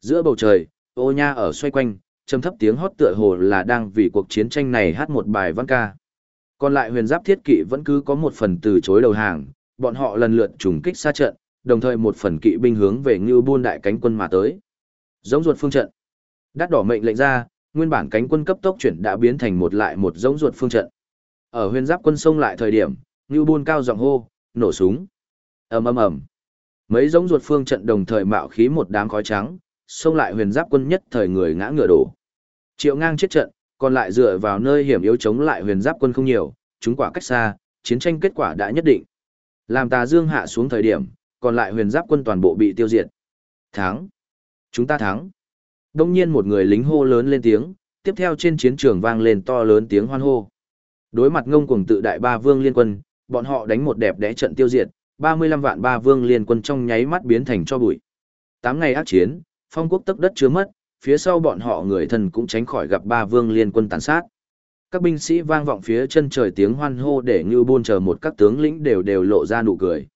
Giữa bầu trời, ô nha ở xoay quanh, trầm thấp tiếng hót tựa hồ là đang vì cuộc chiến tranh này hát một bài văn ca. Còn lại huyền giáp thiết kỵ vẫn cứ có một phần từ chối đầu hàng, bọn họ lần lượt trùng kích xa trận, đồng thời một phần kỵ binh hướng về Ngưu Buôn đại cánh quân mà tới. Giống ruột phương trận. Đắt đỏ mệnh lệnh ra, nguyên bản cánh quân cấp tốc chuyển đã biến thành một lại một giống ruột phương trận. Ở huyền giáp quân sông lại thời điểm, Ngưu Buôn cao giọng hô, nổ súng. ầm ầm ầm. Mấy giống ruột phương trận đồng thời mạo khí một đám khói trắng, xông lại huyền giáp quân nhất thời người ngã ngựa đổ. Triệu ngang chết trận, còn lại dựa vào nơi hiểm yếu chống lại huyền giáp quân không nhiều, chúng quả cách xa, chiến tranh kết quả đã nhất định. Làm tà dương hạ xuống thời điểm, còn lại huyền giáp quân toàn bộ bị tiêu diệt. Thắng! Chúng ta thắng! Đông nhiên một người lính hô lớn lên tiếng, tiếp theo trên chiến trường vang lên to lớn tiếng hoan hô. Đối mặt ngông cuồng tự đại ba vương liên quân, bọn họ đánh một đẹp đẽ trận tiêu diệt, 35 vạn ba vương liên quân trong nháy mắt biến thành cho bụi. 8 ngày ác chiến, phong quốc tấp đất chứa mất, phía sau bọn họ người thân cũng tránh khỏi gặp ba vương liên quân tàn sát. Các binh sĩ vang vọng phía chân trời tiếng hoan hô để như buôn chờ một các tướng lĩnh đều đều lộ ra nụ cười.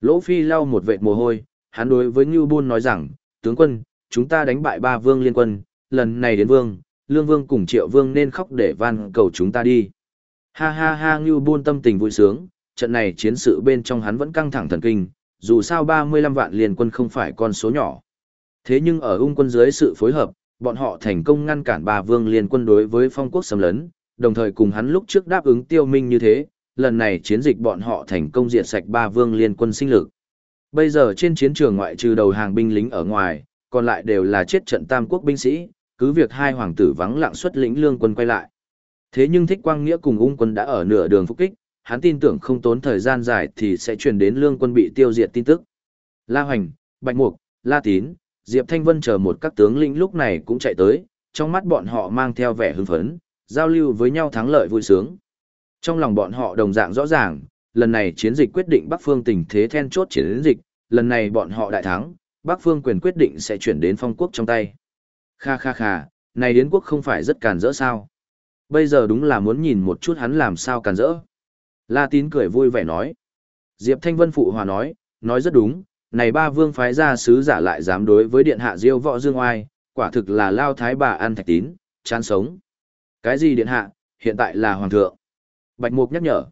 Lỗ Phi lau một vệt mồ hôi, hắn đối với Ngưu Bôn nói rằng, tướng quân, chúng ta đánh bại ba vương liên quân, lần này đến vương, lương vương cùng triệu vương nên khóc để van cầu chúng ta đi. Ha ha ha Ngưu Bôn tâm tình vui sướng, trận này chiến sự bên trong hắn vẫn căng thẳng thần kinh, dù sao 35 vạn liên quân không phải con số nhỏ. Thế nhưng ở ung quân dưới sự phối hợp, bọn họ thành công ngăn cản ba vương liên quân đối với phong quốc xâm lấn, đồng thời cùng hắn lúc trước đáp ứng tiêu minh như thế, lần này chiến dịch bọn họ thành công diệt sạch ba vương liên quân sinh lực. Bây giờ trên chiến trường ngoại trừ đầu hàng binh lính ở ngoài, còn lại đều là chết trận tam quốc binh sĩ, cứ việc hai hoàng tử vắng lặng xuất lĩnh lương quân quay lại. Thế nhưng Thích Quang Nghĩa cùng ung quân đã ở nửa đường phục kích, hắn tin tưởng không tốn thời gian dài thì sẽ truyền đến lương quân bị tiêu diệt tin tức. La Hoành, Bạch Mục, La Tín, Diệp Thanh Vân chờ một các tướng lĩnh lúc này cũng chạy tới, trong mắt bọn họ mang theo vẻ hưng phấn, giao lưu với nhau thắng lợi vui sướng. Trong lòng bọn họ đồng dạng rõ ràng, lần này chiến dịch quyết định Bắc Phương tình thế then chốt chiến dịch, lần này bọn họ đại thắng, Bắc Phương quyền quyết định sẽ chuyển đến phong quốc trong tay. Kha kha kha, này đến quốc không phải rất càn rỡ sao? Bây giờ đúng là muốn nhìn một chút hắn làm sao càn rỡ. La Tín cười vui vẻ nói. Diệp Thanh Vân phụ hòa nói, nói rất đúng, này ba vương phái ra sứ giả lại dám đối với điện hạ diêu võ dương oai, quả thực là lao thái bà ăn thạch tín, chán sống. Cái gì điện hạ, hiện tại là hoàng thượng. Bạch Mục nhắc nhở.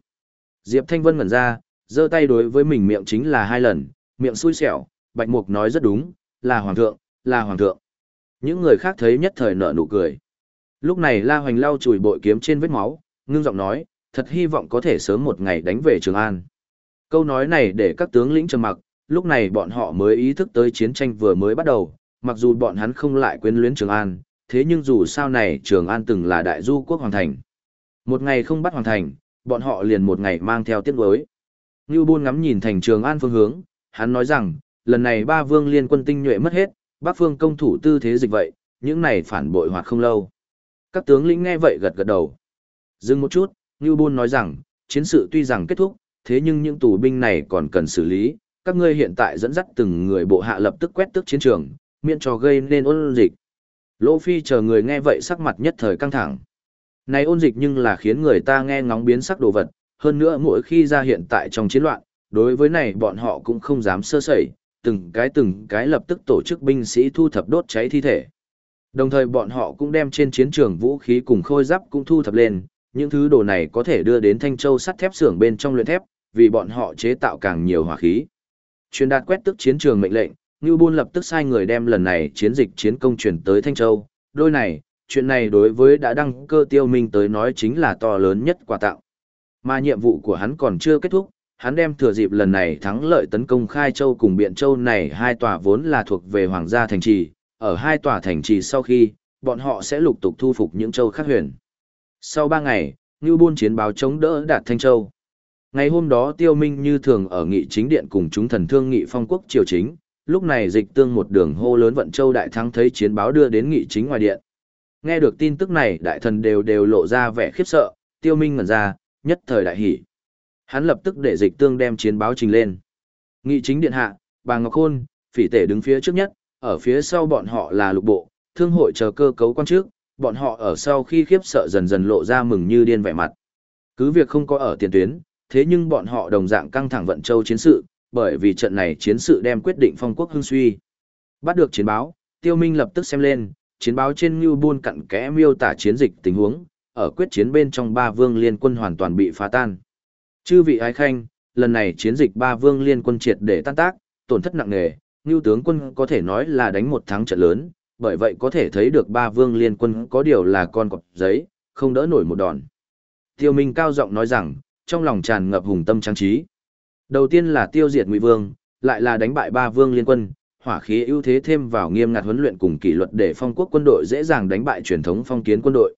Diệp Thanh Vân ngẩn ra, giơ tay đối với mình miệng chính là hai lần, miệng xui xẻo, Bạch Mục nói rất đúng, là hoàng thượng, là hoàng thượng. Những người khác thấy nhất thời nở nụ cười. Lúc này La Hoành lau chùi bội kiếm trên vết máu, ngưng giọng nói, thật hy vọng có thể sớm một ngày đánh về Trường An. Câu nói này để các tướng lĩnh trầm mặc, lúc này bọn họ mới ý thức tới chiến tranh vừa mới bắt đầu, mặc dù bọn hắn không lại quyến luyến Trường An, thế nhưng dù sao này Trường An từng là đại du quốc hoàng thành. Một ngày không bắt hoàng thành, bọn họ liền một ngày mang theo tiết đối. Ngưu Bôn ngắm nhìn thành Trường An phương hướng, hắn nói rằng, lần này ba vương liên quân tinh nhuệ mất hết, bắc phương công thủ tư thế dịch vậy, những này phản bội hoặc không lâu. Các tướng lĩnh nghe vậy gật gật đầu. Dừng một chút, Ngưu Bôn nói rằng, chiến sự tuy rằng kết thúc, thế nhưng những tù binh này còn cần xử lý, các ngươi hiện tại dẫn dắt từng người bộ hạ lập tức quét tước chiến trường, miễn cho gây nên ôn dịch. Lỗ Phi chờ người nghe vậy sắc mặt nhất thời căng thẳng. Này ôn dịch nhưng là khiến người ta nghe ngóng biến sắc đồ vật, hơn nữa mỗi khi ra hiện tại trong chiến loạn, đối với này bọn họ cũng không dám sơ sẩy, từng cái từng cái lập tức tổ chức binh sĩ thu thập đốt cháy thi thể. Đồng thời bọn họ cũng đem trên chiến trường vũ khí cùng khôi giáp cũng thu thập lên, những thứ đồ này có thể đưa đến Thanh Châu sắt thép xưởng bên trong luyện thép, vì bọn họ chế tạo càng nhiều hỏa khí. Truyền đạt quét tức chiến trường mệnh lệnh, Ngưu Bôn lập tức sai người đem lần này chiến dịch chiến công truyền tới Thanh Châu. Đôi này, chuyện này đối với đã đăng cơ tiêu minh tới nói chính là to lớn nhất quà tặng. Mà nhiệm vụ của hắn còn chưa kết thúc, hắn đem thừa dịp lần này thắng lợi tấn công Khai Châu cùng Biện Châu này hai tòa vốn là thuộc về Hoàng gia thành trì, ở hai tòa thành trì sau khi, bọn họ sẽ lục tục thu phục những châu khác huyền. Sau ba ngày, Ngưu Bôn chiến báo chống đỡ đạt Thanh Châu. Ngày hôm đó Tiêu Minh như thường ở nghị chính điện cùng chúng thần thương nghị phong quốc triều chính, lúc này dịch tương một đường hô lớn vận châu đại thắng thấy chiến báo đưa đến nghị chính ngoài điện. Nghe được tin tức này đại thần đều đều lộ ra vẻ khiếp sợ, Tiêu Minh ngẩn ra, nhất thời đại hỉ. Hắn lập tức để dịch tương đem chiến báo trình lên. Nghị chính điện hạ, bà Ngọc Khôn, phỉ tể đứng phía trước nhất, ở phía sau bọn họ là lục bộ, thương hội chờ cơ cấu quan trước, bọn họ ở sau khi khiếp sợ dần dần lộ ra mừng như điên vẻ mặt. Cứ việc không có ở tiền tuyến, thế nhưng bọn họ đồng dạng căng thẳng vận châu chiến sự, bởi vì trận này chiến sự đem quyết định phong quốc hưng suy. Bắt được chiến báo, Tiêu Minh lập tức xem lên, chiến báo trên New Buôn cặn kẽ miêu tả chiến dịch tình huống, ở quyết chiến bên trong ba vương liên quân hoàn toàn bị phá tan. Chư vị ái khanh, lần này chiến dịch ba vương liên quân triệt để tan tác, tổn thất nặng nề, Ngưu tướng quân có thể nói là đánh một thắng trận lớn, bởi vậy có thể thấy được ba vương liên quân có điều là con cọp giấy, không đỡ nổi một đòn. Tiêu Minh cao giọng nói rằng, trong lòng tràn ngập hùng tâm trang trí. Đầu tiên là tiêu diệt Ngụy Vương, lại là đánh bại ba vương liên quân, hỏa khí ưu thế thêm vào nghiêm ngặt huấn luyện cùng kỷ luật để phong quốc quân đội dễ dàng đánh bại truyền thống phong kiến quân đội.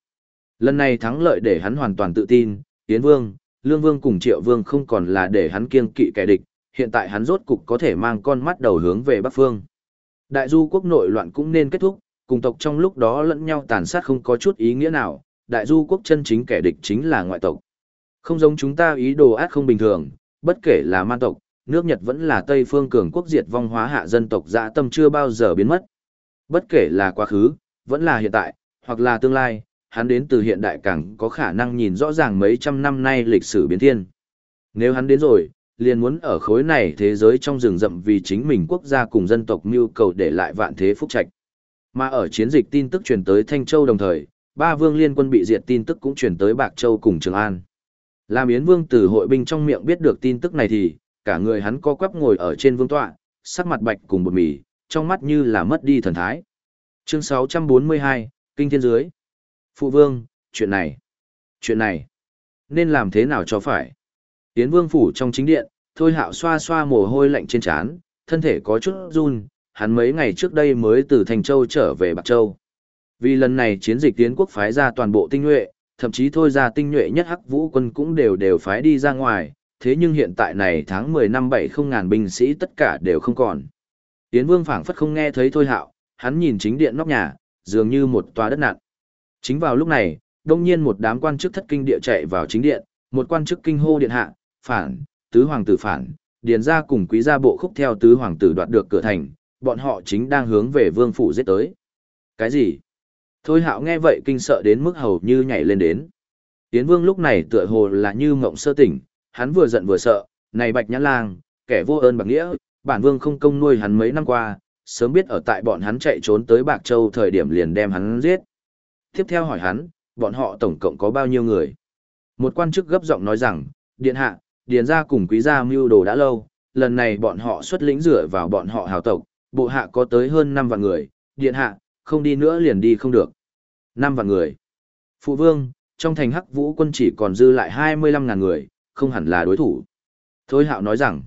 Lần này thắng lợi để hắn hoàn toàn tự tin, Tiến Vương, Lương Vương cùng Triệu Vương không còn là để hắn kiêng kỵ kẻ địch, hiện tại hắn rốt cục có thể mang con mắt đầu hướng về Bắc Phương. Đại du quốc nội loạn cũng nên kết thúc, cùng tộc trong lúc đó lẫn nhau tàn sát không có chút ý nghĩa nào, đại du quốc chân chính kẻ địch chính là ngoại tộc. Không giống chúng ta ý đồ ác không bình thường, bất kể là man tộc, nước Nhật vẫn là Tây phương cường quốc diệt vong hóa hạ dân tộc dạ tâm chưa bao giờ biến mất. Bất kể là quá khứ, vẫn là hiện tại, hoặc là tương lai, hắn đến từ hiện đại càng có khả năng nhìn rõ ràng mấy trăm năm nay lịch sử biến thiên. Nếu hắn đến rồi, liền muốn ở khối này thế giới trong rừng rậm vì chính mình quốc gia cùng dân tộc mưu cầu để lại vạn thế phúc trạch. Mà ở chiến dịch tin tức truyền tới Thanh Châu đồng thời, ba vương liên quân bị diệt tin tức cũng truyền tới Bạc Châu cùng Trường An. Làm Yến Vương từ hội binh trong miệng biết được tin tức này thì, cả người hắn co quắp ngồi ở trên vương tọa, sắc mặt bạch cùng bột mì, trong mắt như là mất đi thần thái. Chương 642, Kinh Thiên Dưới. Phụ Vương, chuyện này, chuyện này, nên làm thế nào cho phải? Yến Vương phủ trong chính điện, Thôi Hạo xoa xoa mồ hôi lạnh trên trán, thân thể có chút run, hắn mấy ngày trước đây mới từ Thành Châu trở về Bạc Châu. Vì lần này chiến dịch tiến quốc phái ra toàn bộ tinh nhuệ, thậm chí thôi ra tinh nhuệ nhất hắc vũ quân cũng đều đều phái đi ra ngoài, thế nhưng hiện tại này tháng 10 năm 70 ngàn binh sĩ tất cả đều không còn. Yến Vương phảng phất không nghe thấy thôi hạo, hắn nhìn chính điện nóc nhà, dường như một tòa đất nặng. Chính vào lúc này, đông nhiên một đám quan chức thất kinh địa chạy vào chính điện, một quan chức kinh hô điện hạ, phản, tứ hoàng tử phản, điền ra cùng quý gia bộ khúc theo tứ hoàng tử đoạt được cửa thành, bọn họ chính đang hướng về vương phủ giết tới. Cái gì? Thôi hạo nghe vậy kinh sợ đến mức hầu như nhảy lên đến. Yến vương lúc này tựa hồ là như mộng sơ tỉnh, hắn vừa giận vừa sợ, này bạch nhãn lang, kẻ vô ơn bạc nghĩa, bản vương không công nuôi hắn mấy năm qua, sớm biết ở tại bọn hắn chạy trốn tới Bạc Châu thời điểm liền đem hắn giết. Tiếp theo hỏi hắn, bọn họ tổng cộng có bao nhiêu người? Một quan chức gấp giọng nói rằng, điện hạ, điền gia cùng quý gia mưu đồ đã lâu, lần này bọn họ xuất lĩnh rửa vào bọn họ hào tộc, bộ hạ có tới hơn 5 vạn người, điện hạ, không đi nữa liền đi không được. năm vạn người. Phụ vương, trong thành hắc vũ quân chỉ còn dư lại 25 ngàn người, không hẳn là đối thủ. Thôi hạo nói rằng,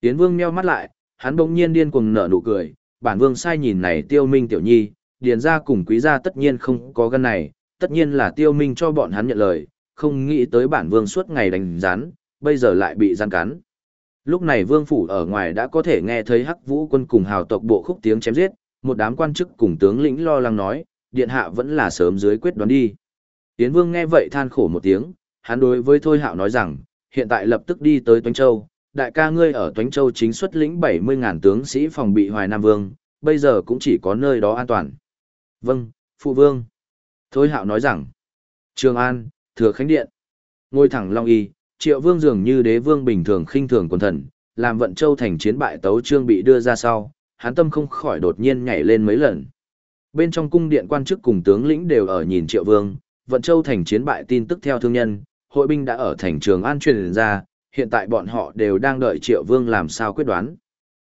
Yến Vương meo mắt lại, hắn bỗng nhiên điên cuồng nở nụ cười, bản vương sai nhìn này tiêu minh tiểu nhi, điền ra cùng quý gia tất nhiên không có gân này, tất nhiên là tiêu minh cho bọn hắn nhận lời, không nghĩ tới bản vương suốt ngày đánh rán, bây giờ lại bị gian cắn. Lúc này vương phủ ở ngoài đã có thể nghe thấy hắc vũ quân cùng hào tộc bộ khúc tiếng chém giết, một đám quan chức cùng tướng lĩnh lo lắng nói, điện hạ vẫn là sớm dưới quyết đoán đi. Yến vương nghe vậy than khổ một tiếng, hắn đối với Thôi Hạo nói rằng, hiện tại lập tức đi tới Toánh Châu, đại ca ngươi ở Toánh Châu chính xuất lĩnh 70.000 tướng sĩ phòng bị Hoài Nam Vương, bây giờ cũng chỉ có nơi đó an toàn. Vâng, Phụ Vương. Thôi Hạo nói rằng, Trường An, Thừa Khánh Điện, ngôi thẳng Long Y, Triệu Vương dường như đế vương bình thường khinh thường quần thần, làm vận châu thành chiến bại tấu trương bị đưa ra sau, hắn tâm không khỏi đột nhiên nhảy lên mấy lần. Bên trong cung điện quan chức cùng tướng lĩnh đều ở nhìn Triệu Vương, vận châu thành chiến bại tin tức theo thương nhân, hội binh đã ở thành trường an truyền ra, hiện tại bọn họ đều đang đợi Triệu Vương làm sao quyết đoán.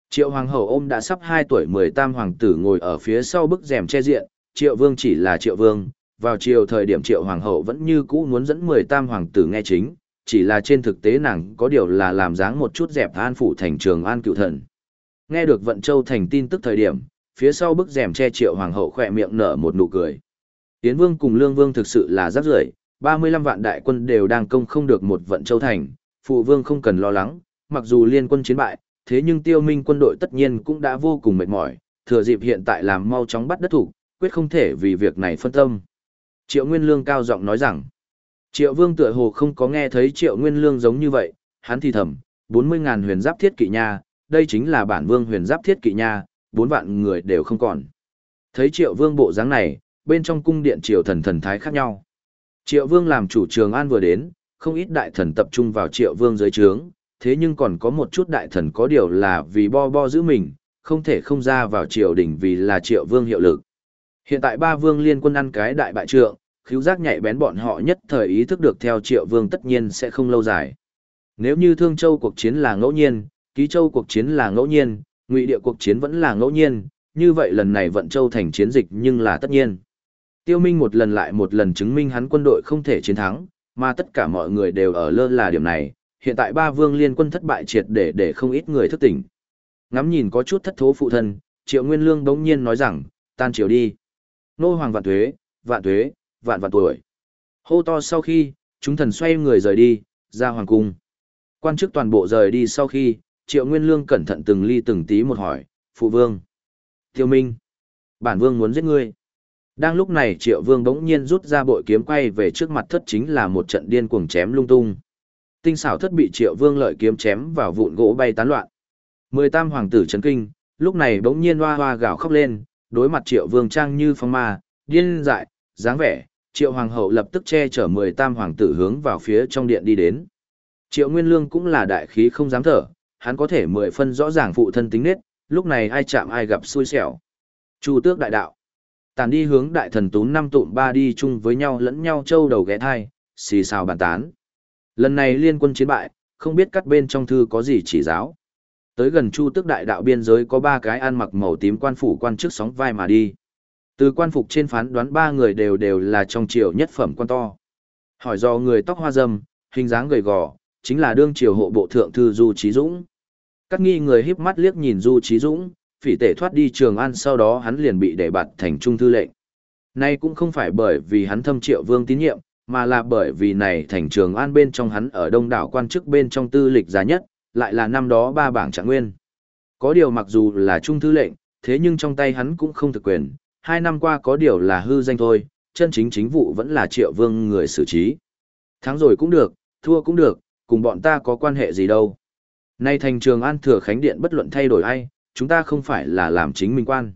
Triệu Hoàng hậu ôm đã sắp 2 tuổi 10 tam hoàng tử ngồi ở phía sau bức rèm che diện, Triệu Vương chỉ là Triệu Vương, vào chiều thời điểm Triệu Hoàng hậu vẫn như cũ muốn dẫn 10 tam hoàng tử nghe chính, chỉ là trên thực tế nàng có điều là làm dáng một chút dẹp an phủ thành trường an cựu thần. Nghe được Vận Châu thành tin tức thời điểm, phía sau bức rèm che Triệu Hoàng hậu khỏe miệng nở một nụ cười. Yến Vương cùng Lương Vương thực sự là rắc rưởi, 35 vạn đại quân đều đang công không được một vận châu thành, phụ vương không cần lo lắng, mặc dù liên quân chiến bại, thế nhưng tiêu minh quân đội tất nhiên cũng đã vô cùng mệt mỏi, thừa dịp hiện tại làm mau chóng bắt đất thủ, quyết không thể vì việc này phân tâm. Triệu Nguyên Lương cao giọng nói rằng, Triệu Vương tựa hồ không có nghe thấy Triệu Nguyên Lương giống như vậy, hắn thì thầm, 40.000 huyền giáp thiết kỵ nha, đây chính là bản vương huyền giáp thiết kỵ nha, bốn vạn người đều không còn. Thấy Triệu Vương bộ dáng này, bên trong cung điện Triệu thần thần thái khác nhau. Triệu Vương làm chủ trường an vừa đến, không ít đại thần tập trung vào Triệu Vương dưới trướng, thế nhưng còn có một chút đại thần có điều là vì bo bo giữ mình, không thể không ra vào triều đình vì là Triệu Vương hiệu lực. Hiện tại ba vương liên quân ăn cái đại bại trượng, khiếu giác nhạy bén bọn họ nhất thời ý thức được theo Triệu Vương tất nhiên sẽ không lâu dài. Nếu như Thương Châu cuộc chiến là ngẫu nhiên, Ký Châu cuộc chiến là ngẫu nhiên, ngụy địa cuộc chiến vẫn là ngẫu nhiên, như vậy lần này vận châu thành chiến dịch nhưng là tất nhiên. Tiêu Minh một lần lại một lần chứng minh hắn quân đội không thể chiến thắng, mà tất cả mọi người đều ở lơ là điểm này, hiện tại ba vương liên quân thất bại triệt để để không ít người thức tỉnh. Ngắm nhìn có chút thất thố phụ thân, Triệu Nguyên Lương đống nhiên nói rằng, tan triều đi. Nô hoàng vạn tuế, vạn tuế, vạn vạn tuổi. Hô to sau khi, chúng thần xoay người rời đi, ra hoàng cung. Quan chức toàn bộ rời đi sau khi, Triệu Nguyên Lương cẩn thận từng ly từng tí một hỏi, phụ vương. Tiêu Minh, bản vương muốn giết ngươi. Đang lúc này Triệu Vương bỗng nhiên rút ra bội kiếm quay về trước mặt thất chính là một trận điên cuồng chém lung tung. Tinh xảo thất bị Triệu Vương lợi kiếm chém vào vụn gỗ bay tán loạn. Mười tam hoàng tử chấn kinh, lúc này bỗng nhiên hoa hoa gào khóc lên, đối mặt Triệu Vương trang như phong ma, điên dại, dáng vẻ, Triệu Hoàng hậu lập tức che chở mười tam hoàng tử hướng vào phía trong điện đi đến. Triệu Nguyên Lương cũng là đại khí không dám thở, hắn có thể mười phân rõ ràng phụ thân tính nết, lúc này ai chạm ai gặp xui xẻo. Chu tước đại đạo. Tàn đi hướng đại thần tú năm tụm ba đi chung với nhau lẫn nhau châu đầu ghé thai, xì xào bàn tán. Lần này liên quân chiến bại, không biết cắt bên trong thư có gì chỉ giáo. Tới gần chu tước đại đạo biên giới có ba cái ăn mặc màu tím quan phủ quan chức sóng vai mà đi. Từ quan phục trên phán đoán ba người đều đều là trong triều nhất phẩm quan to. Hỏi do người tóc hoa râm, hình dáng gầy gò, chính là đương triều hộ bộ thượng thư Du Trí Dũng. Các nghi người híp mắt liếc nhìn Du Trí Dũng, phỉ tể thoát đi trường an sau đó hắn liền bị đề bạt thành trung thư lệnh. Nay cũng không phải bởi vì hắn thâm triệu vương tín nhiệm, mà là bởi vì này thành trường an bên trong hắn ở đông đảo quan chức bên trong tư lịch giá nhất, lại là năm đó ba bảng trạng nguyên. Có điều mặc dù là trung thư lệnh, thế nhưng trong tay hắn cũng không thực quyền, hai năm qua có điều là hư danh thôi, chân chính chính vụ vẫn là triệu vương người xử trí. Thắng rồi cũng được, thua cũng được, cùng bọn ta có quan hệ gì đâu. Nay thành trường an thừa khánh điện bất luận thay đổi ai, chúng ta không phải là làm chính minh quan.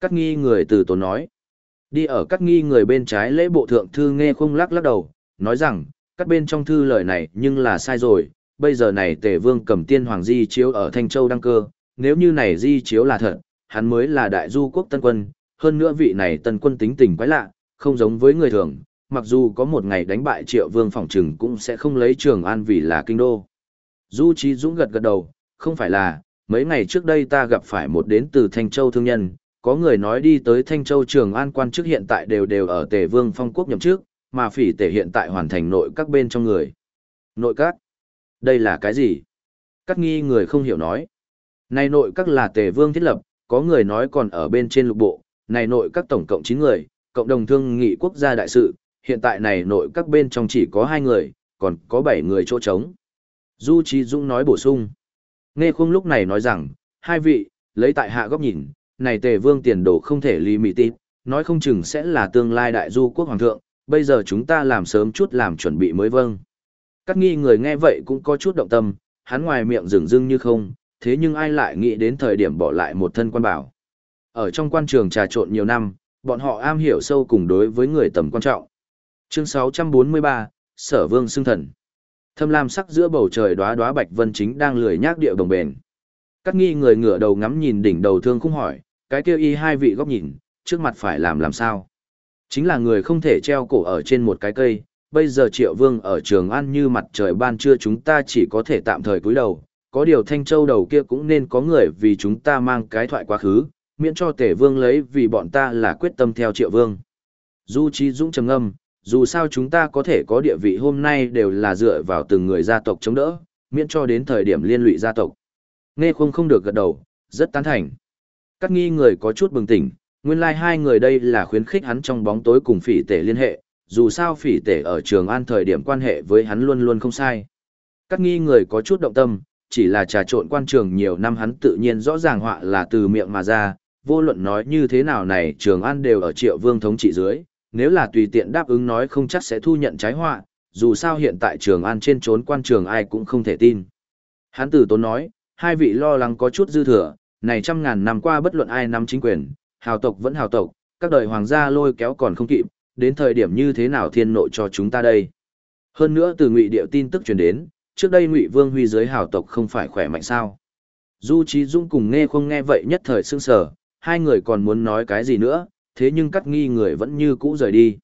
Cắt nghi người từ tốn nói. Đi ở cắt nghi người bên trái lễ bộ thượng thư nghe không lắc lắc đầu, nói rằng, các bên trong thư lời này nhưng là sai rồi, bây giờ này tề vương cầm tiên hoàng di chiếu ở Thanh Châu đăng cơ, nếu như này di chiếu là thật, hắn mới là đại du quốc tân quân, hơn nữa vị này tân quân tính tình quái lạ, không giống với người thường, mặc dù có một ngày đánh bại triệu vương phỏng trừng cũng sẽ không lấy trường an vì là kinh đô. Du Trí Dũng gật gật đầu, không phải là, mấy ngày trước đây ta gặp phải một đến từ Thanh Châu thương nhân, có người nói đi tới Thanh Châu Trường An quan chức hiện tại đều đều ở Tề Vương Phong Quốc nhậm trước, mà phỉ tể hiện tại hoàn thành nội các bên trong người. Nội các? Đây là cái gì? Các nghi người không hiểu nói. Này nội các là Tề Vương thiết lập, có người nói còn ở bên trên lục bộ, này nội các tổng cộng 9 người, cộng đồng thương nghị quốc gia đại sự, hiện tại này nội các bên trong chỉ có 2 người, còn có 7 người chỗ trống. Du Trí Dũng nói bổ sung. Nghe khung lúc này nói rằng, hai vị, lấy tại hạ góc nhìn, này tề vương tiền đồ không thể lý mị tít, nói không chừng sẽ là tương lai đại du quốc hoàng thượng, bây giờ chúng ta làm sớm chút làm chuẩn bị mới vâng. Các nghi người nghe vậy cũng có chút động tâm, hắn ngoài miệng rừng rưng như không, thế nhưng ai lại nghĩ đến thời điểm bỏ lại một thân quan bảo. Ở trong quan trường trà trộn nhiều năm, bọn họ am hiểu sâu cùng đối với người tầm quan trọng. Chương 643, Sở Vương Xưng Thần Thâm lam sắc giữa bầu trời đóa đóa bạch vân chính đang lười nhác điệu đồng bền. Cắt nghi người ngửa đầu ngắm nhìn đỉnh đầu thương khung hỏi, cái kia y hai vị góc nhìn, trước mặt phải làm làm sao? Chính là người không thể treo cổ ở trên một cái cây, bây giờ triệu vương ở trường An như mặt trời ban trưa chúng ta chỉ có thể tạm thời cúi đầu, có điều thanh châu đầu kia cũng nên có người vì chúng ta mang cái thoại quá khứ, miễn cho tể vương lấy vì bọn ta là quyết tâm theo triệu vương. Du Chi Dũng trầm ngâm, dù sao chúng ta có thể có địa vị hôm nay đều là dựa vào từng người gia tộc chống đỡ, miễn cho đến thời điểm liên lụy gia tộc. Nghe không không được gật đầu, rất tán thành. Các nghi người có chút bừng tỉnh, nguyên lai like hai người đây là khuyến khích hắn trong bóng tối cùng phỉ tể liên hệ, dù sao phỉ tể ở trường an thời điểm quan hệ với hắn luôn luôn không sai. Các nghi người có chút động tâm, chỉ là trà trộn quan trường nhiều năm hắn tự nhiên rõ ràng họa là từ miệng mà ra, vô luận nói như thế nào này trường an đều ở triệu vương thống trị dưới, nếu là tùy tiện đáp ứng nói không chắc sẽ thu nhận trái họa, dù sao hiện tại trường an trên trốn quan trường ai cũng không thể tin. Hán tử tốn nói, hai vị lo lắng có chút dư thừa, này trăm ngàn năm qua bất luận ai nắm chính quyền, hào tộc vẫn hào tộc, các đời hoàng gia lôi kéo còn không kịp, đến thời điểm như thế nào thiên nội cho chúng ta đây. Hơn nữa từ ngụy điệu tin tức truyền đến, trước đây ngụy vương huy giới hào tộc không phải khỏe mạnh sao. Du Trí Dung cùng nghe không nghe vậy nhất thời sương sở, hai người còn muốn nói cái gì nữa, thế nhưng cắt nghi người vẫn như cũ rời đi.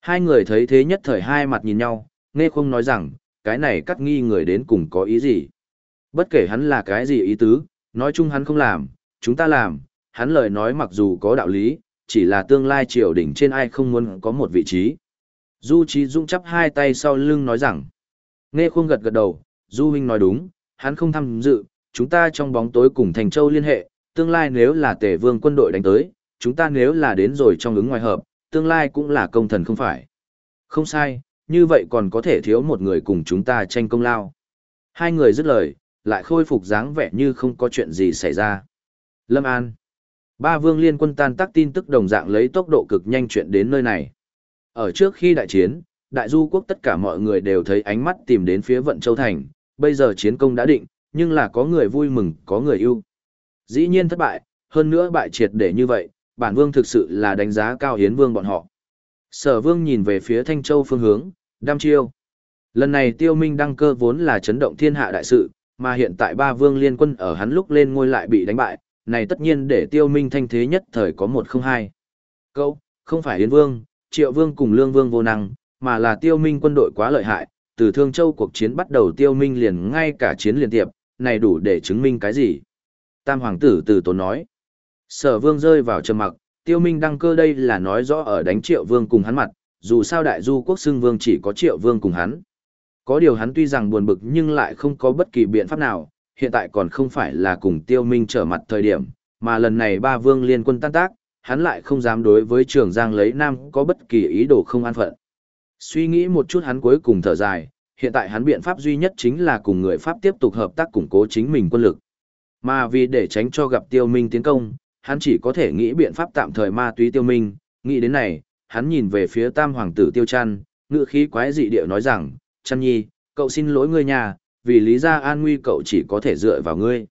Hai người thấy thế nhất thời hai mặt nhìn nhau, nghe không nói rằng, cái này cắt nghi người đến cùng có ý gì. Bất kể hắn là cái gì ý tứ, Nói chung hắn không làm, chúng ta làm, hắn lời nói mặc dù có đạo lý, chỉ là tương lai triều đỉnh trên ai không muốn có một vị trí. Du Trí Dung chắp hai tay sau lưng nói rằng, nghe khuôn gật gật đầu, Du Huynh nói đúng, hắn không tham dự, chúng ta trong bóng tối cùng Thành Châu liên hệ, tương lai nếu là tể vương quân đội đánh tới, chúng ta nếu là đến rồi trong ứng ngoài hợp, tương lai cũng là công thần không phải. Không sai, như vậy còn có thể thiếu một người cùng chúng ta tranh công lao. Hai người dứt lời, lại khôi phục dáng vẻ như không có chuyện gì xảy ra. Lâm An. Ba vương liên quân tan tác tin tức đồng dạng lấy tốc độ cực nhanh chuyện đến nơi này. Ở trước khi đại chiến, đại du quốc tất cả mọi người đều thấy ánh mắt tìm đến phía vận châu thành, bây giờ chiến công đã định, nhưng là có người vui mừng, có người yêu. Dĩ nhiên thất bại, hơn nữa bại triệt để như vậy, bản vương thực sự là đánh giá cao hiến vương bọn họ. Sở vương nhìn về phía Thanh Châu phương hướng, đam chiêu. Lần này tiêu minh đăng cơ vốn là chấn động thiên hạ đại sự, mà hiện tại ba vương liên quân ở hắn lúc lên ngôi lại bị đánh bại, này tất nhiên để tiêu minh thanh thế nhất thời có một không hai. Câu, không phải hiến vương, triệu vương cùng lương vương vô năng, mà là tiêu minh quân đội quá lợi hại, từ Thương Châu cuộc chiến bắt đầu tiêu minh liền ngay cả chiến liên tiệp, này đủ để chứng minh cái gì? Tam hoàng tử từ tốn nói. Sở vương rơi vào trầm mặc, tiêu minh đăng cơ đây là nói rõ ở đánh triệu vương cùng hắn mặt, dù sao đại du quốc xưng vương chỉ có triệu vương cùng hắn. Có điều hắn tuy rằng buồn bực nhưng lại không có bất kỳ biện pháp nào, hiện tại còn không phải là cùng tiêu minh trở mặt thời điểm, mà lần này ba vương liên quân tan tác, hắn lại không dám đối với trường giang lấy nam có bất kỳ ý đồ không an phận. Suy nghĩ một chút hắn cuối cùng thở dài, hiện tại hắn biện pháp duy nhất chính là cùng người Pháp tiếp tục hợp tác củng cố chính mình quân lực. Mà vì để tránh cho gặp tiêu minh tiến công, hắn chỉ có thể nghĩ biện pháp tạm thời ma túy tiêu minh, nghĩ đến này, hắn nhìn về phía tam hoàng tử tiêu chăn, ngựa khí quái dị điệu nói rằng, chăn nhi, cậu xin lỗi ngươi nhà, vì lý ra an nguy cậu chỉ có thể dựa vào ngươi.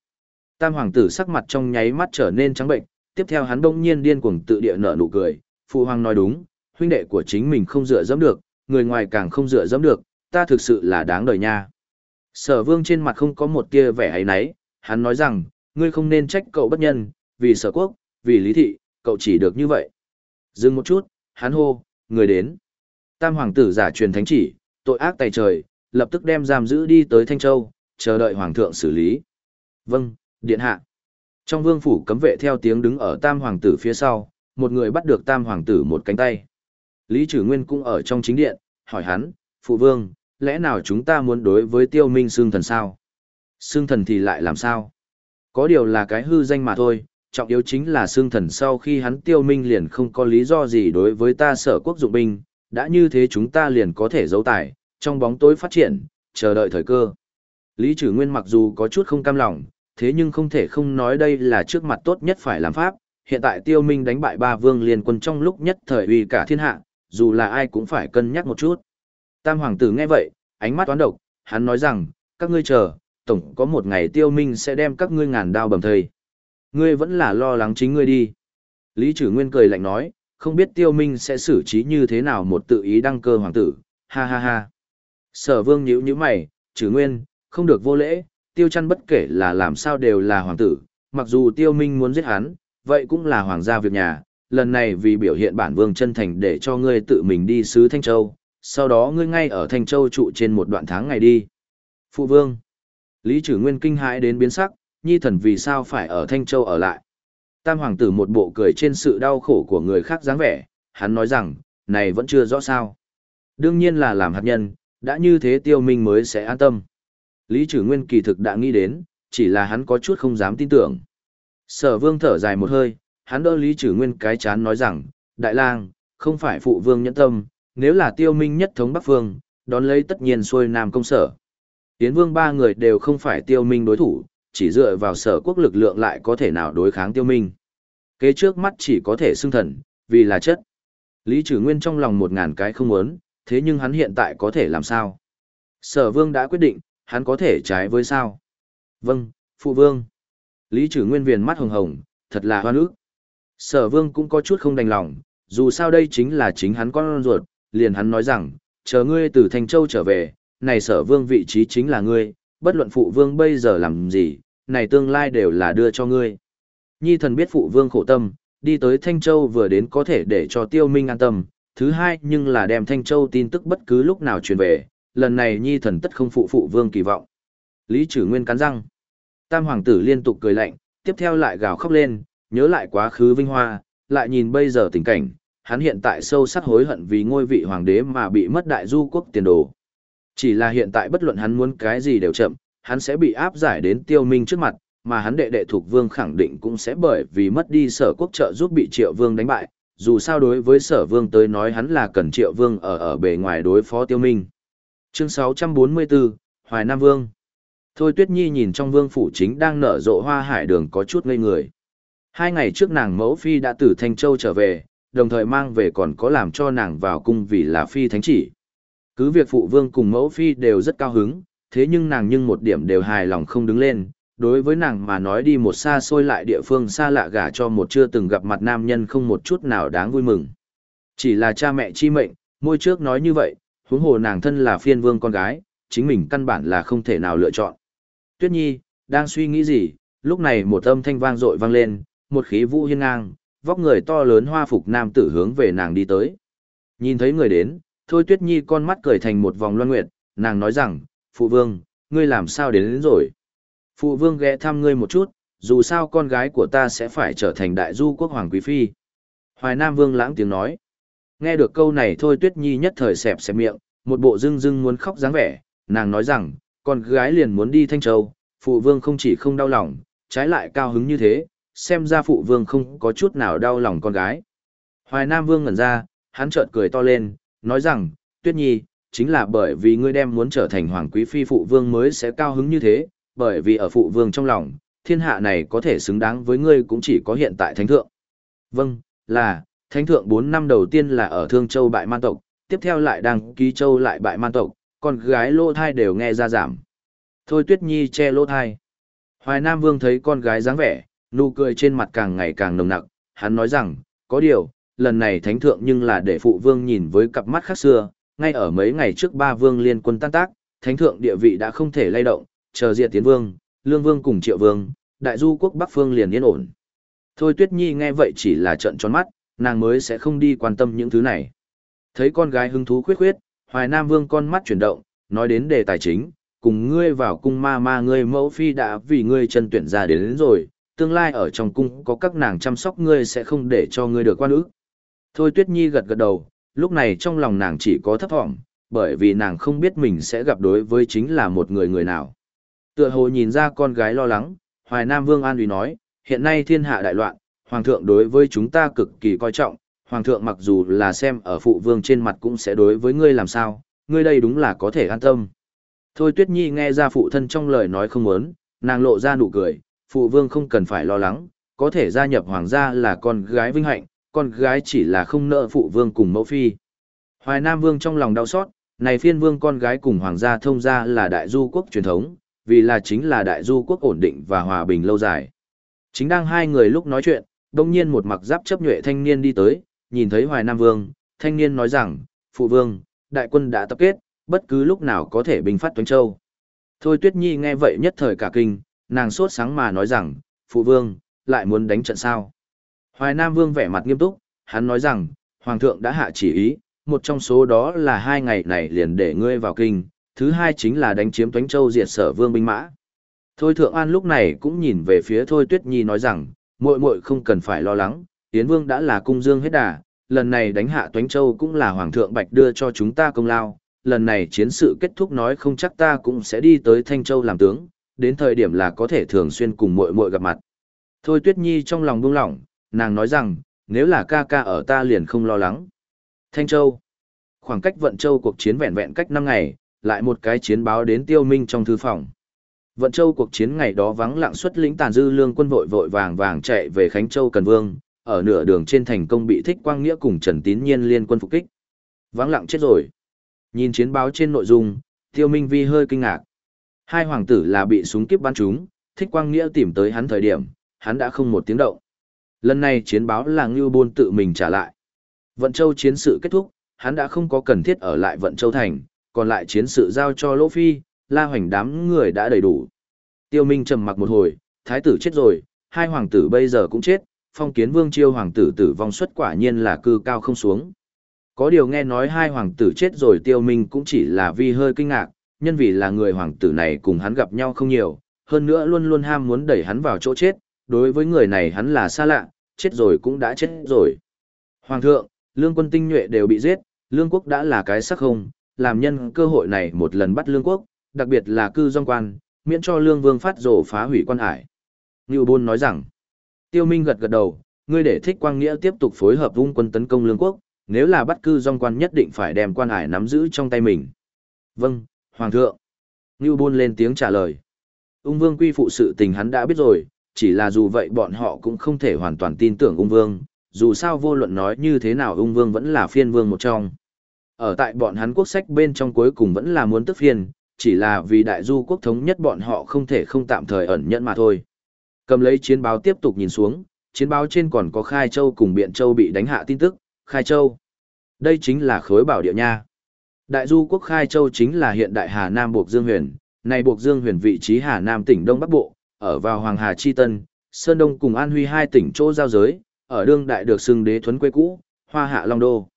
Tam hoàng tử sắc mặt trong nháy mắt trở nên trắng bệnh, tiếp theo hắn bỗng nhiên điên cuồng tự địa nở nụ cười, phụ hoàng nói đúng, huynh đệ của chính mình không dựa dẫm được, người ngoài càng không dựa dẫm được, ta thực sự là đáng đời nha. Sở vương trên mặt không có một tia vẻ ấy náy, hắn nói rằng, ngươi không nên trách cậu bất nhân, vì sở quốc, vì lý thị, cậu chỉ được như vậy. Dừng một chút, hắn hô, người đến. Tam hoàng tử giả truyền thánh chỉ, tội ác tày trời, lập tức đem giam giữ đi tới Thanh Châu, chờ đợi hoàng thượng xử lý. Vâng, điện hạ. Trong vương phủ cấm vệ theo tiếng đứng ở tam hoàng tử phía sau, một người bắt được tam hoàng tử một cánh tay. Lý Trử Nguyên cũng ở trong chính điện, hỏi hắn, phụ vương, lẽ nào chúng ta muốn đối với tiêu minh xương thần sao? Xương thần thì lại làm sao? Có điều là cái hư danh mà thôi, trọng yếu chính là xương thần sau khi hắn tiêu minh liền không có lý do gì đối với ta sở quốc dụng binh, đã như thế chúng ta liền có thể giấu tài, trong bóng tối phát triển, chờ đợi thời cơ. Lý Trử Nguyên mặc dù có chút không cam lòng, thế nhưng không thể không nói đây là trước mặt tốt nhất phải làm pháp, hiện tại tiêu minh đánh bại ba vương liên quân trong lúc nhất thời uy cả thiên hạ, dù là ai cũng phải cân nhắc một chút. Tam hoàng tử nghe vậy, ánh mắt toán độc, hắn nói rằng, các ngươi chờ, tổng có một ngày tiêu minh sẽ đem các ngươi ngàn đao bầm thây. Ngươi vẫn là lo lắng chính ngươi đi. Lý Trử Nguyên cười lạnh nói, không biết tiêu minh sẽ xử trí như thế nào một tự ý đăng cơ hoàng tử, ha ha ha. Sở vương nhíu nhíu mày, Trử Nguyên, không được vô lễ, tiêu chăn bất kể là làm sao đều là hoàng tử, mặc dù tiêu minh muốn giết hắn, vậy cũng là hoàng gia việc nhà, lần này vì biểu hiện bản vương chân thành để cho ngươi tự mình đi sứ Thanh Châu, sau đó ngươi ngay ở Thanh Châu trụ trên một đoạn tháng ngày đi. Phụ vương. Lý Trử Nguyên kinh hãi đến biến sắc, nhi thần vì sao phải ở Thanh Châu ở lại. Tam hoàng tử một bộ cười trên sự đau khổ của người khác dáng vẻ, hắn nói rằng, này vẫn chưa rõ sao. Đương nhiên là làm hạt nhân, đã như thế tiêu minh mới sẽ an tâm. Lý trừ Nguyên kỳ thực đã nghĩ đến, chỉ là hắn có chút không dám tin tưởng. Sở vương thở dài một hơi, hắn đỡ Lý trừ Nguyên cái chán nói rằng, Đại lang, không phải phụ vương nhẫn tâm, nếu là tiêu minh nhất thống Bắc Phương, đón lấy tất nhiên xuôi Nam công sở. Tiến vương ba người đều không phải tiêu minh đối thủ, chỉ dựa vào sở quốc lực lượng lại có thể nào đối kháng tiêu minh. Kế trước mắt chỉ có thể xưng thần, vì là chất. Lý Trử Nguyên trong lòng một ngàn cái không muốn, thế nhưng hắn hiện tại có thể làm sao? Sở vương đã quyết định, hắn có thể trái với sao? Vâng, phụ vương. Lý Trử Nguyên viền mắt hồng hồng, thật là hoan ức. Sở vương cũng có chút không đành lòng, dù sao đây chính là chính hắn con ruột, liền hắn nói rằng, chờ ngươi từ thành Châu trở về, này sở vương vị trí chính là ngươi, bất luận phụ vương bây giờ làm gì, này tương lai đều là đưa cho ngươi. Nhi thần biết phụ vương khổ tâm, đi tới Thanh Châu vừa đến có thể để cho tiêu minh an tâm, thứ hai nhưng là đem Thanh Châu tin tức bất cứ lúc nào truyền về, lần này Nhi thần tất không phụ phụ vương kỳ vọng. Lý Trử Nguyên cắn răng. Tam hoàng tử liên tục cười lạnh, tiếp theo lại gào khóc lên, nhớ lại quá khứ vinh hoa, lại nhìn bây giờ tình cảnh, hắn hiện tại sâu sắc hối hận vì ngôi vị hoàng đế mà bị mất đại du quốc tiền đồ. Chỉ là hiện tại bất luận hắn muốn cái gì đều chậm, hắn sẽ bị áp giải đến tiêu minh trước mặt, mà hắn đệ đệ thuộc vương khẳng định cũng sẽ bởi vì mất đi sở quốc trợ giúp bị triệu vương đánh bại, dù sao đối với sở vương tới nói hắn là cần triệu vương ở ở bề ngoài đối phó tiêu minh. Chương 644, Hoài Nam Vương Thôi Tuyết Nhi nhìn trong vương phủ chính đang nở rộ hoa hải đường có chút ngây người. Hai ngày trước nàng mẫu phi đã từ Thanh Châu trở về, đồng thời mang về còn có làm cho nàng vào cung vì là phi thánh chỉ. Cứ việc phụ vương cùng mẫu phi đều rất cao hứng, thế nhưng nàng nhưng một điểm đều hài lòng không đứng lên. Đối với nàng mà nói đi một xa xôi lại địa phương xa lạ gả cho một chưa từng gặp mặt nam nhân không một chút nào đáng vui mừng. Chỉ là cha mẹ chi mệnh, môi trước nói như vậy, huống hồ nàng thân là phiên vương con gái, chính mình căn bản là không thể nào lựa chọn. Tuyết Nhi, đang suy nghĩ gì, lúc này một âm thanh vang dội vang lên, một khí vũ hiên ngang, vóc người to lớn hoa phục nam tử hướng về nàng đi tới. Nhìn thấy người đến, Thôi Tuyết Nhi con mắt cười thành một vòng loan nguyệt, nàng nói rằng, Phụ Vương, ngươi làm sao đến, đến rồi? Phụ Vương ghé thăm ngươi một chút, dù sao con gái của ta sẽ phải trở thành đại du quốc hoàng quý phi. Hoài Nam Vương lãng tiếng nói. Nghe được câu này Thôi Tuyết Nhi nhất thời xẹp xẹp miệng, một bộ dưng dưng muốn khóc dáng vẻ, nàng nói rằng, con gái liền muốn đi Thanh Châu, Phụ Vương không chỉ không đau lòng, trái lại cao hứng như thế, xem ra Phụ Vương không có chút nào đau lòng con gái. Hoài Nam Vương ngẩn ra, hắn chợt cười to lên, nói rằng, Tuyết Nhi, chính là bởi vì ngươi đem muốn trở thành hoàng quý phi phụ vương mới sẽ cao hứng như thế, bởi vì ở phụ vương trong lòng, thiên hạ này có thể xứng đáng với ngươi cũng chỉ có hiện tại thánh thượng. Vâng, là, thánh thượng 4 năm đầu tiên là ở Thương Châu bại man tộc, tiếp theo lại đăng ký châu lại bại man tộc, còn gái lô thai đều nghe ra giảm. Thôi Tuyết Nhi che lô thai. Hoài Nam Vương thấy con gái dáng vẻ, nụ cười trên mặt càng ngày càng nồng nặc, hắn nói rằng, có điều, lần này thánh thượng nhưng là để phụ vương nhìn với cặp mắt khác xưa, ngay ở mấy ngày trước ba vương liên quân tan tác, thánh thượng địa vị đã không thể lay động, chờ diệt tiến vương, lương vương cùng triệu vương, đại du quốc bắc phương liền yên ổn. Thôi Tuyết Nhi nghe vậy chỉ là trận tròn mắt, nàng mới sẽ không đi quan tâm những thứ này. Thấy con gái hứng thú khuyết khuyết, Hoài Nam Vương con mắt chuyển động, nói đến đề tài chính, cùng ngươi vào cung ma ma ngươi mẫu phi đã vì ngươi chân tuyển ra đến, đến rồi, tương lai ở trong cung có các nàng chăm sóc ngươi sẽ không để cho ngươi được quan ức. Thôi Tuyết Nhi gật gật đầu, lúc này trong lòng nàng chỉ có thấp thỏm, bởi vì nàng không biết mình sẽ gặp đối với chính là một người người nào. Tựa hồ nhìn ra con gái lo lắng, Hoài Nam Vương An Uy nói, hiện nay thiên hạ đại loạn, Hoàng thượng đối với chúng ta cực kỳ coi trọng, Hoàng thượng mặc dù là xem ở phụ vương trên mặt cũng sẽ đối với ngươi làm sao, ngươi đây đúng là có thể an tâm. Thôi Tuyết Nhi nghe ra phụ thân trong lời nói không muốn, nàng lộ ra nụ cười, phụ vương không cần phải lo lắng, có thể gia nhập hoàng gia là con gái vinh hạnh, con gái chỉ là không nợ phụ vương cùng mẫu phi. Hoài Nam Vương trong lòng đau xót, này phiên vương con gái cùng hoàng gia thông gia là đại du quốc truyền thống, vì là chính là đại du quốc ổn định và hòa bình lâu dài. Chính đang hai người lúc nói chuyện, đông nhiên một mặc giáp chấp nhuệ thanh niên đi tới, nhìn thấy Hoài Nam Vương, thanh niên nói rằng, phụ vương, đại quân đã tập kết, bất cứ lúc nào có thể bình phát Tuấn Châu. Thôi Tuyết Nhi nghe vậy nhất thời cả kinh, nàng sốt sáng mà nói rằng, phụ vương, lại muốn đánh trận sao. Hoài Nam Vương vẻ mặt nghiêm túc, hắn nói rằng, Hoàng thượng đã hạ chỉ ý, một trong số đó là hai ngày này liền để ngươi vào kinh, thứ hai chính là đánh chiếm Toánh Châu diệt sở vương binh mã. Thôi Thượng An lúc này cũng nhìn về phía Thôi Tuyết Nhi nói rằng, muội muội không cần phải lo lắng, Yến Vương đã là cung dương hết đà, lần này đánh hạ Toánh Châu cũng là Hoàng thượng Bạch đưa cho chúng ta công lao, lần này chiến sự kết thúc nói không chắc ta cũng sẽ đi tới Thanh Châu làm tướng, đến thời điểm là có thể thường xuyên cùng muội muội gặp mặt. Thôi Tuyết Nhi trong lòng buông lỏng, nàng nói rằng, nếu là ca ca ở ta liền không lo lắng. Thanh Châu. Khoảng cách Vận Châu cuộc chiến vẹn vẹn cách 5 ngày, lại một cái chiến báo đến tiêu minh trong thư phòng. Vận Châu cuộc chiến ngày đó vắng lặng xuất lĩnh tàn dư lương quân vội vội vàng vàng chạy về Khánh Châu Cần Vương, ở nửa đường trên thành công bị thích quang nghĩa cùng Trần Tín Nhiên liên quân phục kích. Vắng lặng chết rồi. Nhìn chiến báo trên nội dung, tiêu minh vi hơi kinh ngạc. Hai hoàng tử là bị súng kiếp bắn trúng, thích quang nghĩa tìm tới hắn thời điểm, hắn đã không một tiếng động. Lần này chiến báo là Ngưu Bôn tự mình trả lại. Vận Châu chiến sự kết thúc, hắn đã không có cần thiết ở lại Vận Châu Thành, còn lại chiến sự giao cho Lỗ Phi, La Hoành đám người đã đầy đủ. Tiêu Minh trầm mặc một hồi, thái tử chết rồi, hai hoàng tử bây giờ cũng chết, phong kiến vương chiêu hoàng tử tử vong xuất quả nhiên là cư cao không xuống. Có điều nghe nói hai hoàng tử chết rồi tiêu minh cũng chỉ là vì hơi kinh ngạc, nhân vì là người hoàng tử này cùng hắn gặp nhau không nhiều, hơn nữa luôn luôn ham muốn đẩy hắn vào chỗ chết, đối với người này hắn là xa lạ, chết rồi cũng đã chết rồi. Hoàng thượng, lương quân tinh nhuệ đều bị giết, lương quốc đã là cái sắc không, làm nhân cơ hội này một lần bắt lương quốc, đặc biệt là cư dòng quan, miễn cho lương vương phát rổ phá hủy quan hải. Ngưu Bôn nói rằng, tiêu minh gật gật đầu, ngươi để thích quang nghĩa tiếp tục phối hợp vung quân tấn công lương quốc, nếu là bắt cư dòng quan nhất định phải đem quan hải nắm giữ trong tay mình. Vâng, Hoàng thượng. Ngưu Bôn lên tiếng trả lời. Ung vương quy phụ sự tình hắn đã biết rồi, chỉ là dù vậy bọn họ cũng không thể hoàn toàn tin tưởng ung vương, dù sao vô luận nói như thế nào ung vương vẫn là phiên vương một trong. Ở tại bọn hắn quốc sách bên trong cuối cùng vẫn là muốn tức phiên, chỉ là vì đại du quốc thống nhất bọn họ không thể không tạm thời ẩn nhẫn mà thôi. Cầm lấy chiến báo tiếp tục nhìn xuống, chiến báo trên còn có Khai Châu cùng Biện Châu bị đánh hạ tin tức, Khai Châu. Đây chính là khối bảo địa nha. Đại du quốc Khai Châu chính là hiện đại Hà Nam Buộc Dương Huyền, này Buộc Dương Huyền vị trí Hà Nam tỉnh Đông Bắc Bộ, ở vào Hoàng Hà Chi Tân, Sơn Đông cùng An Huy hai tỉnh chỗ giao giới, ở đương đại được xưng đế thuấn quê cũ, Hoa Hạ Long Đô.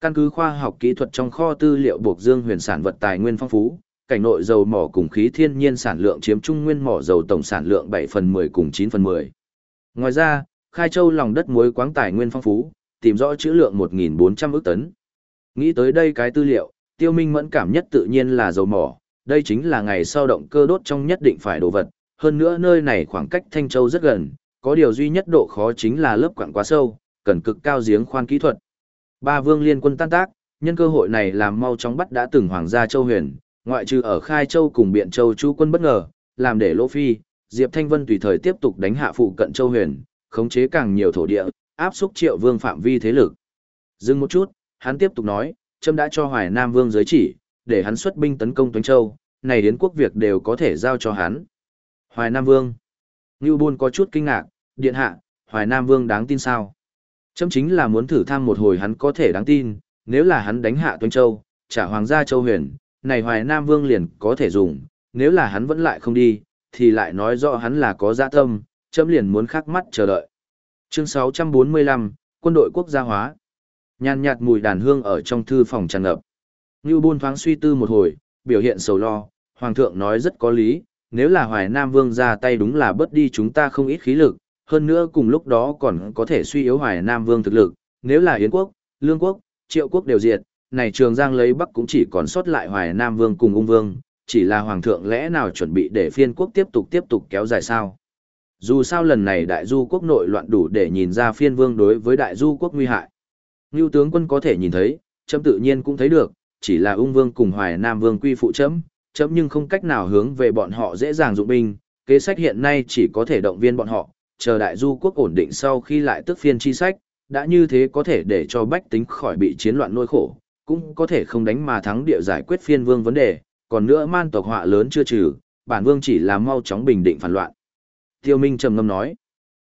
Căn cứ khoa học kỹ thuật trong kho tư liệu Buộc Dương Huyền sản vật tài nguyên phong phú, cảnh nội dầu mỏ cùng khí thiên nhiên sản lượng chiếm trung nguyên mỏ dầu tổng sản lượng 7 phần 10 cùng 9 phần 10. Ngoài ra, Khai Châu lòng đất muối quáng tài nguyên phong phú, tìm rõ chữ lượng 1.400 ức tấn. Nghĩ tới đây cái tư liệu, tiêu minh mẫn cảm nhất tự nhiên là dầu mỏ, đây chính là ngày sau động cơ đốt trong nhất định phải đồ vật, hơn nữa nơi này khoảng cách Thanh Châu rất gần, có điều duy nhất độ khó chính là lớp quặng quá sâu, cần cực cao giếng khoan kỹ thuật. Ba vương liên quân tan tác, nhân cơ hội này làm mau chóng bắt đã từng hoàng gia châu huyền, ngoại trừ ở Khai Châu cùng Biện Châu chú quân bất ngờ, làm để Lỗ Phi, Diệp Thanh Vân tùy thời tiếp tục đánh hạ phụ cận Châu huyền, khống chế càng nhiều thổ địa, áp xúc triệu vương phạm vi thế lực. Dừng một chút, hắn tiếp tục nói, Trâm đã cho Hoài Nam Vương giới chỉ, để hắn xuất binh tấn công Tuấn Châu, này đến quốc việc đều có thể giao cho hắn. Hoài Nam Vương. Ngưu Bôn có chút kinh ngạc, điện hạ, Hoài Nam Vương đáng tin sao? Chấm chính là muốn thử thăm một hồi hắn có thể đáng tin, nếu là hắn đánh hạ Tuấn Châu, trả hoàng gia Châu huyền, này Hoài Nam Vương liền có thể dùng, nếu là hắn vẫn lại không đi, thì lại nói rõ hắn là có dạ tâm, chấm liền muốn khắc mắt chờ đợi. Chương 645, Quân đội quốc gia hóa. Nhàn nhạt mùi đàn hương ở trong thư phòng tràn ngập. Ngưu Bôn thoáng suy tư một hồi, biểu hiện sầu lo, Hoàng thượng nói rất có lý, nếu là Hoài Nam Vương ra tay đúng là bớt đi chúng ta không ít khí lực, hơn nữa cùng lúc đó còn có thể suy yếu Hoài Nam Vương thực lực, nếu là Yến quốc, Lương quốc, Triệu quốc đều diệt, này Trường Giang lấy Bắc cũng chỉ còn sót lại Hoài Nam Vương cùng Ung Vương, chỉ là Hoàng thượng lẽ nào chuẩn bị để phiên quốc tiếp tục tiếp tục kéo dài sao? Dù sao lần này đại du quốc nội loạn đủ để nhìn ra phiên vương đối với đại du quốc nguy hại. Ngưu tướng quân có thể nhìn thấy, chấm tự nhiên cũng thấy được, chỉ là ung vương cùng hoài nam vương quy phụ chấm, chấm nhưng không cách nào hướng về bọn họ dễ dàng dụng binh, kế sách hiện nay chỉ có thể động viên bọn họ, chờ đại du quốc ổn định sau khi lại tức phiên chi sách, đã như thế có thể để cho bách tính khỏi bị chiến loạn nỗi khổ, cũng có thể không đánh mà thắng địa giải quyết phiên vương vấn đề, còn nữa man tộc họa lớn chưa trừ, bản vương chỉ là mau chóng bình định phản loạn. Tiêu Minh trầm ngâm nói,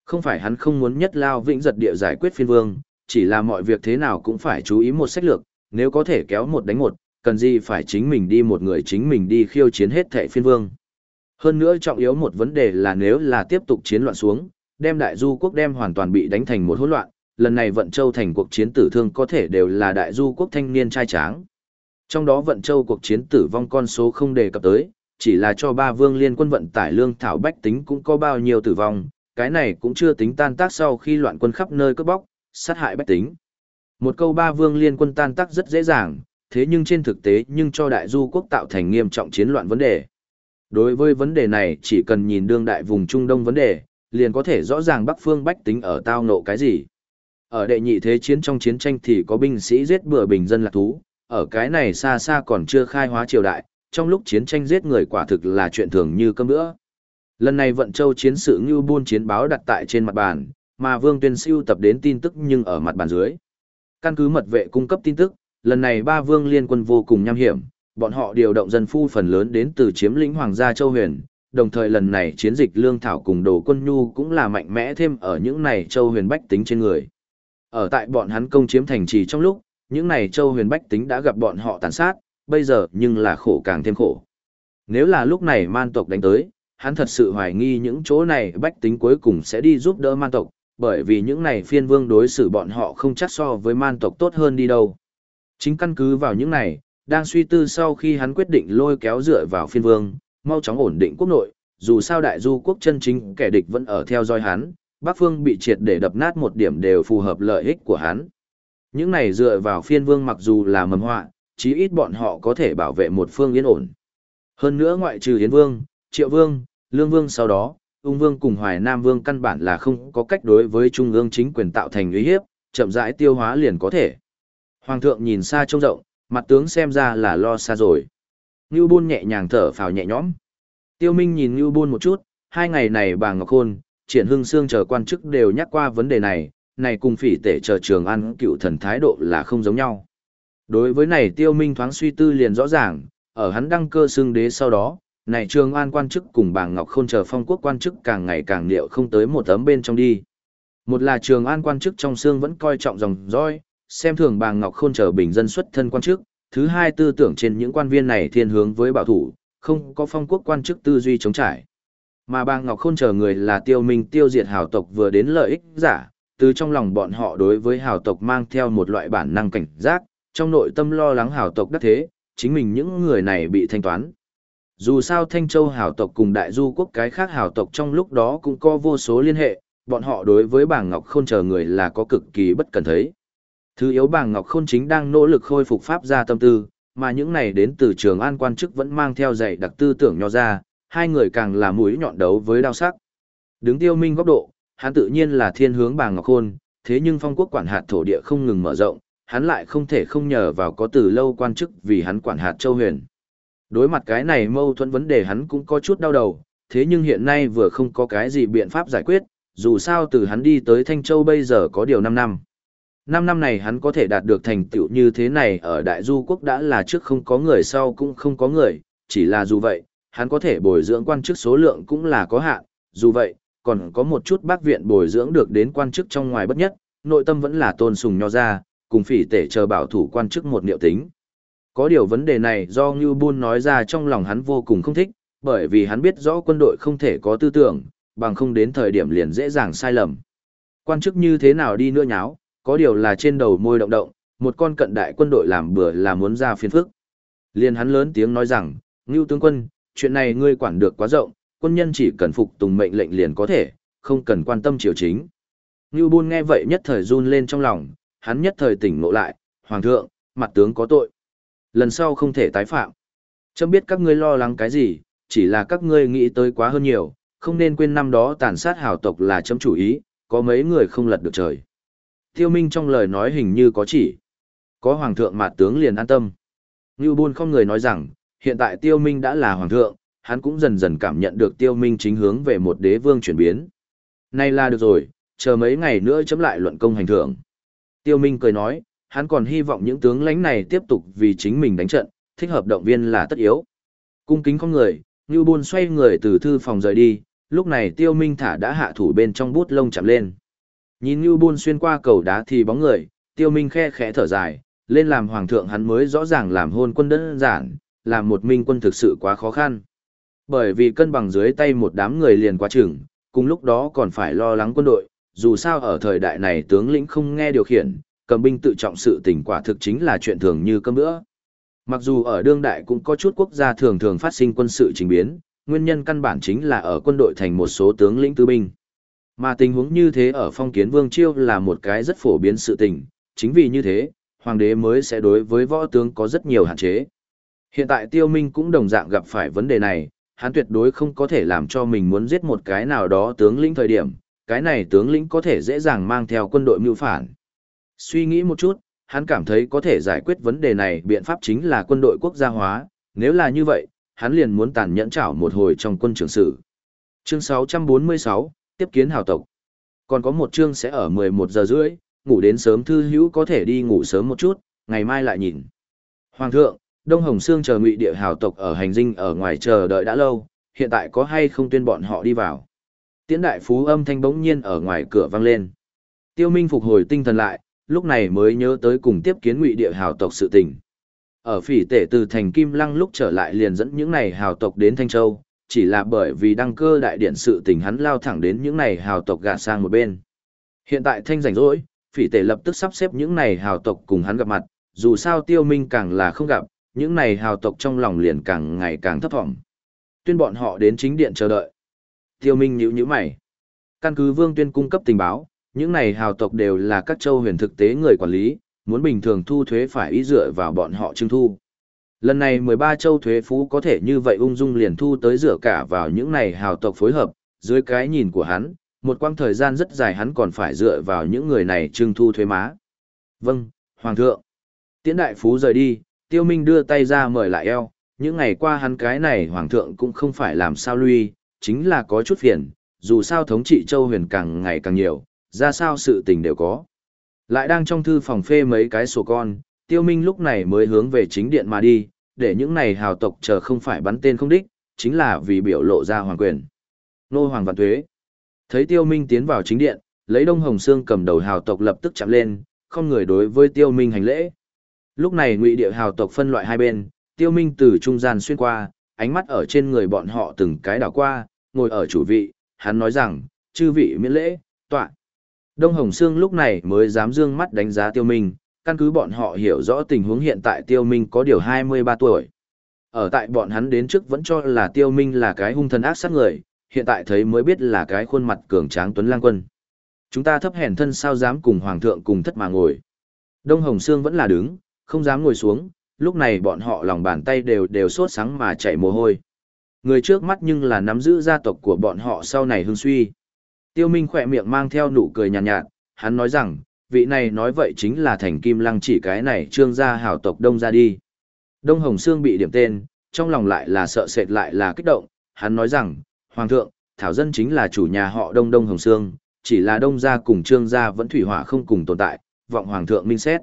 không phải hắn không muốn nhất lao vĩnh giật địa giải quyết phiên vương, chỉ là mọi việc thế nào cũng phải chú ý một sách lược, nếu có thể kéo một đánh một, cần gì phải chính mình đi một người chính mình đi khiêu chiến hết thệ phiên vương. Hơn nữa trọng yếu một vấn đề là nếu là tiếp tục chiến loạn xuống, đem đại du quốc đem hoàn toàn bị đánh thành một hỗn loạn, lần này vận châu thành cuộc chiến tử thương có thể đều là đại du quốc thanh niên trai tráng. Trong đó vận châu cuộc chiến tử vong con số không đề cập tới, chỉ là cho ba vương liên quân vận tải lương thảo bách tính cũng có bao nhiêu tử vong, cái này cũng chưa tính tan tác sau khi loạn quân khắp nơi cướp bóc, sát hại bách tính. Một câu ba vương liên quân tan tác rất dễ dàng, thế nhưng trên thực tế nhưng cho đại du quốc tạo thành nghiêm trọng chiến loạn vấn đề. Đối với vấn đề này chỉ cần nhìn đương đại vùng Trung Đông vấn đề, liền có thể rõ ràng Bắc phương bách tính ở tao nộ cái gì. Ở đệ nhị thế chiến trong chiến tranh thì có binh sĩ giết bừa bình dân lạc thú, ở cái này xa xa còn chưa khai hóa triều đại, trong lúc chiến tranh giết người quả thực là chuyện thường như cơm bữa. Lần này vận châu chiến sự như buôn chiến báo đặt tại trên mặt bàn, mà Vương Tuyên siêu tập đến tin tức nhưng ở mặt bàn dưới. Căn cứ mật vệ cung cấp tin tức, lần này ba vương liên quân vô cùng nham hiểm, bọn họ điều động dân phu phần lớn đến từ chiếm lĩnh Hoàng gia Châu Huyền, đồng thời lần này chiến dịch lương thảo cùng đồ quân nhu cũng là mạnh mẽ thêm ở những này Châu Huyền bách tính trên người. Ở tại bọn hắn công chiếm thành trì trong lúc, những này Châu Huyền bách tính đã gặp bọn họ tàn sát, bây giờ nhưng là khổ càng thêm khổ. Nếu là lúc này man tộc đánh tới, hắn thật sự hoài nghi những chỗ này bách tính cuối cùng sẽ đi giúp đỡ man tộc, bởi vì những này phiên vương đối xử bọn họ không chắc so với man tộc tốt hơn đi đâu. Chính căn cứ vào những này, đang suy tư sau khi hắn quyết định lôi kéo dựa vào phiên vương, mau chóng ổn định quốc nội, dù sao đại du quốc chân chính kẻ địch vẫn ở theo dõi hắn, Bắc Phương bị triệt để đập nát một điểm đều phù hợp lợi ích của hắn. Những này dựa vào phiên vương mặc dù là mầm họa, chí ít bọn họ có thể bảo vệ một phương yên ổn. Hơn nữa ngoại trừ Yến Vương, Triệu Vương, Lương Vương sau đó, Ung Vương cùng Hoài Nam Vương căn bản là không có cách đối với Trung ương chính quyền tạo thành uy hiếp, chậm rãi tiêu hóa liền có thể. Hoàng thượng nhìn xa trông rộng, mặt tướng xem ra là lo xa rồi. Ngưu Bôn nhẹ nhàng thở phào nhẹ nhõm. Tiêu Minh nhìn Ngưu Bôn một chút, hai ngày này bà Ngọc Khôn, Triển Hưng Sương chờ quan chức đều nhắc qua vấn đề này, này cùng phỉ tể chờ trường ăn cựu thần thái độ là không giống nhau. Đối với này Tiêu Minh thoáng suy tư liền rõ ràng, ở hắn đăng cơ xương đế sau đó, này trường an quan chức cùng bà Ngọc Khôn chờ phong quốc quan chức càng ngày càng liệu không tới một tấm bên trong đi. Một là trường an quan chức trong xương vẫn coi trọng dòng dõi, xem thường bà Ngọc Khôn chờ bình dân xuất thân quan chức, thứ hai tư tưởng trên những quan viên này thiên hướng với bảo thủ, không có phong quốc quan chức tư duy chống trải. Mà bà Ngọc Khôn chờ người là tiêu minh tiêu diệt hào tộc vừa đến lợi ích giả, từ trong lòng bọn họ đối với hào tộc mang theo một loại bản năng cảnh giác, trong nội tâm lo lắng hào tộc đắc thế, chính mình những người này bị thanh toán. Dù sao Thanh Châu hào tộc cùng đại du quốc cái khác hào tộc trong lúc đó cũng có vô số liên hệ, bọn họ đối với bà Ngọc Khôn chờ người là có cực kỳ bất cần thấy. Thứ yếu Bàng Ngọc Khôn chính đang nỗ lực khôi phục pháp gia tâm tư, mà những này đến từ trường an quan chức vẫn mang theo dạy đặc tư tưởng nho ra, hai người càng là mũi nhọn đấu với đao sắc. Đứng tiêu minh góc độ, hắn tự nhiên là thiên hướng Bàng Ngọc Khôn, thế nhưng phong quốc quản hạt thổ địa không ngừng mở rộng, hắn lại không thể không nhờ vào có từ lâu quan chức vì hắn quản hạt châu huyền. Đối mặt cái này mâu thuẫn vấn đề hắn cũng có chút đau đầu, thế nhưng hiện nay vừa không có cái gì biện pháp giải quyết, dù sao từ hắn đi tới Thanh Châu bây giờ có điều 5 năm. Năm năm này hắn có thể đạt được thành tựu như thế này ở Đại Du Quốc đã là trước không có người sau cũng không có người, chỉ là dù vậy, hắn có thể bồi dưỡng quan chức số lượng cũng là có hạn, dù vậy, còn có một chút bác viện bồi dưỡng được đến quan chức trong ngoài bất nhất, nội tâm vẫn là tôn sùng nho ra, cùng phỉ tể chờ bảo thủ quan chức một niệu tính. Có điều vấn đề này do Ngưu Bôn nói ra trong lòng hắn vô cùng không thích, bởi vì hắn biết rõ quân đội không thể có tư tưởng, bằng không đến thời điểm liền dễ dàng sai lầm. Quan chức như thế nào đi nữa nháo, có điều là trên đầu môi động động, một con cận đại quân đội làm bừa là muốn ra phiền phức. Liền hắn lớn tiếng nói rằng, Ngưu tướng quân, chuyện này ngươi quản được quá rộng, quân nhân chỉ cần phục tùng mệnh lệnh liền có thể, không cần quan tâm triều chính. Ngưu Bôn nghe vậy nhất thời run lên trong lòng, hắn nhất thời tỉnh ngộ lại, Hoàng thượng, mặt tướng có tội. Lần sau không thể tái phạm. Chấm biết các ngươi lo lắng cái gì, chỉ là các ngươi nghĩ tới quá hơn nhiều, không nên quên năm đó tàn sát hào tộc là chấm chủ ý, có mấy người không lật được trời. Tiêu Minh trong lời nói hình như có chỉ. Có hoàng thượng mà tướng liền an tâm. Ngưu Bôn không người nói rằng, hiện tại Tiêu Minh đã là hoàng thượng, hắn cũng dần dần cảm nhận được Tiêu Minh chính hướng về một đế vương chuyển biến. Nay là được rồi, chờ mấy ngày nữa chấm lại luận công hành thưởng. Tiêu Minh cười nói, hắn còn hy vọng những tướng lãnh này tiếp tục vì chính mình đánh trận, thích hợp động viên là tất yếu. Cung kính con người, Ngưu Bôn xoay người từ thư phòng rời đi, lúc này Tiêu Minh thả đã hạ thủ bên trong bút lông chạm lên. Nhìn như buôn xuyên qua cầu đá thì bóng người, Tiêu Minh khe khẽ thở dài, lên làm hoàng thượng hắn mới rõ ràng làm hôn quân đơn giản, làm một minh quân thực sự quá khó khăn. Bởi vì cân bằng dưới tay một đám người liền quá chừng, cùng lúc đó còn phải lo lắng quân đội, dù sao ở thời đại này tướng lĩnh không nghe điều khiển, cầm binh tự trọng sự tình quả thực chính là chuyện thường như cơm bữa. Mặc dù ở đương đại cũng có chút quốc gia thường thường phát sinh quân sự trình biến, nguyên nhân căn bản chính là ở quân đội thành một số tướng lĩnh tư binh. Mà tình huống như thế ở phong kiến vương chiêu là một cái rất phổ biến sự tình, chính vì như thế, hoàng đế mới sẽ đối với võ tướng có rất nhiều hạn chế. Hiện tại tiêu minh cũng đồng dạng gặp phải vấn đề này, hắn tuyệt đối không có thể làm cho mình muốn giết một cái nào đó tướng lĩnh thời điểm, cái này tướng lĩnh có thể dễ dàng mang theo quân đội mưu phản. Suy nghĩ một chút, hắn cảm thấy có thể giải quyết vấn đề này biện pháp chính là quân đội quốc gia hóa, nếu là như vậy, hắn liền muốn tàn nhẫn chảo một hồi trong quân trưởng sử. Chương 646, tiếp kiến hào tộc. Còn có một chương sẽ ở 11 giờ rưỡi, ngủ đến sớm thư hữu có thể đi ngủ sớm một chút, ngày mai lại nhìn. Hoàng thượng, Đông Hồng Sương chờ ngụy địa hào tộc ở hành dinh ở ngoài chờ đợi đã lâu, hiện tại có hay không tuyên bọn họ đi vào. Tiễn đại phú âm thanh bỗng nhiên ở ngoài cửa vang lên. Tiêu Minh phục hồi tinh thần lại, lúc này mới nhớ tới cùng tiếp kiến ngụy địa hào tộc sự tình. Ở phỉ tể từ thành Kim Lăng lúc trở lại liền dẫn những này hào tộc đến Thanh Châu, chỉ là bởi vì đăng cơ đại điện sự tình hắn lao thẳng đến những này hào tộc gạt sang một bên. Hiện tại Thanh rảnh rỗi, phỉ tể lập tức sắp xếp những này hào tộc cùng hắn gặp mặt, dù sao tiêu minh càng là không gặp, những này hào tộc trong lòng liền càng ngày càng thấp thỏm Tuyên bọn họ đến chính điện chờ đợi. Tiêu Minh nhíu nhíu mày. Căn cứ Vương Tuyên cung cấp tình báo, những này hào tộc đều là các châu huyền thực tế người quản lý, muốn bình thường thu thuế phải ý dựa vào bọn họ trưng thu. Lần này 13 châu thuế phú có thể như vậy ung dung liền thu tới rửa cả vào những này hào tộc phối hợp, dưới cái nhìn của hắn, một quãng thời gian rất dài hắn còn phải dựa vào những người này trưng thu thuế má. Vâng, Hoàng thượng. Tiễn đại phú rời đi, Tiêu Minh đưa tay ra mời lại eo, những ngày qua hắn cái này Hoàng thượng cũng không phải làm sao lui, chính là có chút phiền, dù sao thống trị châu huyền càng ngày càng nhiều, ra sao sự tình đều có. Lại đang trong thư phòng phê mấy cái sổ con, tiêu minh lúc này mới hướng về chính điện mà đi, để những này hào tộc chờ không phải bắn tên không đích, chính là vì biểu lộ ra hoàng quyền. Nô hoàng vạn tuế. Thấy tiêu minh tiến vào chính điện, lấy đông hồng xương cầm đầu hào tộc lập tức chạm lên, không người đối với tiêu minh hành lễ. Lúc này ngụy địa hào tộc phân loại hai bên, tiêu minh từ trung gian xuyên qua, ánh mắt ở trên người bọn họ từng cái đảo qua, ngồi ở chủ vị, hắn nói rằng, chư vị miễn lễ, tọa. Đông Hồng Sương lúc này mới dám dương mắt đánh giá Tiêu Minh, căn cứ bọn họ hiểu rõ tình huống hiện tại Tiêu Minh có điều 23 tuổi. Ở tại bọn hắn đến trước vẫn cho là Tiêu Minh là cái hung thần ác sát người, hiện tại thấy mới biết là cái khuôn mặt cường tráng tuấn lang quân. Chúng ta thấp hèn thân sao dám cùng hoàng thượng cùng thất mà ngồi. Đông Hồng Sương vẫn là đứng, không dám ngồi xuống, lúc này bọn họ lòng bàn tay đều đều sốt sáng mà chảy mồ hôi. Người trước mắt nhưng là nắm giữ gia tộc của bọn họ sau này hương suy. Tiêu Minh khỏe miệng mang theo nụ cười nhàn nhạt, nhạt, hắn nói rằng, vị này nói vậy chính là thành kim lăng chỉ cái này trương gia hảo tộc đông ra đi. Đông Hồng Sương bị điểm tên, trong lòng lại là sợ sệt lại là kích động, hắn nói rằng, Hoàng thượng, Thảo Dân chính là chủ nhà họ Đông Đông Hồng Sương, chỉ là Đông gia cùng trương gia vẫn thủy hỏa không cùng tồn tại, vọng Hoàng thượng minh xét.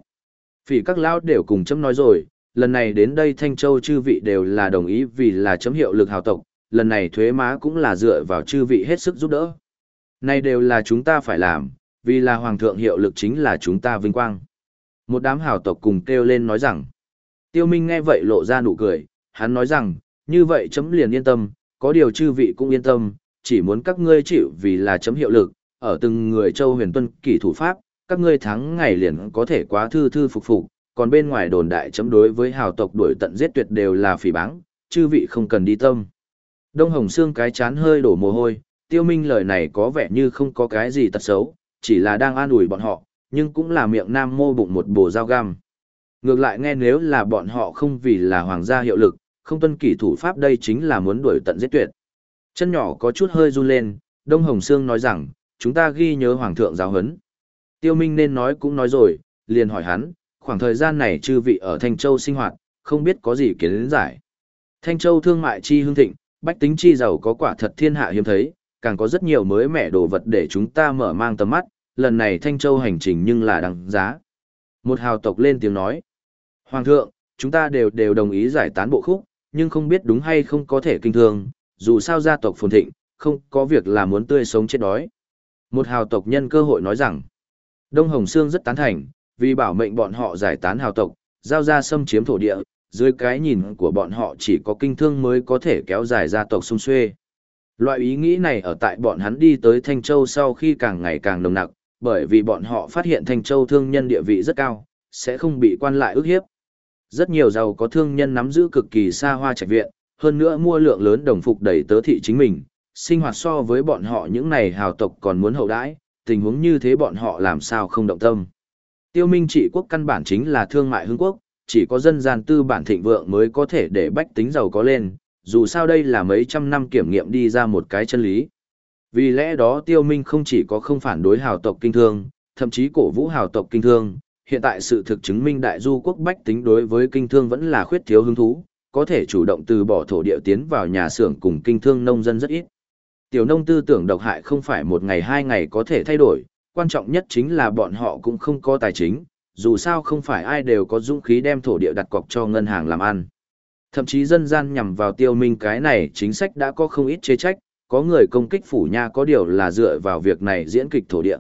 Phỉ các lão đều cùng chấm nói rồi, lần này đến đây Thanh Châu chư vị đều là đồng ý vì là chấm hiệu lực hào tộc, lần này thuế má cũng là dựa vào chư vị hết sức giúp đỡ. Này đều là chúng ta phải làm, vì là hoàng thượng hiệu lực chính là chúng ta vinh quang. Một đám hào tộc cùng kêu lên nói rằng, tiêu minh nghe vậy lộ ra nụ cười, hắn nói rằng, như vậy chấm liền yên tâm, có điều chư vị cũng yên tâm, chỉ muốn các ngươi chịu vì là chấm hiệu lực, ở từng người châu huyền tuân kỷ thủ pháp, các ngươi thắng ngày liền có thể quá thư thư phục phục, còn bên ngoài đồn đại chấm đối với hào tộc đuổi tận giết tuyệt đều là phỉ báng, chư vị không cần đi tâm. Đông Hồng Sương cái chán hơi đổ mồ hôi, tiêu minh lời này có vẻ như không có cái gì tật xấu, chỉ là đang an ủi bọn họ, nhưng cũng là miệng nam mô bụng một bồ dao găm. Ngược lại nghe nếu là bọn họ không vì là hoàng gia hiệu lực, không tuân kỷ thủ pháp đây chính là muốn đuổi tận giết tuyệt. Chân nhỏ có chút hơi run lên, Đông Hồng Sương nói rằng, chúng ta ghi nhớ hoàng thượng giáo huấn. Tiêu Minh nên nói cũng nói rồi, liền hỏi hắn, khoảng thời gian này chư vị ở Thanh Châu sinh hoạt, không biết có gì kiến giải. Thanh Châu thương mại chi hương thịnh, bách tính chi giàu có quả thật thiên hạ hiếm thấy, càng có rất nhiều mới mẻ đồ vật để chúng ta mở mang tầm mắt, lần này Thanh Châu hành trình nhưng là đằng giá. Một hào tộc lên tiếng nói, Hoàng thượng, chúng ta đều đều đồng ý giải tán bộ khúc, nhưng không biết đúng hay không có thể kinh thương, dù sao gia tộc phồn thịnh, không có việc là muốn tươi sống chết đói. Một hào tộc nhân cơ hội nói rằng, Đông Hồng Sương rất tán thành, vì bảo mệnh bọn họ giải tán hào tộc, giao ra xâm chiếm thổ địa, dưới cái nhìn của bọn họ chỉ có kinh thương mới có thể kéo dài gia tộc sung xuê. Loại ý nghĩ này ở tại bọn hắn đi tới Thanh Châu sau khi càng ngày càng nồng nặc, bởi vì bọn họ phát hiện Thanh Châu thương nhân địa vị rất cao, sẽ không bị quan lại ức hiếp. Rất nhiều giàu có thương nhân nắm giữ cực kỳ xa hoa trạch viện, hơn nữa mua lượng lớn đồng phục đầy tớ thị chính mình, sinh hoạt so với bọn họ những này hào tộc còn muốn hậu đãi, tình huống như thế bọn họ làm sao không động tâm. Tiêu minh trị quốc căn bản chính là thương mại hương quốc, chỉ có dân gian tư bản thịnh vượng mới có thể để bách tính giàu có lên, dù sao đây là mấy trăm năm kiểm nghiệm đi ra một cái chân lý. Vì lẽ đó tiêu minh không chỉ có không phản đối hào tộc kinh thương, thậm chí cổ vũ hào tộc kinh thương, hiện tại sự thực chứng minh đại du quốc bách tính đối với kinh thương vẫn là khuyết thiếu hứng thú, có thể chủ động từ bỏ thổ địa tiến vào nhà xưởng cùng kinh thương nông dân rất ít. Tiểu nông tư tưởng độc hại không phải một ngày hai ngày có thể thay đổi, quan trọng nhất chính là bọn họ cũng không có tài chính, dù sao không phải ai đều có dũng khí đem thổ địa đặt cọc cho ngân hàng làm ăn. Thậm chí dân gian nhằm vào tiêu minh cái này chính sách đã có không ít chế trách, có người công kích phủ nha có điều là dựa vào việc này diễn kịch thổ địa.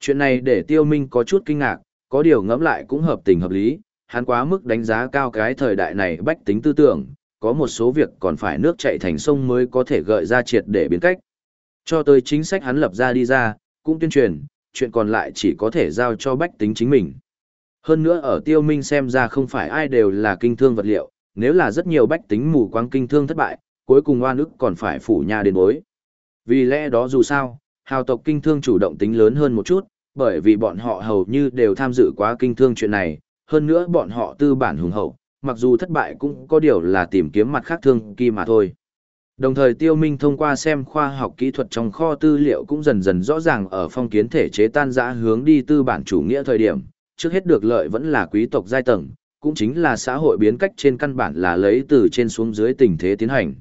Chuyện này để tiêu minh có chút kinh ngạc, có điều ngẫm lại cũng hợp tình hợp lý, hắn quá mức đánh giá cao cái thời đại này bách tính tư tưởng, có một số việc còn phải nước chảy thành sông mới có thể gợi ra triệt để biến cách. Cho tới chính sách hắn lập ra đi ra, cũng tuyên truyền, chuyện còn lại chỉ có thể giao cho bách tính chính mình. Hơn nữa ở tiêu minh xem ra không phải ai đều là kinh thương vật liệu, nếu là rất nhiều bách tính mù quáng kinh thương thất bại, cuối cùng oan ức còn phải phủ nhà đến bối. Vì lẽ đó dù sao, hào tộc kinh thương chủ động tính lớn hơn một chút, bởi vì bọn họ hầu như đều tham dự quá kinh thương chuyện này, hơn nữa bọn họ tư bản hùng hậu, mặc dù thất bại cũng có điều là tìm kiếm mặt khác thương kỳ mà thôi. Đồng thời Tiêu Minh thông qua xem khoa học kỹ thuật trong kho tư liệu cũng dần dần rõ ràng ở phong kiến thể chế tan rã hướng đi tư bản chủ nghĩa thời điểm, trước hết được lợi vẫn là quý tộc giai tầng, cũng chính là xã hội biến cách trên căn bản là lấy từ trên xuống dưới tình thế tiến hành.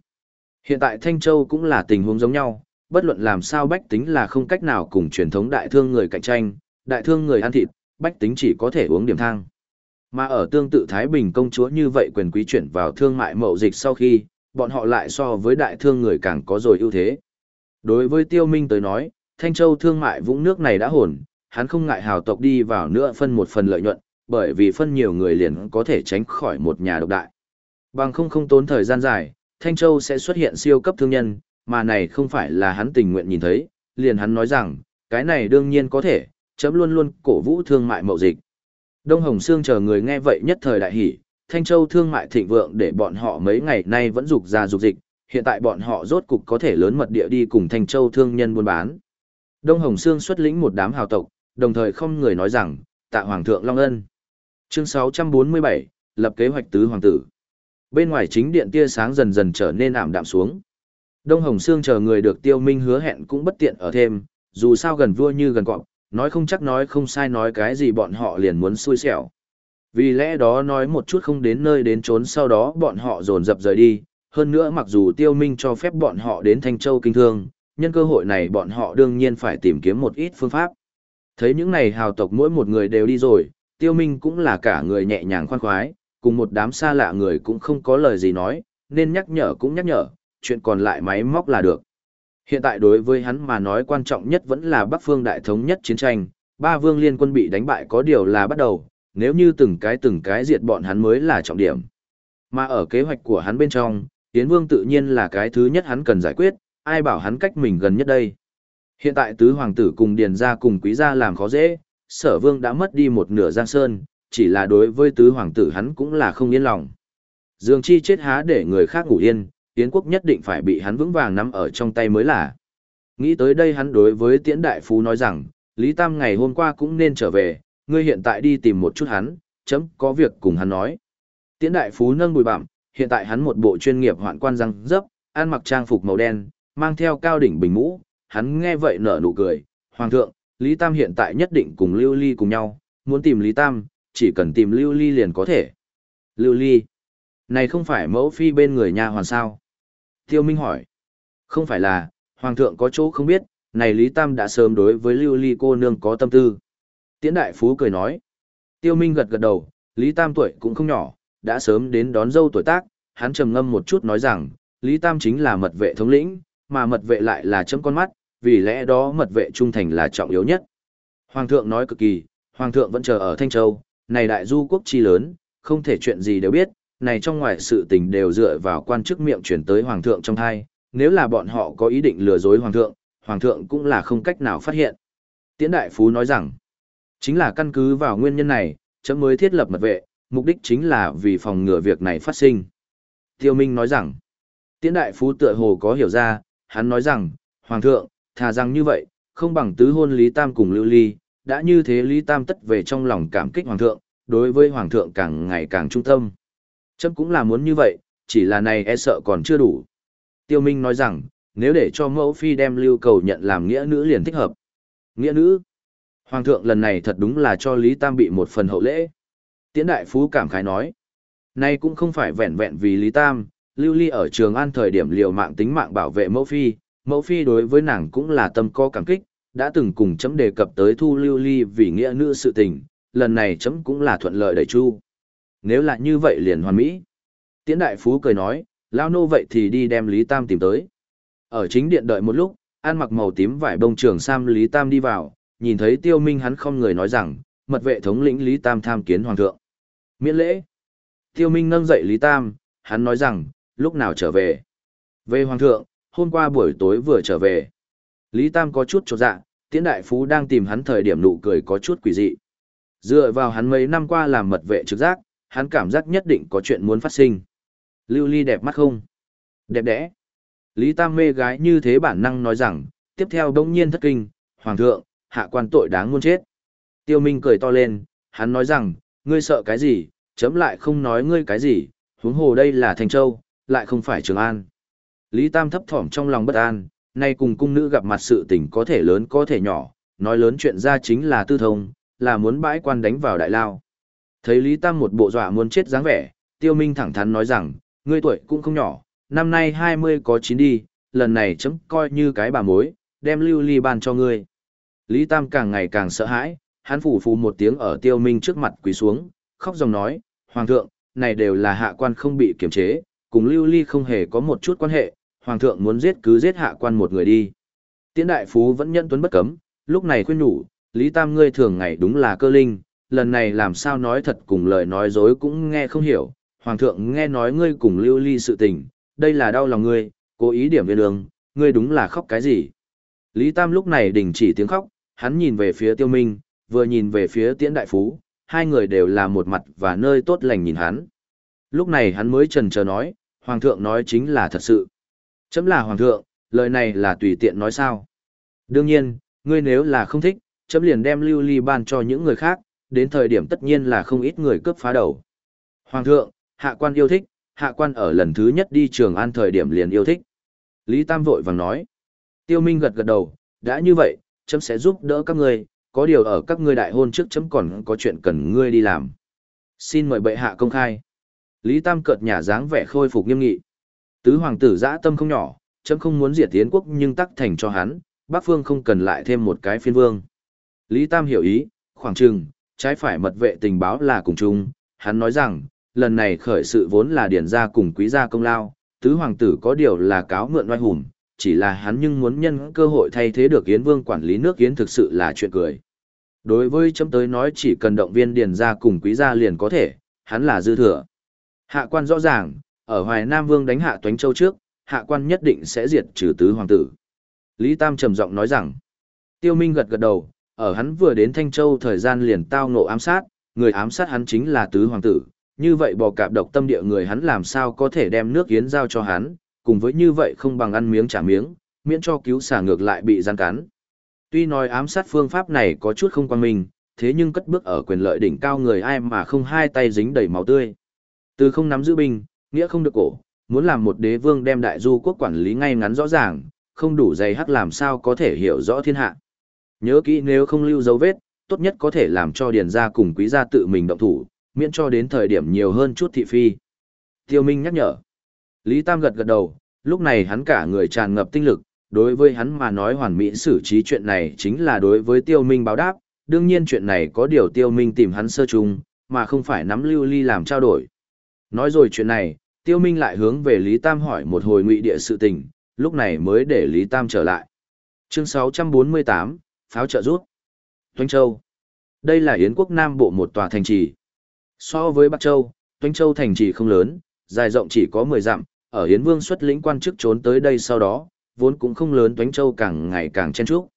Hiện tại Thanh Châu cũng là tình huống giống nhau, bất luận làm sao bách tính là không cách nào cùng truyền thống đại thương người cạnh tranh, đại thương người ăn thịt, bách tính chỉ có thể uống điểm thang. Mà ở tương tự Thái Bình công chúa như vậy quyền quý chuyển vào thương mại mậu dịch sau khi, bọn họ lại so với đại thương người càng có rồi ưu thế. Đối với Tiêu Minh tới nói, Thanh Châu thương mại vũng nước này đã hồn, hắn không ngại hào tộc đi vào nữa phân một phần lợi nhuận, bởi vì phân nhiều người liền có thể tránh khỏi một nhà độc đại. Bằng không không tốn thời gian dài, Thanh Châu sẽ xuất hiện siêu cấp thương nhân, mà này không phải là hắn tình nguyện nhìn thấy, liền hắn nói rằng, cái này đương nhiên có thể, chấm luôn luôn cổ vũ thương mại mậu dịch. Đông Hồng Sương chờ người nghe vậy nhất thời đại hỉ, Thanh Châu thương mại thịnh vượng để bọn họ mấy ngày nay vẫn dục ra dục dịch, hiện tại bọn họ rốt cục có thể lớn mật địa đi cùng Thanh Châu thương nhân buôn bán. Đông Hồng Sương xuất lĩnh một đám hào tộc, đồng thời không người nói rằng, tạ Hoàng thượng Long Ân. Chương 647, lập kế hoạch tứ hoàng tử. Bên ngoài chính điện tia sáng dần dần trở nên ảm đạm xuống. Đông Hồng Sương chờ người được Tiêu Minh hứa hẹn cũng bất tiện ở thêm, dù sao gần vua như gần cọp, nói không chắc nói không sai nói cái gì bọn họ liền muốn xui xẻo. Vì lẽ đó nói một chút không đến nơi đến trốn sau đó bọn họ dồn dập rời đi, hơn nữa mặc dù Tiêu Minh cho phép bọn họ đến Thanh Châu kinh thương, nhân cơ hội này bọn họ đương nhiên phải tìm kiếm một ít phương pháp. Thấy những này hào tộc mỗi một người đều đi rồi, Tiêu Minh cũng là cả người nhẹ nhàng khoan khoái, cùng một đám xa lạ người cũng không có lời gì nói, nên nhắc nhở cũng nhắc nhở, chuyện còn lại máy móc là được. Hiện tại đối với hắn mà nói quan trọng nhất vẫn là Bắc Phương đại thống nhất chiến tranh, ba vương liên quân bị đánh bại có điều là bắt đầu, nếu như từng cái từng cái diệt bọn hắn mới là trọng điểm. Mà ở kế hoạch của hắn bên trong, Yến Vương tự nhiên là cái thứ nhất hắn cần giải quyết, ai bảo hắn cách mình gần nhất đây. Hiện tại tứ hoàng tử cùng điền gia cùng quý gia làm khó dễ, sở vương đã mất đi một nửa giang sơn, chỉ là đối với tứ hoàng tử hắn cũng là không yên lòng. Dương Chi chết há để người khác ngủ yên, Yến quốc nhất định phải bị hắn vững vàng nắm ở trong tay mới là. Nghĩ tới đây hắn đối với tiễn đại phú nói rằng, Lý Tam ngày hôm qua cũng nên trở về, ngươi hiện tại đi tìm một chút hắn, chấm có việc cùng hắn nói. Tiễn đại phú nâng bùi bặm, hiện tại hắn một bộ chuyên nghiệp hoạn quan răng dấp, ăn mặc trang phục màu đen, mang theo cao đỉnh bình mũ, hắn nghe vậy nở nụ cười, "Hoàng thượng, Lý Tam hiện tại nhất định cùng Lưu Ly cùng nhau, muốn tìm Lý Tam, chỉ cần tìm Lưu Ly liền có thể." Lưu Ly? Này không phải mẫu phi bên người nhà hoàn sao? Tiêu Minh hỏi. Không phải là, Hoàng thượng có chỗ không biết, này Lý Tam đã sớm đối với Lưu Ly cô nương có tâm tư. Tiễn Đại Phú cười nói. Tiêu Minh gật gật đầu, Lý Tam tuổi cũng không nhỏ, đã sớm đến đón dâu tuổi tác, hắn trầm ngâm một chút nói rằng, Lý Tam chính là mật vệ thống lĩnh, mà mật vệ lại là chấm con mắt, vì lẽ đó mật vệ trung thành là trọng yếu nhất. Hoàng thượng nói cực kỳ, Hoàng thượng vẫn chờ ở Thanh Châu, này đại du quốc chi lớn, không thể chuyện gì đều biết, này trong ngoài sự tình đều dựa vào quan chức miệng chuyển tới Hoàng thượng trong thai, nếu là bọn họ có ý định lừa dối Hoàng thượng, Hoàng thượng cũng là không cách nào phát hiện. Tiễn Đại Phú nói rằng, chính là căn cứ vào nguyên nhân này, chấm mới thiết lập mật vệ, mục đích chính là vì phòng ngừa việc này phát sinh. Tiêu Minh nói rằng, Tiễn Đại Phú tựa hồ có hiểu ra, hắn nói rằng, Hoàng thượng, thà rằng như vậy, không bằng tứ hôn Lý Tam cùng Lưu Ly, đã như thế Lý Tam tất về trong lòng cảm kích Hoàng thượng, đối với Hoàng thượng càng ngày càng trung tâm. Chấm cũng là muốn như vậy, chỉ là này e sợ còn chưa đủ. Tiêu Minh nói rằng, nếu để cho mẫu phi đem lưu cầu nhận làm nghĩa nữ liền thích hợp. Nghĩa nữ? Hoàng thượng lần này thật đúng là cho Lý Tam bị một phần hậu lễ. Tiễn đại phú cảm khái nói. Nay cũng không phải vẹn vẹn vì Lý Tam, Lưu Ly ở trường an thời điểm liều mạng tính mạng bảo vệ mẫu phi, mẫu phi đối với nàng cũng là tâm co cảm kích, đã từng cùng chấm đề cập tới thu Lưu Ly vì nghĩa nữ sự tình, lần này chấm cũng là thuận lợi đầy chu. Nếu là như vậy liền hoàn mỹ. Tiễn đại phú cười nói, lao nô vậy thì đi đem Lý Tam tìm tới. Ở chính điện đợi một lúc, ăn mặc màu tím vải bông trường Sam Lý Tam đi vào, nhìn thấy tiêu minh hắn không người nói rằng, mật vệ thống lĩnh Lý Tam tham kiến hoàng thượng. Miễn lễ. Tiêu minh nâng dậy Lý Tam, hắn nói rằng, lúc nào trở về. Về hoàng thượng, hôm qua buổi tối vừa trở về. Lý Tam có chút chột dạ, tiễn đại phú đang tìm hắn thời điểm nụ cười có chút quỷ dị. Dựa vào hắn mấy năm qua làm mật vệ trực giác, hắn cảm giác nhất định có chuyện muốn phát sinh. Lưu Ly đẹp mắt không? Đẹp đẽ. Lý Tam mê gái như thế bản năng nói rằng, tiếp theo đông nhiên thất kinh, Hoàng thượng, hạ quan tội đáng muôn chết. Tiêu Minh cười to lên, hắn nói rằng, ngươi sợ cái gì, chấm lại không nói ngươi cái gì, huống hồ đây là Thành Châu, lại không phải Trường An. Lý Tam thấp thỏm trong lòng bất an, nay cùng cung nữ gặp mặt sự tình có thể lớn có thể nhỏ, nói lớn chuyện ra chính là tư thông, là muốn bãi quan đánh vào đại lao. Thấy Lý Tam một bộ dọa muốn chết dáng vẻ, Tiêu Minh thẳng thắn nói rằng, ngươi tuổi cũng không nhỏ, năm nay 20 có 9 đi, lần này chấm coi như cái bà mối, đem lưu ly ban cho ngươi. Lý Tam càng ngày càng sợ hãi, hắn phủ phù một tiếng ở Tiêu Minh trước mặt quỳ xuống, khóc dòng nói, Hoàng thượng, này đều là hạ quan không bị kiềm chế, cùng lưu ly không hề có một chút quan hệ, Hoàng thượng muốn giết cứ giết hạ quan một người đi. Tiễn đại phú vẫn nhận tuấn bất cấm, lúc này khuyên nhủ, Lý Tam ngươi thường ngày đúng là cơ linh, lần này làm sao nói thật cùng lời nói dối cũng nghe không hiểu, Hoàng thượng nghe nói ngươi cùng lưu ly sự tình, đây là đau lòng ngươi, cố ý điểm viên đường, ngươi đúng là khóc cái gì. Lý Tam lúc này đình chỉ tiếng khóc, hắn nhìn về phía tiêu minh, vừa nhìn về phía tiễn đại phú, hai người đều là một mặt và nơi tốt lành nhìn hắn. Lúc này hắn mới trần chờ nói, Hoàng thượng nói chính là thật sự. Chấm là Hoàng thượng, lời này là tùy tiện nói sao. Đương nhiên, ngươi nếu là không thích, chấm liền đem lưu ly ban cho những người khác, đến thời điểm tất nhiên là không ít người cướp phá đầu. Hoàng thượng, hạ quan yêu thích, hạ quan ở lần thứ nhất đi trường an thời điểm liền yêu thích. Lý Tam vội vàng nói. Tiêu Minh gật gật đầu, đã như vậy, chấm sẽ giúp đỡ các ngươi, có điều ở các ngươi đại hôn trước chấm còn có chuyện cần ngươi đi làm. Xin mời bệ hạ công khai. Lý Tam cợt nhả dáng vẻ khôi phục nghiêm nghị. Tứ hoàng tử dã tâm không nhỏ, chấm không muốn diệt tiến quốc nhưng tắc thành cho hắn, Bắc Phương không cần lại thêm một cái phiên vương. Lý Tam hiểu ý, khoảng chừng, trái phải mật vệ tình báo là cùng chung, hắn nói rằng, lần này khởi sự vốn là điển ra cùng quý gia công lao, tứ hoàng tử có điều là cáo mượn oai hùng, chỉ là hắn nhưng muốn nhân cơ hội thay thế được Yến Vương quản lý nước Yến thực sự là chuyện cười. Đối với chấm tới nói chỉ cần động viên điền ra cùng quý gia liền có thể, hắn là dư thừa. Hạ quan rõ ràng, ở Hoài Nam Vương đánh hạ Toánh Châu trước, hạ quan nhất định sẽ diệt trừ tứ hoàng tử. Lý Tam trầm giọng nói rằng, Tiêu Minh gật gật đầu, ở hắn vừa đến Thanh Châu thời gian liền tao ngộ ám sát, người ám sát hắn chính là tứ hoàng tử, như vậy bò cạp độc tâm địa người hắn làm sao có thể đem nước yến giao cho hắn, cùng với như vậy không bằng ăn miếng trả miếng, miễn cho cứu xả ngược lại bị gian cắn. Tuy nói ám sát phương pháp này có chút không quan minh, thế nhưng cất bước ở quyền lợi đỉnh cao người ai mà không hai tay dính đầy máu tươi. Từ không nắm giữ binh, nghĩa không được cổ, muốn làm một đế vương đem đại du quốc quản lý ngay ngắn rõ ràng, không đủ dày hắc làm sao có thể hiểu rõ thiên hạ. Nhớ kỹ nếu không lưu dấu vết, tốt nhất có thể làm cho điền gia cùng quý gia tự mình động thủ, miễn cho đến thời điểm nhiều hơn chút thị phi. Tiêu Minh nhắc nhở. Lý Tam gật gật đầu, lúc này hắn cả người tràn ngập tinh lực, đối với hắn mà nói hoàn mỹ xử trí chuyện này chính là đối với Tiêu Minh báo đáp, đương nhiên chuyện này có điều Tiêu Minh tìm hắn sơ chung, mà không phải nắm lưu ly làm trao đổi. Nói rồi chuyện này, Tiêu Minh lại hướng về Lý Tam hỏi một hồi ngụy địa sự tình, lúc này mới để Lý Tam trở lại. Chương 648, Pháo trợ rút. Toanh Châu. Đây là Yến quốc Nam Bộ một tòa thành trì. So với Bắc Châu, Toanh Châu thành trì không lớn, dài rộng chỉ có 10 dặm, ở Yến Vương xuất lĩnh quan chức trốn tới đây sau đó, vốn cũng không lớn Toánh Châu càng ngày càng chen trúc.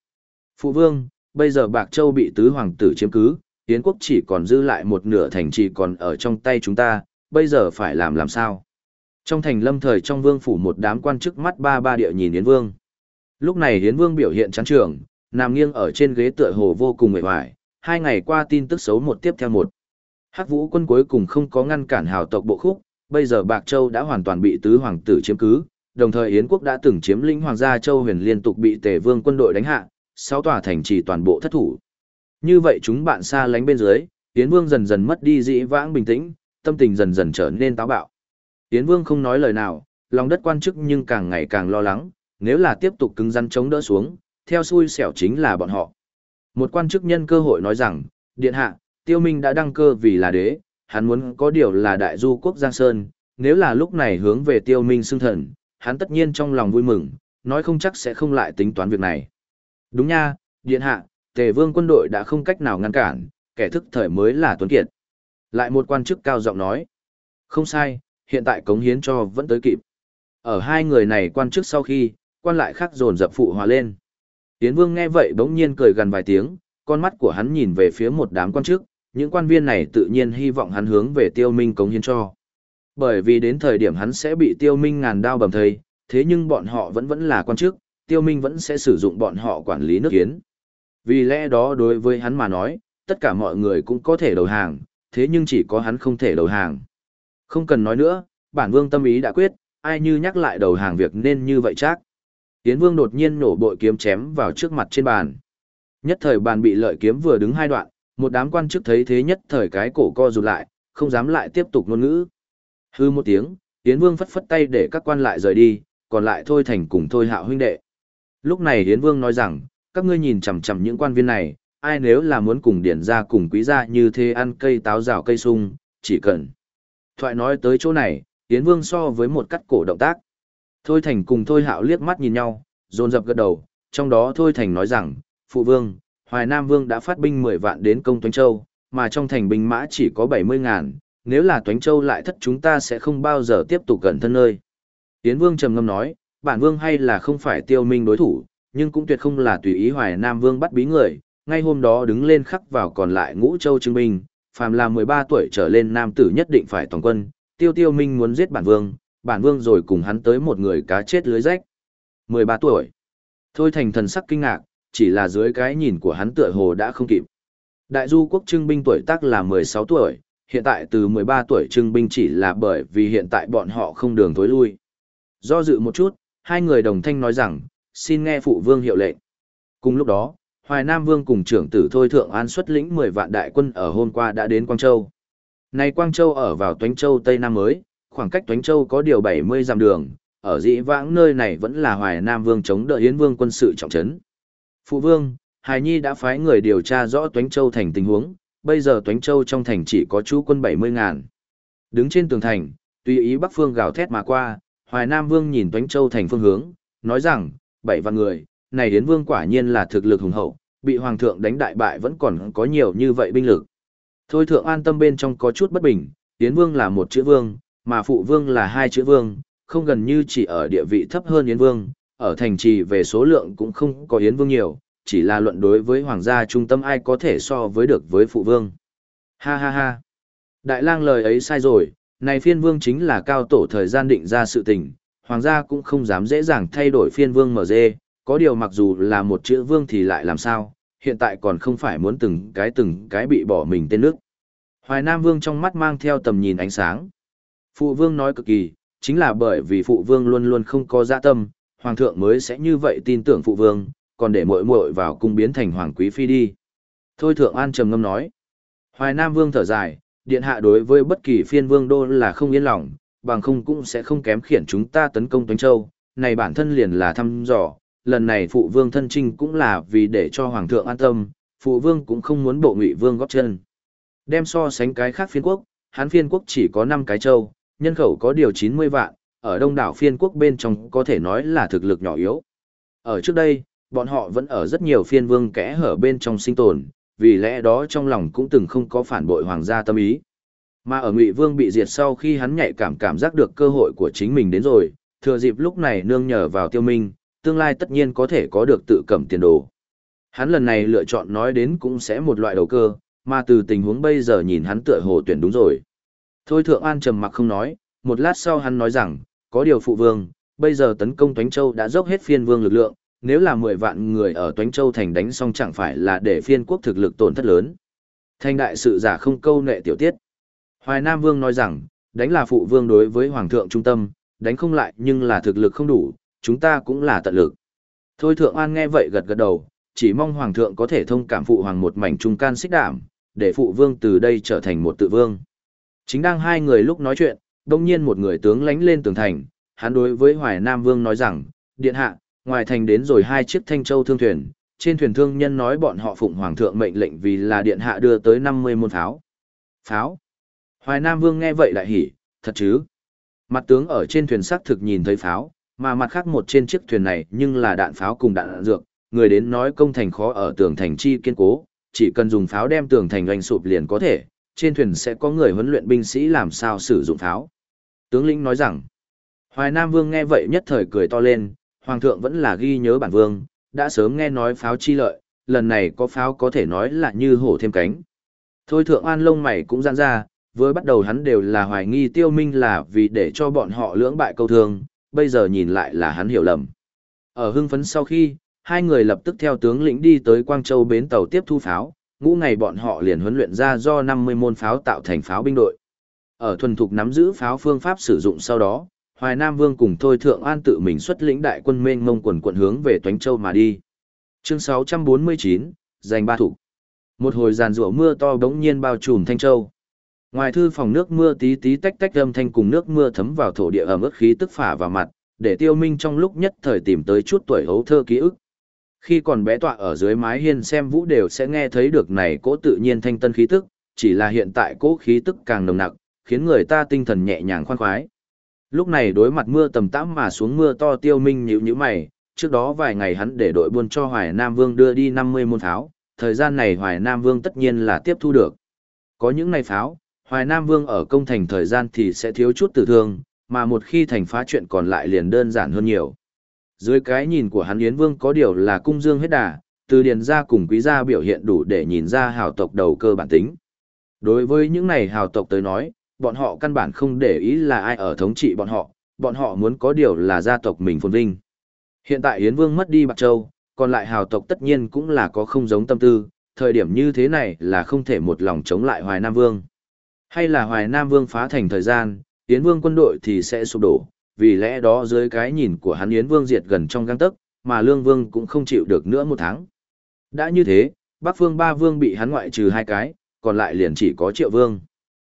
Phụ Vương, bây giờ Bạc Châu bị tứ hoàng tử chiếm cứ, Yến quốc chỉ còn giữ lại một nửa thành trì còn ở trong tay chúng ta, bây giờ phải làm làm sao? Trong thành lâm thời trong vương phủ một đám quan chức mắt ba ba địa nhìn Yến Vương. Lúc này Yến Vương biểu hiện chán trường, nằm nghiêng ở trên ghế tựa hồ vô cùng mệt mỏi, hai ngày qua tin tức xấu một tiếp theo một. Hắc Vũ quân cuối cùng không có ngăn cản hào tộc bộ khúc, bây giờ Bạc Châu đã hoàn toàn bị tứ hoàng tử chiếm cứ, đồng thời Yến quốc đã từng chiếm lĩnh Hoàng gia Châu huyền liên tục bị Tề Vương quân đội đánh hạ, sáu tòa thành trì toàn bộ thất thủ. Như vậy chúng bạn xa lánh bên dưới, Yến Vương dần dần mất đi dĩ vãng bình tĩnh, tâm tình dần dần trở nên táo bạo. Yến Vương không nói lời nào, lòng đất quan chức nhưng càng ngày càng lo lắng, nếu là tiếp tục cứng rắn chống đỡ xuống, theo xui xẻo chính là bọn họ. Một quan chức nhân cơ hội nói rằng, Điện Hạ, Tiêu Minh đã đăng cơ vì là đế, hắn muốn có điều là đại du quốc Giang Sơn, nếu là lúc này hướng về Tiêu Minh xưng thần, hắn tất nhiên trong lòng vui mừng, nói không chắc sẽ không lại tính toán việc này. Đúng nha, Điện Hạ, Tề Vương quân đội đã không cách nào ngăn cản, kẻ thức thời mới là Tuấn Kiệt. Lại một quan chức cao giọng nói. Không sai, hiện tại cống hiến cho vẫn tới kịp. Ở hai người này quan chức sau khi, quan lại khác dồn dập phụ hòa lên. Tiến Vương nghe vậy bỗng nhiên cười gần vài tiếng, con mắt của hắn nhìn về phía một đám quan chức, những quan viên này tự nhiên hy vọng hắn hướng về tiêu minh cống hiến cho. Bởi vì đến thời điểm hắn sẽ bị tiêu minh ngàn đao bầm thây, thế nhưng bọn họ vẫn vẫn là quan chức, tiêu minh vẫn sẽ sử dụng bọn họ quản lý nước kiến. Vì lẽ đó đối với hắn mà nói, tất cả mọi người cũng có thể đầu hàng, thế nhưng chỉ có hắn không thể đầu hàng. Không cần nói nữa, bản vương tâm ý đã quyết, ai như nhắc lại đầu hàng việc nên như vậy chắc. Tiến vương đột nhiên nổ bội kiếm chém vào trước mặt trên bàn. Nhất thời bàn bị lợi kiếm vừa đứng hai đoạn, một đám quan chức thấy thế nhất thời cái cổ co rụt lại, không dám lại tiếp tục ngôn ngữ. Hư một tiếng, Tiến vương phất phất tay để các quan lại rời đi, còn lại thôi thành cùng thôi hạo huynh đệ. Lúc này Hiến Vương nói rằng, các ngươi nhìn chằm chằm những quan viên này, ai nếu là muốn cùng điển ra cùng quý gia như thế ăn cây táo rào cây sung, chỉ cần. Thoại nói tới chỗ này, Yến Vương so với một cắt cổ động tác. Thôi Thành cùng Thôi Hạo liếc mắt nhìn nhau, dồn dập gật đầu, trong đó Thôi Thành nói rằng, Phụ Vương, Hoài Nam Vương đã phát binh 10 vạn đến công Tuấn Châu, mà trong thành binh mã chỉ có 70 ngàn, nếu là Tuấn Châu lại thất chúng ta sẽ không bao giờ tiếp tục gần thân nơi. Yến Vương trầm ngâm nói, bản vương hay là không phải tiêu minh đối thủ, nhưng cũng tuyệt không là tùy ý Hoài Nam Vương bắt bí người, ngay hôm đó đứng lên khắc vào còn lại ngũ châu chứng minh, phàm là 13 tuổi trở lên nam tử nhất định phải toàn quân, tiêu tiêu minh muốn giết bản vương, bản vương rồi cùng hắn tới một người cá chết lưới rách. 13 tuổi. Thôi thành thần sắc kinh ngạc, chỉ là dưới cái nhìn của hắn tựa hồ đã không kịp. Đại du quốc trưng binh tuổi tác là 16 tuổi, hiện tại từ 13 tuổi trưng binh chỉ là bởi vì hiện tại bọn họ không đường tối lui. Do dự một chút, hai người đồng thanh nói rằng, xin nghe phụ vương hiệu lệnh. Cùng lúc đó, Hoài Nam Vương cùng trưởng tử Thôi Thượng An xuất lĩnh 10 vạn đại quân ở hôm qua đã đến Quang Châu. Nay Quang Châu ở vào Toánh Châu Tây Nam mới, khoảng cách Toánh Châu có điều 70 dặm đường, ở dĩ vãng nơi này vẫn là Hoài Nam Vương chống đỡ Yến Vương quân sự trọng trấn. Phụ Vương, Hải Nhi đã phái người điều tra rõ Toánh Châu thành tình huống, bây giờ Toánh Châu trong thành chỉ có chú quân 70 ngàn. Đứng trên tường thành, tùy ý Bắc Phương gào thét mà qua, Hoài Nam Vương nhìn Toánh Châu thành phương hướng, nói rằng, bảy vạn người, này Yến Vương quả nhiên là thực lực hùng hậu, bị Hoàng thượng đánh đại bại vẫn còn có nhiều như vậy binh lực. Thôi thượng an tâm bên trong có chút bất bình, Yến Vương là một chữ Vương, mà Phụ Vương là hai chữ Vương, không gần như chỉ ở địa vị thấp hơn Yến Vương, ở thành trì về số lượng cũng không có Yến Vương nhiều, chỉ là luận đối với Hoàng gia trung tâm ai có thể so với được với Phụ Vương. Ha ha ha. Đại lang lời ấy sai rồi, này phiên vương chính là cao tổ thời gian định ra sự tình, hoàng gia cũng không dám dễ dàng thay đổi phiên vương mở dê, có điều mặc dù là một chữ vương thì lại làm sao, hiện tại còn không phải muốn từng cái từng cái bị bỏ mình tên nước. Hoài Nam vương trong mắt mang theo tầm nhìn ánh sáng. Phụ vương nói cực kỳ, chính là bởi vì phụ vương luôn luôn không có dạ tâm, hoàng thượng mới sẽ như vậy tin tưởng phụ vương, còn để muội muội vào cung biến thành hoàng quý phi đi. Thôi thượng an trầm ngâm nói. Hoài Nam vương thở dài, điện hạ đối với bất kỳ phiên vương đô là không yên lòng, bằng không cũng sẽ không kém khiển chúng ta tấn công Tuấn Châu, này bản thân liền là thăm dò, lần này phụ vương thân trinh cũng là vì để cho hoàng thượng an tâm, phụ vương cũng không muốn bộ ngụy vương góp chân. Đem so sánh cái khác phiên quốc, hán phiên quốc chỉ có 5 cái châu, nhân khẩu có điều 90 vạn, ở đông đảo phiên quốc bên trong có thể nói là thực lực nhỏ yếu. Ở trước đây, bọn họ vẫn ở rất nhiều phiên vương kẽ hở bên trong sinh tồn, vì lẽ đó trong lòng cũng từng không có phản bội hoàng gia tâm ý. Mà ở Ngụy Vương bị diệt sau khi hắn nhạy cảm cảm giác được cơ hội của chính mình đến rồi, thừa dịp lúc này nương nhờ vào Tiêu Minh, tương lai tất nhiên có thể có được tự cầm tiền đồ. Hắn lần này lựa chọn nói đến cũng sẽ một loại đầu cơ, mà từ tình huống bây giờ nhìn hắn tựa hồ tuyển đúng rồi. Thôi Thượng An trầm mặc không nói, một lát sau hắn nói rằng, có điều phụ vương, bây giờ tấn công Toánh Châu đã dốc hết phiên vương lực lượng, nếu là 10 vạn người ở Toánh Châu thành đánh xong chẳng phải là để phiên quốc thực lực tổn thất lớn. Thanh đại sự giả không câu nệ tiểu tiết. Hoài Nam Vương nói rằng, đánh là phụ vương đối với Hoàng thượng trung tâm, đánh không lại nhưng là thực lực không đủ, chúng ta cũng là tận lực. Thôi Thượng An nghe vậy gật gật đầu, chỉ mong Hoàng thượng có thể thông cảm phụ Hoàng một mảnh trung can xích đảm, để phụ vương từ đây trở thành một tự vương. Chính đang hai người lúc nói chuyện, đông nhiên một người tướng lánh lên tường thành, hắn đối với Hoài Nam Vương nói rằng, điện hạ, ngoài thành đến rồi hai chiếc thanh châu thương thuyền, trên thuyền thương nhân nói bọn họ phụng hoàng thượng mệnh lệnh vì là điện hạ đưa tới 50 môn pháo. Pháo. Hoài Nam Vương nghe vậy lại hỉ, thật chứ. Mặt tướng ở trên thuyền xác thực nhìn thấy pháo, mà mặt khác một trên chiếc thuyền này nhưng là đạn pháo cùng đạn, đạn dược, người đến nói công thành khó ở tường thành chi kiên cố, chỉ cần dùng pháo đem tường thành doanh sụp liền có thể, trên thuyền sẽ có người huấn luyện binh sĩ làm sao sử dụng pháo. Tướng lĩnh nói rằng, Hoài Nam Vương nghe vậy nhất thời cười to lên, Hoàng thượng vẫn là ghi nhớ bản vương, đã sớm nghe nói pháo chi lợi, lần này có pháo có thể nói là như hổ thêm cánh. Thôi thượng an lông mày cũng giãn ra, với bắt đầu hắn đều là hoài nghi tiêu minh là vì để cho bọn họ lưỡng bại câu thương, bây giờ nhìn lại là hắn hiểu lầm. Ở hưng phấn sau khi, hai người lập tức theo tướng lĩnh đi tới Quang Châu bến tàu tiếp thu pháo, ngũ ngày bọn họ liền huấn luyện ra do 50 môn pháo tạo thành pháo binh đội. Ở thuần thục nắm giữ pháo phương pháp sử dụng sau đó, Hoài Nam Vương cùng Thôi Thượng An tự mình xuất lĩnh đại quân mênh mông quần quận hướng về Toánh Châu mà đi. Chương 649, giành ba thủ. Một hồi giàn rủa mưa to bỗng nhiên bao trùm Thanh Châu. Ngoài thư phòng nước mưa tí tí tách tách âm thanh cùng nước mưa thấm vào thổ địa ẩm ướt khí tức phả vào mặt, để Tiêu Minh trong lúc nhất thời tìm tới chút tuổi hấu thơ ký ức. Khi còn bé tọa ở dưới mái hiên xem vũ đều sẽ nghe thấy được này cỗ tự nhiên thanh tân khí tức, chỉ là hiện tại cỗ khí tức càng nồng nặc, khiến người ta tinh thần nhẹ nhàng khoan khoái. Lúc này đối mặt mưa tầm tã mà xuống mưa to tiêu minh nhíu nhíu mày, trước đó vài ngày hắn để đội buôn cho Hoài Nam Vương đưa đi 50 môn pháo, thời gian này Hoài Nam Vương tất nhiên là tiếp thu được. Có những này pháo, Hoài Nam Vương ở công thành thời gian thì sẽ thiếu chút tử thương, mà một khi thành phá chuyện còn lại liền đơn giản hơn nhiều. Dưới cái nhìn của hắn Yến Vương có điều là cung dương hết đà, từ điền ra cùng quý gia biểu hiện đủ để nhìn ra hào tộc đầu cơ bản tính. Đối với những này hào tộc tới nói, bọn họ căn bản không để ý là ai ở thống trị bọn họ, bọn họ muốn có điều là gia tộc mình phồn vinh. Hiện tại Yến Vương mất đi Bạc Châu, còn lại hào tộc tất nhiên cũng là có không giống tâm tư, thời điểm như thế này là không thể một lòng chống lại Hoài Nam Vương. Hay là Hoài Nam Vương phá thành thời gian, Yến Vương quân đội thì sẽ sụp đổ, vì lẽ đó dưới cái nhìn của hắn Yến Vương diệt gần trong găng tấc, mà Lương Vương cũng không chịu được nữa một tháng. Đã như thế, Bắc Phương ba vương bị hắn ngoại trừ hai cái, còn lại liền chỉ có Triệu Vương.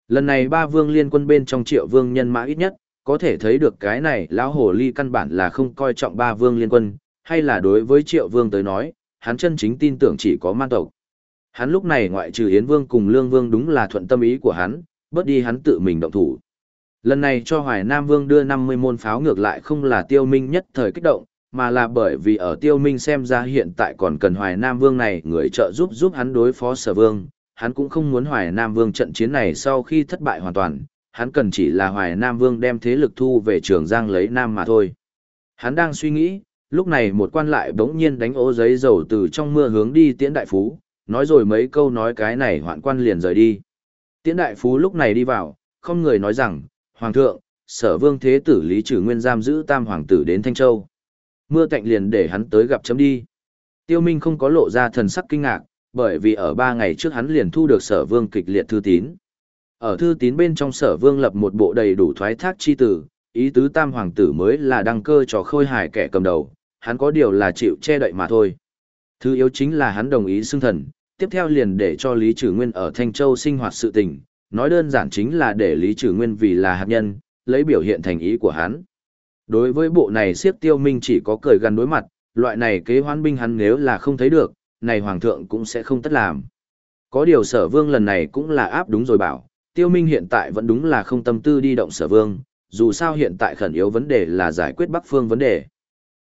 Lần này ba vương liên quân bên trong Triệu Vương nhân mã ít nhất, có thể thấy được cái này lão hồ ly căn bản là không coi trọng ba vương liên quân, hay là đối với Triệu Vương tới nói, hắn chân chính tin tưởng chỉ có man tộc. Hắn lúc này ngoại trừ Yến Vương cùng Lương Vương đúng là thuận tâm ý của hắn, bớt đi hắn tự mình động thủ. Lần này cho Hoài Nam Vương đưa 50 môn pháo ngược lại không là tiêu minh nhất thời kích động, mà là bởi vì ở tiêu minh xem ra hiện tại còn cần Hoài Nam Vương này người trợ giúp giúp hắn đối phó sở vương. Hắn cũng không muốn Hoài Nam Vương trận chiến này sau khi thất bại hoàn toàn, hắn cần chỉ là Hoài Nam Vương đem thế lực thu về Trường Giang lấy Nam mà thôi. Hắn đang suy nghĩ, lúc này một quan lại bỗng nhiên đánh ố giấy dầu từ trong mưa hướng đi tiễn đại phú, nói rồi mấy câu nói cái này hoạn quan liền rời đi. Tiễn đại phú lúc này đi vào, không người nói rằng, Hoàng thượng, sở vương thế tử Lý Trừ Nguyên giam giữ tam hoàng tử đến Thanh Châu. Mưa cạnh liền để hắn tới gặp chấm đi. Tiêu Minh không có lộ ra thần sắc kinh ngạc, bởi vì ở ba ngày trước hắn liền thu được sở vương kịch liệt thư tín. Ở thư tín bên trong sở vương lập một bộ đầy đủ thoái thác chi tử, ý tứ tam hoàng tử mới là đăng cơ cho khôi hài kẻ cầm đầu, hắn có điều là chịu che đậy mà thôi. Thứ yếu chính là hắn đồng ý xưng thần, tiếp theo liền để cho Lý Trừ Nguyên ở Thanh Châu sinh hoạt sự tình, nói đơn giản chính là để Lý Trừ Nguyên vì là hạt nhân, lấy biểu hiện thành ý của hắn. Đối với bộ này siếp tiêu minh chỉ có cười gần đối mặt, loại này kế hoán binh hắn nếu là không thấy được, này hoàng thượng cũng sẽ không tất làm. Có điều sở vương lần này cũng là áp đúng rồi bảo, tiêu minh hiện tại vẫn đúng là không tâm tư đi động sở vương, dù sao hiện tại khẩn yếu vấn đề là giải quyết bắc phương vấn đề.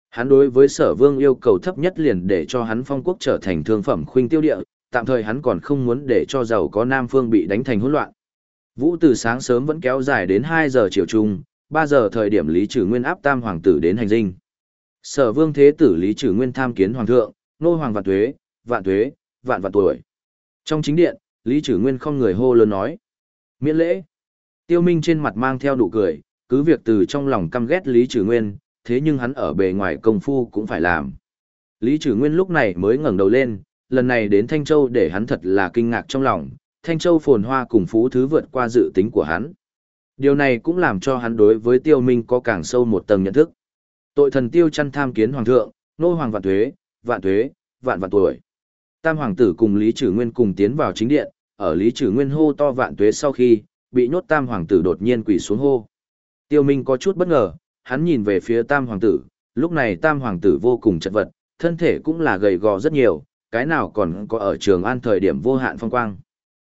Hắn đối với sở vương yêu cầu thấp nhất liền để cho hắn phong quốc trở thành thương phẩm khuynh tiêu địa, tạm thời hắn còn không muốn để cho giàu có Nam Phương bị đánh thành hỗn loạn. Vũ từ sáng sớm vẫn kéo dài đến 2 giờ chiều trung, 3 giờ thời điểm Lý Trừ Nguyên áp tam hoàng tử đến hành dinh. Sở vương thế tử Lý Trừ Nguyên tham kiến hoàng thượng, nô hoàng vạn tuế, vạn tuế, vạn vạn tuổi. Trong chính điện, Lý Trừ Nguyên không người hô lớn nói. Miễn lễ. Tiêu Minh trên mặt mang theo nụ cười, cứ việc từ trong lòng căm ghét Lý Trừ Nguyên, thế nhưng hắn ở bề ngoài công phu cũng phải làm. Lý Trừ Nguyên lúc này mới ngẩng đầu lên, lần này đến Thanh Châu để hắn thật là kinh ngạc trong lòng, Thanh Châu phồn hoa cùng phú thứ vượt qua dự tính của hắn. Điều này cũng làm cho hắn đối với tiêu minh có càng sâu một tầng nhận thức. Tội thần tiêu chăn tham kiến hoàng thượng, nô hoàng vạn tuế, vạn tuế, vạn vạn tuổi. Tam hoàng tử cùng Lý Trử Nguyên cùng tiến vào chính điện, ở Lý Trử Nguyên hô to vạn tuế sau khi, bị nhốt tam hoàng tử đột nhiên quỳ xuống hô. Tiêu Minh có chút bất ngờ, hắn nhìn về phía tam hoàng tử, lúc này tam hoàng tử vô cùng chật vật, thân thể cũng là gầy gò rất nhiều, cái nào còn có ở trường an thời điểm vô hạn phong quang.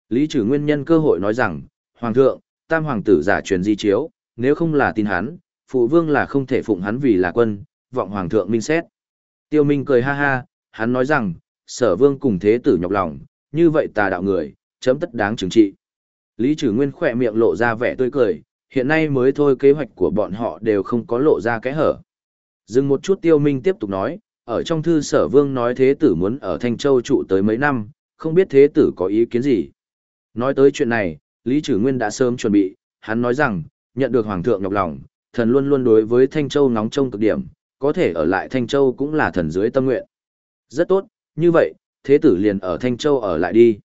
Lý trừ nguyên nhân cơ hội nói rằng, Hoàng thượng, tam hoàng tử giả truyền di chiếu, nếu không là tin hắn, phụ vương là không thể phụng hắn vì là quân, vọng Hoàng thượng minh xét. Tiêu Minh cười ha ha, hắn nói rằng, sở vương cùng thế tử nhọc lòng, như vậy tà đạo người, chấm tất đáng trừng trị. Lý trừ nguyên khỏe miệng lộ ra vẻ tươi cười, hiện nay mới thôi kế hoạch của bọn họ đều không có lộ ra cái hở. Dừng một chút tiêu minh tiếp tục nói, ở trong thư sở vương nói thế tử muốn ở Thanh Châu trụ tới mấy năm, không biết thế tử có ý kiến gì. Nói tới chuyện này, Lý Trử Nguyên đã sớm chuẩn bị, hắn nói rằng, nhận được Hoàng thượng nhọc lòng, thần luôn luôn đối với Thanh Châu nóng trong cực điểm, có thể ở lại Thanh Châu cũng là thần dưới tâm nguyện. Rất tốt, như vậy, thế tử liền ở Thanh Châu ở lại đi.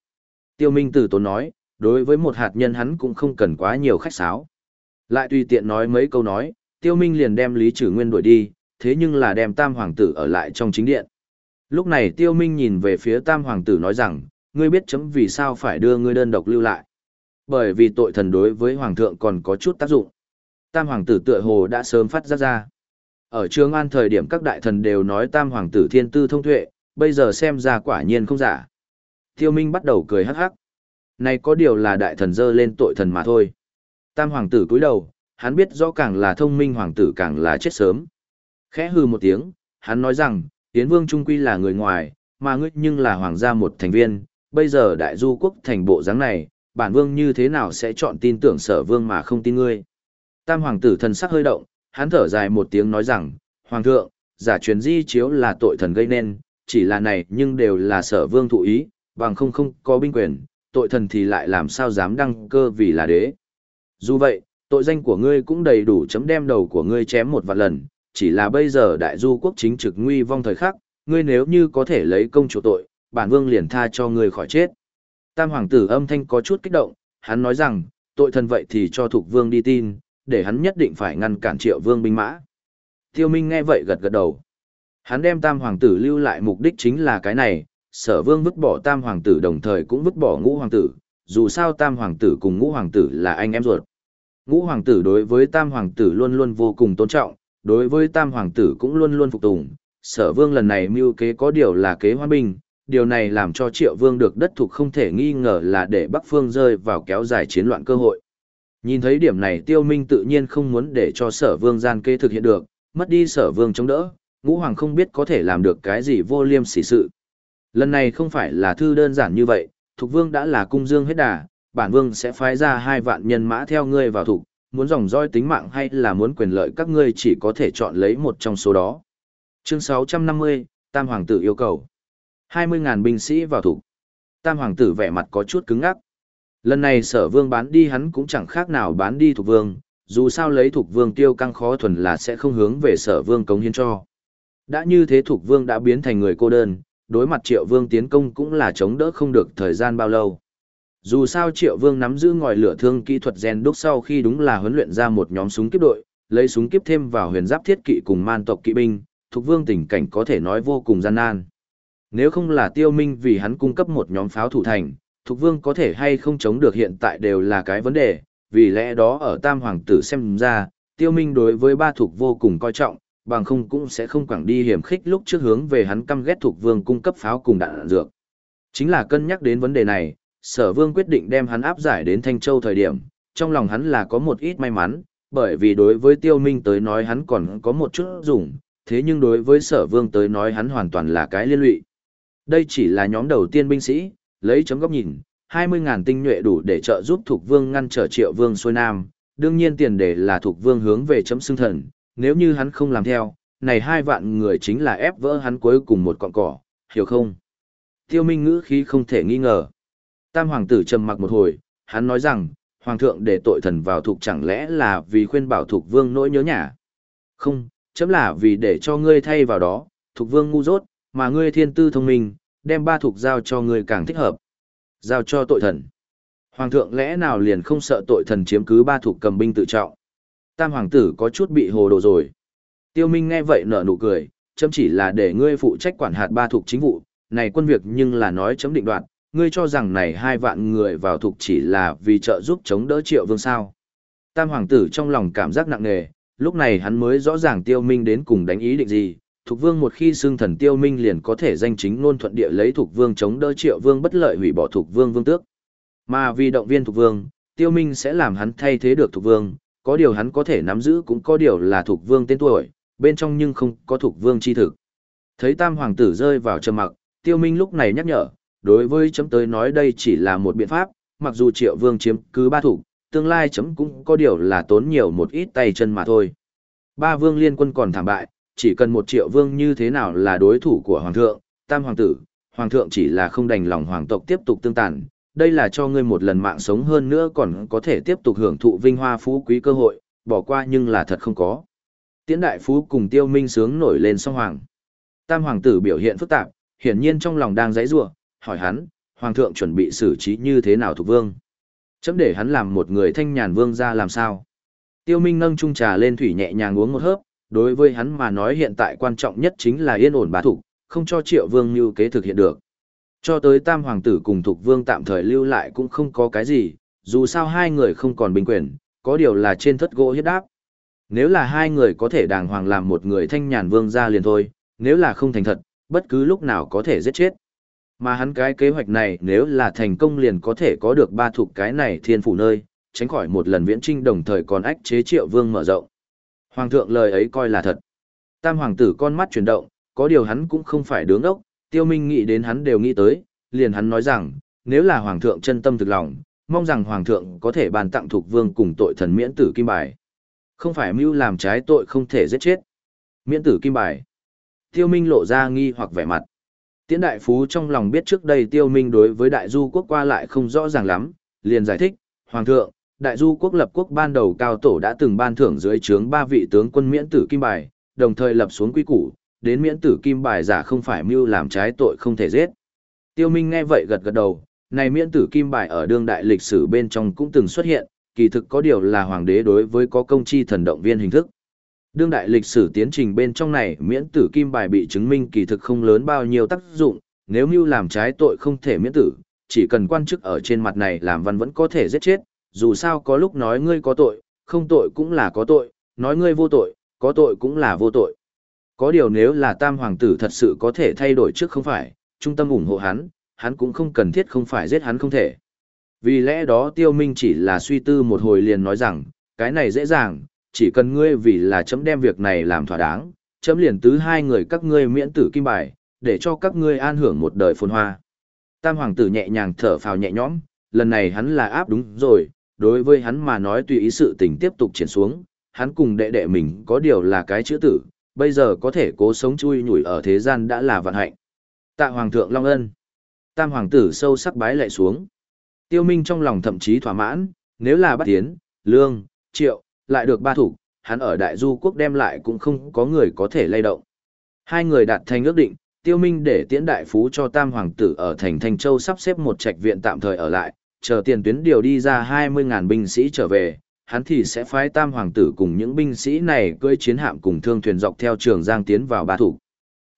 Tiêu Minh Tử tốn nói, đối với một hạt nhân hắn cũng không cần quá nhiều khách sáo. Lại tùy tiện nói mấy câu nói, Tiêu Minh liền đem Lý Trử Nguyên đuổi đi, thế nhưng là đem Tam Hoàng tử ở lại trong chính điện. Lúc này Tiêu Minh nhìn về phía Tam Hoàng tử nói rằng, ngươi biết chấm vì sao phải đưa ngươi đơn độc lưu lại. Bởi vì tội thần đối với Hoàng thượng còn có chút tác dụng. Tam Hoàng tử tựa hồ đã sớm phát ra ra. Ở Trường An thời điểm các đại thần đều nói Tam Hoàng tử thiên tư thông tuệ, bây giờ xem ra quả nhiên không giả. Tiêu Minh bắt đầu cười hắc hắc. Này có điều là đại thần dơ lên tội thần mà thôi. Tam Hoàng tử cúi đầu, hắn biết rõ càng là thông minh Hoàng tử càng là chết sớm. Khẽ hư một tiếng, hắn nói rằng, Yến Vương Trung Quy là người ngoài, mà ngươi nhưng là hoàng gia một thành viên, bây giờ đại du quốc thành bộ dáng này, bản vương như thế nào sẽ chọn tin tưởng sở vương mà không tin ngươi. Tam hoàng tử thần sắc hơi động, hắn thở dài một tiếng nói rằng, Hoàng thượng, giả truyền di chiếu là tội thần gây nên, chỉ là này nhưng đều là sở vương thụ ý, bằng không không có binh quyền, tội thần thì lại làm sao dám đăng cơ vì là đế. Dù vậy, tội danh của ngươi cũng đầy đủ chấm đem đầu của ngươi chém một vạn lần, chỉ là bây giờ đại du quốc chính trực nguy vong thời khắc, ngươi nếu như có thể lấy công chủ tội, bản vương liền tha cho ngươi khỏi chết. Tam hoàng tử âm thanh có chút kích động, hắn nói rằng, tội thần vậy thì cho thuộc vương đi tin, để hắn nhất định phải ngăn cản triệu vương binh mã. Tiêu Minh nghe vậy gật gật đầu. Hắn đem tam hoàng tử lưu lại mục đích chính là cái này, sở vương vứt bỏ tam hoàng tử đồng thời cũng vứt bỏ ngũ hoàng tử, dù sao tam hoàng tử cùng ngũ hoàng tử là anh em ruột. Ngũ hoàng tử đối với tam hoàng tử luôn luôn vô cùng tôn trọng, đối với tam hoàng tử cũng luôn luôn phục tùng. Sở vương lần này mưu kế có điều là kế hoa binh, điều này làm cho triệu vương được đất thuộc không thể nghi ngờ là để Bắc Phương rơi vào kéo dài chiến loạn cơ hội. Nhìn thấy điểm này tiêu minh tự nhiên không muốn để cho sở vương gian kế thực hiện được, mất đi sở vương chống đỡ, ngũ hoàng không biết có thể làm được cái gì vô liêm sỉ sự. Lần này không phải là thư đơn giản như vậy, thục vương đã là cung dương hết đà, bản vương sẽ phái ra hai vạn nhân mã theo ngươi vào thục, muốn dòng roi tính mạng hay là muốn quyền lợi các ngươi chỉ có thể chọn lấy một trong số đó. Chương 650, Tam Hoàng tử yêu cầu. 20.000 binh sĩ vào thủ. Tam Hoàng tử vẻ mặt có chút cứng ngắc. Lần này sở vương bán đi hắn cũng chẳng khác nào bán đi thuộc vương, dù sao lấy thuộc vương tiêu căng khó thuần là sẽ không hướng về sở vương cống hiến cho. Đã như thế thuộc vương đã biến thành người cô đơn, đối mặt triệu vương tiến công cũng là chống đỡ không được thời gian bao lâu. Dù sao Triệu Vương nắm giữ ngòi lửa thương kỹ thuật gen đúc sau khi đúng là huấn luyện ra một nhóm súng kiếp đội, lấy súng kiếp thêm vào huyền giáp thiết kỵ cùng man tộc kỵ binh, Thục Vương tình cảnh có thể nói vô cùng gian nan. Nếu không là Tiêu Minh vì hắn cung cấp một nhóm pháo thủ thành, Thục Vương có thể hay không chống được hiện tại đều là cái vấn đề, vì lẽ đó ở Tam Hoàng tử xem ra, Tiêu Minh đối với ba Thục vô cùng coi trọng, bằng không cũng sẽ không quảng đi hiểm khích lúc trước hướng về hắn căm ghét Thục Vương cung cấp pháo cùng đạn dược. Chính là cân nhắc đến vấn đề này, sở vương quyết định đem hắn áp giải đến Thanh Châu thời điểm, trong lòng hắn là có một ít may mắn, bởi vì đối với tiêu minh tới nói hắn còn có một chút dùng, thế nhưng đối với sở vương tới nói hắn hoàn toàn là cái liên lụy. Đây chỉ là nhóm đầu tiên binh sĩ, lấy chấm góc nhìn, 20.000 tinh nhuệ đủ để trợ giúp thuộc vương ngăn trở triệu vương xuôi nam, đương nhiên tiền đề là thuộc vương hướng về chấm xưng thần, nếu như hắn không làm theo, này hai vạn người chính là ép vỡ hắn cuối cùng một cọng cỏ, hiểu không? Tiêu minh ngữ khí không thể nghi ngờ. Tam hoàng tử trầm mặc một hồi, hắn nói rằng, hoàng thượng để tội thần vào thuộc chẳng lẽ là vì khuyên bảo thuộc vương nỗi nhớ nhà. Không, chấm là vì để cho ngươi thay vào đó, thuộc vương ngu dốt, mà ngươi thiên tư thông minh, đem ba thuộc giao cho ngươi càng thích hợp. Giao cho tội thần. Hoàng thượng lẽ nào liền không sợ tội thần chiếm cứ ba thuộc cầm binh tự trọng. Tam hoàng tử có chút bị hồ đồ rồi. Tiêu Minh nghe vậy nở nụ cười, chấm chỉ là để ngươi phụ trách quản hạt ba thuộc chính vụ, này quân việc nhưng là nói chấm định đoạt, ngươi cho rằng này hai vạn người vào thục chỉ là vì trợ giúp chống đỡ triệu vương sao. Tam hoàng tử trong lòng cảm giác nặng nề, lúc này hắn mới rõ ràng tiêu minh đến cùng đánh ý định gì. Thục vương một khi xưng thần tiêu minh liền có thể danh chính ngôn thuận địa lấy thục vương chống đỡ triệu vương bất lợi hủy bỏ thục vương vương tước. Mà vì động viên thục vương, tiêu minh sẽ làm hắn thay thế được thục vương, có điều hắn có thể nắm giữ cũng có điều là thục vương tên tuổi, bên trong nhưng không có thục vương chi thực. Thấy tam hoàng tử rơi vào trầm mặc, tiêu minh lúc này nhắc nhở, đối với chấm tới nói đây chỉ là một biện pháp, mặc dù triệu vương chiếm cứ ba thủ, tương lai chấm cũng có điều là tốn nhiều một ít tay chân mà thôi. Ba vương liên quân còn thảm bại, chỉ cần một triệu vương như thế nào là đối thủ của hoàng thượng, tam hoàng tử, hoàng thượng chỉ là không đành lòng hoàng tộc tiếp tục tương tàn. Đây là cho ngươi một lần mạng sống hơn nữa còn có thể tiếp tục hưởng thụ vinh hoa phú quý cơ hội, bỏ qua nhưng là thật không có. Tiễn đại phú cùng tiêu minh sướng nổi lên song hoàng. Tam hoàng tử biểu hiện phức tạp, hiển nhiên trong lòng đang giãy giụa, hỏi hắn, hoàng thượng chuẩn bị xử trí như thế nào thuộc vương. Chấm để hắn làm một người thanh nhàn vương ra làm sao. Tiêu Minh nâng chung trà lên thủy nhẹ nhàng uống một hớp, đối với hắn mà nói hiện tại quan trọng nhất chính là yên ổn bá thủ, không cho triệu vương như kế thực hiện được. Cho tới tam hoàng tử cùng thục vương tạm thời lưu lại cũng không có cái gì, dù sao hai người không còn bình quyền, có điều là trên thất gỗ hiết đáp. Nếu là hai người có thể đàng hoàng làm một người thanh nhàn vương ra liền thôi, nếu là không thành thật, bất cứ lúc nào có thể giết chết. Mà hắn cái kế hoạch này nếu là thành công liền có thể có được ba thuộc cái này thiên phủ nơi, tránh khỏi một lần viễn trinh đồng thời còn ách chế triệu vương mở rộng. Hoàng thượng lời ấy coi là thật. Tam hoàng tử con mắt chuyển động, có điều hắn cũng không phải đứng ốc, tiêu minh nghĩ đến hắn đều nghĩ tới, liền hắn nói rằng, nếu là hoàng thượng chân tâm thực lòng, mong rằng hoàng thượng có thể ban tặng thuộc vương cùng tội thần miễn tử kim bài. Không phải mưu làm trái tội không thể giết chết. Miễn tử kim bài. Tiêu Minh lộ ra nghi hoặc vẻ mặt. Tiễn đại phú trong lòng biết trước đây Tiêu Minh đối với đại du quốc qua lại không rõ ràng lắm, liền giải thích, Hoàng thượng, đại du quốc lập quốc ban đầu cao tổ đã từng ban thưởng dưới trướng ba vị tướng quân miễn tử kim bài, đồng thời lập xuống quy củ, đến miễn tử kim bài giả không phải mưu làm trái tội không thể giết. Tiêu Minh nghe vậy gật gật đầu, này miễn tử kim bài ở đương đại lịch sử bên trong cũng từng xuất hiện, kỳ thực có điều là hoàng đế đối với có công chi thần động viên hình thức. Đương đại lịch sử tiến trình bên trong này miễn tử kim bài bị chứng minh kỳ thực không lớn bao nhiêu tác dụng, nếu như làm trái tội không thể miễn tử, chỉ cần quan chức ở trên mặt này làm văn vẫn có thể giết chết, dù sao có lúc nói ngươi có tội, không tội cũng là có tội, nói ngươi vô tội, có tội cũng là vô tội. Có điều nếu là tam hoàng tử thật sự có thể thay đổi trước không phải, trung tâm ủng hộ hắn, hắn cũng không cần thiết không phải giết hắn không thể. Vì lẽ đó tiêu minh chỉ là suy tư một hồi liền nói rằng, cái này dễ dàng, chỉ cần ngươi vì là chấm đem việc này làm thỏa đáng, chấm liền tứ hai người các ngươi miễn tử kim bài, để cho các ngươi an hưởng một đời phồn hoa. Tam hoàng tử nhẹ nhàng thở phào nhẹ nhõm, lần này hắn là áp đúng rồi, đối với hắn mà nói tùy ý sự tình tiếp tục triển xuống, hắn cùng đệ đệ mình có điều là cái chữ tử, bây giờ có thể cố sống chui nhủi ở thế gian đã là vận hạnh. Tạ hoàng thượng Long Ân. Tam hoàng tử sâu sắc bái lại xuống. Tiêu Minh trong lòng thậm chí thỏa mãn, nếu là bắt tiến, lương, triệu, lại được ba thủ, hắn ở đại du quốc đem lại cũng không có người có thể lay động. Hai người đạt thành ước định, Tiêu Minh để tiễn đại phú cho Tam Hoàng tử ở thành Thanh Châu sắp xếp một trạch viện tạm thời ở lại, chờ tiền tuyến điều đi ra 20.000 binh sĩ trở về, hắn thì sẽ phái Tam Hoàng tử cùng những binh sĩ này cưỡi chiến hạm cùng thương thuyền dọc theo trường Giang tiến vào ba thủ.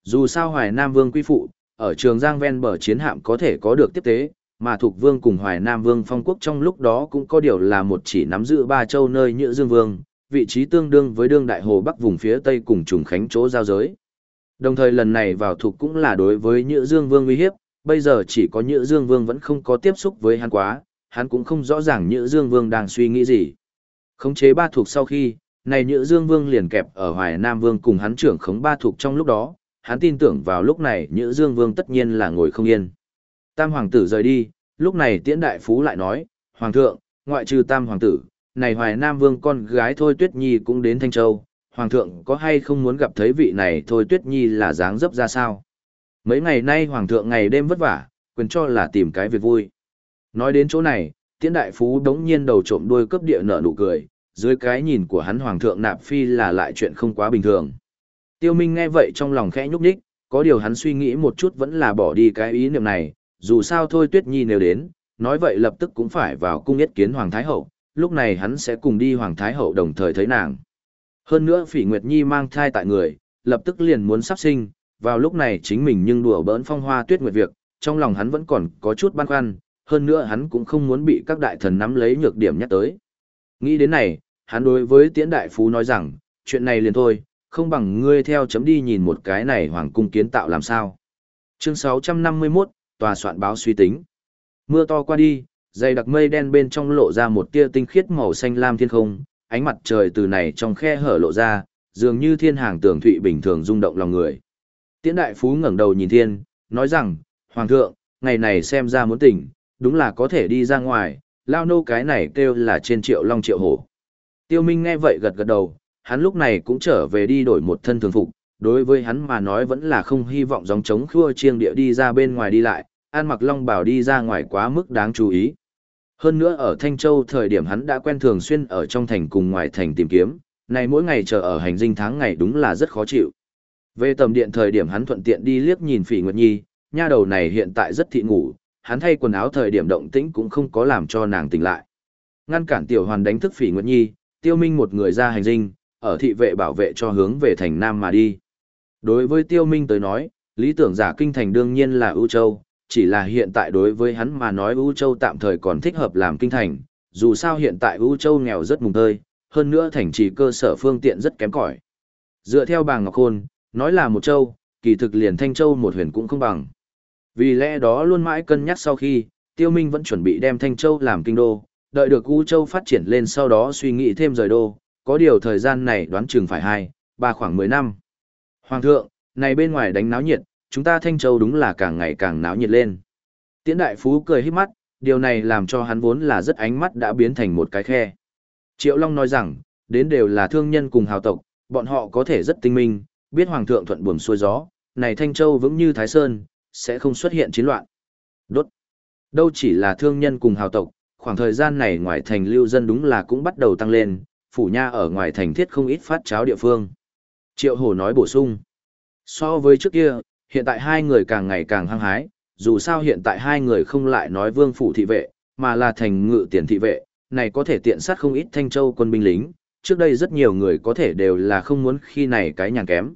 Dù sao Hoài Nam Vương quy phụ, ở trường Giang ven bờ chiến hạm có thể có được tiếp tế, mà Thục Vương cùng Hoài Nam Vương phong quốc trong lúc đó cũng có điều là một chỉ nắm giữ ba châu nơi Nhữ Dương Vương, vị trí tương đương với đương đại hồ Bắc vùng phía Tây cùng trùng khánh chỗ giao giới. Đồng thời lần này vào Thục cũng là đối với Nhữ Dương Vương uy hiếp, bây giờ chỉ có Nhữ Dương Vương vẫn không có tiếp xúc với hắn quá, hắn cũng không rõ ràng Nhữ Dương Vương đang suy nghĩ gì. Khống chế ba Thục sau khi, này Nhữ Dương Vương liền kẹp ở Hoài Nam Vương cùng hắn trưởng khống ba Thục trong lúc đó, hắn tin tưởng vào lúc này Nhữ Dương Vương tất nhiên là ngồi không yên. Tam hoàng tử rời đi, lúc này tiễn đại phú lại nói, Hoàng thượng, ngoại trừ tam hoàng tử, này hoài nam vương con gái Thôi Tuyết Nhi cũng đến Thanh Châu, Hoàng thượng có hay không muốn gặp thấy vị này Thôi Tuyết Nhi là dáng dấp ra sao? Mấy ngày nay Hoàng thượng ngày đêm vất vả, quyền cho là tìm cái việc vui. Nói đến chỗ này, tiễn đại phú đống nhiên đầu trộm đuôi cướp địa nở nụ cười, dưới cái nhìn của hắn Hoàng thượng nạp phi là lại chuyện không quá bình thường. Tiêu Minh nghe vậy trong lòng khẽ nhúc nhích, có điều hắn suy nghĩ một chút vẫn là bỏ đi cái ý niệm này, dù sao thôi Tuyết Nhi nếu đến, nói vậy lập tức cũng phải vào cung yết kiến Hoàng Thái Hậu, lúc này hắn sẽ cùng đi Hoàng Thái Hậu đồng thời thấy nàng. Hơn nữa Phỉ Nguyệt Nhi mang thai tại người, lập tức liền muốn sắp sinh, vào lúc này chính mình nhưng đùa bỡn phong hoa tuyết nguyệt việc, trong lòng hắn vẫn còn có chút băn khoăn, hơn nữa hắn cũng không muốn bị các đại thần nắm lấy nhược điểm nhắc tới. Nghĩ đến này, hắn đối với tiễn đại phú nói rằng, chuyện này liền thôi, không bằng ngươi theo chấm đi nhìn một cái này hoàng cung kiến tạo làm sao. Chương 651, tòa soạn báo suy tính. Mưa to qua đi, dày đặc mây đen bên trong lộ ra một tia tinh khiết màu xanh lam thiên không, ánh mặt trời từ này trong khe hở lộ ra, dường như thiên hàng tường thụy bình thường rung động lòng người. Tiễn đại phú ngẩng đầu nhìn thiên, nói rằng, Hoàng thượng, ngày này xem ra muốn tỉnh, đúng là có thể đi ra ngoài, lao nô cái này kêu là trên triệu long triệu hổ. Tiêu Minh nghe vậy gật gật đầu, hắn lúc này cũng trở về đi đổi một thân thường phục, đối với hắn mà nói vẫn là không hy vọng dòng chống khua chiêng địa đi ra bên ngoài đi lại, an mặc long bảo đi ra ngoài quá mức đáng chú ý. Hơn nữa ở Thanh Châu thời điểm hắn đã quen thường xuyên ở trong thành cùng ngoài thành tìm kiếm, này mỗi ngày chờ ở hành dinh tháng ngày đúng là rất khó chịu. Về tầm điện thời điểm hắn thuận tiện đi liếc nhìn Phỉ Nguyệt Nhi, nha đầu này hiện tại rất thị ngủ, hắn thay quần áo thời điểm động tĩnh cũng không có làm cho nàng tỉnh lại. Ngăn cản tiểu hoàn đánh thức Phỉ Nguyệt Nhi, Tiêu Minh một người ra hành dinh, ở thị vệ bảo vệ cho hướng về thành Nam mà đi. Đối với Tiêu Minh tới nói, lý tưởng giả kinh thành đương nhiên là ưu châu, chỉ là hiện tại đối với hắn mà nói ưu châu tạm thời còn thích hợp làm kinh thành, dù sao hiện tại ưu châu nghèo rất mùng tơi, hơn nữa thành trì cơ sở phương tiện rất kém cỏi. Dựa theo bà Ngọc Khôn, nói là một châu, kỳ thực liền Thanh Châu một huyền cũng không bằng. Vì lẽ đó luôn mãi cân nhắc sau khi, Tiêu Minh vẫn chuẩn bị đem Thanh Châu làm kinh đô, đợi được U Châu phát triển lên sau đó suy nghĩ thêm rời đô, có điều thời gian này đoán chừng phải hai, ba khoảng 10 năm. Hoàng thượng, này bên ngoài đánh náo nhiệt, chúng ta Thanh Châu đúng là càng ngày càng náo nhiệt lên. Tiễn đại phú cười hít mắt, điều này làm cho hắn vốn là rất ánh mắt đã biến thành một cái khe. Triệu Long nói rằng, đến đều là thương nhân cùng hào tộc, bọn họ có thể rất tinh minh, biết Hoàng thượng thuận buồm xuôi gió, này Thanh Châu vững như Thái Sơn, sẽ không xuất hiện chiến loạn. Đốt. Đâu chỉ là thương nhân cùng hào tộc, khoảng thời gian này ngoài thành lưu dân đúng là cũng bắt đầu tăng lên, phủ nha ở ngoài thành thiết không ít phát cháo địa phương. Triệu Hổ nói bổ sung. So với trước kia, hiện tại hai người càng ngày càng hăng hái, dù sao hiện tại hai người không lại nói vương phủ thị vệ, mà là thành ngự tiền thị vệ, này có thể tiện sát không ít thanh châu quân binh lính, trước đây rất nhiều người có thể đều là không muốn khi này cái nhàn kém.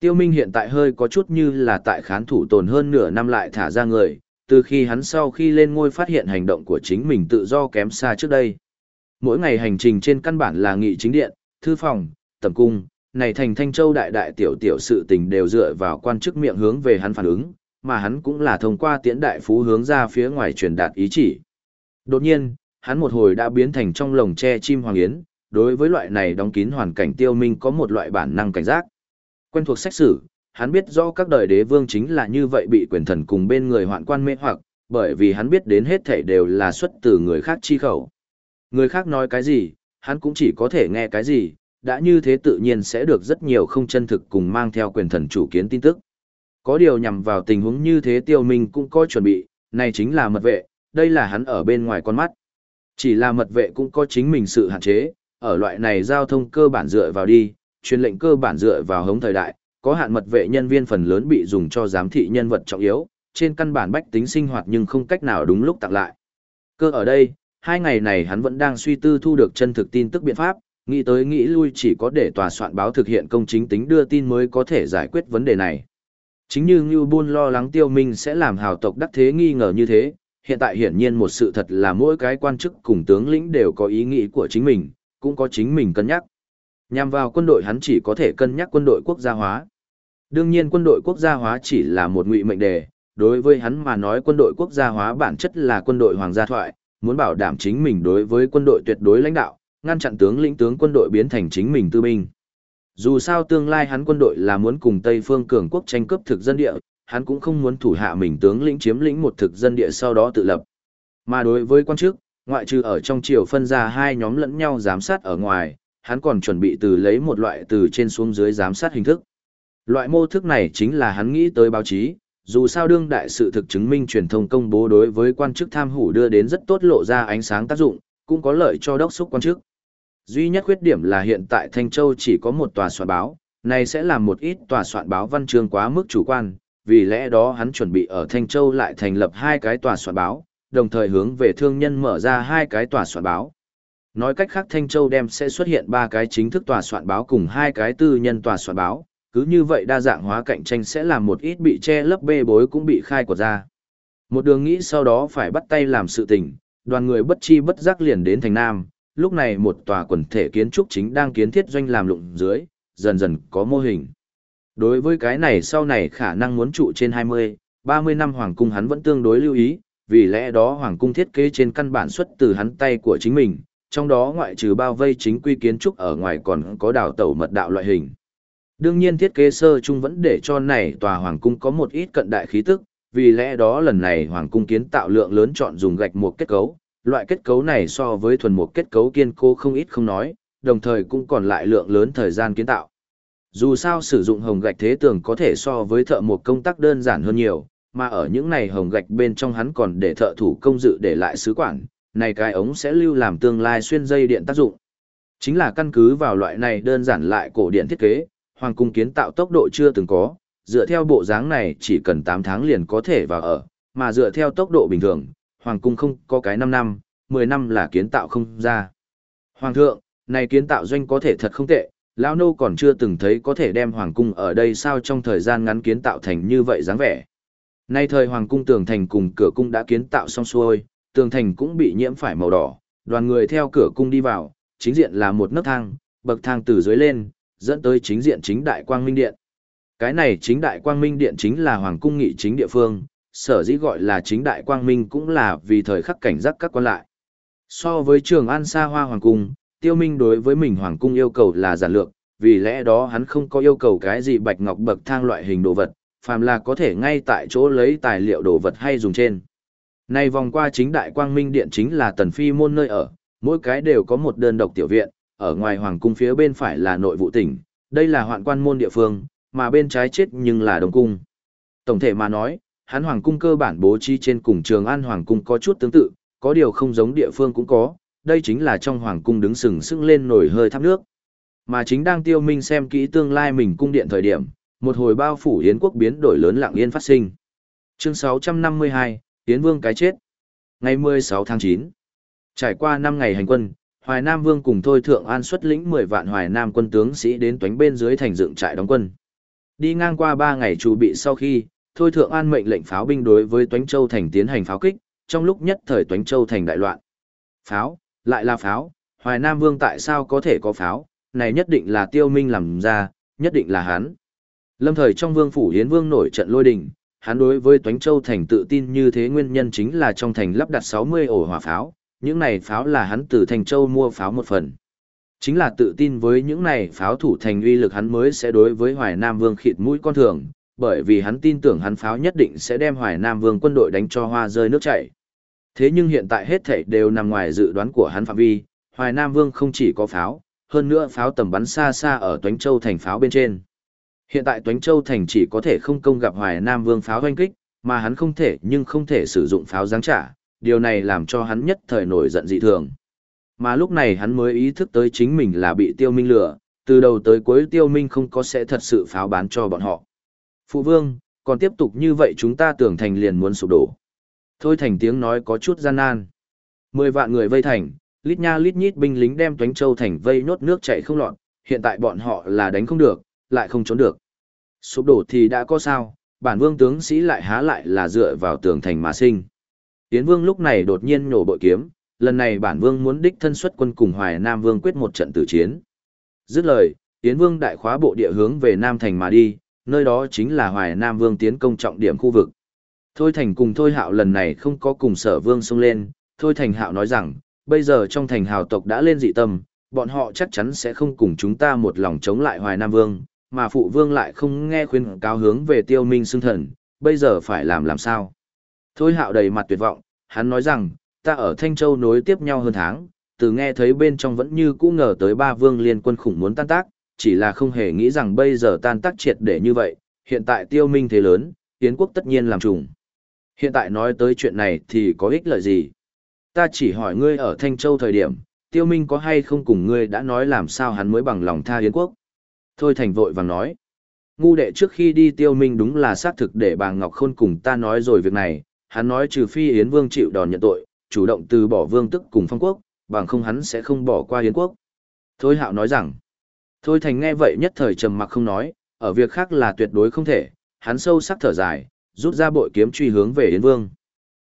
Tiêu Minh hiện tại hơi có chút như là tại khán thủ tồn hơn nửa năm lại thả ra người, từ khi hắn sau khi lên ngôi phát hiện hành động của chính mình tự do kém xa trước đây. Mỗi ngày hành trình trên căn bản là nghị chính điện, thư phòng, tầm cung, này thành Thanh Châu đại đại tiểu tiểu sự tình đều dựa vào quan chức miệng hướng về hắn phản ứng, mà hắn cũng là thông qua tiễn đại phú hướng ra phía ngoài truyền đạt ý chỉ. Đột nhiên, hắn một hồi đã biến thành trong lồng tre chim hoàng yến, đối với loại này đóng kín hoàn cảnh tiêu minh có một loại bản năng cảnh giác. Quen thuộc sách sử, hắn biết rõ các đời đế vương chính là như vậy bị quyền thần cùng bên người hoạn quan mê hoặc, bởi vì hắn biết đến hết thảy đều là xuất từ người khác chi khẩu. Người khác nói cái gì, hắn cũng chỉ có thể nghe cái gì, đã như thế tự nhiên sẽ được rất nhiều không chân thực cùng mang theo quyền thần chủ kiến tin tức. Có điều nhằm vào tình huống như thế tiêu minh cũng có chuẩn bị, này chính là mật vệ, đây là hắn ở bên ngoài con mắt. Chỉ là mật vệ cũng có chính mình sự hạn chế, ở loại này giao thông cơ bản dựa vào đi, truyền lệnh cơ bản dựa vào hống thời đại, có hạn mật vệ nhân viên phần lớn bị dùng cho giám thị nhân vật trọng yếu, trên căn bản bách tính sinh hoạt nhưng không cách nào đúng lúc tặng lại. Cơ ở đây, hai ngày này hắn vẫn đang suy tư thu được chân thực tin tức biện pháp, nghĩ tới nghĩ lui chỉ có để tòa soạn báo thực hiện công chính tính đưa tin mới có thể giải quyết vấn đề này. Chính như Ngưu Buôn lo lắng tiêu minh sẽ làm hào tộc đắc thế nghi ngờ như thế, hiện tại hiển nhiên một sự thật là mỗi cái quan chức cùng tướng lĩnh đều có ý nghĩ của chính mình, cũng có chính mình cân nhắc. Nhằm vào quân đội hắn chỉ có thể cân nhắc quân đội quốc gia hóa. Đương nhiên quân đội quốc gia hóa chỉ là một ngụy mệnh đề, đối với hắn mà nói quân đội quốc gia hóa bản chất là quân đội hoàng gia thoại, muốn bảo đảm chính mình đối với quân đội tuyệt đối lãnh đạo, ngăn chặn tướng lĩnh tướng quân đội biến thành chính mình tư binh. Dù sao tương lai hắn quân đội là muốn cùng Tây phương cường quốc tranh cướp thực dân địa, hắn cũng không muốn thủ hạ mình tướng lĩnh chiếm lĩnh một thực dân địa sau đó tự lập. Mà đối với quan chức, ngoại trừ ở trong triều phân ra hai nhóm lẫn nhau giám sát ở ngoài, hắn còn chuẩn bị từ lấy một loại từ trên xuống dưới giám sát hình thức. Loại mô thức này chính là hắn nghĩ tới báo chí, dù sao đương đại sự thực chứng minh truyền thông công bố đối với quan chức tham hủ đưa đến rất tốt lộ ra ánh sáng tác dụng, cũng có lợi cho đốc xúc quan chức. Duy nhất khuyết điểm là hiện tại Thanh Châu chỉ có một tòa soạn báo, này sẽ làm một ít tòa soạn báo văn chương quá mức chủ quan, vì lẽ đó hắn chuẩn bị ở Thanh Châu lại thành lập hai cái tòa soạn báo, đồng thời hướng về thương nhân mở ra hai cái tòa soạn báo. Nói cách khác Thanh Châu đem sẽ xuất hiện ba cái chính thức tòa soạn báo cùng hai cái tư nhân tòa soạn báo, cứ như vậy đa dạng hóa cạnh tranh sẽ làm một ít bị che lấp bê bối cũng bị khai quật ra. Một đường nghĩ sau đó phải bắt tay làm sự tình, đoàn người bất chi bất giác liền đến thành Nam, lúc này một tòa quần thể kiến trúc chính đang kiến thiết doanh làm lụng dưới, dần dần có mô hình. Đối với cái này sau này khả năng muốn trụ trên 20, 30 năm Hoàng cung hắn vẫn tương đối lưu ý, vì lẽ đó Hoàng cung thiết kế trên căn bản xuất từ hắn tay của chính mình, trong đó ngoại trừ bao vây chính quy kiến trúc ở ngoài còn có đảo tẩu mật đạo loại hình. Đương nhiên thiết kế sơ chung vẫn để cho này tòa hoàng cung có một ít cận đại khí tức, vì lẽ đó lần này hoàng cung kiến tạo lượng lớn chọn dùng gạch một kết cấu, loại kết cấu này so với thuần một kết cấu kiên cố không ít không nói, đồng thời cũng còn lại lượng lớn thời gian kiến tạo. Dù sao sử dụng hồng gạch thế tường có thể so với thợ một công tác đơn giản hơn nhiều, mà ở những này hồng gạch bên trong hắn còn để thợ thủ công dự để lại sứ quản, này cái ống sẽ lưu làm tương lai xuyên dây điện tác dụng. Chính là căn cứ vào loại này đơn giản lại cổ điện thiết kế, hoàng cung kiến tạo tốc độ chưa từng có, dựa theo bộ dáng này chỉ cần 8 tháng liền có thể vào ở, mà dựa theo tốc độ bình thường, hoàng cung không có cái 5 năm, 10 năm là kiến tạo không ra. Hoàng thượng, này kiến tạo doanh có thể thật không tệ, lão nô còn chưa từng thấy có thể đem hoàng cung ở đây sao trong thời gian ngắn kiến tạo thành như vậy dáng vẻ. Nay thời hoàng cung tường thành cùng cửa cung đã kiến tạo xong xuôi, tường thành cũng bị nhiễm phải màu đỏ, đoàn người theo cửa cung đi vào, chính diện là một nấc thang, bậc thang từ dưới lên, dẫn tới chính diện chính đại quang minh điện. Cái này chính đại quang minh điện chính là hoàng cung nghị chính địa phương, sở dĩ gọi là chính đại quang minh cũng là vì thời khắc cảnh giác các quan lại. So với trường an xa hoa hoàng cung, tiêu minh đối với mình hoàng cung yêu cầu là giản lược, vì lẽ đó hắn không có yêu cầu cái gì bạch ngọc bậc thang loại hình đồ vật, phàm là có thể ngay tại chỗ lấy tài liệu đồ vật hay dùng trên. Này vòng qua chính đại quang minh điện chính là tần phi môn nơi ở, mỗi cái đều có một đơn độc tiểu viện, ở ngoài hoàng cung phía bên phải là nội vụ tỉnh, đây là hoạn quan môn địa phương, mà bên trái chết nhưng là đồng cung. Tổng thể mà nói, hắn hoàng cung cơ bản bố trí trên cùng trường an hoàng cung có chút tương tự, có điều không giống địa phương cũng có, đây chính là trong hoàng cung đứng sừng sững lên nổi hơi thắp nước. Mà chính đang tiêu minh xem kỹ tương lai mình cung điện thời điểm, một hồi bao phủ Yến quốc biến đổi lớn lặng yên phát sinh. Chương 652, Yến Vương cái chết. Ngày 16 tháng 9. Trải qua 5 ngày hành quân, Hoài Nam Vương cùng Thôi Thượng An xuất lĩnh 10 vạn Hoài Nam quân tướng sĩ đến toánh bên dưới thành dựng trại đóng quân. Đi ngang qua 3 ngày chuẩn bị sau khi, Thôi Thượng An mệnh lệnh pháo binh đối với Toánh Châu thành tiến hành pháo kích, trong lúc nhất thời Toánh Châu thành đại loạn. Pháo, lại là pháo, Hoài Nam Vương tại sao có thể có pháo, này nhất định là Tiêu Minh làm ra, nhất định là hắn. Lâm thời trong vương phủ Yến Vương nổi trận lôi đình, hắn đối với Toánh Châu thành tự tin như thế nguyên nhân chính là trong thành lắp đặt 60 ổ hỏa pháo, những này pháo là hắn từ thành Châu mua pháo một phần. Chính là tự tin với những này pháo thủ thành uy lực hắn mới sẽ đối với Hoài Nam Vương khịt mũi con thường, bởi vì hắn tin tưởng hắn pháo nhất định sẽ đem Hoài Nam Vương quân đội đánh cho hoa rơi nước chảy. Thế nhưng hiện tại hết thảy đều nằm ngoài dự đoán của hắn phạm vi, Hoài Nam Vương không chỉ có pháo, hơn nữa pháo tầm bắn xa xa ở Toánh Châu thành pháo bên trên. Hiện tại Toánh Châu thành chỉ có thể không công gặp Hoài Nam Vương pháo hoanh kích, mà hắn không thể nhưng không thể sử dụng pháo giáng trả, điều này làm cho hắn nhất thời nổi giận dị thường. Mà lúc này hắn mới ý thức tới chính mình là bị tiêu minh lừa, từ đầu tới cuối tiêu minh không có sẽ thật sự pháo bán cho bọn họ. Phụ vương, còn tiếp tục như vậy chúng ta tưởng thành liền muốn sụp đổ. Thôi thành tiếng nói có chút gian nan. Mười vạn người vây thành, lít nha lít nhít binh lính đem Toánh Châu thành vây nốt nước chảy không lọt, hiện tại bọn họ là đánh không được, lại không trốn được. Sụp đổ thì đã có sao, bản vương tướng sĩ lại há lại là dựa vào tường thành mà sinh. Tiến vương lúc này đột nhiên nhổ bội kiếm, lần này bản vương muốn đích thân xuất quân cùng Hoài Nam vương quyết một trận tử chiến. Dứt lời, Tiến vương đại khóa bộ địa hướng về Nam thành mà đi, nơi đó chính là Hoài Nam vương tiến công trọng điểm khu vực. Thôi Thành cùng Thôi Hạo lần này không có cùng sở vương xông lên, Thôi Thành Hạo nói rằng, bây giờ trong thành hào tộc đã lên dị tâm, bọn họ chắc chắn sẽ không cùng chúng ta một lòng chống lại Hoài Nam Vương, mà phụ vương lại không nghe khuyên cáo hướng về tiêu minh xưng thần, bây giờ phải làm làm sao. Thôi hạo đầy mặt tuyệt vọng, hắn nói rằng, ta ở Thanh Châu nối tiếp nhau hơn tháng, từ nghe thấy bên trong vẫn như cũ ngờ tới ba vương liên quân khủng muốn tan tác, chỉ là không hề nghĩ rằng bây giờ tan tác triệt để như vậy, hiện tại tiêu minh thế lớn, tiến quốc tất nhiên làm trùng. Hiện tại nói tới chuyện này thì có ích lợi gì? Ta chỉ hỏi ngươi ở Thanh Châu thời điểm, tiêu minh có hay không cùng ngươi đã nói làm sao hắn mới bằng lòng tha Yến quốc? Thôi thành vội vàng nói. Ngu đệ trước khi đi tiêu minh đúng là xác thực để bà Ngọc Khôn cùng ta nói rồi việc này, hắn nói trừ phi Yến Vương chịu đòn nhận tội, chủ động từ bỏ vương tức cùng phong quốc, bằng không hắn sẽ không bỏ qua hiến quốc. Thôi hạo nói rằng, Thôi thành nghe vậy nhất thời trầm mặc không nói, ở việc khác là tuyệt đối không thể, hắn sâu sắc thở dài, rút ra bội kiếm truy hướng về Yến Vương.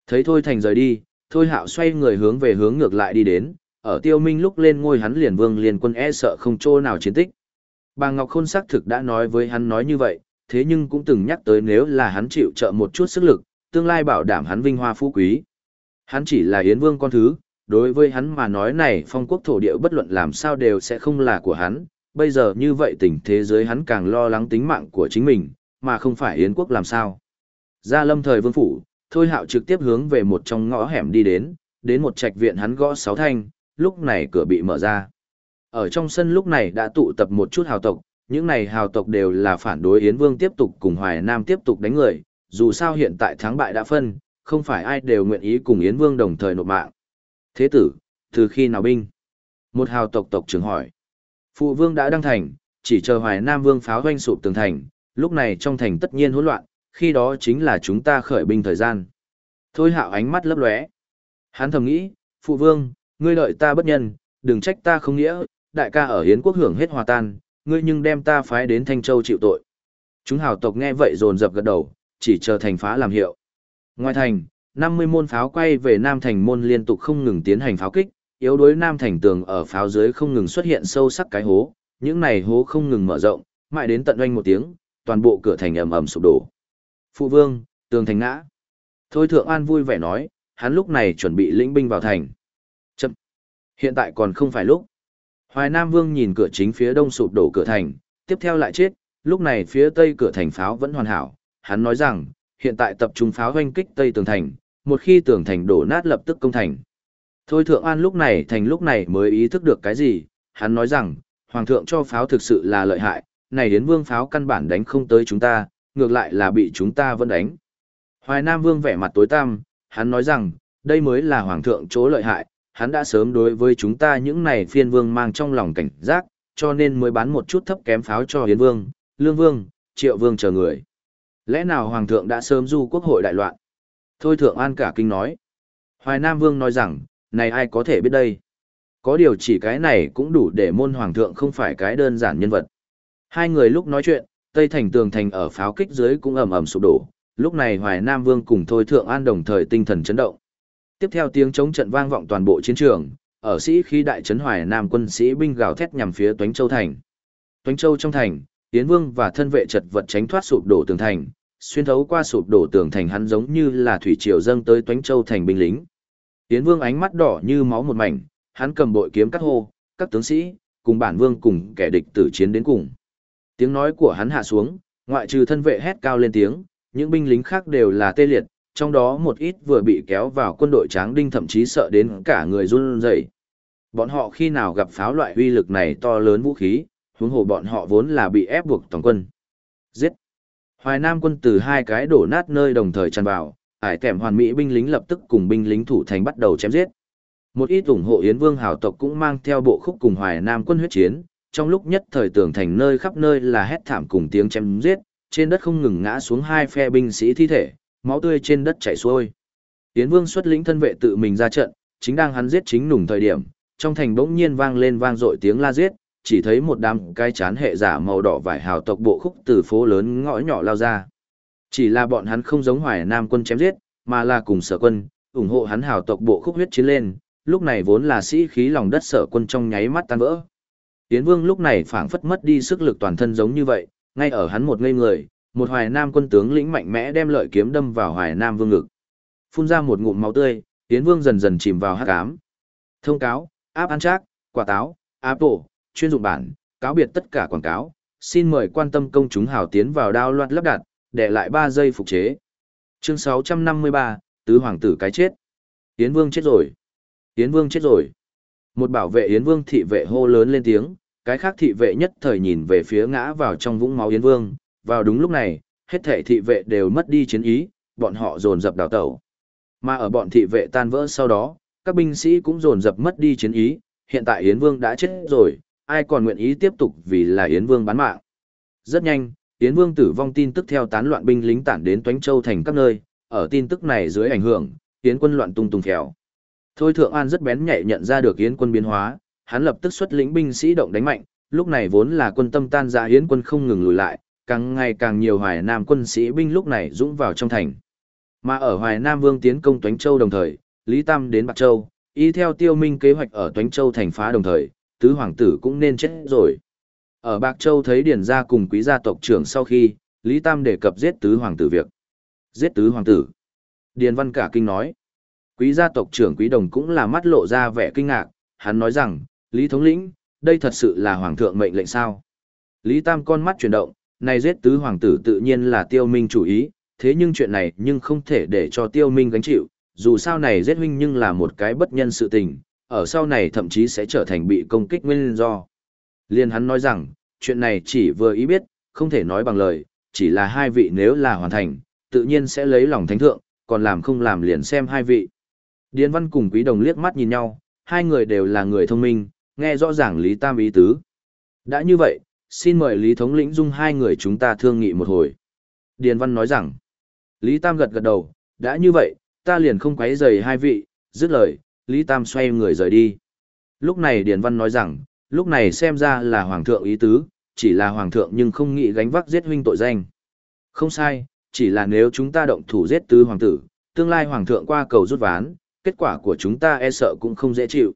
Thấy Thôi thành rời đi, Thôi hạo xoay người hướng về hướng ngược lại đi đến, ở tiêu minh lúc lên ngôi hắn liền vương liền quân e sợ không chỗ nào chiến tích. Bà Ngọc Khôn xác thực đã nói với hắn nói như vậy, thế nhưng cũng từng nhắc tới nếu là hắn chịu trợ một chút sức lực, tương lai bảo đảm hắn vinh hoa phú quý. Hắn chỉ là Yến Vương con thứ, đối với hắn mà nói này phong quốc thổ địa bất luận làm sao đều sẽ không là của hắn, bây giờ như vậy tình thế giới hắn càng lo lắng tính mạng của chính mình, mà không phải Yến quốc làm sao. Ra lâm thời vương phủ, Thôi Hạo trực tiếp hướng về một trong ngõ hẻm đi đến, đến một trạch viện hắn gõ sáu thanh, lúc này cửa bị mở ra. Ở trong sân lúc này đã tụ tập một chút hào tộc, những này hào tộc đều là phản đối Yến Vương tiếp tục cùng Hoài Nam tiếp tục đánh người, dù sao hiện tại thắng bại đã phân, không phải ai đều nguyện ý cùng Yến Vương đồng thời nộp mạng. Thế tử, từ khi nào binh? Một hào tộc tộc trưởng hỏi. Phụ vương đã đăng thành, chỉ chờ hoài nam vương pháo hoanh sụp tường thành, lúc này trong thành tất nhiên hỗn loạn, khi đó chính là chúng ta khởi binh thời gian. Thôi hạo ánh mắt lấp lóe. Hắn thầm nghĩ, phụ vương, ngươi đợi ta bất nhân, đừng trách ta không nghĩa, đại ca ở Hiến quốc hưởng hết hòa tan, ngươi nhưng đem ta phái đến Thanh Châu chịu tội. Chúng hào tộc nghe vậy dồn dập gật đầu, chỉ chờ thành phá làm hiệu. Ngoài thành, 50 môn pháo quay về Nam thành môn liên tục không ngừng tiến hành pháo kích, yếu đuối Nam thành tường ở pháo dưới không ngừng xuất hiện sâu sắc cái hố, những này hố không ngừng mở rộng, mãi đến tận oanh một tiếng, toàn bộ cửa thành ầm ầm sụp đổ. Phụ vương, tường thành ngã. Thôi Thượng An vui vẻ nói, hắn lúc này chuẩn bị lĩnh binh vào thành. Chậm. Hiện tại còn không phải lúc. Hoài Nam Vương nhìn cửa chính phía đông sụp đổ cửa thành, tiếp theo lại chết, lúc này phía tây cửa thành pháo vẫn hoàn hảo. Hắn nói rằng, hiện tại tập trung pháo hoanh kích tây tường thành, một khi tường thành đổ nát lập tức công thành. Thôi Thượng An lúc này thành lúc này mới ý thức được cái gì, hắn nói rằng, Hoàng thượng cho pháo thực sự là lợi hại, này đến vương pháo căn bản đánh không tới chúng ta, ngược lại là bị chúng ta vẫn đánh. Hoài Nam Vương vẻ mặt tối tăm, hắn nói rằng, đây mới là Hoàng thượng chỗ lợi hại, hắn đã sớm đối với chúng ta những này phiên vương mang trong lòng cảnh giác, cho nên mới bán một chút thấp kém pháo cho Hiến Vương, Lương Vương, Triệu Vương chờ người. Lẽ nào Hoàng thượng đã sớm du quốc hội đại loạn? Thôi Thượng An cả kinh nói. Hoài Nam Vương nói rằng, này ai có thể biết đây? Có điều chỉ cái này cũng đủ để môn Hoàng thượng không phải cái đơn giản nhân vật. Hai người lúc nói chuyện, Tây Thành tường thành ở pháo kích dưới cũng ầm ầm sụp đổ, lúc này Hoài Nam Vương cùng Thôi Thượng An đồng thời tinh thần chấn động. Tiếp theo tiếng chống trận vang vọng toàn bộ chiến trường, ở sĩ khí đại trấn Hoài Nam quân sĩ binh gào thét nhằm phía Toánh Châu thành. Toánh Châu trong thành, Tiến Vương và thân vệ chật vật tránh thoát sụp đổ tường thành, xuyên thấu qua sụp đổ tường thành hắn giống như là thủy triều dâng tới Toánh Châu thành binh lính. Tiến Vương ánh mắt đỏ như máu một mảnh, hắn cầm bội kiếm cắt hô, các tướng sĩ, cùng bản vương cùng kẻ địch tử chiến đến cùng. Tiếng nói của hắn hạ xuống, ngoại trừ thân vệ hét cao lên tiếng, những binh lính khác đều là tê liệt, trong đó một ít vừa bị kéo vào quân đội tráng đinh thậm chí sợ đến cả người run rẩy. Bọn họ khi nào gặp pháo loại uy lực này to lớn vũ khí, huống hồ bọn họ vốn là bị ép buộc toàn quân. Giết! Hoài Nam quân từ hai cái đổ nát nơi đồng thời tràn vào, ải kèm hoàn mỹ binh lính lập tức cùng binh lính thủ thành bắt đầu chém giết. Một ít ủng hộ Yến Vương hào tộc cũng mang theo bộ khúc cùng Hoài Nam quân huyết chiến, trong lúc nhất thời tường thành nơi khắp nơi là hét thảm cùng tiếng chém giết, trên đất không ngừng ngã xuống hai phe binh sĩ thi thể, máu tươi trên đất chảy xuôi. Yến Vương xuất lĩnh thân vệ tự mình ra trận, chính đang hắn giết chính nùng thời điểm, trong thành bỗng nhiên vang lên vang dội tiếng la giết, chỉ thấy một đám cái chán hệ giả màu đỏ vải hào tộc bộ khúc từ phố lớn ngõ nhỏ lao ra. Chỉ là bọn hắn không giống Hoài Nam quân chém giết, mà là cùng sở quân, ủng hộ hắn hào tộc bộ khúc huyết chiến lên, lúc này vốn là sĩ khí lòng đất sở quân trong nháy mắt tan vỡ. tiến Vương lúc này phảng phất mất đi sức lực toàn thân giống như vậy, ngay ở hắn một ngây người, một Hoài Nam quân tướng lĩnh mạnh mẽ đem lợi kiếm đâm vào Hoài Nam Vương ngực. Phun ra một ngụm máu tươi, tiến Vương dần dần chìm vào hắc ám. Thông cáo, áp ăn trác, quả táo, áp bổ, chuyên dụng bản, cáo biệt tất cả quảng cáo, xin mời quan tâm công chúng hào tiến vào đao loạt lắp đặt, để lại 3 giây phục chế. Chương 653, Tứ Hoàng tử cái chết. Yến Vương chết rồi. Yến Vương chết rồi. Một bảo vệ Yến Vương thị vệ hô lớn lên tiếng, cái khác thị vệ nhất thời nhìn về phía ngã vào trong vũng máu Yến Vương, vào đúng lúc này, hết thể thị vệ đều mất đi chiến ý, bọn họ dồn dập đào tẩu. Mà ở bọn thị vệ tan vỡ sau đó, các binh sĩ cũng dồn dập mất đi chiến ý, hiện tại Yến Vương đã chết rồi, ai còn nguyện ý tiếp tục vì là Yến Vương bán mạng. Rất nhanh, Yến Vương tử vong tin tức theo tán loạn binh lính tản đến Toánh Châu thành các nơi, ở tin tức này dưới ảnh hưởng, Yến quân loạn tung tung theo. Thôi Thượng An rất bén nhạy nhận ra được Yến quân biến hóa, hắn lập tức xuất lĩnh binh sĩ động đánh mạnh, lúc này vốn là quân tâm tan ra Yến quân không ngừng lùi lại, càng ngày càng nhiều Hoài Nam quân sĩ binh lúc này dũng vào trong thành. Mà ở Hoài Nam Vương tiến công Toánh Châu đồng thời, Lý Tam đến Bạc Châu, y theo tiêu minh kế hoạch ở Toánh Châu thành phá đồng thời, tứ hoàng tử cũng nên chết rồi. Ở Bạc Châu thấy Điền gia cùng quý gia tộc trưởng sau khi, Lý Tam đề cập giết tứ hoàng tử việc. Giết tứ hoàng tử. Điền Văn cả kinh nói. Quý gia tộc trưởng Quý Đồng cũng là mắt lộ ra vẻ kinh ngạc, hắn nói rằng, Lý Thống lĩnh, đây thật sự là hoàng thượng mệnh lệnh sao. Lý Tam con mắt chuyển động, này giết tứ hoàng tử tự nhiên là tiêu minh chủ ý, thế nhưng chuyện này nhưng không thể để cho tiêu minh gánh chịu, dù sao này giết huynh nhưng là một cái bất nhân sự tình, ở sau này thậm chí sẽ trở thành bị công kích nguyên do. Liên hắn nói rằng, chuyện này chỉ vừa ý biết, không thể nói bằng lời, chỉ là hai vị nếu là hoàn thành, tự nhiên sẽ lấy lòng thánh thượng, còn làm không làm liền xem hai vị. Điền Văn cùng Quý Đồng liếc mắt nhìn nhau, hai người đều là người thông minh, nghe rõ ràng Lý Tam ý tứ. Đã như vậy, xin mời Lý Thống lĩnh dung hai người chúng ta thương nghị một hồi. Điền Văn nói rằng, Lý Tam gật gật đầu, đã như vậy, ta liền không quấy rầy hai vị, dứt lời, Lý Tam xoay người rời đi. Lúc này Điền Văn nói rằng, lúc này xem ra là Hoàng thượng ý tứ, chỉ là Hoàng thượng nhưng không nghĩ gánh vác giết huynh tội danh. Không sai, chỉ là nếu chúng ta động thủ giết tứ hoàng tử, tương lai Hoàng thượng qua cầu rút ván, kết quả của chúng ta e sợ cũng không dễ chịu.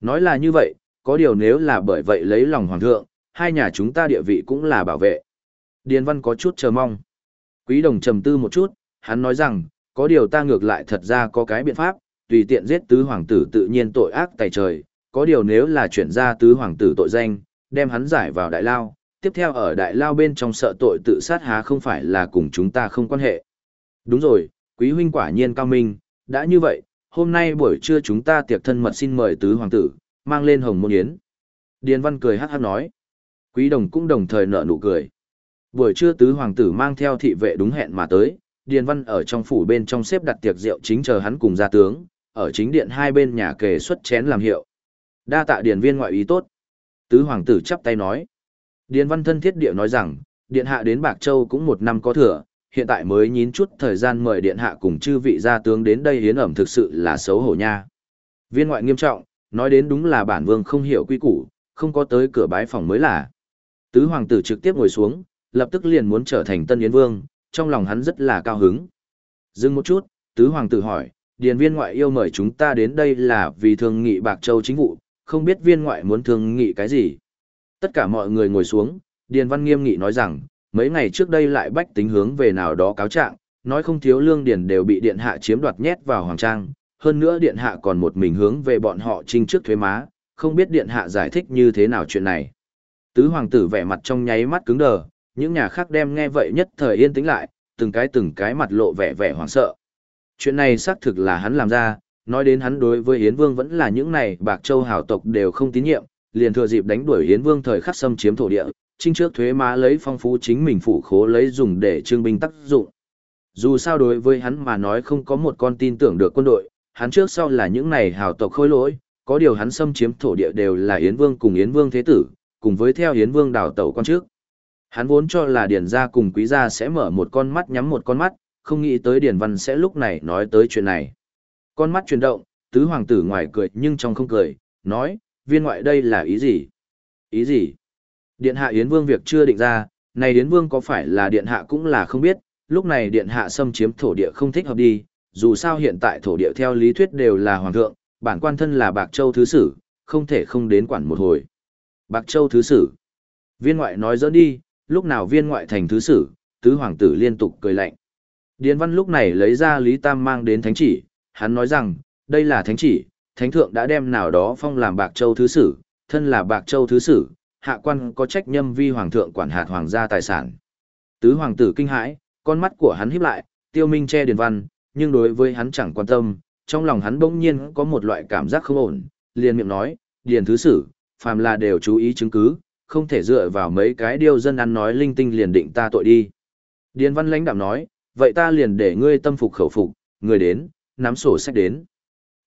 Nói là như vậy, có điều nếu là bởi vậy lấy lòng Hoàng thượng, hai nhà chúng ta địa vị cũng là bảo vệ. Điền Văn có chút chờ mong. Quý đồng trầm tư một chút, hắn nói rằng, có điều ta ngược lại thật ra có cái biện pháp, tùy tiện giết tứ hoàng tử tự nhiên tội ác tày trời, có điều nếu là chuyển ra tứ hoàng tử tội danh, đem hắn giải vào đại lao, tiếp theo ở đại lao bên trong sợ tội tự sát há không phải là cùng chúng ta không quan hệ. Đúng rồi, quý huynh quả nhiên cao minh, đã như vậy, hôm nay buổi trưa chúng ta tiệc thân mật xin mời tứ hoàng tử, mang lên hồng môn yến. Điền văn cười hát hát nói. Quý đồng cũng đồng thời nở nụ cười. Buổi trưa tứ hoàng tử mang theo thị vệ đúng hẹn mà tới, Điền văn ở trong phủ bên trong xếp đặt tiệc rượu chính chờ hắn cùng ra tướng, ở chính điện hai bên nhà kề xuất chén làm hiệu. Đa tạ điện viên ngoại ý tốt. Tứ hoàng tử chắp tay nói. Điền văn thân thiết địa nói rằng, điện hạ đến Bạc Châu cũng một năm có thừa, hiện tại mới nhín chút thời gian mời điện hạ cùng chư vị gia tướng đến đây hiến ẩm thực sự là xấu hổ nha. Viên ngoại nghiêm trọng, nói đến đúng là bản vương không hiểu quy củ, không có tới cửa bái phòng mới là. Tứ hoàng tử trực tiếp ngồi xuống, lập tức liền muốn trở thành tân yến vương, trong lòng hắn rất là cao hứng. Dừng một chút, tứ hoàng tử hỏi, điền viên ngoại yêu mời chúng ta đến đây là vì thương nghị Bạc Châu chính vụ, không biết viên ngoại muốn thương nghị cái gì. Tất cả mọi người ngồi xuống, Điền Văn nghiêm nghị nói rằng, mấy ngày trước đây lại bách tính hướng về nào đó cáo trạng, nói không thiếu lương điền đều bị điện hạ chiếm đoạt nhét vào hoàng trang, hơn nữa điện hạ còn một mình hướng về bọn họ trinh trước thuế má, không biết điện hạ giải thích như thế nào chuyện này. Tứ hoàng tử vẻ mặt trong nháy mắt cứng đờ, những nhà khác đem nghe vậy nhất thời yên tĩnh lại, từng cái từng cái mặt lộ vẻ vẻ hoảng sợ. Chuyện này xác thực là hắn làm ra, nói đến hắn đối với Yến Vương vẫn là những này bạc châu hào tộc đều không tín nhiệm, liền thừa dịp đánh đuổi Yến Vương thời khắc xâm chiếm thổ địa, trinh trước thuế má lấy phong phú chính mình phủ khố lấy dùng để trương binh tác dụng. Dù sao đối với hắn mà nói không có một con tin tưởng được quân đội, hắn trước sau là những này hào tộc khôi lỗi, có điều hắn xâm chiếm thổ địa đều là Yến Vương cùng Yến Vương Thế Tử, cùng với theo Yến Vương đào tẩu con trước. Hắn vốn cho là Điền gia cùng Quý gia sẽ mở một con mắt nhắm một con mắt, không nghĩ tới Điền Văn sẽ lúc này nói tới chuyện này. Con mắt chuyển động, tứ hoàng tử ngoài cười nhưng trong không cười, nói, viên ngoại đây là ý gì? Ý gì? Điện hạ Yến Vương việc chưa định ra, này Yến Vương có phải là điện hạ cũng là không biết, lúc này điện hạ xâm chiếm thổ địa không thích hợp đi, dù sao hiện tại thổ địa theo lý thuyết đều là hoàng thượng, bản quan thân là Bạc Châu Thứ Sử, không thể không đến quản một hồi. Bạc Châu Thứ Sử. Viên ngoại nói dỡ đi, lúc nào viên ngoại thành Thứ Sử, tứ hoàng tử liên tục cười lạnh. Điền văn lúc này lấy ra Lý Tam mang đến thánh chỉ, hắn nói rằng, đây là thánh chỉ, thánh thượng đã đem nào đó phong làm Bạc Châu Thứ Sử, thân là Bạc Châu Thứ Sử, hạ quan có trách nhâm vi hoàng thượng quản hạt hoàng gia tài sản. Tứ hoàng tử kinh hãi, con mắt của hắn híp lại, tiêu minh che điền văn, nhưng đối với hắn chẳng quan tâm, trong lòng hắn bỗng nhiên có một loại cảm giác không ổn, liền miệng nói, điền thứ sử, phàm là đều chú ý chứng cứ, không thể dựa vào mấy cái điều dân ăn nói linh tinh liền định ta tội đi. Điền văn lãnh đạm nói, vậy ta liền để ngươi tâm phục khẩu phục, người đến, nắm sổ sách đến.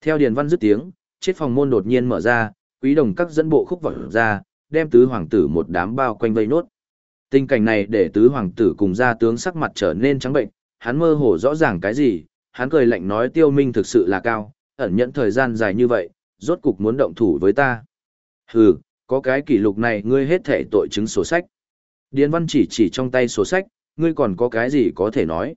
Theo Điền Văn dứt tiếng, chết phòng môn đột nhiên mở ra, quý đồng các dẫn bộ khúc vào ra, đem tứ hoàng tử một đám bao quanh vây nốt. Tình cảnh này để tứ hoàng tử cùng gia tướng sắc mặt trở nên trắng bệnh, hắn mơ hồ rõ ràng cái gì, hắn cười lạnh nói tiêu minh thực sự là cao, ẩn nhẫn thời gian dài như vậy, rốt cục muốn động thủ với ta. Hừ, có cái kỷ lục này ngươi hết thể tội chứng sổ sách. Điền văn chỉ chỉ trong tay sổ sách, ngươi còn có cái gì có thể nói.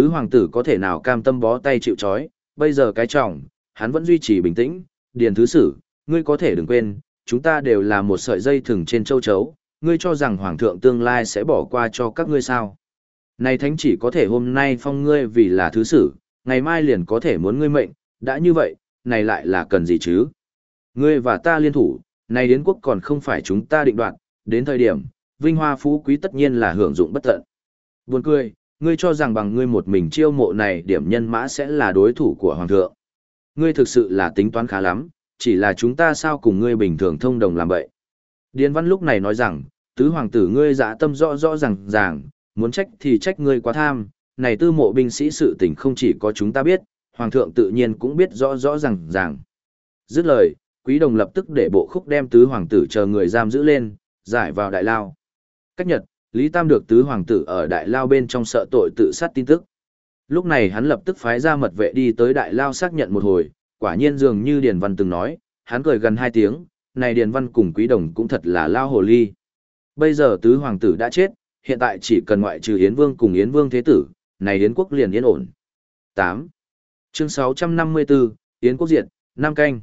Tứ hoàng tử có thể nào cam tâm bó tay chịu trói bây giờ cái trọng, hắn vẫn duy trì bình tĩnh, điền thứ sử, ngươi có thể đừng quên, chúng ta đều là một sợi dây thừng trên châu chấu, ngươi cho rằng hoàng thượng tương lai sẽ bỏ qua cho các ngươi sao. Này thánh chỉ có thể hôm nay phong ngươi vì là thứ sử, ngày mai liền có thể muốn ngươi mệnh, đã như vậy, này lại là cần gì chứ? Ngươi và ta liên thủ, này đến quốc còn không phải chúng ta định đoạt, đến thời điểm, vinh hoa phú quý tất nhiên là hưởng dụng bất tận. Buồn cười, ngươi cho rằng bằng ngươi một mình chiêu mộ này điểm nhân mã sẽ là đối thủ của hoàng thượng. Ngươi thực sự là tính toán khá lắm, chỉ là chúng ta sao cùng ngươi bình thường thông đồng làm vậy. Điền văn lúc này nói rằng, tứ hoàng tử ngươi dạ tâm rõ rõ ràng ràng, muốn trách thì trách ngươi quá tham, này tư mộ binh sĩ sự tình không chỉ có chúng ta biết, hoàng thượng tự nhiên cũng biết rõ rõ ràng ràng. Dứt lời, quý đồng lập tức để bộ khúc đem tứ hoàng tử chờ người giam giữ lên, giải vào đại lao. Cách nhật, Lý Tam được tứ hoàng tử ở đại lao bên trong sợ tội tự sát tin tức. Lúc này hắn lập tức phái ra mật vệ đi tới đại lao xác nhận một hồi, quả nhiên dường như Điền Văn từng nói, hắn cười gần hai tiếng, này Điền Văn cùng Quý Đồng cũng thật là lao hồ ly. Bây giờ tứ hoàng tử đã chết, hiện tại chỉ cần ngoại trừ Yến Vương cùng Yến Vương Thế Tử, này Yến quốc liền yên ổn. 8. Chương 654, Yến quốc diệt, Nam Canh.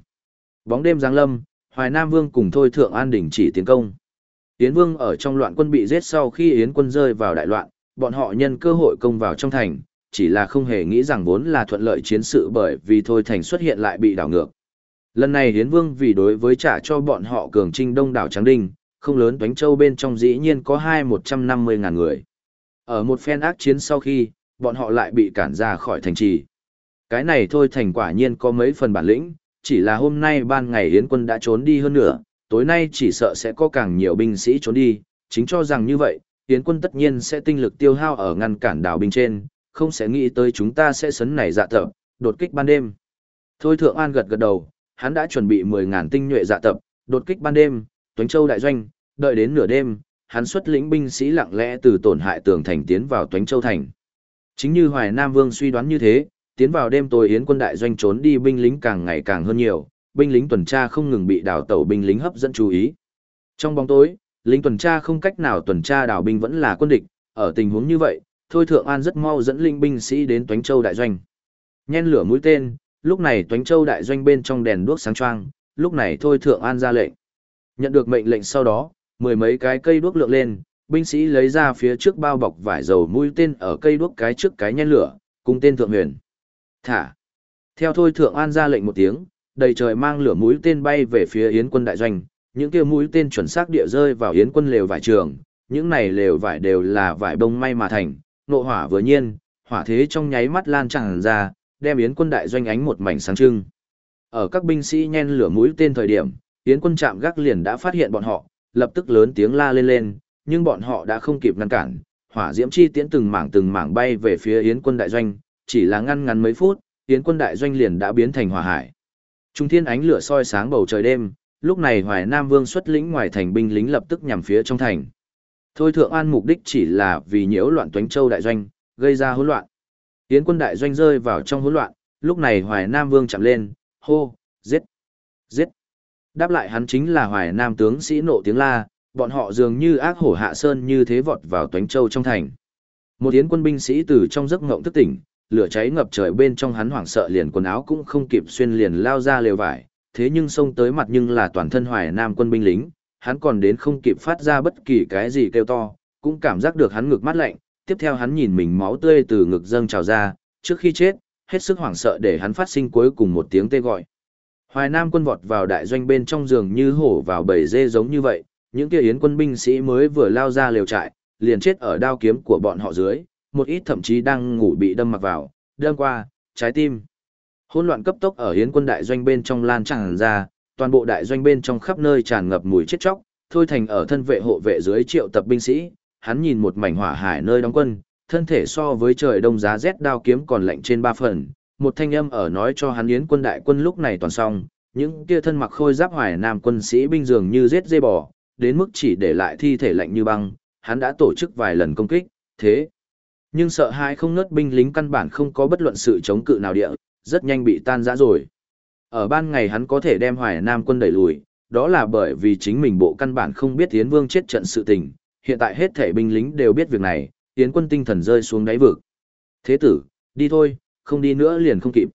Bóng đêm giáng lâm, Hoài Nam Vương cùng Thôi Thượng An đỉnh chỉ tiến công. Yến Vương ở trong loạn quân bị giết sau khi Yến quân rơi vào đại loạn, bọn họ nhân cơ hội công vào trong thành, chỉ là không hề nghĩ rằng vốn là thuận lợi chiến sự bởi vì Thôi Thành xuất hiện lại bị đảo ngược. Lần này Yến Vương vì đối với trả cho bọn họ cường trinh đông đảo Tráng Đinh, không lớn Toánh Châu bên trong dĩ nhiên có hai một trăm năm mươi ngàn người. Ở một phen ác chiến sau khi, bọn họ lại bị cản ra khỏi thành trì. Cái này thôi thành quả nhiên có mấy phần bản lĩnh, chỉ là hôm nay ban ngày Yến quân đã trốn đi hơn nữa, tối nay chỉ sợ sẽ có càng nhiều binh sĩ trốn đi, chính cho rằng như vậy, Yến quân tất nhiên sẽ tinh lực tiêu hao ở ngăn cản đảo binh trên, không sẽ nghĩ tới chúng ta sẽ sấn này dạ tập, đột kích ban đêm. Thôi Thượng An gật gật đầu, hắn đã chuẩn bị 10.000 tinh nhuệ dạ tập, đột kích ban đêm, Tuấn Châu đại doanh, đợi đến nửa đêm, hắn xuất lĩnh binh sĩ lặng lẽ từ tổn hại tường thành tiến vào Tuấn Châu thành. Chính như Hoài Nam Vương suy đoán như thế, tiến vào đêm tối yến quân đại doanh trốn đi binh lính càng ngày càng hơn nhiều, binh lính tuần tra không ngừng bị đào tẩu binh lính hấp dẫn chú ý. Trong bóng tối, lính tuần tra không cách nào tuần tra đảo binh vẫn là quân địch, ở tình huống như vậy, Thôi Thượng An rất mau dẫn linh binh sĩ đến Toánh Châu đại doanh. Nhen lửa mũi tên, lúc này Toánh Châu đại doanh bên trong đèn đuốc sáng choang, lúc này Thôi Thượng An ra lệnh. Nhận được mệnh lệnh sau đó, mười mấy cái cây đuốc lượng lên, binh sĩ lấy ra phía trước bao bọc vải dầu mũi tên ở cây đuốc cái trước cái nhen lửa, cùng tên thượng huyền. Thả. Theo Thôi Thượng An ra lệnh một tiếng, đầy trời mang lửa mũi tên bay về phía Yến quân đại doanh, những kia mũi tên chuẩn xác địa rơi vào Yến quân lều vải trường, những này lều vải đều là vải bông may mà thành, nộ hỏa vừa nhiên, hỏa thế trong nháy mắt lan tràn ra, đem Yến quân đại doanh ánh một mảnh sáng trưng. Ở các binh sĩ nhen lửa mũi tên thời điểm, Yến quân chạm gác liền đã phát hiện bọn họ, lập tức lớn tiếng la lên lên, nhưng bọn họ đã không kịp ngăn cản, hỏa diễm chi tiễn từng mảng từng mảng bay về phía Yến quân đại doanh, chỉ là ngăn ngắn mấy phút, Yến quân đại doanh liền đã biến thành hỏa hải. Trung thiên ánh lửa soi sáng bầu trời đêm, lúc này Hoài Nam Vương xuất lĩnh ngoài thành binh lính lập tức nhằm phía trong thành. Thôi Thượng An mục đích chỉ là vì nhiễu loạn Toánh Châu đại doanh, gây ra hỗn loạn. Yến quân đại doanh rơi vào trong hỗn loạn, lúc này Hoài Nam Vương chạm lên, hô, giết, giết. Đáp lại hắn chính là Hoài Nam tướng sĩ nộ tiếng la, bọn họ dường như ác hổ hạ sơn như thế vọt vào Toánh Châu trong thành. Một yến quân binh sĩ từ trong giấc ngộng thức tỉnh, lửa cháy ngập trời bên trong hắn hoảng sợ liền quần áo cũng không kịp xuyên liền lao ra lều vải, thế nhưng xông tới mặt nhưng là toàn thân Hoài Nam quân binh lính, hắn còn đến không kịp phát ra bất kỳ cái gì kêu to, cũng cảm giác được hắn ngực mát lạnh, tiếp theo hắn nhìn mình máu tươi từ ngực dâng trào ra, trước khi chết, hết sức hoảng sợ để hắn phát sinh cuối cùng một tiếng tê gọi. Hoài Nam quân vọt vào đại doanh bên trong giường như hổ vào bầy dê giống như vậy, những kia yến quân binh sĩ mới vừa lao ra lều trại, liền chết ở đao kiếm của bọn họ dưới, một ít thậm chí đang ngủ bị đâm mặc vào, đâm qua, trái tim. Hỗn loạn cấp tốc ở yến quân đại doanh bên trong lan tràn ra, toàn bộ đại doanh bên trong khắp nơi tràn ngập mùi chết chóc, thôi thành ở thân vệ hộ vệ dưới triệu tập binh sĩ, hắn nhìn một mảnh hỏa hải nơi đóng quân, thân thể so với trời đông giá rét đao kiếm còn lạnh trên ba phần, một thanh âm ở nói cho hắn yến quân đại quân lúc này toàn xong, những kia thân mặc khôi giáp hoài nam quân sĩ binh dường như giết dây bò, đến mức chỉ để lại thi thể lạnh như băng, hắn đã tổ chức vài lần công kích, thế. Nhưng sợ hãi không ngớt binh lính căn bản không có bất luận sự chống cự nào địa, rất nhanh bị tan rã rồi. Ở ban ngày hắn có thể đem Hoài Nam quân đẩy lùi, đó là bởi vì chính mình bộ căn bản không biết Yến Vương chết trận sự tình, hiện tại hết thể binh lính đều biết việc này, Yến quân tinh thần rơi xuống đáy vực. Thế tử, đi thôi, không đi nữa liền không kịp.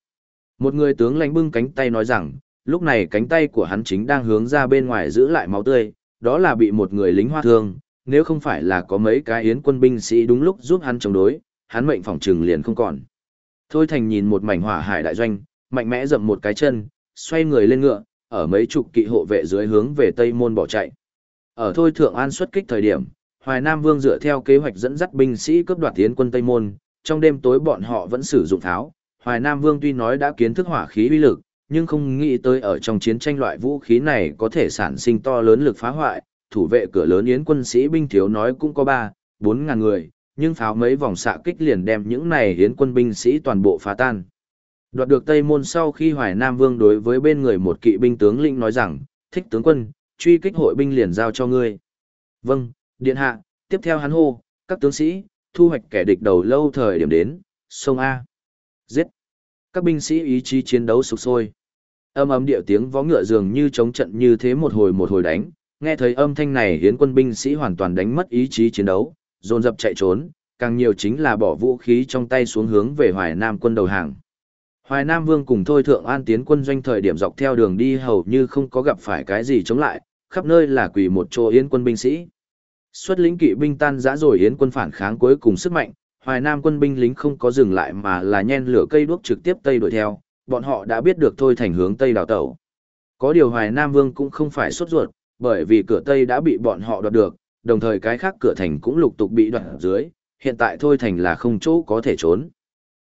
Một người tướng lãnh bưng cánh tay nói rằng, lúc này cánh tay của hắn chính đang hướng ra bên ngoài giữ lại máu tươi, đó là bị một người lính hoa thương, nếu không phải là có mấy cái yến quân binh sĩ đúng lúc giúp hắn chống đối, hắn mệnh phòng trừng liền không còn. Thôi thành nhìn một mảnh hỏa hải đại doanh, mạnh mẽ dậm một cái chân, xoay người lên ngựa, ở mấy chục kỵ hộ vệ dưới hướng về Tây Môn bỏ chạy. Ở Thôi Thượng An xuất kích thời điểm, Hoài Nam Vương dựa theo kế hoạch dẫn dắt binh sĩ cướp đoạt tiến quân Tây Môn, trong đêm tối bọn họ vẫn sử dụng tháo. Hoài Nam Vương tuy nói đã kiến thức hỏa khí uy lực, nhưng không nghĩ tới ở trong chiến tranh loại vũ khí này có thể sản sinh to lớn lực phá hoại, thủ vệ cửa lớn yến quân sĩ binh thiếu nói cũng có 3, 4 ngàn người, nhưng pháo mấy vòng xạ kích liền đem những này yến quân binh sĩ toàn bộ phá tan. Đoạt được Tây Môn sau khi Hoài Nam Vương đối với bên người một kỵ binh tướng lĩnh nói rằng, thích tướng quân, truy kích hội binh liền giao cho ngươi. Vâng, điện hạ, tiếp theo hắn hô, các tướng sĩ, thu hoạch kẻ địch đầu lâu thời điểm đến, sông A. Giết. Các binh sĩ ý chí chiến đấu sục sôi. Âm ấm điệu tiếng vó ngựa dường như chống trận như thế một hồi một hồi đánh, nghe thấy âm thanh này hiến quân binh sĩ hoàn toàn đánh mất ý chí chiến đấu, dồn dập chạy trốn, càng nhiều chính là bỏ vũ khí trong tay xuống hướng về Hoài Nam quân đầu hàng. Hoài Nam Vương cùng Thôi Thượng An tiến quân doanh thời điểm dọc theo đường đi hầu như không có gặp phải cái gì chống lại, khắp nơi là quỳ một chỗ yến quân binh sĩ. Xuất lính kỵ binh tan rã rồi yến quân phản kháng cuối cùng sức mạnh, Hoài Nam quân binh lính không có dừng lại mà là nhen lửa cây đuốc trực tiếp tây đuổi theo, bọn họ đã biết được thôi thành hướng tây đào tẩu. Có điều Hoài Nam Vương cũng không phải sốt ruột, bởi vì cửa tây đã bị bọn họ đoạt được, đồng thời cái khác cửa thành cũng lục tục bị đoạt dưới, hiện tại thôi thành là không chỗ có thể trốn.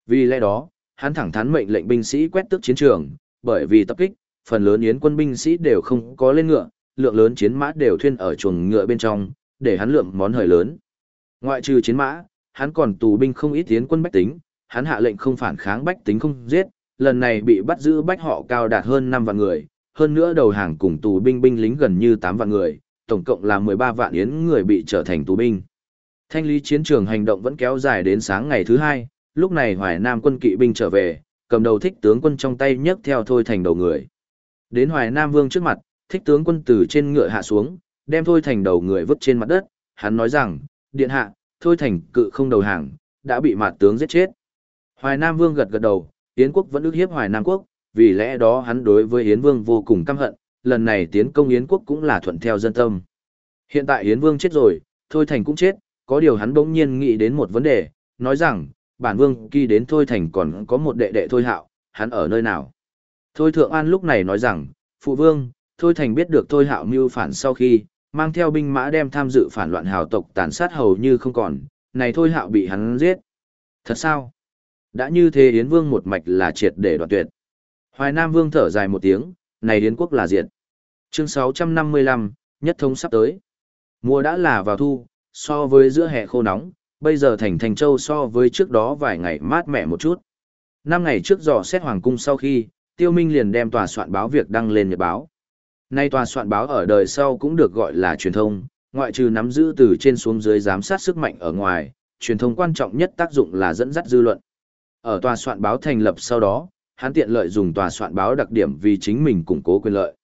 Vì lẽ đó, hắn thẳng thắn mệnh lệnh binh sĩ quét tước chiến trường, bởi vì tập kích, phần lớn yến quân binh sĩ đều không có lên ngựa, lượng lớn chiến mã đều thuyên ở chuồng ngựa bên trong, để hắn lượng món hời lớn. Ngoại trừ chiến mã, hắn còn tù binh không ít yến quân bách tính, hắn hạ lệnh không phản kháng bách tính không giết, lần này bị bắt giữ bách họ cao đạt hơn 5 vạn người, hơn nữa đầu hàng cùng tù binh binh lính gần như 8 vạn người, tổng cộng là 13 vạn yến người bị trở thành tù binh. Thanh lý chiến trường hành động vẫn kéo dài đến sáng ngày thứ hai, lúc này Hoài Nam quân kỵ binh trở về, cầm đầu thích tướng quân trong tay nhấc theo thôi thành đầu người. Đến Hoài Nam Vương trước mặt, thích tướng quân từ trên ngựa hạ xuống, đem thôi thành đầu người vứt trên mặt đất, hắn nói rằng, điện hạ, thôi thành cự không đầu hàng, đã bị mạt tướng giết chết. Hoài Nam Vương gật gật đầu, Yến quốc vẫn ức hiếp Hoài Nam quốc, vì lẽ đó hắn đối với Yến Vương vô cùng căm hận, lần này tiến công Yến quốc cũng là thuận theo dân tâm. Hiện tại Yến Vương chết rồi, thôi thành cũng chết, có điều hắn bỗng nhiên nghĩ đến một vấn đề, nói rằng, bản vương khi đến Thôi Thành còn có một đệ đệ Thôi Hạo, hắn ở nơi nào? Thôi Thượng An lúc này nói rằng, Phụ vương, Thôi Thành biết được Thôi Hạo mưu phản sau khi, mang theo binh mã đem tham dự phản loạn hào tộc tàn sát hầu như không còn, này Thôi Hạo bị hắn giết. Thật sao? Đã như thế Yến Vương một mạch là triệt để đoạn tuyệt. Hoài Nam Vương thở dài một tiếng, này đến quốc là diệt. Chương 655, nhất thống sắp tới. Mùa đã là vào thu, so với giữa hè khô nóng, bây giờ thành Thành Châu so với trước đó vài ngày mát mẻ một chút. Năm ngày trước dò xét Hoàng Cung sau khi, Tiêu Minh liền đem tòa soạn báo việc đăng lên nhật báo. Nay tòa soạn báo ở đời sau cũng được gọi là truyền thông, ngoại trừ nắm giữ từ trên xuống dưới giám sát sức mạnh ở ngoài, truyền thông quan trọng nhất tác dụng là dẫn dắt dư luận. Ở tòa soạn báo thành lập sau đó, hắn tiện lợi dùng tòa soạn báo đặc điểm vì chính mình củng cố quyền lợi.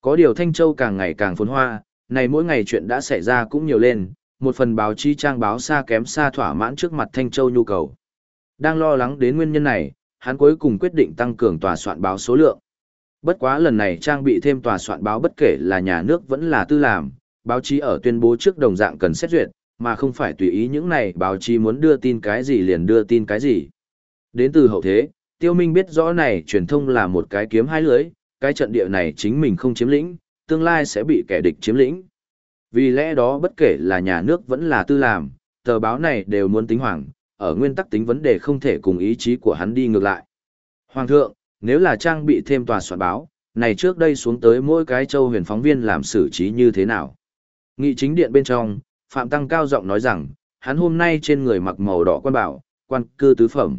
Có điều Thanh Châu càng ngày càng phồn hoa, này mỗi ngày chuyện đã xảy ra cũng nhiều lên, một phần báo chí trang báo xa kém xa thỏa mãn trước mặt Thanh Châu nhu cầu. Đang lo lắng đến nguyên nhân này, hắn cuối cùng quyết định tăng cường tòa soạn báo số lượng. Bất quá lần này trang bị thêm tòa soạn báo bất kể là nhà nước vẫn là tư làm, báo chí ở tuyên bố trước đồng dạng cần xét duyệt, mà không phải tùy ý những này báo chí muốn đưa tin cái gì liền đưa tin cái gì. Đến từ hậu thế, Tiêu Minh biết rõ này truyền thông là một cái kiếm hai lưới, cái trận địa này chính mình không chiếm lĩnh, tương lai sẽ bị kẻ địch chiếm lĩnh. Vì lẽ đó bất kể là nhà nước vẫn là tư làm, tờ báo này đều muốn tính hoàng, ở nguyên tắc tính vấn đề không thể cùng ý chí của hắn đi ngược lại. Hoàng thượng, nếu là trang bị thêm tòa soạn báo, này trước đây xuống tới mỗi cái châu huyền phóng viên làm xử trí như thế nào? Nghị chính điện bên trong, Phạm Tăng cao giọng nói rằng, hắn hôm nay trên người mặc màu đỏ quan bảo, quan cư tứ phẩm.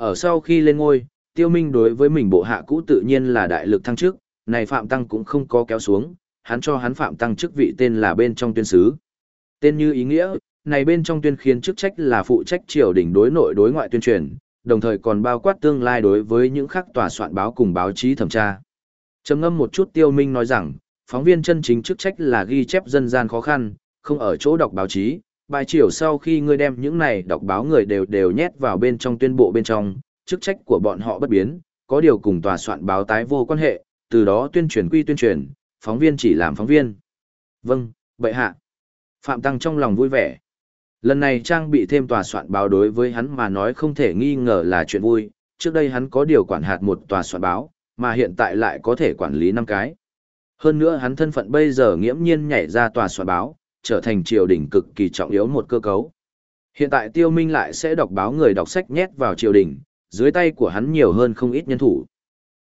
Ở sau khi lên ngôi, tiêu minh đối với mình bộ hạ cũ tự nhiên là đại lực thăng chức, này Phạm Tăng cũng không có kéo xuống, hắn cho hắn phạm tăng chức vị tên là bên trong tuyên sứ. Tên như ý nghĩa, này bên trong tuyên khiến chức trách là phụ trách triều đình đối nội đối ngoại tuyên truyền, đồng thời còn bao quát tương lai đối với những khắc tòa soạn báo cùng báo chí thẩm tra. Trầm ngâm một chút tiêu minh nói rằng, phóng viên chân chính chức trách là ghi chép dân gian khó khăn, không ở chỗ đọc báo chí. Bài chiều sau khi ngươi đem những này đọc báo người đều đều nhét vào bên trong tuyên bộ bên trong, chức trách của bọn họ bất biến, có điều cùng tòa soạn báo tái vô quan hệ, từ đó tuyên truyền quy tuyên truyền, phóng viên chỉ làm phóng viên. Vâng, vậy hạ. Phạm Tăng trong lòng vui vẻ. Lần này trang bị thêm tòa soạn báo đối với hắn mà nói không thể nghi ngờ là chuyện vui, trước đây hắn có điều quản hạt một tòa soạn báo, mà hiện tại lại có thể quản lý năm cái. Hơn nữa hắn thân phận bây giờ nghiễm nhiên nhảy ra tòa soạn báo, trở thành triều đình cực kỳ trọng yếu một cơ cấu. Hiện tại tiêu minh lại sẽ đọc báo người đọc sách nhét vào triều đình, dưới tay của hắn nhiều hơn không ít nhân thủ.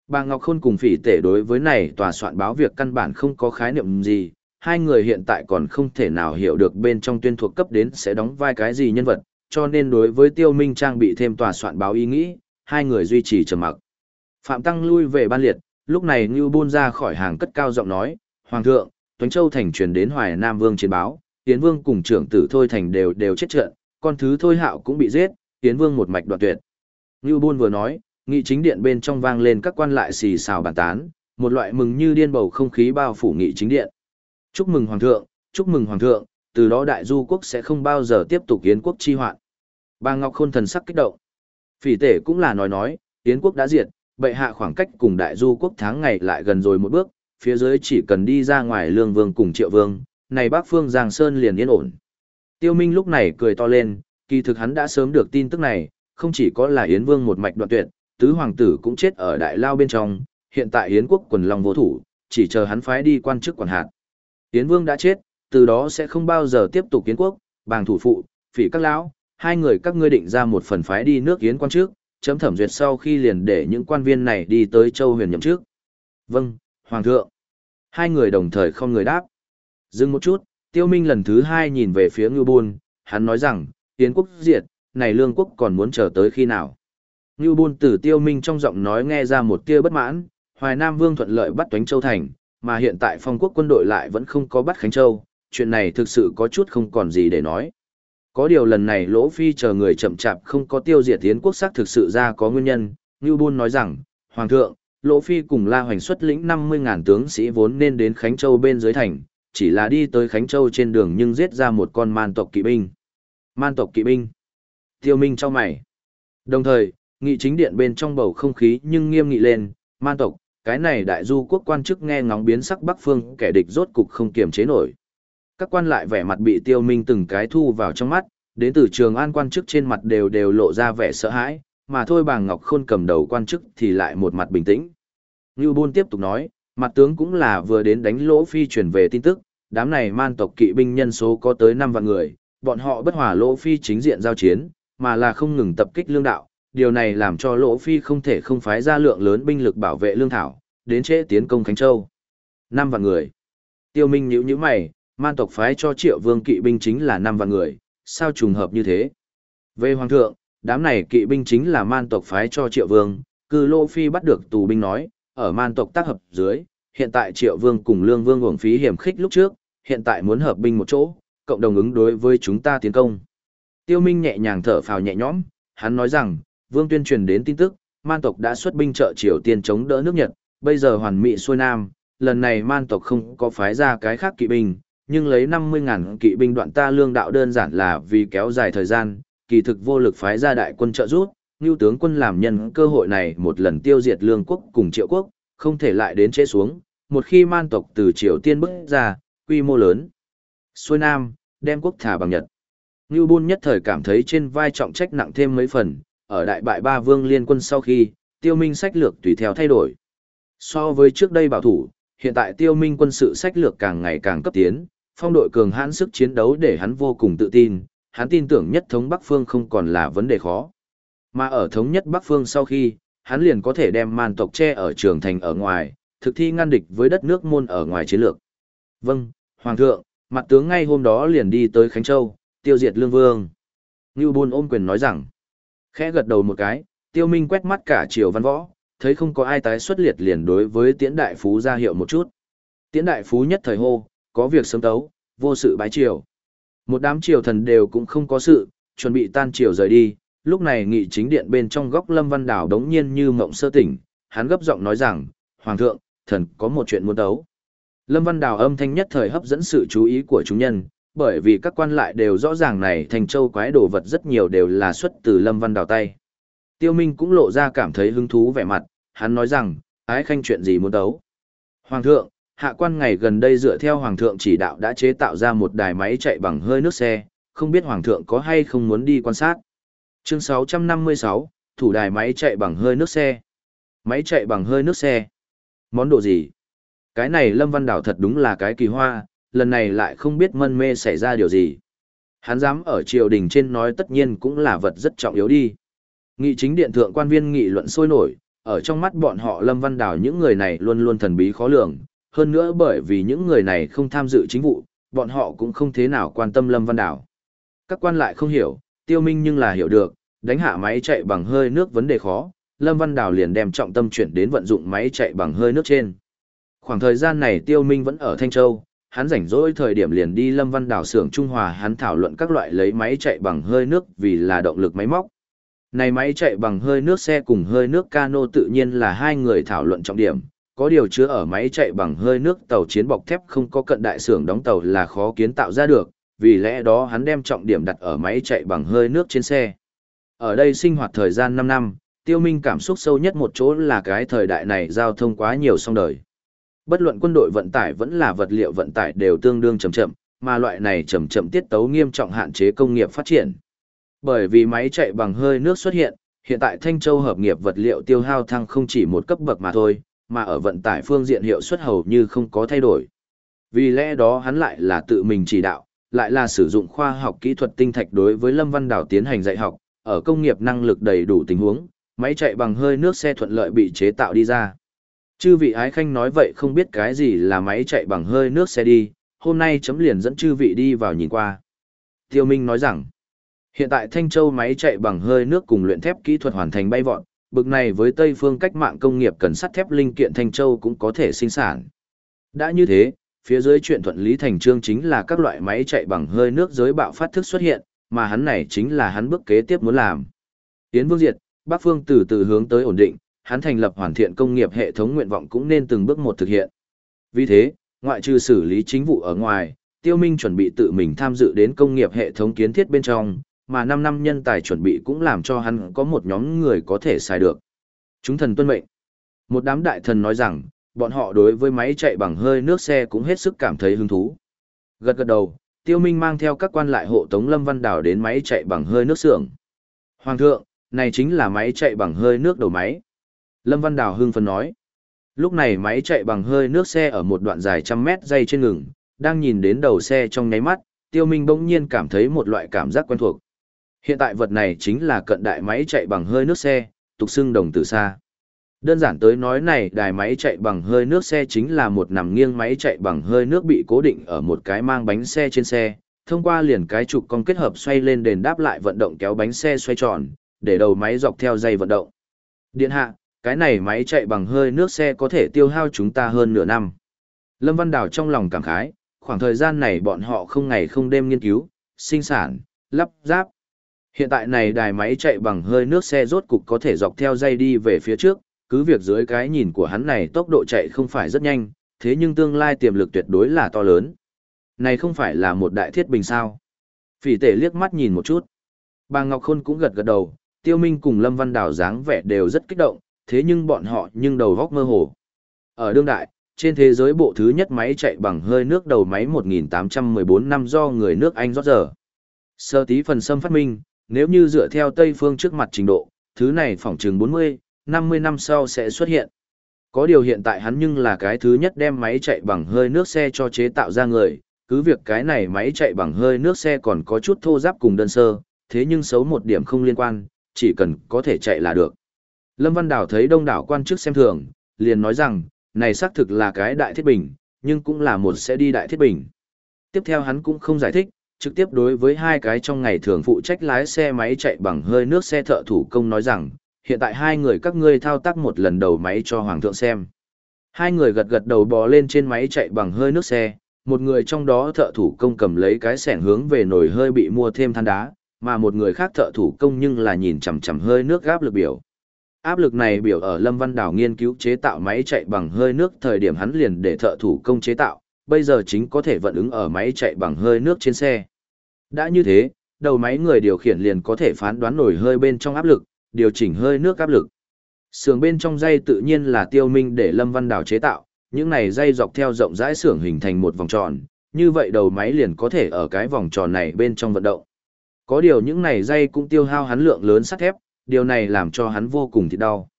Bà Ngọc Khôn cùng phỉ tể đối với này tòa soạn báo việc căn bản không có khái niệm gì, hai người hiện tại còn không thể nào hiểu được bên trong tuyên thuộc cấp đến sẽ đóng vai cái gì nhân vật, cho nên đối với tiêu minh trang bị thêm tòa soạn báo ý nghĩ, hai người duy trì trầm mặc. Phạm Tăng lui về ban liệt, lúc này Ngưu Bôn ra khỏi hàng cất cao giọng nói, Hoàng thượng, Tuấn Châu Thành truyền đến Hoài Nam Vương chiến báo, Yến Vương cùng trưởng tử Thôi Thành đều đều chết trận, con thứ Thôi Hạo cũng bị giết, Yến Vương một mạch đoạn tuyệt. Ngưu Bôn vừa nói, nghị chính điện bên trong vang lên các quan lại xì xào bàn tán, một loại mừng như điên bầu không khí bao phủ nghị chính điện. Chúc mừng Hoàng thượng, chúc mừng Hoàng thượng, từ đó đại du quốc sẽ không bao giờ tiếp tục Yến quốc chi hoạn. Bà Ngọc Khôn thần sắc kích động. Phỉ tể cũng là nói nói, Yến quốc đã diệt, bệ hạ khoảng cách cùng đại du quốc tháng ngày lại gần rồi một bước, phía dưới chỉ cần đi ra ngoài lương vương cùng triệu vương, này bác phương Giang Sơn liền yên ổn. Tiêu Minh lúc này cười to lên, kỳ thực hắn đã sớm được tin tức này, không chỉ có là Yến Vương một mạch đoạn tuyệt, tứ hoàng tử cũng chết ở đại lao bên trong, hiện tại Yến quốc quần long vô thủ, chỉ chờ hắn phái đi quan chức quản hạt. Yến Vương đã chết, từ đó sẽ không bao giờ tiếp tục Yến quốc, bàng thủ phụ, phỉ các lão, hai người các ngươi định ra một phần phái đi nước Yến quan trước, chấm thẩm duyệt sau khi liền để những quan viên này đi tới châu huyền nhậm trước. Vâng, Hoàng thượng. Hai người đồng thời không người đáp. Dừng một chút, tiêu minh lần thứ hai nhìn về phía Ngưu Bôn, hắn nói rằng, Yến quốc diệt, này lương quốc còn muốn chờ tới khi nào. Ngưu Bôn từ tiêu minh trong giọng nói nghe ra một tia bất mãn, Hoài Nam Vương thuận lợi bắt Toánh Châu Thành, mà hiện tại phong quốc quân đội lại vẫn không có bắt Khánh Châu, chuyện này thực sự có chút không còn gì để nói. Có điều lần này Lỗ Phi chờ người chậm chạp không có tiêu diệt tiến quốc sắc thực sự ra có nguyên nhân, Ngưu Bôn nói rằng, Hoàng thượng, Lỗ Phi cùng La Hoành xuất lĩnh 50.000 tướng sĩ vốn nên đến Khánh Châu bên dưới thành, chỉ là đi tới Khánh Châu trên đường nhưng giết ra một con man tộc kỵ binh. Man tộc kỵ binh. Tiêu Minh cho mày. Đồng thời, nghị chính điện bên trong bầu không khí nhưng nghiêm nghị lên, man tộc, cái này đại du quốc quan chức nghe ngóng biến sắc bắc phương kẻ địch rốt cục không kiềm chế nổi. Các quan lại vẻ mặt bị tiêu minh từng cái thu vào trong mắt, đến từ trường an quan chức trên mặt đều đều lộ ra vẻ sợ hãi, mà thôi bà Ngọc Khôn cầm đầu quan chức thì lại một mặt bình tĩnh. Ngưu Bôn tiếp tục nói, mặt tướng cũng là vừa đến đánh lỗ phi truyền về tin tức, đám này man tộc kỵ binh nhân số có tới 5 vạn người, bọn họ bất hòa lỗ phi chính diện giao chiến, mà là không ngừng tập kích lương đạo, điều này làm cho lỗ phi không thể không phái ra lượng lớn binh lực bảo vệ lương thảo, đến trễ tiến công Khánh Châu. 5 vạn người. Tiêu Minh nhíu nhíu mày, man tộc phái cho triệu vương kỵ binh chính là 5 vạn người, sao trùng hợp như thế? Về hoàng thượng, đám này kỵ binh chính là man tộc phái cho triệu vương, cư lô phi bắt được tù binh nói, ở man tộc tác hợp dưới, hiện tại triệu vương cùng lương vương uổng phí hiểm khích lúc trước, hiện tại muốn hợp binh một chỗ, cộng đồng ứng đối với chúng ta tiến công. Tiêu Minh nhẹ nhàng thở phào nhẹ nhõm, hắn nói rằng, vương tuyên truyền đến tin tức, man tộc đã xuất binh trợ Triều Tiên chống đỡ nước Nhật, bây giờ hoàn mỹ xuôi nam, lần này man tộc không có phái ra cái khác kỵ binh, nhưng lấy 50.000 kỵ binh đoạn ta lương đạo đơn giản là vì kéo dài thời gian, kỳ thực vô lực phái ra đại quân trợ giúp, như tướng quân làm nhân cơ hội này một lần tiêu diệt lương quốc cùng triệu quốc, không thể lại đến chế xuống, một khi man tộc từ Triều Tiên bước ra, quy mô lớn. Xuôi Nam, đem quốc thả bằng Nhật. Như Bôn nhất thời cảm thấy trên vai trọng trách nặng thêm mấy phần, ở đại bại ba vương liên quân sau khi, tiêu minh sách lược tùy theo thay đổi. So với trước đây bảo thủ, hiện tại tiêu minh quân sự sách lược càng ngày càng cấp tiến, phong đội cường hãn sức chiến đấu để hắn vô cùng tự tin, hắn tin tưởng nhất thống Bắc Phương không còn là vấn đề khó. Mà ở thống nhất Bắc Phương sau khi, hắn liền có thể đem man tộc che ở trường thành ở ngoài, thực thi ngăn địch với đất nước môn ở ngoài chiến lược. Vâng, Hoàng thượng, mặt tướng ngay hôm đó liền đi tới Khánh Châu, tiêu diệt Lương Vương. Ngưu Bôn ôm quyền nói rằng, khẽ gật đầu một cái, tiêu minh quét mắt cả triều văn võ, thấy không có ai tái xuất liệt liền đối với tiễn đại phú ra hiệu một chút. Tiễn đại phú nhất thời hô, có việc sớm tấu, vô sự bái triều. Một đám triều thần đều cũng không có sự, chuẩn bị tan triều rời đi, lúc này nghị chính điện bên trong góc Lâm Văn Đảo đống nhiên như mộng sơ tỉnh, hắn gấp giọng nói rằng, Hoàng thượng, thần có một chuyện muốn đấu. Lâm Văn Đào âm thanh nhất thời hấp dẫn sự chú ý của chúng nhân, bởi vì các quan lại đều rõ ràng này thành châu quái đồ vật rất nhiều đều là xuất từ Lâm Văn Đào tay. Tiêu Minh cũng lộ ra cảm thấy hứng thú vẻ mặt, hắn nói rằng, ái khanh chuyện gì muốn đấu? Hoàng thượng, hạ quan ngày gần đây dựa theo Hoàng thượng chỉ đạo đã chế tạo ra một đài máy chạy bằng hơi nước xe, không biết Hoàng thượng có hay không muốn đi quan sát. Chương 656, thủ đài máy chạy bằng hơi nước xe. Máy chạy bằng hơi nước xe. Món đồ gì? Cái này Lâm Văn Đảo thật đúng là cái kỳ hoa, lần này lại không biết mân mê xảy ra điều gì. Hắn dám ở triều đình trên nói tất nhiên cũng là vật rất trọng yếu đi. Nghị chính điện thượng quan viên nghị luận sôi nổi, ở trong mắt bọn họ Lâm Văn Đảo những người này luôn luôn thần bí khó lường, hơn nữa bởi vì những người này không tham dự chính vụ, bọn họ cũng không thế nào quan tâm Lâm Văn Đảo. Các quan lại không hiểu, tiêu minh nhưng là hiểu được, đánh hạ máy chạy bằng hơi nước vấn đề khó, Lâm Văn Đào liền đem trọng tâm chuyển đến vận dụng máy chạy bằng hơi nước trên. Khoảng thời gian này Tiêu Minh vẫn ở Thanh Châu, hắn rảnh rỗi thời điểm liền đi Lâm Văn Đào xưởng Trung Hòa hắn thảo luận các loại lấy máy chạy bằng hơi nước vì là động lực máy móc. Này máy chạy bằng hơi nước xe cùng hơi nước cano tự nhiên là hai người thảo luận trọng điểm, có điều chứa ở máy chạy bằng hơi nước tàu chiến bọc thép không có cận đại xưởng đóng tàu là khó kiến tạo ra được, vì lẽ đó hắn đem trọng điểm đặt ở máy chạy bằng hơi nước trên xe. Ở đây sinh hoạt thời gian 5 năm, tiêu minh cảm xúc sâu nhất một chỗ là cái thời đại này giao thông quá nhiều song đời. Bất luận quân đội vận tải vẫn là vật liệu vận tải đều tương đương chậm chậm, mà loại này chậm chậm tiết tấu nghiêm trọng hạn chế công nghiệp phát triển. Bởi vì máy chạy bằng hơi nước xuất hiện, hiện tại Thanh Châu hợp nghiệp vật liệu tiêu hao thăng không chỉ một cấp bậc mà thôi, mà ở vận tải phương diện hiệu suất hầu như không có thay đổi. Vì lẽ đó hắn lại là tự mình chỉ đạo, lại là sử dụng khoa học kỹ thuật tinh thạch đối với Lâm Văn Đảo tiến hành dạy học, ở công nghiệp năng lực đầy đủ tình huống, máy chạy bằng hơi nước xe thuận lợi bị chế tạo đi ra. Chư vị ái khanh nói vậy không biết cái gì là máy chạy bằng hơi nước xe đi, hôm nay chấm liền dẫn chư vị đi vào nhìn qua. Tiêu Minh nói rằng, hiện tại Thanh Châu máy chạy bằng hơi nước cùng luyện thép kỹ thuật hoàn thành bay vọt, bực này với Tây phương cách mạng công nghiệp cần sắt thép linh kiện Thanh Châu cũng có thể sinh sản. Đã như thế, phía dưới chuyện thuận lý thành trương chính là các loại máy chạy bằng hơi nước giới bạo phát thức xuất hiện, mà hắn này chính là hắn bước kế tiếp muốn làm. Tiến Vương Diệt, Bắc Phương từ từ hướng tới ổn định, hắn thành lập hoàn thiện công nghiệp hệ thống nguyện vọng cũng nên từng bước một thực hiện. Vì thế, ngoại trừ xử lý chính vụ ở ngoài, Tiêu Minh chuẩn bị tự mình tham dự đến công nghiệp hệ thống kiến thiết bên trong, mà 5 năm nhân tài chuẩn bị cũng làm cho hắn có một nhóm người có thể xài được. Chúng thần tuân mệnh. Một đám đại thần nói rằng, bọn họ đối với máy chạy bằng hơi nước xe cũng hết sức cảm thấy hứng thú. Gật gật đầu, Tiêu Minh mang theo các quan lại hộ tống Lâm Văn Đào đến máy chạy bằng hơi nước xưởng. Hoàng thượng, này chính là máy chạy bằng hơi nước đầu máy. Lâm Văn Đào hưng phấn nói. Lúc này máy chạy bằng hơi nước xe ở một đoạn dài trăm mét dây trên ngừng, đang nhìn đến đầu xe trong nháy mắt, Tiêu Minh bỗng nhiên cảm thấy một loại cảm giác quen thuộc. Hiện tại vật này chính là cận đại máy chạy bằng hơi nước xe, tục xưng đồng từ xa. Đơn giản tới nói này đài máy chạy bằng hơi nước xe chính là một nằm nghiêng máy chạy bằng hơi nước bị cố định ở một cái mang bánh xe trên xe, thông qua liền cái trục con kết hợp xoay lên đền đáp lại vận động kéo bánh xe xoay tròn, để đầu máy dọc theo dây vận động. Điện hạ, cái này máy chạy bằng hơi nước xe có thể tiêu hao chúng ta hơn nửa năm. Lâm Văn Đào trong lòng cảm khái, khoảng thời gian này bọn họ không ngày không đêm nghiên cứu, sinh sản, lắp ráp. Hiện tại này đài máy chạy bằng hơi nước xe rốt cục có thể dọc theo dây đi về phía trước, cứ việc dưới cái nhìn của hắn này tốc độ chạy không phải rất nhanh, thế nhưng tương lai tiềm lực tuyệt đối là to lớn. Này không phải là một đại thiết bình sao. Phỉ tể liếc mắt nhìn một chút. Bà Ngọc Khôn cũng gật gật đầu, Tiêu Minh cùng Lâm Văn Đào dáng vẻ đều rất kích động, thế nhưng bọn họ nhưng đầu góc mơ hồ. Ở đương đại, trên thế giới bộ thứ nhất máy chạy bằng hơi nước đầu máy 1814 năm do người nước Anh rót giờ. Sơ tí phần xâm phát minh, nếu như dựa theo Tây phương trước mặt trình độ, thứ này phỏng chừng 40, 50 năm sau sẽ xuất hiện. Có điều hiện tại hắn nhưng là cái thứ nhất đem máy chạy bằng hơi nước xe cho chế tạo ra người, cứ việc cái này máy chạy bằng hơi nước xe còn có chút thô giáp cùng đơn sơ, thế nhưng xấu một điểm không liên quan, chỉ cần có thể chạy là được. Lâm Văn Đào thấy đông đảo quan chức xem thường, liền nói rằng, này xác thực là cái đại thiết bình, nhưng cũng là một sẽ đi đại thiết bình. Tiếp theo hắn cũng không giải thích, trực tiếp đối với hai cái trong ngày thường phụ trách lái xe máy chạy bằng hơi nước xe thợ thủ công nói rằng, hiện tại hai người các ngươi thao tác một lần đầu máy cho Hoàng thượng xem. Hai người gật gật đầu bò lên trên máy chạy bằng hơi nước xe, một người trong đó thợ thủ công cầm lấy cái sẻng hướng về nồi hơi bị mua thêm than đá, mà một người khác thợ thủ công nhưng là nhìn chằm chằm hơi nước áp lực biểu. Áp lực này biểu ở Lâm Văn Đảo nghiên cứu chế tạo máy chạy bằng hơi nước thời điểm hắn liền để thợ thủ công chế tạo, bây giờ chính có thể vận ứng ở máy chạy bằng hơi nước trên xe. Đã như thế, đầu máy người điều khiển liền có thể phán đoán nổi hơi bên trong áp lực, điều chỉnh hơi nước áp lực. Sườn bên trong dây tự nhiên là tiêu minh để Lâm Văn Đào chế tạo, những này dây dọc theo rộng rãi xưởng hình thành một vòng tròn, như vậy đầu máy liền có thể ở cái vòng tròn này bên trong vận động. Có điều những này dây cũng tiêu hao hắn lượng lớn sắt thép, điều này làm cho hắn vô cùng thịt đau.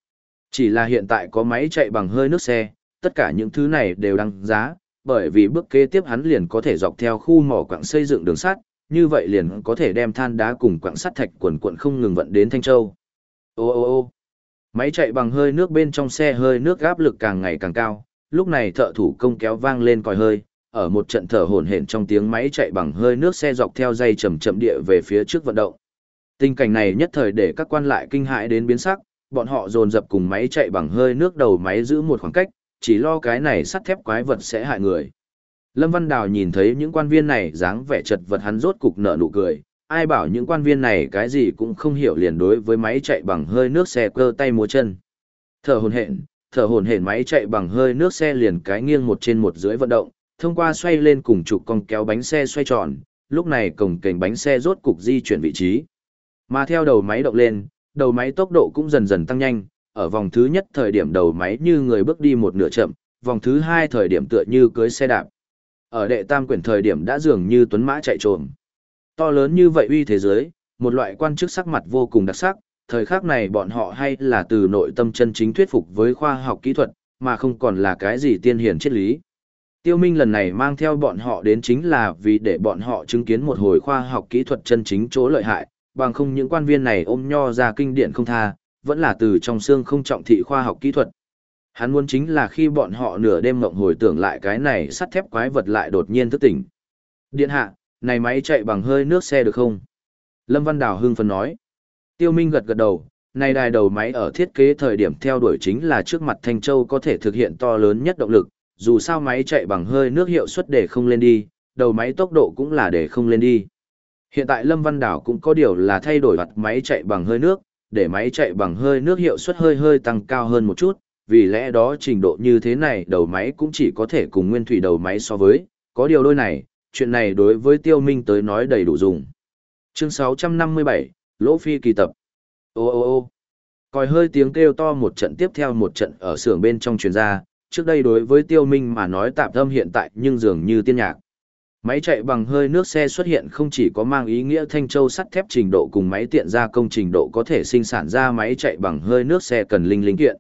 Chỉ là hiện tại có máy chạy bằng hơi nước xe, tất cả những thứ này đều đăng giá, bởi vì bước kế tiếp hắn liền có thể dọc theo khu mỏ quặng xây dựng đường sắt, như vậy liền có thể đem than đá cùng quặng sắt thạch quần quận không ngừng vận đến Thanh Châu. Ô ô ô máy chạy bằng hơi nước bên trong xe hơi nước áp lực càng ngày càng cao, lúc này thợ thủ công kéo vang lên còi hơi, ở một trận thở hổn hển trong tiếng máy chạy bằng hơi nước xe dọc theo dây chậm chậm địa về phía trước vận động. Tình cảnh này nhất thời để các quan lại kinh hãi đến biến sắc, bọn họ dồn dập cùng máy chạy bằng hơi nước đầu máy giữ một khoảng cách, chỉ lo cái này sắt thép quái vật sẽ hại người. Lâm Văn Đào nhìn thấy những quan viên này dáng vẻ chật vật hắn rốt cục nở nụ cười, ai bảo những quan viên này cái gì cũng không hiểu liền đối với máy chạy bằng hơi nước xe cơ tay múa chân. Thở hồn hển, thở hồn hển máy chạy bằng hơi nước xe liền cái nghiêng một trên một dưới vận động, thông qua xoay lên cùng trục con kéo bánh xe xoay tròn, lúc này cổng kềnh bánh xe rốt cục di chuyển vị trí. Mà theo đầu máy động lên, đầu máy tốc độ cũng dần dần tăng nhanh, ở vòng thứ nhất thời điểm đầu máy như người bước đi một nửa chậm, vòng thứ hai thời điểm tựa như cưới xe đạp. Ở đệ tam quyển thời điểm đã dường như tuấn mã chạy trồm. To lớn như vậy uy thế giới, một loại quan chức sắc mặt vô cùng đặc sắc, thời khắc này bọn họ hay là từ nội tâm chân chính thuyết phục với khoa học kỹ thuật, mà không còn là cái gì tiên hiển triết lý. Tiêu Minh lần này mang theo bọn họ đến chính là vì để bọn họ chứng kiến một hồi khoa học kỹ thuật chân chính chỗ lợi hại, bằng không những quan viên này ôm nho ra kinh điển không tha, vẫn là từ trong xương không trọng thị khoa học kỹ thuật. Hắn muốn chính là khi bọn họ nửa đêm ngộng hồi tưởng lại cái này sắt thép quái vật lại đột nhiên thức tỉnh. Điện hạ, này máy chạy bằng hơi nước xe được không? Lâm Văn Đào hưng phấn nói. Tiêu Minh gật gật đầu, này đài đầu máy ở thiết kế thời điểm theo đuổi chính là trước mặt Thanh Châu có thể thực hiện to lớn nhất động lực, dù sao máy chạy bằng hơi nước hiệu suất để không lên đi, đầu máy tốc độ cũng là để không lên đi. Hiện tại Lâm Văn Đảo cũng có điều là thay đổi mặt máy chạy bằng hơi nước, để máy chạy bằng hơi nước hiệu suất hơi hơi tăng cao hơn một chút, vì lẽ đó trình độ như thế này đầu máy cũng chỉ có thể cùng nguyên thủy đầu máy so với, có điều đôi này, chuyện này đối với Tiêu Minh tới nói đầy đủ dùng. Chương 657, Lỗ Phi kỳ tập. Ô ô ô còi hơi tiếng kêu to một trận tiếp theo một trận ở xưởng bên trong truyền ra, trước đây đối với Tiêu Minh mà nói tạm thâm hiện tại nhưng dường như tiên nhạc. Máy chạy bằng hơi nước xe xuất hiện không chỉ có mang ý nghĩa thanh châu sắt thép trình độ cùng máy tiện gia công trình độ có thể sinh sản ra máy chạy bằng hơi nước xe cần linh linh kiện.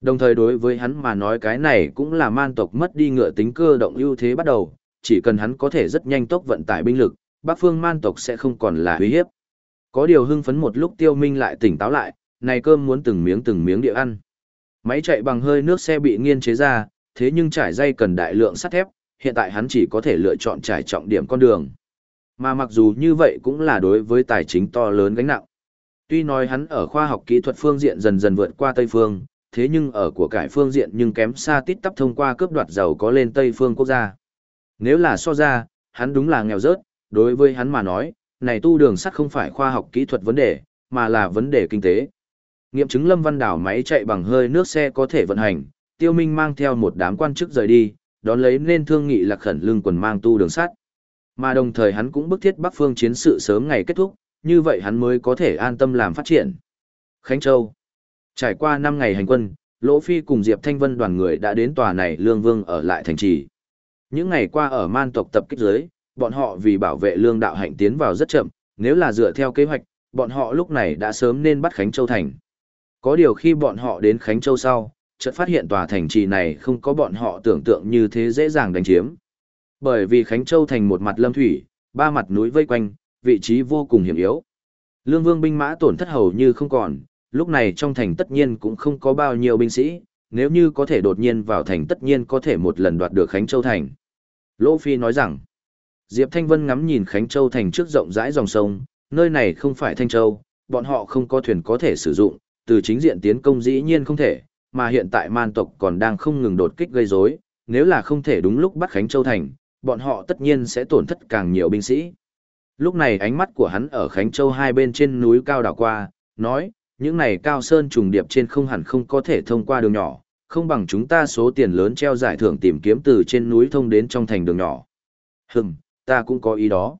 Đồng thời đối với hắn mà nói cái này cũng là man tộc mất đi ngựa tính cơ động ưu thế bắt đầu, chỉ cần hắn có thể rất nhanh tốc vận tải binh lực, bắc phương man tộc sẽ không còn là uy hiếp. Có điều hưng phấn một lúc tiêu minh lại tỉnh táo lại, này cơm muốn từng miếng từng miếng địa ăn. Máy chạy bằng hơi nước xe bị nghiên chế ra, thế nhưng trải dây cần đại lượng sắt thép, hiện tại hắn chỉ có thể lựa chọn trải trọng điểm con đường. Mà mặc dù như vậy cũng là đối với tài chính to lớn gánh nặng. Tuy nói hắn ở khoa học kỹ thuật phương diện dần dần vượt qua Tây phương, thế nhưng ở của cải phương diện nhưng kém xa tít tắp thông qua cướp đoạt giàu có lên Tây phương quốc gia. Nếu là so ra, hắn đúng là nghèo rớt, đối với hắn mà nói, này tu đường sắt không phải khoa học kỹ thuật vấn đề, mà là vấn đề kinh tế. Nghiệm chứng Lâm Văn Đảo máy chạy bằng hơi nước xe có thể vận hành, Tiêu Minh mang theo một đám quan chức rời đi, đón lấy nên thương nghị lạc khẩn lưng quần mang tu đường sắt. Mà đồng thời hắn cũng bức thiết Bắc Phương chiến sự sớm ngày kết thúc, như vậy hắn mới có thể an tâm làm phát triển. Khánh Châu Trải qua 5 ngày hành quân, Lỗ Phi cùng Diệp Thanh Vân đoàn người đã đến tòa này lương vương ở lại thành trì. Những ngày qua ở man tộc tập kích giới, bọn họ vì bảo vệ lương đạo hạnh tiến vào rất chậm, nếu là dựa theo kế hoạch, bọn họ lúc này đã sớm nên bắt Khánh Châu thành. Có điều khi bọn họ đến Khánh Châu sau, chợt phát hiện tòa thành trì này không có bọn họ tưởng tượng như thế dễ dàng đánh chiếm. Bởi vì Khánh Châu thành một mặt lâm thủy, ba mặt núi vây quanh, vị trí vô cùng hiểm yếu. Lương Vương binh mã tổn thất hầu như không còn, lúc này trong thành tất nhiên cũng không có bao nhiêu binh sĩ, nếu như có thể đột nhiên vào thành tất nhiên có thể một lần đoạt được Khánh Châu thành. Lỗ Phi nói rằng, Diệp Thanh Vân ngắm nhìn Khánh Châu thành trước rộng rãi dòng sông, nơi này không phải Thanh Châu, bọn họ không có thuyền có thể sử dụng, từ chính diện tiến công dĩ nhiên không thể, mà hiện tại man tộc còn đang không ngừng đột kích gây rối, nếu là không thể đúng lúc bắt Khánh Châu thành, bọn họ tất nhiên sẽ tổn thất càng nhiều binh sĩ. Lúc này ánh mắt của hắn ở Khánh Châu hai bên trên núi cao đảo qua, nói, những này cao sơn trùng điệp trên không hẳn không có thể thông qua đường nhỏ, không bằng chúng ta số tiền lớn treo giải thưởng tìm kiếm từ trên núi thông đến trong thành đường nhỏ. Hừm, ta cũng có ý đó.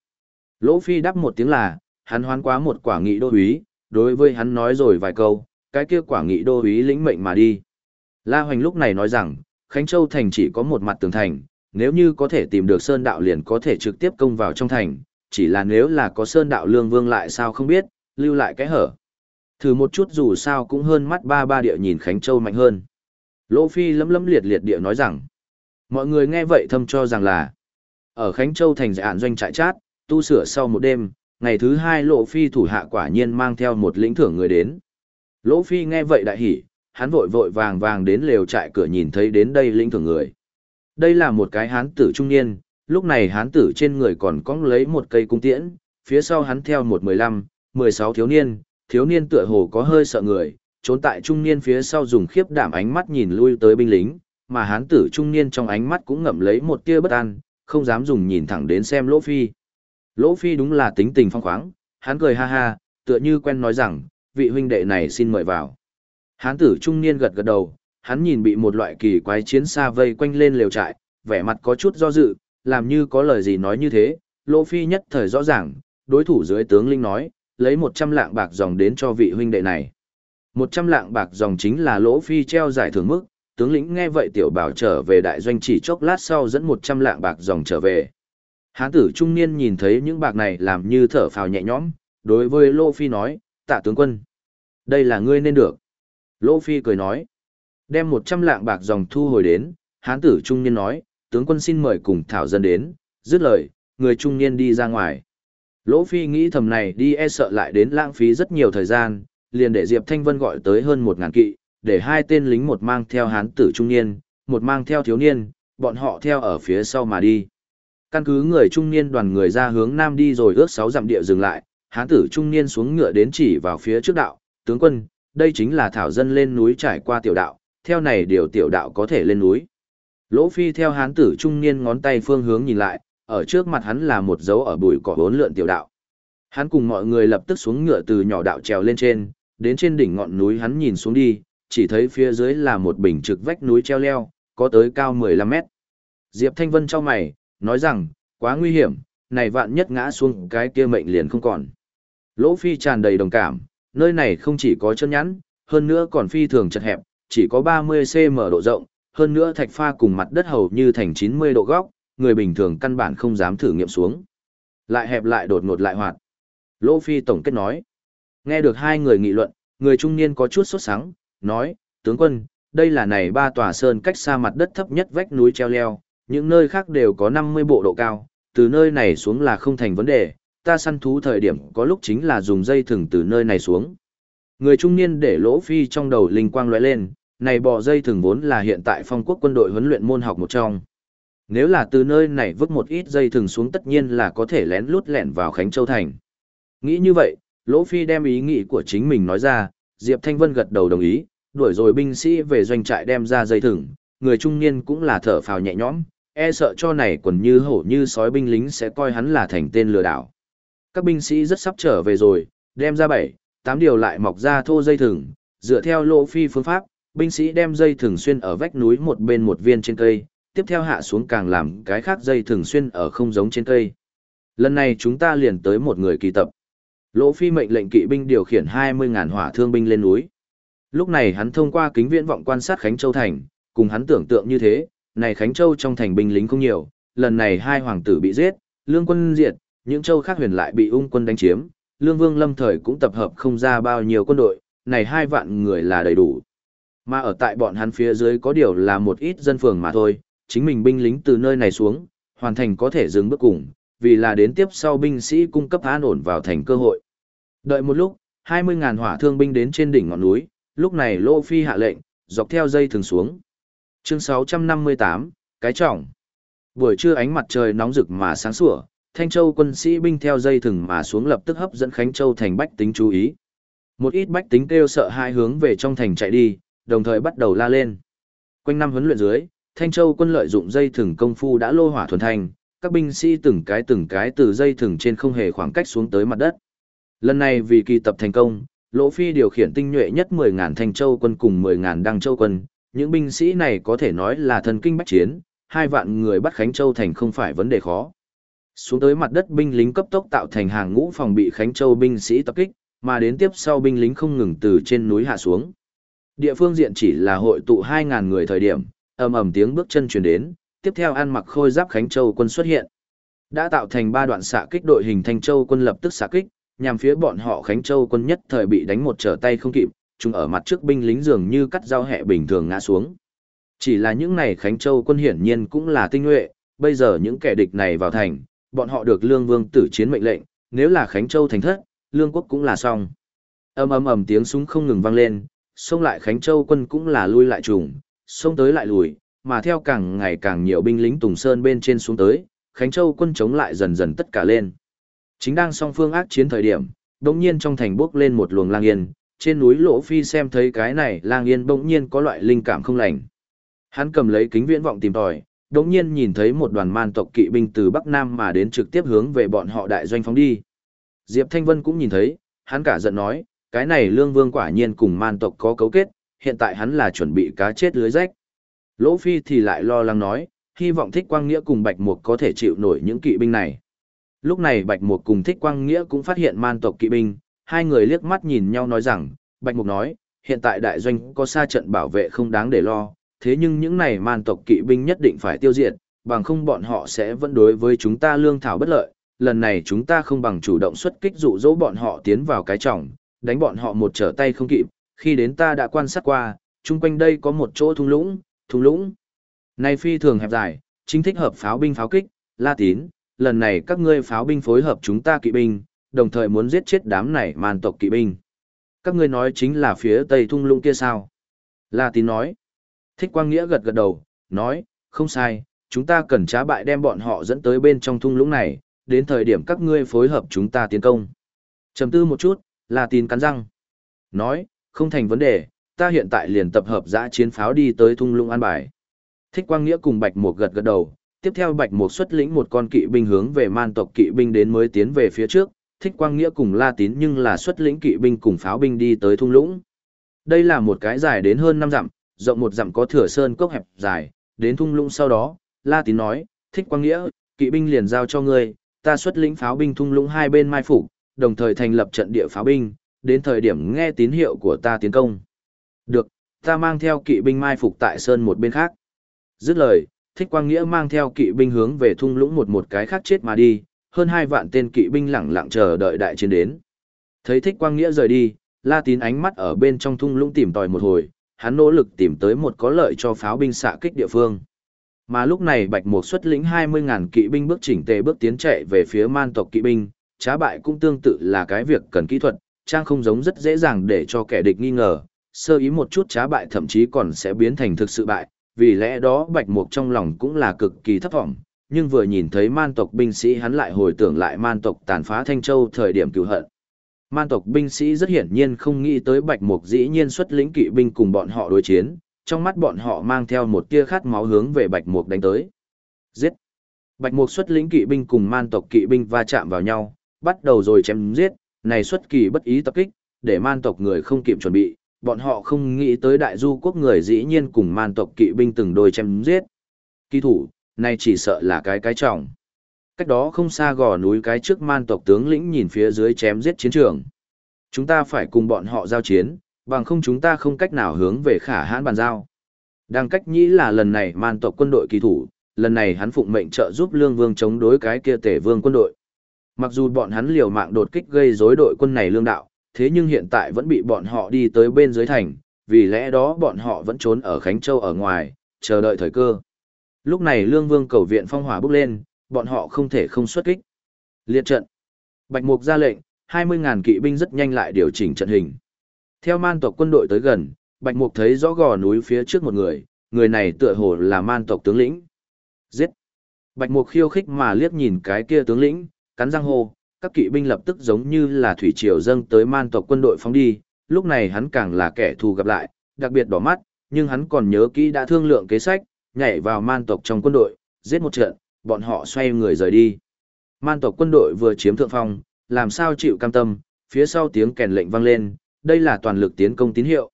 Lỗ Phi đáp một tiếng là, hắn hoán quá một quả nghị đô úy, đối với hắn nói rồi vài câu, cái kia quả nghị đô úy lĩnh mệnh mà đi. La Hoành lúc này nói rằng, Khánh Châu thành chỉ có một mặt tường thành, nếu như có thể tìm được Sơn Đạo liền có thể trực tiếp công vào trong thành, chỉ là nếu là có Sơn Đạo Lương Vương lại sao không biết, lưu lại cái hở. Thử một chút dù sao cũng hơn mắt ba ba địa nhìn Khánh Châu mạnh hơn. Lỗ Phi lấm lấm liệt liệt địa nói rằng, mọi người nghe vậy thâm cho rằng là, ở Khánh Châu thành giải doanh trại chát, tu sửa sau một đêm, ngày thứ hai Lỗ Phi thủ hạ quả nhiên mang theo một lĩnh thưởng người đến. Lỗ Phi nghe vậy đại hỉ, hắn vội vội vàng vàng đến lều trại cửa nhìn thấy đến đây lĩnh thưởng người. Đây là một cái hán tử trung niên, lúc này hán tử trên người còn có lấy một cây cung tiễn, phía sau hắn theo một mười lăm, mười sáu thiếu niên, thiếu niên tựa hồ có hơi sợ người, trốn tại trung niên phía sau dùng khiếp đảm ánh mắt nhìn lui tới binh lính, mà hán tử trung niên trong ánh mắt cũng ngậm lấy một tia bất an, không dám dùng nhìn thẳng đến xem Lỗ Phi. Lỗ Phi đúng là tính tình phong khoáng, hắn cười ha ha, tựa như quen nói rằng, vị huynh đệ này xin mời vào. Hán tử trung niên gật gật đầu, hắn nhìn bị một loại kỳ quái chiến xa vây quanh lên lều trại, vẻ mặt có chút do dự, làm như có lời gì nói như thế, Lỗ Phi nhất thời rõ ràng, đối thủ dưới tướng linh nói, lấy 100 lạng bạc dòng đến cho vị huynh đệ này. 100 lạng bạc dòng chính là Lỗ Phi treo giải thưởng mức, tướng lĩnh nghe vậy tiểu bảo trở về đại doanh chỉ chốc lát sau dẫn 100 lạng bạc dòng trở về. Hán tử trung niên nhìn thấy những bạc này làm như thở phào nhẹ nhõm, đối với Lỗ Phi nói, tạ tướng quân. Đây là ngươi nên được. Lỗ Phi cười nói, đem 100 lạng bạc dòng thu hồi đến, hán tử trung niên nói, tướng quân xin mời cùng thảo dân đến, dứt lời, người trung niên đi ra ngoài. Lỗ Phi nghĩ thầm này đi e sợ lại đến lãng phí rất nhiều thời gian, liền để Diệp Thanh Vân gọi tới hơn một ngàn kỵ, để hai tên lính một mang theo hán tử trung niên, một mang theo thiếu niên, bọn họ theo ở phía sau mà đi. Căn cứ người trung niên đoàn người ra hướng nam đi rồi ước sáu dặm địa dừng lại, hán tử trung niên xuống ngựa đến chỉ vào phía trước đạo, tướng quân, đây chính là thảo dân lên núi trải qua tiểu đạo, theo này điều tiểu đạo có thể lên núi. Lỗ Phi theo hán tử trung niên ngón tay phương hướng nhìn lại, ở trước mặt hắn là một dấu ở bụi cỏ bốn lượn tiểu đạo. Hắn cùng mọi người lập tức xuống ngựa từ nhỏ đạo trèo lên trên, đến trên đỉnh ngọn núi hắn nhìn xuống đi, chỉ thấy phía dưới là một bình trực vách núi treo leo, có tới cao 15 mét. Diệp Thanh Vân cho mày, nói rằng, quá nguy hiểm, này vạn nhất ngã xuống cái kia mệnh liền không còn. Lỗ Phi tràn đầy đồng cảm, nơi này không chỉ có chân nhắn, hơn nữa còn phi thường chật hẹp, chỉ có 30cm độ rộng, hơn nữa thạch pha cùng mặt đất hầu như thành 90 độ góc, người bình thường căn bản không dám thử nghiệm xuống. Lại hẹp lại đột ngột lại hoạt. Lỗ Phi tổng kết nói. Nghe được hai người nghị luận, người trung niên có chút sốt sắng, nói, tướng quân, đây là này ba tòa sơn cách xa mặt đất thấp nhất vách núi treo leo, những nơi khác đều có 50 bộ độ cao, từ nơi này xuống là không thành vấn đề, ta săn thú thời điểm có lúc chính là dùng dây thừng từ nơi này xuống. Người trung niên để lỗ phi trong đầu linh quang lóe lên, này bò dây thừng vốn là hiện tại phong quốc quân đội huấn luyện môn học một trong. Nếu là từ nơi này vứt một ít dây thừng xuống tất nhiên là có thể lén lút lẹn vào Khánh Châu Thành. Nghĩ như vậy, Lỗ Phi đem ý nghĩ của chính mình nói ra, Diệp Thanh Vân gật đầu đồng ý, đuổi rồi binh sĩ về doanh trại đem ra dây thừng, người trung niên cũng là thở phào nhẹ nhõm, e sợ cho này quần như hổ như sói binh lính sẽ coi hắn là thành tên lừa đảo. Các binh sĩ rất sắp trở về rồi, đem ra bảy, tám điều lại mọc ra thô dây thừng, dựa theo Lỗ Phi phương pháp, binh sĩ đem dây thừng xuyên ở vách núi một bên một viên trên cây, tiếp theo hạ xuống càng làm cái khác dây thừng xuyên ở không giống trên cây. Lần này chúng ta liền tới một người kỳ tập. Lỗ Phi mệnh lệnh kỵ binh điều khiển 20.000 hỏa thương binh lên núi. Lúc này hắn thông qua kính viễn vọng quan sát Khánh Châu thành, cùng hắn tưởng tượng như thế, này Khánh Châu trong thành binh lính không nhiều, lần này hai hoàng tử bị giết, lương quân diệt, những châu khác huyền lại bị ung quân đánh chiếm, lương vương lâm thời cũng tập hợp không ra bao nhiêu quân đội, này hai vạn người là đầy đủ. Mà ở tại bọn hắn phía dưới có điều là một ít dân phường mà thôi, chính mình binh lính từ nơi này xuống, hoàn thành có thể dừng bước cùng, vì là đến tiếp sau binh sĩ cung cấp an ổn vào thành cơ hội. Đợi một lúc, 20.000 hỏa thương binh đến trên đỉnh ngọn núi, lúc này Lô Phi hạ lệnh, dọc theo dây thường xuống. Chương 658, Cái trọng. Buổi trưa ánh mặt trời nóng rực mà sáng sủa, Thanh Châu quân sĩ binh theo dây thừng mà xuống lập tức hấp dẫn Khánh Châu thành bách tính chú ý. Một ít bách tính kêu sợ hai hướng về trong thành chạy đi, đồng thời bắt đầu la lên. Quanh năm huấn luyện dưới, Thanh Châu quân lợi dụng dây thừng công phu đã lô hỏa thuần thành, các binh sĩ từng cái từng cái từ dây thừng trên không hề khoảng cách xuống tới mặt đất. Lần này vì kỳ tập thành công, Lỗ Phi điều khiển tinh nhuệ nhất 10.000 Thanh Châu quân cùng 10.000 Đăng Châu quân, những binh sĩ này có thể nói là thần kinh bách chiến, hai vạn người bắt Khánh Châu thành không phải vấn đề khó. Xuống tới mặt đất binh lính cấp tốc tạo thành hàng ngũ phòng bị Khánh Châu binh sĩ tập kích, mà đến tiếp sau binh lính không ngừng từ trên núi hạ xuống. Địa phương diện chỉ là hội tụ 2.000 người thời điểm, ầm ầm tiếng bước chân truyền đến, tiếp theo ăn mặc khôi giáp Khánh Châu quân xuất hiện. Đã tạo thành ba đoạn xạ kích đội hình Thanh Châu quân lập tức xạ kích, nhằm phía bọn họ Khánh Châu quân nhất thời bị đánh một trở tay không kịp, chúng ở mặt trước binh lính dường như cắt dao hẹ bình thường ngã xuống. Chỉ là những này Khánh Châu quân hiển nhiên cũng là tinh nhuệ, bây giờ những kẻ địch này vào thành, bọn họ được Lương Vương tử chiến mệnh lệnh, nếu là Khánh Châu thành thất, Lương quốc cũng là xong. Ầm ầm ầm tiếng súng không ngừng vang lên, xông lại Khánh Châu quân cũng là lui lại trùng, xông tới lại lùi, mà theo càng ngày càng nhiều binh lính Tùng Sơn bên trên xuống tới, Khánh Châu quân chống lại dần dần tất cả lên. Chính đang song phương ác chiến thời điểm, đột nhiên trong thành bước lên một luồng lang yên, trên núi Lỗ Phi xem thấy cái này lang yên bỗng nhiên có loại linh cảm không lành. Hắn cầm lấy kính viễn vọng tìm tòi, đống nhiên nhìn thấy một đoàn man tộc kỵ binh từ Bắc Nam mà đến trực tiếp hướng về bọn họ đại doanh phóng đi. Diệp Thanh Vân cũng nhìn thấy, hắn cả giận nói, cái này lương vương quả nhiên cùng man tộc có cấu kết, hiện tại hắn là chuẩn bị cá chết lưới rách. Lỗ Phi thì lại lo lắng nói, hy vọng Thích Quang Nghĩa cùng Bạch Mục có thể chịu nổi những kỵ binh này. Lúc này Bạch Mục cùng Thích Quang Nghĩa cũng phát hiện man tộc kỵ binh, hai người liếc mắt nhìn nhau nói rằng, Bạch Mục nói, hiện tại đại doanh có xa trận bảo vệ không đáng để lo, thế nhưng những này man tộc kỵ binh nhất định phải tiêu diệt, bằng không bọn họ sẽ vẫn đối với chúng ta lương thảo bất lợi. Lần này chúng ta không bằng chủ động xuất kích dụ dỗ bọn họ tiến vào cái trọng, đánh bọn họ một trở tay không kịp, khi đến ta đã quan sát qua, chung quanh đây có một chỗ thung lũng, thung lũng. Này phi thường hẹp dài, chính thích hợp pháo binh pháo kích, la tín, lần này các ngươi pháo binh phối hợp chúng ta kỵ binh, đồng thời muốn giết chết đám này man tộc kỵ binh. Các ngươi nói chính là phía tây thung lũng kia sao? La tín nói. Thích Quang Nghĩa gật gật đầu, nói, không sai, chúng ta cần trá bại đem bọn họ dẫn tới bên trong thung lũng này, đến thời điểm các ngươi phối hợp chúng ta tiến công. Trầm tư một chút, La Tín cắn răng. Nói, không thành vấn đề, ta hiện tại liền tập hợp dã chiến pháo đi tới thung lũng an bài. Thích Quang Nghĩa cùng Bạch Mục gật gật đầu, tiếp theo Bạch Mục xuất lĩnh một con kỵ binh hướng về man tộc kỵ binh đến mới tiến về phía trước, Thích Quang Nghĩa cùng La Tín nhưng là xuất lĩnh kỵ binh cùng pháo binh đi tới thung lũng. Đây là một cái dài đến hơn 5 dặm, rộng một dặm có thửa sơn cốc hẹp dài, đến thung lũng sau đó, La Tín nói, thích quang nghĩa, kỵ binh liền giao cho ngươi, ta xuất lĩnh pháo binh thung lũng hai bên mai phục, đồng thời thành lập trận địa pháo binh, đến thời điểm nghe tín hiệu của ta tiến công. Được, ta mang theo kỵ binh mai phục tại sơn một bên khác. Dứt lời, thích quang nghĩa mang theo kỵ binh hướng về thung lũng một một cái khác chết mà đi, hơn hai vạn tên kỵ binh lẳng lặng chờ đợi đại chiến đến. Thấy thích quang nghĩa rời đi, La Tín ánh mắt ở bên trong thung lũng tìm tòi một hồi, hắn nỗ lực tìm tới một có lợi cho pháo binh xạ kích địa phương. Mà lúc này Bạch Mục xuất lĩnh 20.000 kỵ binh bước chỉnh tề bước tiến chạy về phía man tộc kỵ binh, trá bại cũng tương tự là cái việc cần kỹ thuật, trang không giống rất dễ dàng để cho kẻ địch nghi ngờ, sơ ý một chút trá bại thậm chí còn sẽ biến thành thực sự bại, vì lẽ đó Bạch Mục trong lòng cũng là cực kỳ thấp vọng, nhưng vừa nhìn thấy man tộc binh sĩ hắn lại hồi tưởng lại man tộc tàn phá Thanh Châu thời điểm cứu hận, Man tộc binh sĩ rất hiển nhiên không nghĩ tới Bạch Mục dĩ nhiên xuất lĩnh kỵ binh cùng bọn họ đối chiến, trong mắt bọn họ mang theo một tia khát máu hướng về Bạch Mục đánh tới. Giết! Bạch Mục xuất lĩnh kỵ binh cùng man tộc kỵ binh va chạm vào nhau, bắt đầu rồi chém giết, này xuất kỳ bất ý tập kích, để man tộc người không kịp chuẩn bị, bọn họ không nghĩ tới đại du quốc người dĩ nhiên cùng man tộc kỵ binh từng đôi chém giết. Kỳ thủ, này chỉ sợ là cái cái trọng cách đó không xa gò núi cái trước man tộc tướng lĩnh nhìn phía dưới chém giết chiến trường. Chúng ta phải cùng bọn họ giao chiến, bằng không chúng ta không cách nào hướng về khả hãn bàn giao. Đang cách nhĩ là lần này man tộc quân đội kỳ thủ, lần này hắn phụng mệnh trợ giúp lương vương chống đối cái kia tể vương quân đội. Mặc dù bọn hắn liều mạng đột kích gây rối đội quân này lương đạo, thế nhưng hiện tại vẫn bị bọn họ đi tới bên dưới thành, vì lẽ đó bọn họ vẫn trốn ở Khánh Châu ở ngoài, chờ đợi thời cơ. Lúc này lương vương cầu viện phong hỏa bốc lên, bọn họ không thể không xuất kích. Liệt trận. Bạch Mục ra lệnh, 20.000 kỵ binh rất nhanh lại điều chỉnh trận hình. Theo man tộc quân đội tới gần, Bạch Mục thấy rõ gò núi phía trước một người, người này tựa hồ là man tộc tướng lĩnh. Giết. Bạch Mục khiêu khích mà liếc nhìn cái kia tướng lĩnh, cắn răng hô, các kỵ binh lập tức giống như là thủy triều dâng tới man tộc quân đội phóng đi, lúc này hắn càng là kẻ thù gặp lại, đặc biệt đỏ mắt, nhưng hắn còn nhớ kỹ đã thương lượng kế sách, nhảy vào man tộc trong quân đội, giết một trận, bọn họ xoay người rời đi. Man tộc quân đội vừa chiếm thượng phong, làm sao chịu cam tâm, phía sau tiếng kèn lệnh vang lên, đây là toàn lực tiến công tín hiệu.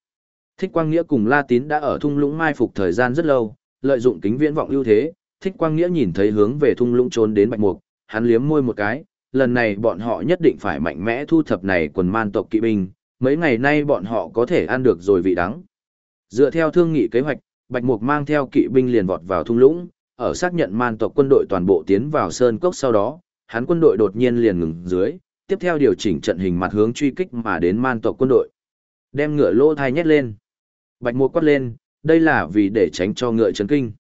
Thích Quang Nghĩa cùng La Tín đã ở thung lũng mai phục thời gian rất lâu, lợi dụng kính viễn vọng ưu thế, Thích Quang Nghĩa nhìn thấy hướng về thung lũng trốn đến Bạch Mục, hắn liếm môi một cái, lần này bọn họ nhất định phải mạnh mẽ thu thập này quần man tộc kỵ binh, mấy ngày nay bọn họ có thể ăn được rồi vị đắng. Dựa theo thương nghị kế hoạch, Bạch Mục mang theo kỵ binh liền vọt vào thung lũng, ở xác nhận man tộc quân đội toàn bộ tiến vào sơn cốc sau đó, hắn quân đội đột nhiên liền ngừng dưới, tiếp theo điều chỉnh trận hình mặt hướng truy kích mà đến man tộc quân đội. Đem ngựa lô thai nhét lên. Bạch mùa quát lên, đây là vì để tránh cho ngựa chấn kinh.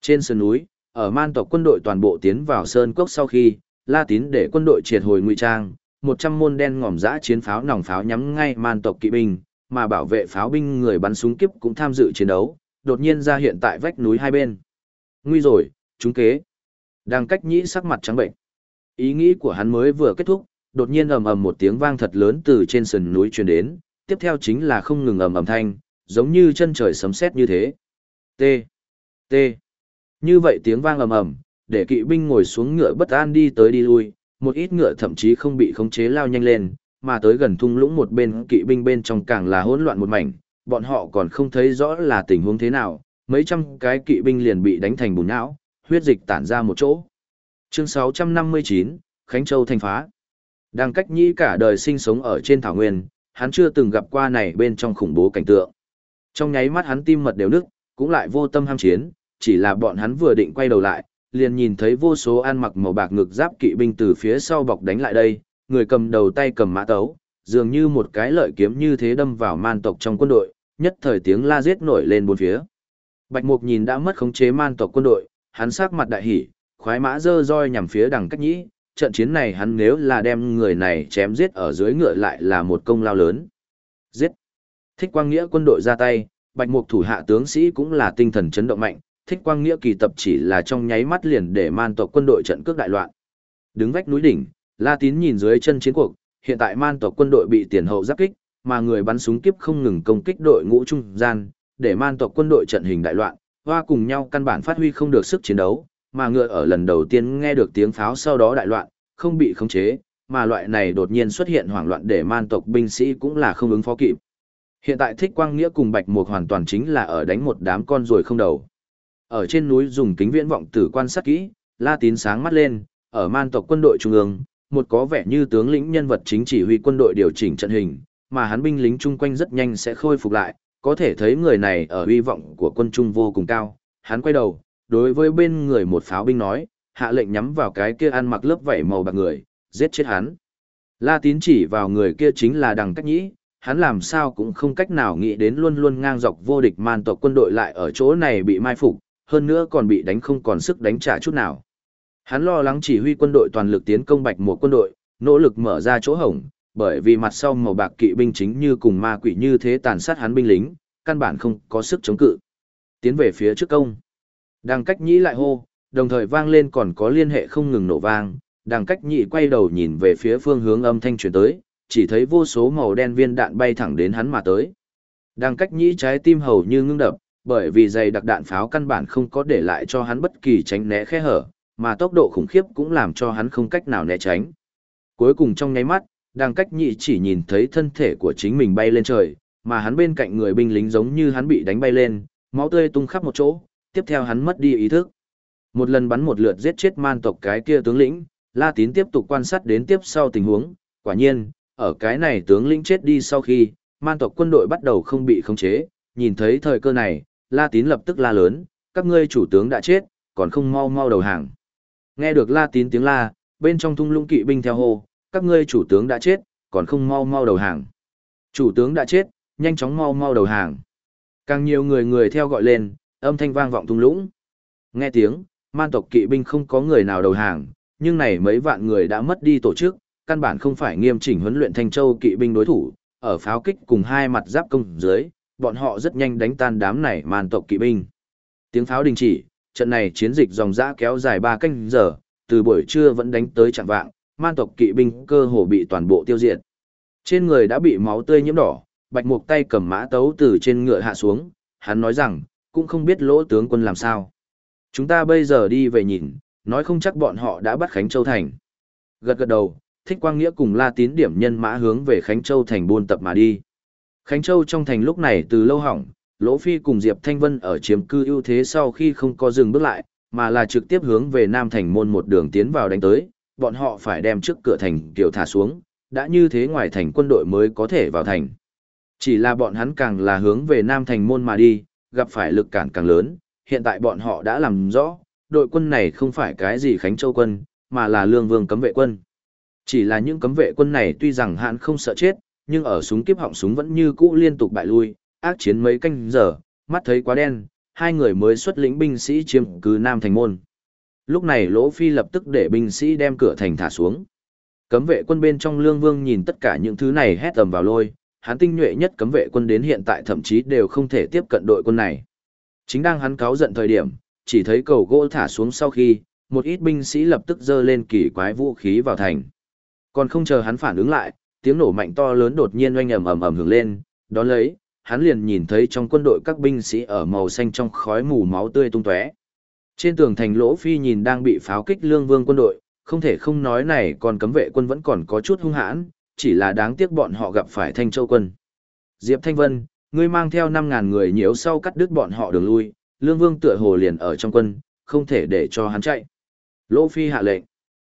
Trên sườn núi, ở man tộc quân đội toàn bộ tiến vào sơn cốc sau khi, La Tín để quân đội triệt hồi ngụy trang, 100 môn đen ngòm dã chiến pháo nòng pháo nhắm ngay man tộc kỵ binh, mà bảo vệ pháo binh người bắn súng kiếp cũng tham dự chiến đấu, đột nhiên ra hiện tại vách núi hai bên. Nguy rồi, chúng kế. Đang cách nhĩ sắc mặt trắng bệnh. Ý nghĩ của hắn mới vừa kết thúc, đột nhiên ầm ầm một tiếng vang thật lớn từ trên sườn núi truyền đến, tiếp theo chính là không ngừng ầm ầm thanh, giống như chân trời sấm sét như thế. T. T. Như vậy tiếng vang ầm ầm, để kỵ binh ngồi xuống ngựa bất an đi tới đi lui, một ít ngựa thậm chí không bị khống chế lao nhanh lên, mà tới gần thung lũng một bên kỵ binh bên trong càng là hỗn loạn một mảnh, bọn họ còn không thấy rõ là tình huống thế nào, mấy trăm cái kỵ binh liền bị đánh thành bùn não, huyết dịch tản ra một chỗ. Chương 659, Khánh Châu thành phá. Đang cách nhĩ cả đời sinh sống ở trên thảo nguyên, hắn chưa từng gặp qua này bên trong khủng bố cảnh tượng. Trong nháy mắt hắn tim mật đều nức, cũng lại vô tâm ham chiến, chỉ là bọn hắn vừa định quay đầu lại, liền nhìn thấy vô số ăn mặc màu bạc ngực giáp kỵ binh từ phía sau bọc đánh lại đây, người cầm đầu tay cầm mã tấu, dường như một cái lợi kiếm như thế đâm vào man tộc trong quân đội, nhất thời tiếng la giết nổi lên bốn phía. Bạch Mục nhìn đã mất khống chế man tộc quân đội, hắn sắc mặt đại hỉ, khoái mã dơ roi nhằm phía đằng cách nhĩ, trận chiến này hắn nếu là đem người này chém giết ở dưới ngựa lại là một công lao lớn. Giết! Thích quang nghĩa quân đội ra tay, bạch mục thủ hạ tướng sĩ cũng là tinh thần chấn động mạnh, thích quang nghĩa kỳ tập chỉ là trong nháy mắt liền để man tộc quân đội trận cước đại loạn. Đứng vách núi đỉnh, La Tín nhìn dưới chân chiến cuộc, hiện tại man tộc quân đội bị tiền hậu giáp kích, mà người bắn súng kiếp không ngừng công kích đội ngũ trung gian, để man tộc quân đội trận hình đại loạn, hoa cùng nhau căn bản phát huy không được sức chiến đấu, mà ngựa ở lần đầu tiên nghe được tiếng pháo sau đó đại loạn, không bị khống chế, mà loại này đột nhiên xuất hiện hoảng loạn để man tộc binh sĩ cũng là không ứng phó kịp. Hiện tại Thích Quang Nghĩa cùng Bạch Mục hoàn toàn chính là ở đánh một đám con rồi không đầu. Ở trên núi dùng kính viễn vọng tử quan sát kỹ, La Tín sáng mắt lên, ở man tộc quân đội trung ương, một có vẻ như tướng lĩnh nhân vật chính chỉ huy quân đội điều chỉnh trận hình, mà hắn binh lính chung quanh rất nhanh sẽ khôi phục lại, có thể thấy người này ở hy vọng của quân trung vô cùng cao. Hắn quay đầu, đối với bên người một pháo binh nói, hạ lệnh nhắm vào cái kia ăn mặc lớp vảy màu bạc người, giết chết hắn. La tín chỉ vào người kia chính là đằng cách nhĩ, hắn làm sao cũng không cách nào nghĩ đến luôn luôn ngang dọc vô địch man tộc quân đội lại ở chỗ này bị mai phục, hơn nữa còn bị đánh không còn sức đánh trả chút nào. Hắn lo lắng chỉ huy quân đội toàn lực tiến công bạch một quân đội, nỗ lực mở ra chỗ hổng, bởi vì mặt sau màu bạc kỵ binh chính như cùng ma quỷ như thế tàn sát hắn binh lính, căn bản không có sức chống cự. Tiến về phía trước công. Đang cách nhĩ lại hô, đồng thời vang lên còn có liên hệ không ngừng nổ vang, đằng cách nhĩ quay đầu nhìn về phía phương hướng âm thanh truyền tới, chỉ thấy vô số màu đen viên đạn bay thẳng đến hắn mà tới. Đằng cách nhĩ trái tim hầu như ngưng đập, bởi vì dày đặc đạn pháo căn bản không có để lại cho hắn bất kỳ tránh né khe hở, mà tốc độ khủng khiếp cũng làm cho hắn không cách nào né tránh. Cuối cùng trong nháy mắt, đang cách nhị chỉ nhìn thấy thân thể của chính mình bay lên trời, mà hắn bên cạnh người binh lính giống như hắn bị đánh bay lên, máu tươi tung khắp một chỗ, tiếp theo hắn mất đi ý thức. Một lần bắn một lượt giết chết man tộc cái kia tướng lĩnh, La Tín tiếp tục quan sát đến tiếp sau tình huống, quả nhiên, ở cái này tướng lĩnh chết đi sau khi, man tộc quân đội bắt đầu không bị khống chế, nhìn thấy thời cơ này, La Tín lập tức la lớn, các ngươi chủ tướng đã chết, còn không mau mau đầu hàng. Nghe được La Tín tiếng la, bên trong thung lũng kỵ binh theo hô, các ngươi chủ tướng đã chết, còn không mau mau đầu hàng. Chủ tướng đã chết, nhanh chóng mau mau đầu hàng. Càng nhiều người người theo gọi lên, âm thanh vang vọng thung lũng. Nghe tiếng, man tộc kỵ binh không có người nào đầu hàng, nhưng này mấy vạn người đã mất đi tổ chức, căn bản không phải nghiêm chỉnh huấn luyện Thanh Châu kỵ binh đối thủ, ở pháo kích cùng hai mặt giáp công dưới, bọn họ rất nhanh đánh tan đám này man tộc kỵ binh. Tiếng pháo đình chỉ, trận này chiến dịch dòng dã kéo dài 3 canh giờ, từ buổi trưa vẫn đánh tới chẳng vạng, man tộc kỵ binh cơ hồ bị toàn bộ tiêu diệt. Trên người đã bị máu tươi nhiễm đỏ, Bạch Mục tay cầm mã tấu từ trên ngựa hạ xuống, hắn nói rằng, cũng không biết lỗ tướng quân làm sao. Chúng ta bây giờ đi về nhìn, nói không chắc bọn họ đã bắt Khánh Châu Thành. Gật gật đầu, Thích Quang Nghĩa cùng La Tín điểm nhân mã hướng về Khánh Châu Thành buôn tập mà đi. Khánh Châu trong thành lúc này từ lâu hỏng, Lỗ Phi cùng Diệp Thanh Vân ở chiếm cư ưu thế sau khi không có dừng bước lại, mà là trực tiếp hướng về Nam Thành môn một đường tiến vào đánh tới, bọn họ phải đem trước cửa thành kiểu thả xuống, đã như thế ngoài thành quân đội mới có thể vào thành. Chỉ là bọn hắn càng là hướng về Nam Thành môn mà đi, gặp phải lực cản càng lớn, hiện tại bọn họ đã làm rõ, đội quân này không phải cái gì Khánh Châu quân, mà là lương vương cấm vệ quân. Chỉ là những cấm vệ quân này tuy rằng hạn không sợ chết, nhưng ở súng kiếp họng súng vẫn như cũ liên tục bại lui, ác chiến mấy canh giờ, mắt thấy quá đen, hai người mới xuất lĩnh binh sĩ chiếm cứ Nam Thành Môn. Lúc này Lỗ Phi lập tức để binh sĩ đem cửa thành thả xuống. Cấm vệ quân bên trong lương vương nhìn tất cả những thứ này hét tầm vào lôi, hắn tinh nhuệ nhất cấm vệ quân đến hiện tại thậm chí đều không thể tiếp cận đội quân này. Chính đang hắn cáo giận thời điểm, chỉ thấy cầu gỗ thả xuống sau khi, một ít binh sĩ lập tức dơ lên kỳ quái vũ khí vào thành. Còn không chờ hắn phản ứng lại, tiếng nổ mạnh to lớn đột nhiên oanh ầm ầm ầm hưởng lên, đó lấy, hắn liền nhìn thấy trong quân đội các binh sĩ ở màu xanh trong khói mù máu tươi tung tóe. Trên tường thành lỗ phi nhìn đang bị pháo kích lương vương quân đội, không thể không nói này còn cấm vệ quân vẫn còn có chút hung hãn, chỉ là đáng tiếc bọn họ gặp phải Thanh Châu quân. Diệp Thanh Vân, ngươi mang theo 5.000 người nhiễu sau cắt đứt bọn họ đường lui, lương vương tựa hồ liền ở trong quân, không thể để cho hắn chạy. Lỗ phi hạ lệnh.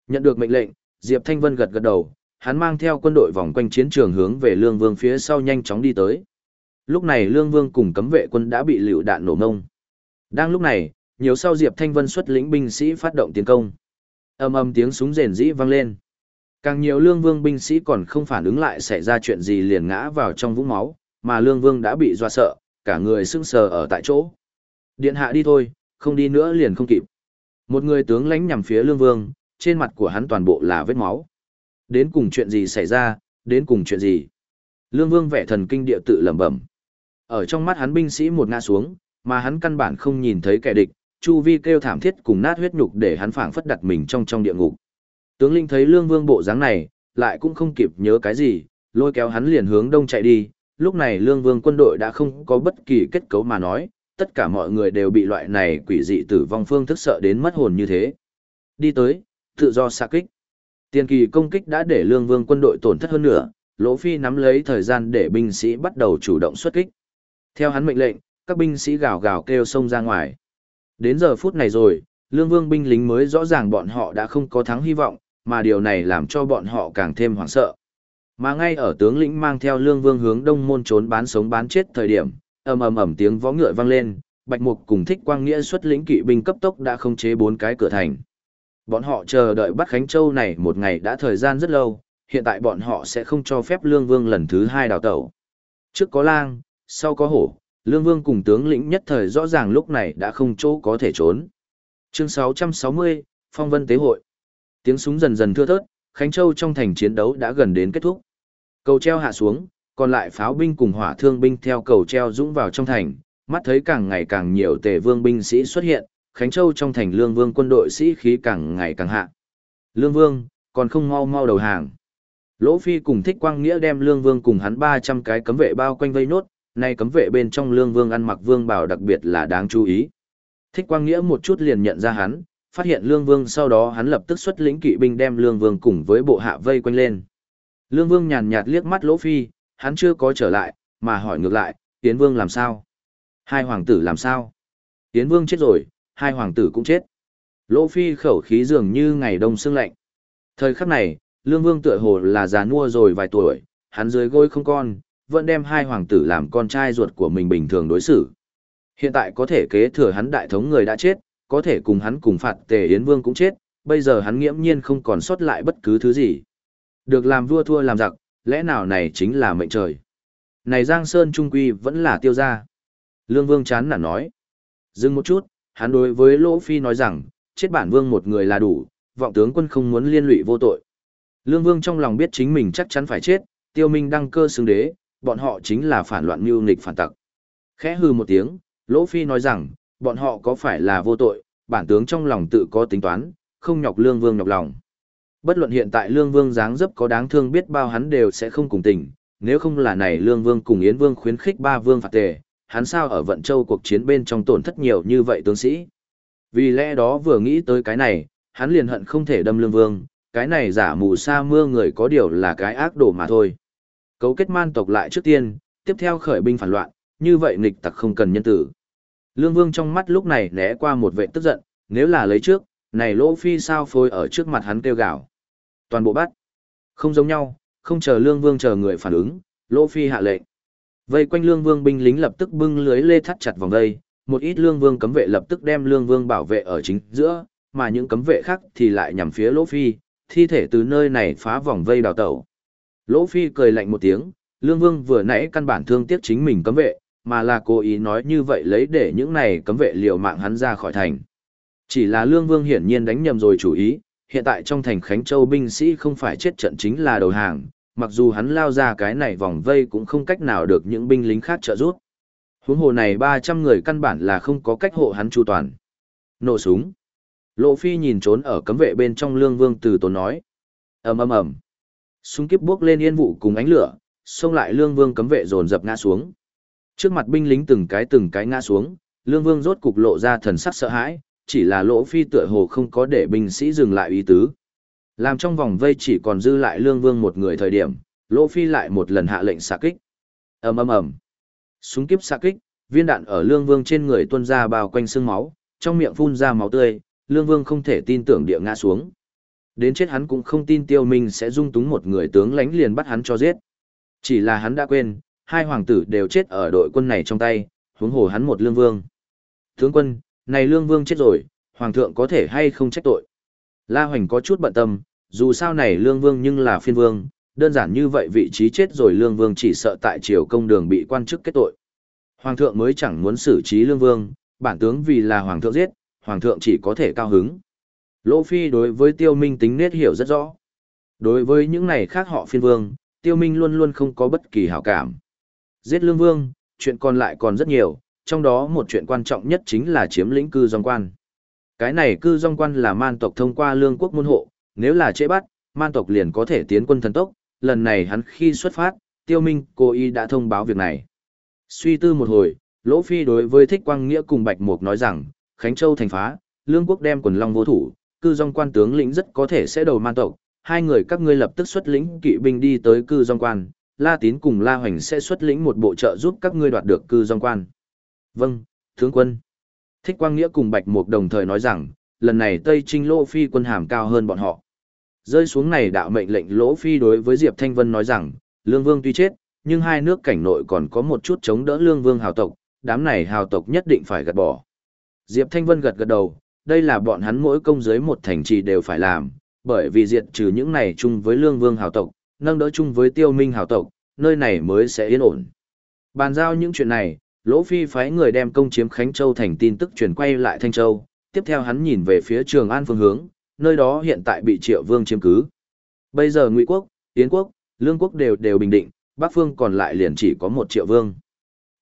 Nhận được mệnh lệnh, Diệp Thanh Vân gật gật đầu, hắn mang theo quân đội vòng quanh chiến trường hướng về lương vương phía sau nhanh chóng đi tới. Lúc này Lương Vương cùng cấm vệ quân đã bị lựu đạn nổ ngông. Đang lúc này, nhiều sau Diệp Thanh Vân xuất lĩnh binh sĩ phát động tiến công. Ầm ầm tiếng súng rền rĩ vang lên. Càng nhiều Lương Vương binh sĩ còn không phản ứng lại xảy ra chuyện gì liền ngã vào trong vũng máu, mà Lương Vương đã bị dọa sợ, cả người sững sờ ở tại chỗ. Điện hạ đi thôi, không đi nữa liền không kịp. Một người tướng lãnh nhằm phía Lương Vương, trên mặt của hắn toàn bộ là vết máu. Đến cùng chuyện gì xảy ra, đến cùng chuyện gì? Lương Vương vẻ thần kinh địa tự lẩm bẩm. Ở trong mắt hắn binh sĩ một ngã xuống, mà hắn căn bản không nhìn thấy kẻ địch, chu vi kêu thảm thiết cùng nát huyết nhục để hắn phảng phất đặt mình trong trong địa ngục. Tướng linh thấy Lương Vương bộ dáng này, lại cũng không kịp nhớ cái gì, lôi kéo hắn liền hướng đông chạy đi. Lúc này Lương Vương quân đội đã không có bất kỳ kết cấu mà nói, tất cả mọi người đều bị loại này quỷ dị tử vong phương thức sợ đến mất hồn như thế. Đi tới, tự do xạ kích. Tiền kỳ công kích đã để Lương Vương quân đội tổn thất hơn nữa, Lỗ Phi nắm lấy thời gian để binh sĩ bắt đầu chủ động xuất kích. Theo hắn mệnh lệnh, các binh sĩ gào gào kêu xông ra ngoài. Đến giờ phút này rồi, lương vương binh lính mới rõ ràng bọn họ đã không có thắng hy vọng, mà điều này làm cho bọn họ càng thêm hoảng sợ. Mà ngay ở tướng lĩnh mang theo lương vương hướng đông môn trốn bán sống bán chết thời điểm, ầm ầm ầm tiếng vó ngựa vang lên, Bạch Mục cùng Thích Quang Nghĩa xuất lĩnh kỵ binh cấp tốc đã không chế bốn cái cửa thành. Bọn họ chờ đợi bắt Khánh Châu này một ngày đã thời gian rất lâu, hiện tại bọn họ sẽ không cho phép Lương Vương lần thứ hai đào tẩu. Trước có lang, sau có hổ, Lương Vương cùng tướng lĩnh nhất thời rõ ràng lúc này đã không chỗ có thể trốn. Chương 660, Phong Vân Tế Hội. Tiếng súng dần dần thưa thớt, Khánh Châu trong thành chiến đấu đã gần đến kết thúc. Cầu treo hạ xuống, còn lại pháo binh cùng hỏa thương binh theo cầu treo dũng vào trong thành, mắt thấy càng ngày càng nhiều tề vương binh sĩ xuất hiện, Khánh Châu trong thành Lương Vương quân đội sĩ khí càng ngày càng hạ. Lương Vương, còn không mau mau đầu hàng. Lỗ Phi cùng Thích Quang Nghĩa đem Lương Vương cùng hắn 300 cái cấm vệ bao quanh vây nốt, nay cấm vệ bên trong lương vương ăn mặc vương bảo đặc biệt là đáng chú ý. Thích quang nghĩa một chút liền nhận ra hắn, phát hiện lương vương sau đó hắn lập tức xuất lĩnh kỵ binh đem lương vương cùng với bộ hạ vây quanh lên. Lương vương nhàn nhạt liếc mắt lỗ phi, hắn chưa có trở lại, mà hỏi ngược lại, tiến vương làm sao? Hai hoàng tử làm sao? Tiến vương chết rồi, hai hoàng tử cũng chết. Lỗ phi khẩu khí dường như ngày đông sương lạnh. Thời khắc này, lương vương tựa hồ là già nua rồi vài tuổi, hắn dưới gối không con, vẫn đem hai hoàng tử làm con trai ruột của mình bình thường đối xử. Hiện tại có thể kế thừa hắn đại thống người đã chết, có thể cùng hắn cùng phạt tề Yến Vương cũng chết, bây giờ hắn nghiễm nhiên không còn sót lại bất cứ thứ gì. Được làm vua thua làm giặc, lẽ nào này chính là mệnh trời. Này Giang Sơn Trung Quy vẫn là tiêu gia. Lương Vương chán nản nói. Dừng một chút, hắn đối với Lỗ Phi nói rằng, chết bản vương một người là đủ, vọng tướng quân không muốn liên lụy vô tội. Lương Vương trong lòng biết chính mình chắc chắn phải chết, tiêu minh đăng cơ xứng đế, bọn họ chính là phản loạn mưu nghịch phản tặc. Khẽ hư một tiếng, Lỗ Phi nói rằng, bọn họ có phải là vô tội, bản tướng trong lòng tự có tính toán, không nhọc lương vương nhọc lòng. Bất luận hiện tại lương vương dáng dấp có đáng thương biết bao hắn đều sẽ không cùng tình, nếu không là này lương vương cùng yến vương khuyến khích ba vương phạt tề, hắn sao ở vận châu cuộc chiến bên trong tổn thất nhiều như vậy tướng sĩ. Vì lẽ đó vừa nghĩ tới cái này, hắn liền hận không thể đâm lương vương, cái này giả mù sa mưa người có điều là cái ác đồ mà thôi. Cấu kết man tộc lại trước tiên, tiếp theo khởi binh phản loạn, như vậy nghịch tặc không cần nhân tử. Lương Vương trong mắt lúc này né qua một vệ tức giận, nếu là lấy trước, này Lỗ Phi sao phôi ở trước mặt hắn kêu gào. Toàn bộ bắt. Không giống nhau, không chờ Lương Vương chờ người phản ứng, Lỗ Phi hạ lệnh. Vây quanh Lương Vương binh lính lập tức bưng lưới lê thắt chặt vòng dây, một ít Lương Vương cấm vệ lập tức đem Lương Vương bảo vệ ở chính giữa, mà những cấm vệ khác thì lại nhằm phía Lỗ Phi, thi thể từ nơi này phá vòng vây đào tẩu. Lỗ Phi cười lạnh một tiếng, Lương Vương vừa nãy căn bản thương tiếc chính mình cấm vệ, mà là cố ý nói như vậy lấy để những này cấm vệ liều mạng hắn ra khỏi thành. Chỉ là Lương Vương hiển nhiên đánh nhầm rồi chủ ý, hiện tại trong thành Khánh Châu binh sĩ không phải chết trận chính là đầu hàng, mặc dù hắn lao ra cái này vòng vây cũng không cách nào được những binh lính khác trợ giúp. Huống hồ này 300 người căn bản là không có cách hộ hắn chu toàn. Nổ súng. Lộ Phi nhìn trốn ở cấm vệ bên trong Lương Vương từ tốn nói. ầm ầm ầm Súng kiếp bước lên yên vụ cùng ánh lửa, xông lại Lương Vương cấm vệ dồn dập ngã xuống. Trước mặt binh lính từng cái từng cái ngã xuống, Lương Vương rốt cục lộ ra thần sắc sợ hãi, chỉ là lỗ phi tựa hồ không có để binh sĩ dừng lại ý tứ. Làm trong vòng vây chỉ còn dư lại Lương Vương một người thời điểm, lỗ phi lại một lần hạ lệnh xạ kích. ầm ầm ầm, súng kiếp xạ kích, viên đạn ở Lương Vương trên người tuôn ra bao quanh xương máu, trong miệng phun ra máu tươi, Lương Vương không thể tin tưởng địa ngã xuống. Đến chết hắn cũng không tin Tiêu Minh sẽ dung túng một người tướng lãnh liền bắt hắn cho giết. Chỉ là hắn đã quên, hai hoàng tử đều chết ở đội quân này trong tay, huống hồ hắn một lương vương. Tướng quân, này lương vương chết rồi, hoàng thượng có thể hay không trách tội. La Hoành có chút bận tâm, dù sao này lương vương nhưng là phiên vương, đơn giản như vậy vị trí chết rồi lương vương chỉ sợ tại triều công đường bị quan chức kết tội. Hoàng thượng mới chẳng muốn xử trí lương vương, bản tướng vì là hoàng thượng giết, hoàng thượng chỉ có thể cao hứng. Lỗ Phi đối với tiêu minh tính nết hiểu rất rõ. Đối với những này khác họ phiên vương, tiêu minh luôn luôn không có bất kỳ hảo cảm. Giết lương vương, chuyện còn lại còn rất nhiều, trong đó một chuyện quan trọng nhất chính là chiếm lĩnh cư dòng quan. Cái này cư dòng quan là man tộc thông qua lương quốc môn hộ, nếu là chế bắt, man tộc liền có thể tiến quân thần tốc, lần này hắn khi xuất phát, tiêu minh cô y đã thông báo việc này. Suy tư một hồi, Lỗ Phi đối với Thích Quang Nghĩa cùng Bạch Mục nói rằng, Khánh Châu thành phá, lương quốc đem quần long vô thủ, cư dòng quan tướng lĩnh rất có thể sẽ đầu man tộc, hai người các ngươi lập tức xuất lĩnh kỵ binh đi tới cư dòng quan, La Tín cùng La Hoành sẽ xuất lĩnh một bộ trợ giúp các ngươi đoạt được cư dòng quan. Vâng, tướng quân. Thích Quang Nghĩa cùng Bạch Mục đồng thời nói rằng, lần này Tây Trinh Lỗ Phi quân hàm cao hơn bọn họ. Rơi xuống này đạo mệnh lệnh Lỗ Phi đối với Diệp Thanh Vân nói rằng, Lương Vương tuy chết, nhưng hai nước cảnh nội còn có một chút chống đỡ Lương Vương hào tộc, đám này hào tộc nhất định phải gạt bỏ. Diệp Thanh Vân gật gật đầu, đây là bọn hắn mỗi công dưới một thành trì đều phải làm, bởi vì diệt trừ những này chung với Lương Vương hào tộc, nâng đỡ chung với Tiêu Minh hào tộc, nơi này mới sẽ yên ổn. Bàn giao những chuyện này, Lỗ Phi phái người đem công chiếm Khánh Châu thành tin tức truyền quay lại Thanh Châu, tiếp theo hắn nhìn về phía Trường An phương hướng, nơi đó hiện tại bị Triệu Vương chiếm cứ. Bây giờ Ngụy quốc, Yến quốc, Lương quốc đều đều bình định, Bắc phương còn lại liền chỉ có một Triệu Vương.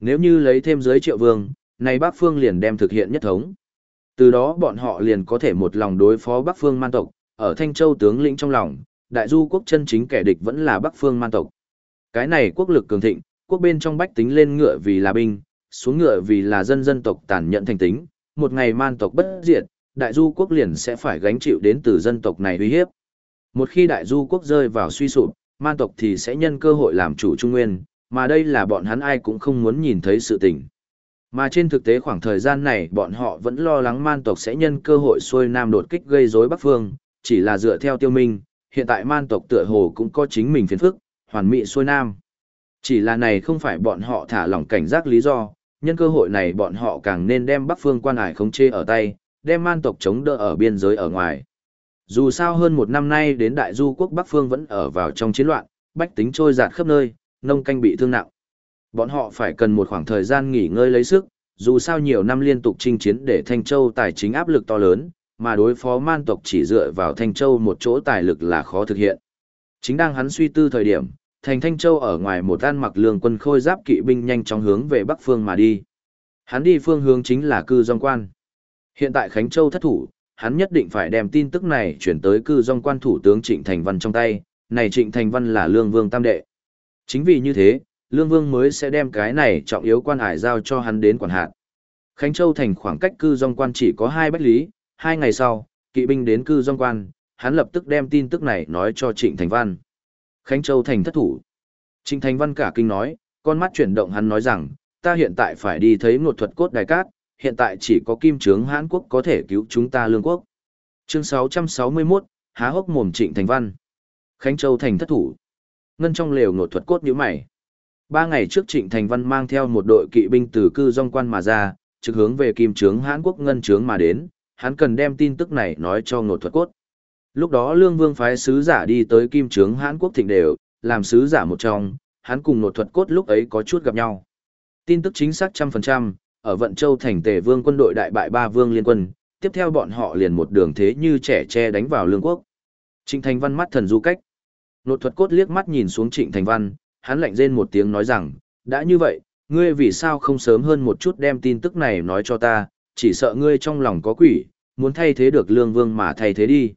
Nếu như lấy thêm dưới Triệu Vương, này Bắc phương liền đem thực hiện nhất thống. Từ đó bọn họ liền có thể một lòng đối phó Bắc phương man tộc, ở Thanh Châu tướng lĩnh trong lòng, đại du quốc chân chính kẻ địch vẫn là Bắc phương man tộc. Cái này quốc lực cường thịnh, quốc bên trong bách tính lên ngựa vì là binh, xuống ngựa vì là dân dân tộc tàn nhẫn thành tính, một ngày man tộc bất diệt, đại du quốc liền sẽ phải gánh chịu đến từ dân tộc này uy hiếp. Một khi đại du quốc rơi vào suy sụp, man tộc thì sẽ nhân cơ hội làm chủ trung nguyên, mà đây là bọn hắn ai cũng không muốn nhìn thấy sự tình. Mà trên thực tế khoảng thời gian này bọn họ vẫn lo lắng man tộc sẽ nhân cơ hội xuôi nam đột kích gây rối bắc phương, chỉ là dựa theo tiêu minh, hiện tại man tộc tựa hồ cũng có chính mình phiền phức, hoàn mỹ xuôi nam. Chỉ là này không phải bọn họ thả lỏng cảnh giác lý do, nhân cơ hội này bọn họ càng nên đem Bắc Phương quan hải khống chê ở tay, đem man tộc chống đỡ ở biên giới ở ngoài. Dù sao hơn một năm nay đến Đại Du quốc Bắc Phương vẫn ở vào trong chiến loạn, bách tính trôi giạt khắp nơi, nông canh bị thương nặng. Bọn họ phải cần một khoảng thời gian nghỉ ngơi lấy sức, dù sao nhiều năm liên tục chinh chiến để Thanh Châu tài chính áp lực to lớn, mà đối phó man tộc chỉ dựa vào Thanh Châu một chỗ tài lực là khó thực hiện. Chính đang hắn suy tư thời điểm, thành Thanh Châu ở ngoài một an mặc lương quân khôi giáp kỵ binh nhanh chóng hướng về bắc phương mà đi. Hắn đi phương hướng chính là cư dòng quan. Hiện tại Khánh Châu thất thủ, hắn nhất định phải đem tin tức này chuyển tới cư dòng quan thủ tướng Trịnh Thành Văn trong tay, này Trịnh Thành Văn là lương vương tam đệ. Chính vì như thế, lương vương mới sẽ đem cái này trọng yếu quan hải giao cho hắn đến quản hạt. Khánh Châu thành khoảng cách cư dòng quan chỉ có hai bách lý, hai ngày sau, kỵ binh đến cư dòng quan, hắn lập tức đem tin tức này nói cho Trịnh Thành Văn. Khánh Châu thành thất thủ. Trịnh Thành Văn cả kinh nói, con mắt chuyển động hắn nói rằng, ta hiện tại phải đi thấy ngột thuật cốt đài cát, hiện tại chỉ có kim trướng Hán Quốc có thể cứu chúng ta lương quốc. Chương 661, há hốc mồm Trịnh Thành Văn. Khánh Châu thành thất thủ. Ngân trong lều ngột thuật cốt nhíu mày. Ba ngày trước Trịnh Thành Văn mang theo một đội kỵ binh từ cư dòng quan mà ra, trực hướng về kim trướng Hán Quốc ngân trướng mà đến, hắn cần đem tin tức này nói cho ngột thuật cốt. Lúc đó Lương Vương phái sứ giả đi tới Kim Trướng Hán Quốc Thịnh đều, làm sứ giả một trong, hắn cùng ngột thuật cốt lúc ấy có chút gặp nhau. Tin tức chính xác trăm phần trăm, ở Vận Châu thành Tề Vương quân đội đại bại ba vương liên quân, tiếp theo bọn họ liền một đường thế như trẻ che đánh vào Lương Quốc. Trịnh Thành Văn mắt thần du cách. Ngột thuật cốt liếc mắt nhìn xuống Trịnh Thành Văn, hắn lạnh rên một tiếng nói rằng, đã như vậy, ngươi vì sao không sớm hơn một chút đem tin tức này nói cho ta, chỉ sợ ngươi trong lòng có quỷ, muốn thay thế được Lương Vương mà thay thế đi.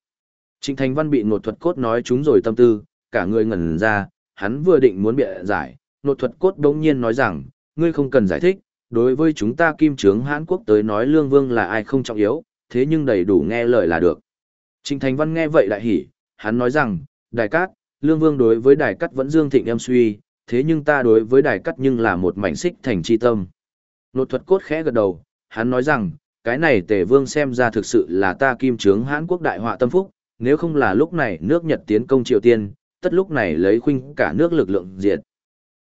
Trịnh Thành Văn bị nột thuật cốt nói chúng rồi tâm tư, cả người ngẩn ra, hắn vừa định muốn bịa giải, nột thuật cốt đống nhiên nói rằng, ngươi không cần giải thích, đối với chúng ta kim trướng Hán Quốc tới nói lương vương là ai không trọng yếu, thế nhưng đầy đủ nghe lời là được. Trình Thành Văn nghe vậy đại hỉ, hắn nói rằng, đại cát, lương vương đối với đài cắt vẫn dương thịnh em suy, thế nhưng ta đối với đài cắt nhưng là một mảnh xích thành chi tâm. Nột thuật cốt khẽ gật đầu, hắn nói rằng, cái này tề vương xem ra thực sự là ta kim trướng Hán Quốc đại họa tâm phúc, nếu không là lúc này nước Nhật tiến công Triều Tiên, tất lúc này lấy khuynh cả nước lực lượng diệt.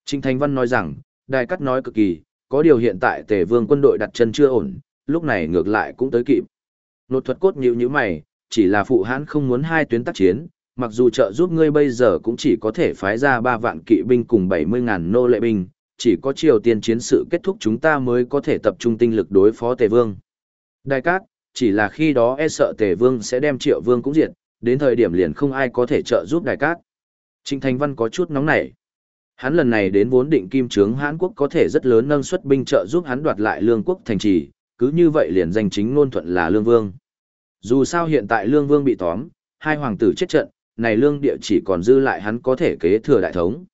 Trình Thành Văn nói rằng, Đài Cắt nói cực kỳ, có điều hiện tại tề vương quân đội đặt chân chưa ổn, lúc này ngược lại cũng tới kịp. Nột thuật cốt nhíu nhíu mày, chỉ là phụ hãn không muốn hai tuyến tác chiến, mặc dù trợ giúp ngươi bây giờ cũng chỉ có thể phái ra 3 vạn kỵ binh cùng 70.000 nô lệ binh, chỉ có Triều Tiên chiến sự kết thúc chúng ta mới có thể tập trung tinh lực đối phó Tề Vương. Đại cát, chỉ là khi đó e sợ Tề Vương sẽ đem Triệu Vương cũng diệt, đến thời điểm liền không ai có thể trợ giúp Đại cát. Trịnh Thành Văn có chút nóng nảy. Hắn lần này đến vốn định kim trướng Hán Quốc có thể rất lớn nâng suất binh trợ giúp hắn đoạt lại lương quốc thành trì, cứ như vậy liền danh chính ngôn thuận là lương vương. Dù sao hiện tại lương vương bị tóm, hai hoàng tử chết trận, này lương địa chỉ còn dư lại hắn có thể kế thừa đại thống.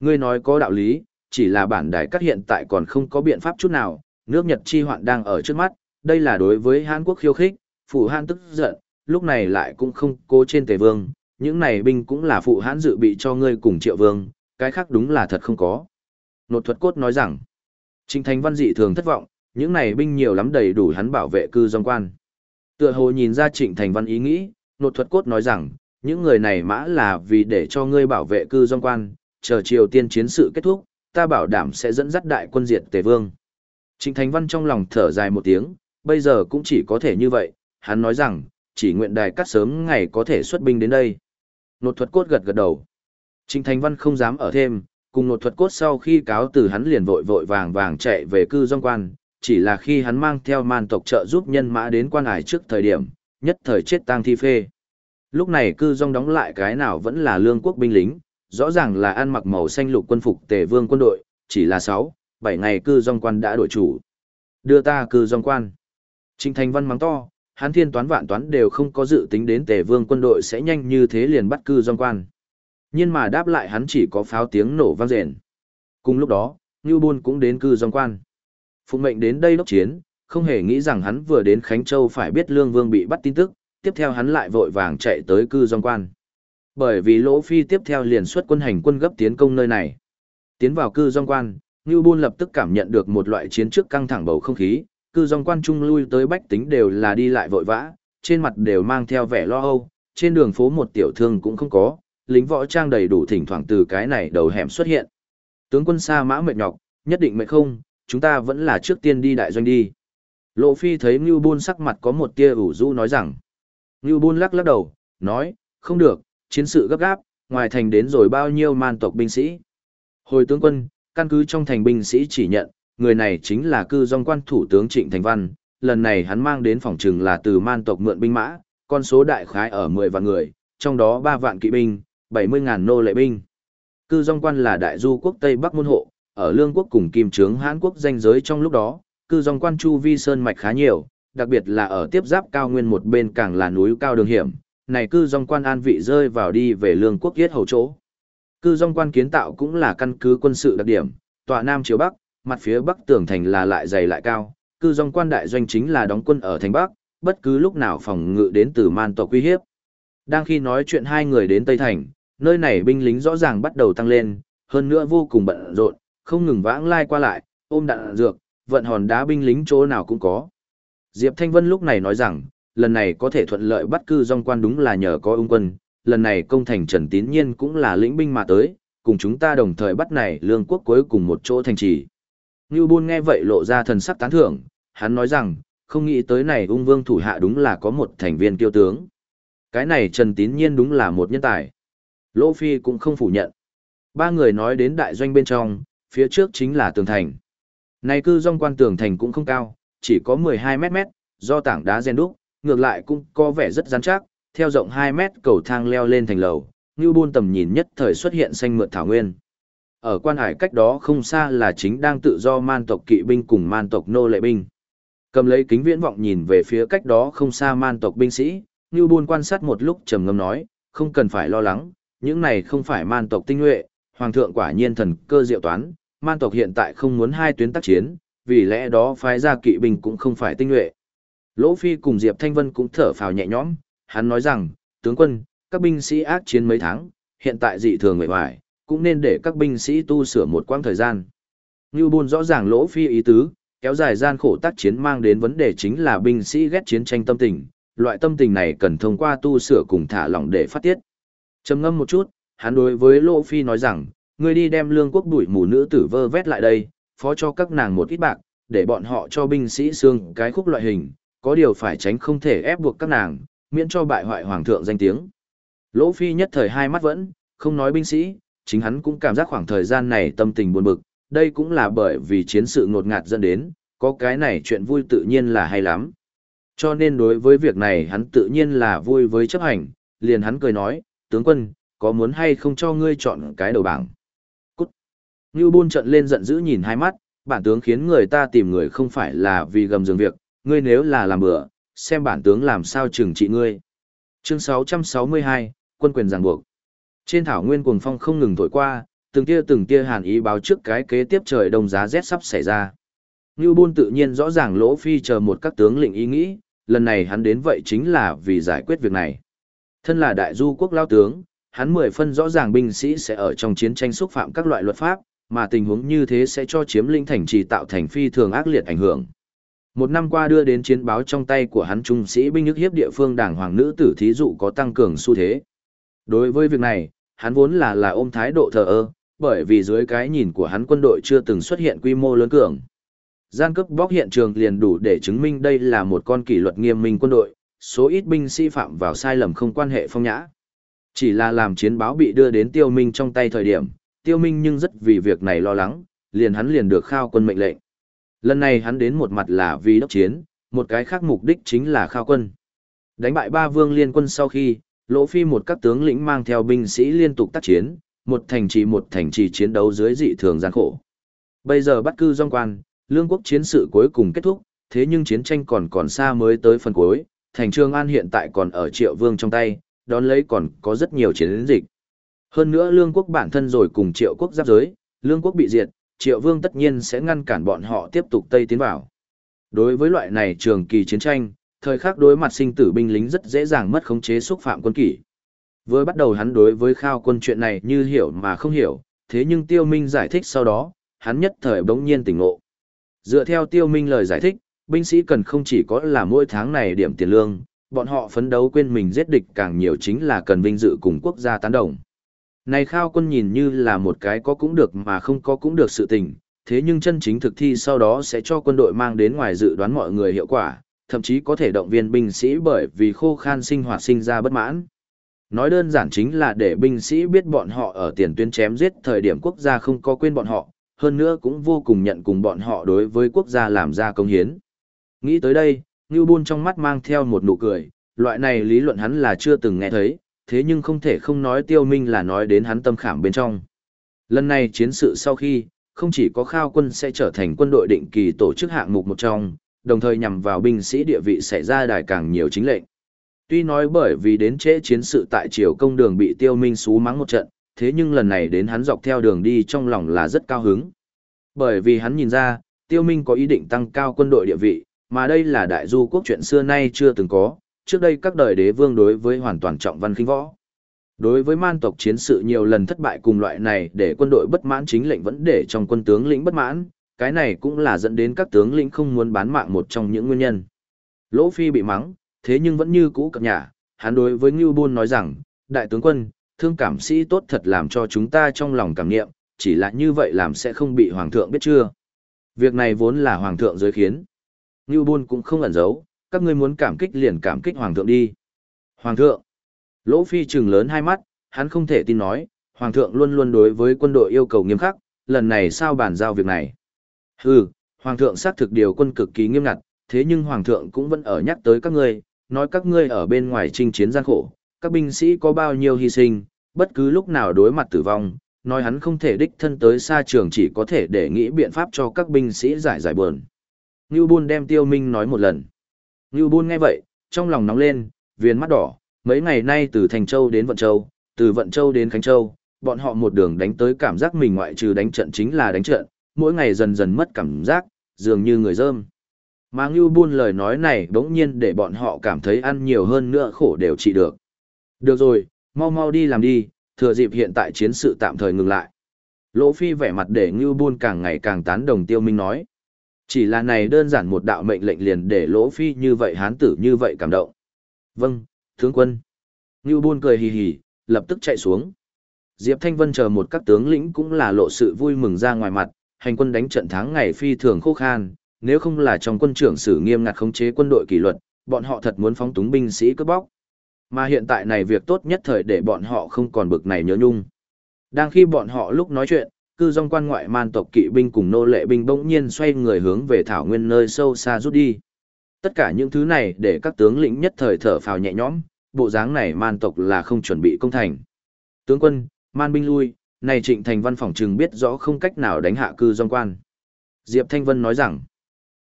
Ngươi nói có đạo lý, chỉ là bản đài cắt hiện tại còn không có biện pháp chút nào, nước Nhật chi hoạn đang ở trước mắt, đây là đối với Hán Quốc khiêu khích, phụ Hán tức giận, lúc này lại cũng không cố trên tề vương, những này binh cũng là phụ Hán dự bị cho ngươi cùng triệu vương, cái khác đúng là thật không có. Nột thuật cốt nói rằng, Trình Thành Văn dị thường thất vọng, những này binh nhiều lắm đầy đủ hắn bảo vệ cư dòng quan. Tựa hồ nhìn ra Trịnh Thành Văn ý nghĩ, nột thuật cốt nói rằng, những người này mã là vì để cho ngươi bảo vệ cư dòng quan, chờ Triều Tiên chiến sự kết thúc, ta bảo đảm sẽ dẫn dắt đại quân diệt Tề Vương. Trịnh Thành Văn trong lòng thở dài một tiếng, bây giờ cũng chỉ có thể như vậy, hắn nói rằng, chỉ nguyện đài cắt sớm ngày có thể xuất binh đến đây. Nột thuật cốt gật gật đầu. Trịnh Thành Văn không dám ở thêm, cùng nột thuật cốt sau khi cáo từ hắn liền vội vội vàng vàng chạy về cư dòng quan, chỉ là khi hắn mang theo man tộc trợ giúp nhân mã đến quan ải trước thời điểm, nhất thời chết tang thi phê. Lúc này cư dòng đóng lại cái nào vẫn là lương quốc binh lính, rõ ràng là ăn mặc màu xanh lục quân phục tề vương quân đội, chỉ là 6, 7 ngày cư dòng quan đã đổi chủ. Đưa ta cư dòng quan. Trịnh Thành Văn mắng to, hán thiên toán vạn toán đều không có dự tính đến tề vương quân đội sẽ nhanh như thế liền bắt cư dòng quan. Nhưng mà đáp lại hắn chỉ có pháo tiếng nổ vang rền. Cùng lúc đó, Ngưu Bôn cũng đến cư dòng quan. Phụng mệnh đến đây đốc chiến, không hề nghĩ rằng hắn vừa đến Khánh Châu phải biết Lương Vương bị bắt tin tức, tiếp theo hắn lại vội vàng chạy tới cư dòng quan. Bởi vì Lỗ Phi tiếp theo liền xuất quân hành quân gấp tiến công nơi này. Tiến vào cư dòng quan, Ngưu Bôn lập tức cảm nhận được một loại chiến trước căng thẳng bầu không khí, cư dòng quan trung lui tới bách tính đều là đi lại vội vã, trên mặt đều mang theo vẻ lo âu, trên đường phố một tiểu thương cũng không có, lính võ trang đầy đủ thỉnh thoảng từ cái này đầu hẻm xuất hiện. Tướng quân Sa Mã mệt nhọc, nhất định mệt không, chúng ta vẫn là trước tiên đi đại doanh đi. Lộ Phi thấy Ngưu Bôn sắc mặt có một tia ủ rũ nói rằng. Ngưu Bôn lắc lắc đầu, nói, không được, chiến sự gấp gáp, ngoài thành đến rồi bao nhiêu man tộc binh sĩ. Hồi tướng quân, căn cứ trong thành binh sĩ chỉ nhận, người này chính là cư dòng quan thủ tướng Trịnh Thành Văn, lần này hắn mang đến phòng trừng là từ man tộc mượn binh mã, con số đại khái ở 10 vạn người, trong đó 3 vạn kỵ binh, 70.000 nô lệ binh. Cư dòng quan là đại du quốc Tây Bắc môn hộ, ở lương quốc cùng kim trướng Hán quốc danh giới trong lúc đó, cư dòng quan chu vi sơn mạch khá nhiều, đặc biệt là ở tiếp giáp cao nguyên một bên càng là núi cao đường hiểm, này cư dòng quan an vị rơi vào đi về lương quốc yết hầu chỗ. Cư dòng quan kiến tạo cũng là căn cứ quân sự đặc điểm, tọa nam chiếu bắc, mặt phía bắc tường thành là lại dày lại cao, cư dòng quan đại doanh chính là đóng quân ở thành bắc, bất cứ lúc nào phòng ngự đến từ man tộc uy hiếp. Đang khi nói chuyện hai người đến Tây Thành, nơi này binh lính rõ ràng bắt đầu tăng lên, hơn nữa vô cùng bận rộn, không ngừng vãng lai qua lại, ôm đạn dược, vận hòn đá binh lính chỗ nào cũng có. Diệp Thanh Vân lúc này nói rằng, lần này có thể thuận lợi bắt cư dòng quan đúng là nhờ có ung quân, lần này công thành Trần Tín Nhiên cũng là lĩnh binh mà tới, cùng chúng ta đồng thời bắt này lương quốc cuối cùng một chỗ thành trì. Ngưu Bôn nghe vậy lộ ra thần sắc tán thưởng, hắn nói rằng, không nghĩ tới này ung vương thủ hạ đúng là có một thành viên kiêu tướng. Cái này Trần Tín Nhiên đúng là một nhân tài. Lỗ Phi cũng không phủ nhận. Ba người nói đến đại doanh bên trong, phía trước chính là tường thành. Này cư dòng quan tường thành cũng không cao, chỉ có 12 mét mét, do tảng đá rèn đúc, ngược lại cũng có vẻ rất rắn chắc, theo rộng 2 mét cầu thang leo lên thành lầu, Ngưu Bôn tầm nhìn nhất thời xuất hiện xanh mượt thảo nguyên. Ở quan hải cách đó không xa là chính đang tự do man tộc kỵ binh cùng man tộc nô lệ binh. Cầm lấy kính viễn vọng nhìn về phía cách đó không xa man tộc binh sĩ, Ngưu Bôn quan sát một lúc trầm ngâm nói, không cần phải lo lắng, những này không phải man tộc tinh nhuệ, hoàng thượng quả nhiên thần cơ diệu toán, man tộc hiện tại không muốn hai tuyến tác chiến, vì lẽ đó phái ra kỵ binh cũng không phải tinh nhuệ. Lỗ Phi cùng Diệp Thanh Vân cũng thở phào nhẹ nhõm, hắn nói rằng, tướng quân, các binh sĩ ác chiến mấy tháng, hiện tại dị thường người hoài, cũng nên để các binh sĩ tu sửa một quãng thời gian. Ngưu Bôn rõ ràng Lỗ Phi ý tứ, kéo dài gian khổ tác chiến mang đến vấn đề chính là binh sĩ ghét chiến tranh tâm tình, loại tâm tình này cần thông qua tu sửa cùng thả lỏng để phát tiết. Trầm ngâm một chút, hắn đối với Lỗ Phi nói rằng, ngươi đi đem lương quốc đuổi mù nữ tử vơ vét lại đây, phó cho các nàng một ít bạc, để bọn họ cho binh sĩ xương cái khúc loại hình, có điều phải tránh không thể ép buộc các nàng, miễn cho bại hoại hoàng thượng danh tiếng. Lỗ Phi nhất thời hai mắt vẫn, không nói binh sĩ, chính hắn cũng cảm giác khoảng thời gian này tâm tình buồn bực, đây cũng là bởi vì chiến sự ngột ngạt dẫn đến, có cái này chuyện vui tự nhiên là hay lắm. Cho nên đối với việc này hắn tự nhiên là vui với chấp hành, liền hắn cười nói, tướng quân, có muốn hay không cho ngươi chọn cái đầu bảng. Ngưu Bôn trận lên giận dữ nhìn hai mắt, bản tướng khiến người ta tìm người không phải là vì gầm giường việc, ngươi nếu là làm bữa, xem bản tướng làm sao trừng trị ngươi. Chương 662, quân quyền ràng buộc. Trên thảo nguyên cuồng phong không ngừng thổi qua, từng tia từng tia hàn ý báo trước cái kế tiếp trời đông giá rét sắp xảy ra. Ngưu Bôn tự nhiên rõ ràng Lỗ Phi chờ một các tướng lĩnh ý nghĩ, lần này hắn đến vậy chính là vì giải quyết việc này. Thân là đại du quốc lao tướng, hắn mười phân rõ ràng binh sĩ sẽ ở trong chiến tranh xúc phạm các loại luật pháp, mà tình huống như thế sẽ cho chiếm lĩnh thành trì tạo thành phi thường ác liệt ảnh hưởng. Một năm qua đưa đến chiến báo trong tay của hắn trung sĩ binh nhức hiếp địa phương đảng hoàng nữ tử thí dụ có tăng cường xu thế. Đối với việc này, hắn vốn là là ôm thái độ thờ ơ, bởi vì dưới cái nhìn của hắn quân đội chưa từng xuất hiện quy mô lớn cường. Gian cướp bóc hiện trường liền đủ để chứng minh đây là một con kỷ luật nghiêm minh quân đội, số ít binh sĩ phạm vào sai lầm không quan hệ phong nhã. Chỉ là làm chiến báo bị đưa đến tiêu minh trong tay thời điểm, tiêu minh nhưng rất vì việc này lo lắng, liền hắn liền được khao quân mệnh lệnh. Lần này hắn đến một mặt là vì đốc chiến, một cái khác mục đích chính là khao quân. Đánh bại ba vương liên quân sau khi, Lỗ Phi một các tướng lĩnh mang theo binh sĩ liên tục tác chiến, một thành trì một thành trì chiến đấu dưới dị thường gian khổ. Bây giờ bắt cư dòng quan, lương quốc chiến sự cuối cùng kết thúc, thế nhưng chiến tranh còn còn xa mới tới phần cuối, thành Trường An hiện tại còn ở Triệu Vương trong tay, đón lấy còn có rất nhiều chiến dịch. Hơn nữa lương quốc bản thân rồi cùng Triệu quốc giáp giới, lương quốc bị diệt, Triệu Vương tất nhiên sẽ ngăn cản bọn họ tiếp tục Tây tiến vào. Đối với loại này trường kỳ chiến tranh, thời khắc đối mặt sinh tử binh lính rất dễ dàng mất khống chế xúc phạm quân kỷ. Với bắt đầu hắn đối với khao quân chuyện này như hiểu mà không hiểu, thế nhưng Tiêu Minh giải thích sau đó, hắn nhất thời bỗng nhiên tỉnh ngộ. Dựa theo Tiêu Minh lời giải thích, binh sĩ cần không chỉ có là mỗi tháng này điểm tiền lương, bọn họ phấn đấu quên mình giết địch càng nhiều chính là cần vinh dự cùng quốc gia tán đồng. Này khao quân nhìn như là một cái có cũng được mà không có cũng được sự tình, thế nhưng chân chính thực thi sau đó sẽ cho quân đội mang đến ngoài dự đoán mọi người hiệu quả, thậm chí có thể động viên binh sĩ bởi vì khô khan sinh hoạt sinh ra bất mãn. Nói đơn giản chính là để binh sĩ biết bọn họ ở tiền tuyến chém giết thời điểm quốc gia không có quên bọn họ, hơn nữa cũng vô cùng nhận cùng bọn họ đối với quốc gia làm ra công hiến. Nghĩ tới đây, Ngưu Bôn trong mắt mang theo một nụ cười, loại này lý luận hắn là chưa từng nghe thấy, thế nhưng không thể không nói tiêu minh là nói đến hắn tâm khảm bên trong. Lần này chiến sự sau khi, không chỉ có khao quân sẽ trở thành quân đội định kỳ tổ chức hạng mục một trong, đồng thời nhằm vào binh sĩ địa vị xảy ra đài càng nhiều chính lệnh. Tuy nói bởi vì đến trễ chiến sự tại triều công đường bị tiêu minh xú mắng một trận, thế nhưng lần này đến hắn dọc theo đường đi trong lòng là rất cao hứng. Bởi vì hắn nhìn ra, tiêu minh có ý định tăng cao quân đội địa vị, mà đây là đại du quốc chuyện xưa nay chưa từng có, trước đây các đời đế vương đối với hoàn toàn trọng văn khinh võ. Đối với man tộc chiến sự nhiều lần thất bại cùng loại này để quân đội bất mãn chính lệnh vẫn để trong quân tướng lĩnh bất mãn, cái này cũng là dẫn đến các tướng lĩnh không muốn bán mạng một trong những nguyên nhân. Lỗ Phi bị mắng, thế nhưng vẫn như cũ cập nhà, hắn đối với Ngưu Bôn nói rằng, đại tướng quân, thương cảm sĩ tốt thật làm cho chúng ta trong lòng cảm nghiệm, chỉ là như vậy làm sẽ không bị hoàng thượng biết chưa. Việc này vốn là hoàng thượng giới khiến. Ngưu Bôn cũng không ẩn giấu, các ngươi muốn cảm kích liền cảm kích hoàng thượng đi. Hoàng thượng. Lỗ Phi trừng lớn hai mắt, hắn không thể tin nói, hoàng thượng luôn luôn đối với quân đội yêu cầu nghiêm khắc, lần này sao bàn giao việc này. Hừ, hoàng thượng xác thực điều quân cực kỳ nghiêm ngặt, thế nhưng hoàng thượng cũng vẫn ở nhắc tới các ngươi, nói các ngươi ở bên ngoài chinh chiến gian khổ, các binh sĩ có bao nhiêu hy sinh, bất cứ lúc nào đối mặt tử vong, nói hắn không thể đích thân tới xa trường chỉ có thể để nghĩ biện pháp cho các binh sĩ giải giải buồn. Ngưu Bôn đem Tiêu Minh nói một lần. Ngưu Bôn nghe vậy, trong lòng nóng lên, viền mắt đỏ, mấy ngày nay từ Thành Châu đến Vận Châu, từ Vận Châu đến Khánh Châu, bọn họ một đường đánh tới cảm giác mình ngoại trừ đánh trận chính là đánh trận, mỗi ngày dần dần mất cảm giác, dường như người dơm. Mà Ngưu Bôn lời nói này đống nhiên để bọn họ cảm thấy ăn nhiều hơn nữa khổ đều trị được. Được rồi, mau mau đi làm đi, thừa dịp hiện tại chiến sự tạm thời ngừng lại. Lỗ Phi vẻ mặt để Ngưu Bôn càng ngày càng tán đồng Tiêu Minh nói. Chỉ là này đơn giản một đạo mệnh lệnh liền để Lỗ Phi như vậy hán tử như vậy cảm động. Vâng, tướng quân. Ngưu Buôn cười hì hì, lập tức chạy xuống. Diệp Thanh Vân chờ một các tướng lĩnh cũng là lộ sự vui mừng ra ngoài mặt, hành quân đánh trận tháng ngày phi thường khô khan, nếu không là trong quân trưởng sử nghiêm ngặt khống chế quân đội kỷ luật, bọn họ thật muốn phóng túng binh sĩ cướp bóc. Mà hiện tại này việc tốt nhất thời để bọn họ không còn bực này nhớ nhung. Đang khi bọn họ lúc nói chuyện, cư dòng quan ngoại man tộc kỵ binh cùng nô lệ binh bỗng nhiên xoay người hướng về thảo nguyên nơi sâu xa rút đi. Tất cả những thứ này để các tướng lĩnh nhất thời thở phào nhẹ nhõm, bộ dáng này man tộc là không chuẩn bị công thành. Tướng quân, man binh lui, này trịnh thành văn phòng trừng biết rõ không cách nào đánh hạ cư dòng quan. Diệp Thanh Vân nói rằng,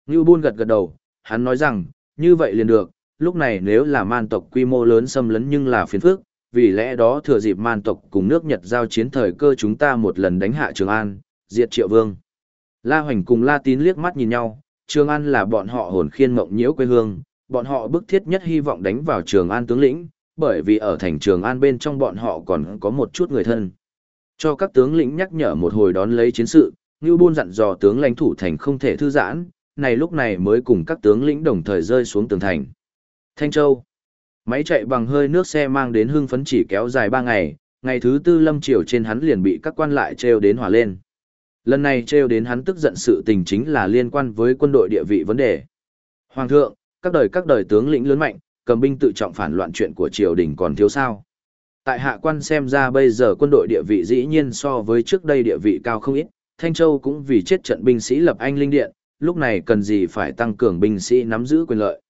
Ngưu Buôn gật gật đầu, hắn nói rằng, như vậy liền được, lúc này nếu là man tộc quy mô lớn xâm lấn nhưng là phiền phức, vì lẽ đó thừa dịp man tộc cùng nước Nhật giao chiến thời cơ chúng ta một lần đánh hạ Trường An, diệt Triệu Vương. La Hoành cùng La Tín liếc mắt nhìn nhau, Trường An là bọn họ hồn khiên mộng nhiễu quê hương, bọn họ bức thiết nhất hy vọng đánh vào Trường An tướng lĩnh, bởi vì ở thành Trường An bên trong bọn họ còn có một chút người thân. Cho các tướng lĩnh nhắc nhở một hồi đón lấy chiến sự, Ngưu Bôn dặn dò tướng lãnh thủ thành không thể thư giãn, này lúc này mới cùng các tướng lĩnh đồng thời rơi xuống tường thành. Thanh Châu Máy chạy bằng hơi nước xe mang đến hưng phấn chỉ kéo dài 3 ngày, ngày thứ tư lâm triều trên hắn liền bị các quan lại treo đến hỏa lên. Lần này treo đến hắn tức giận sự tình chính là liên quan với quân đội địa vị vấn đề. Hoàng thượng, các đời các đời tướng lĩnh lớn mạnh, cầm binh tự trọng phản loạn chuyện của triều đình còn thiếu sao. Tại hạ quan xem ra bây giờ quân đội địa vị dĩ nhiên so với trước đây địa vị cao không ít, Thanh Châu cũng vì chết trận binh sĩ lập anh linh điện, lúc này cần gì phải tăng cường binh sĩ nắm giữ quyền lợi.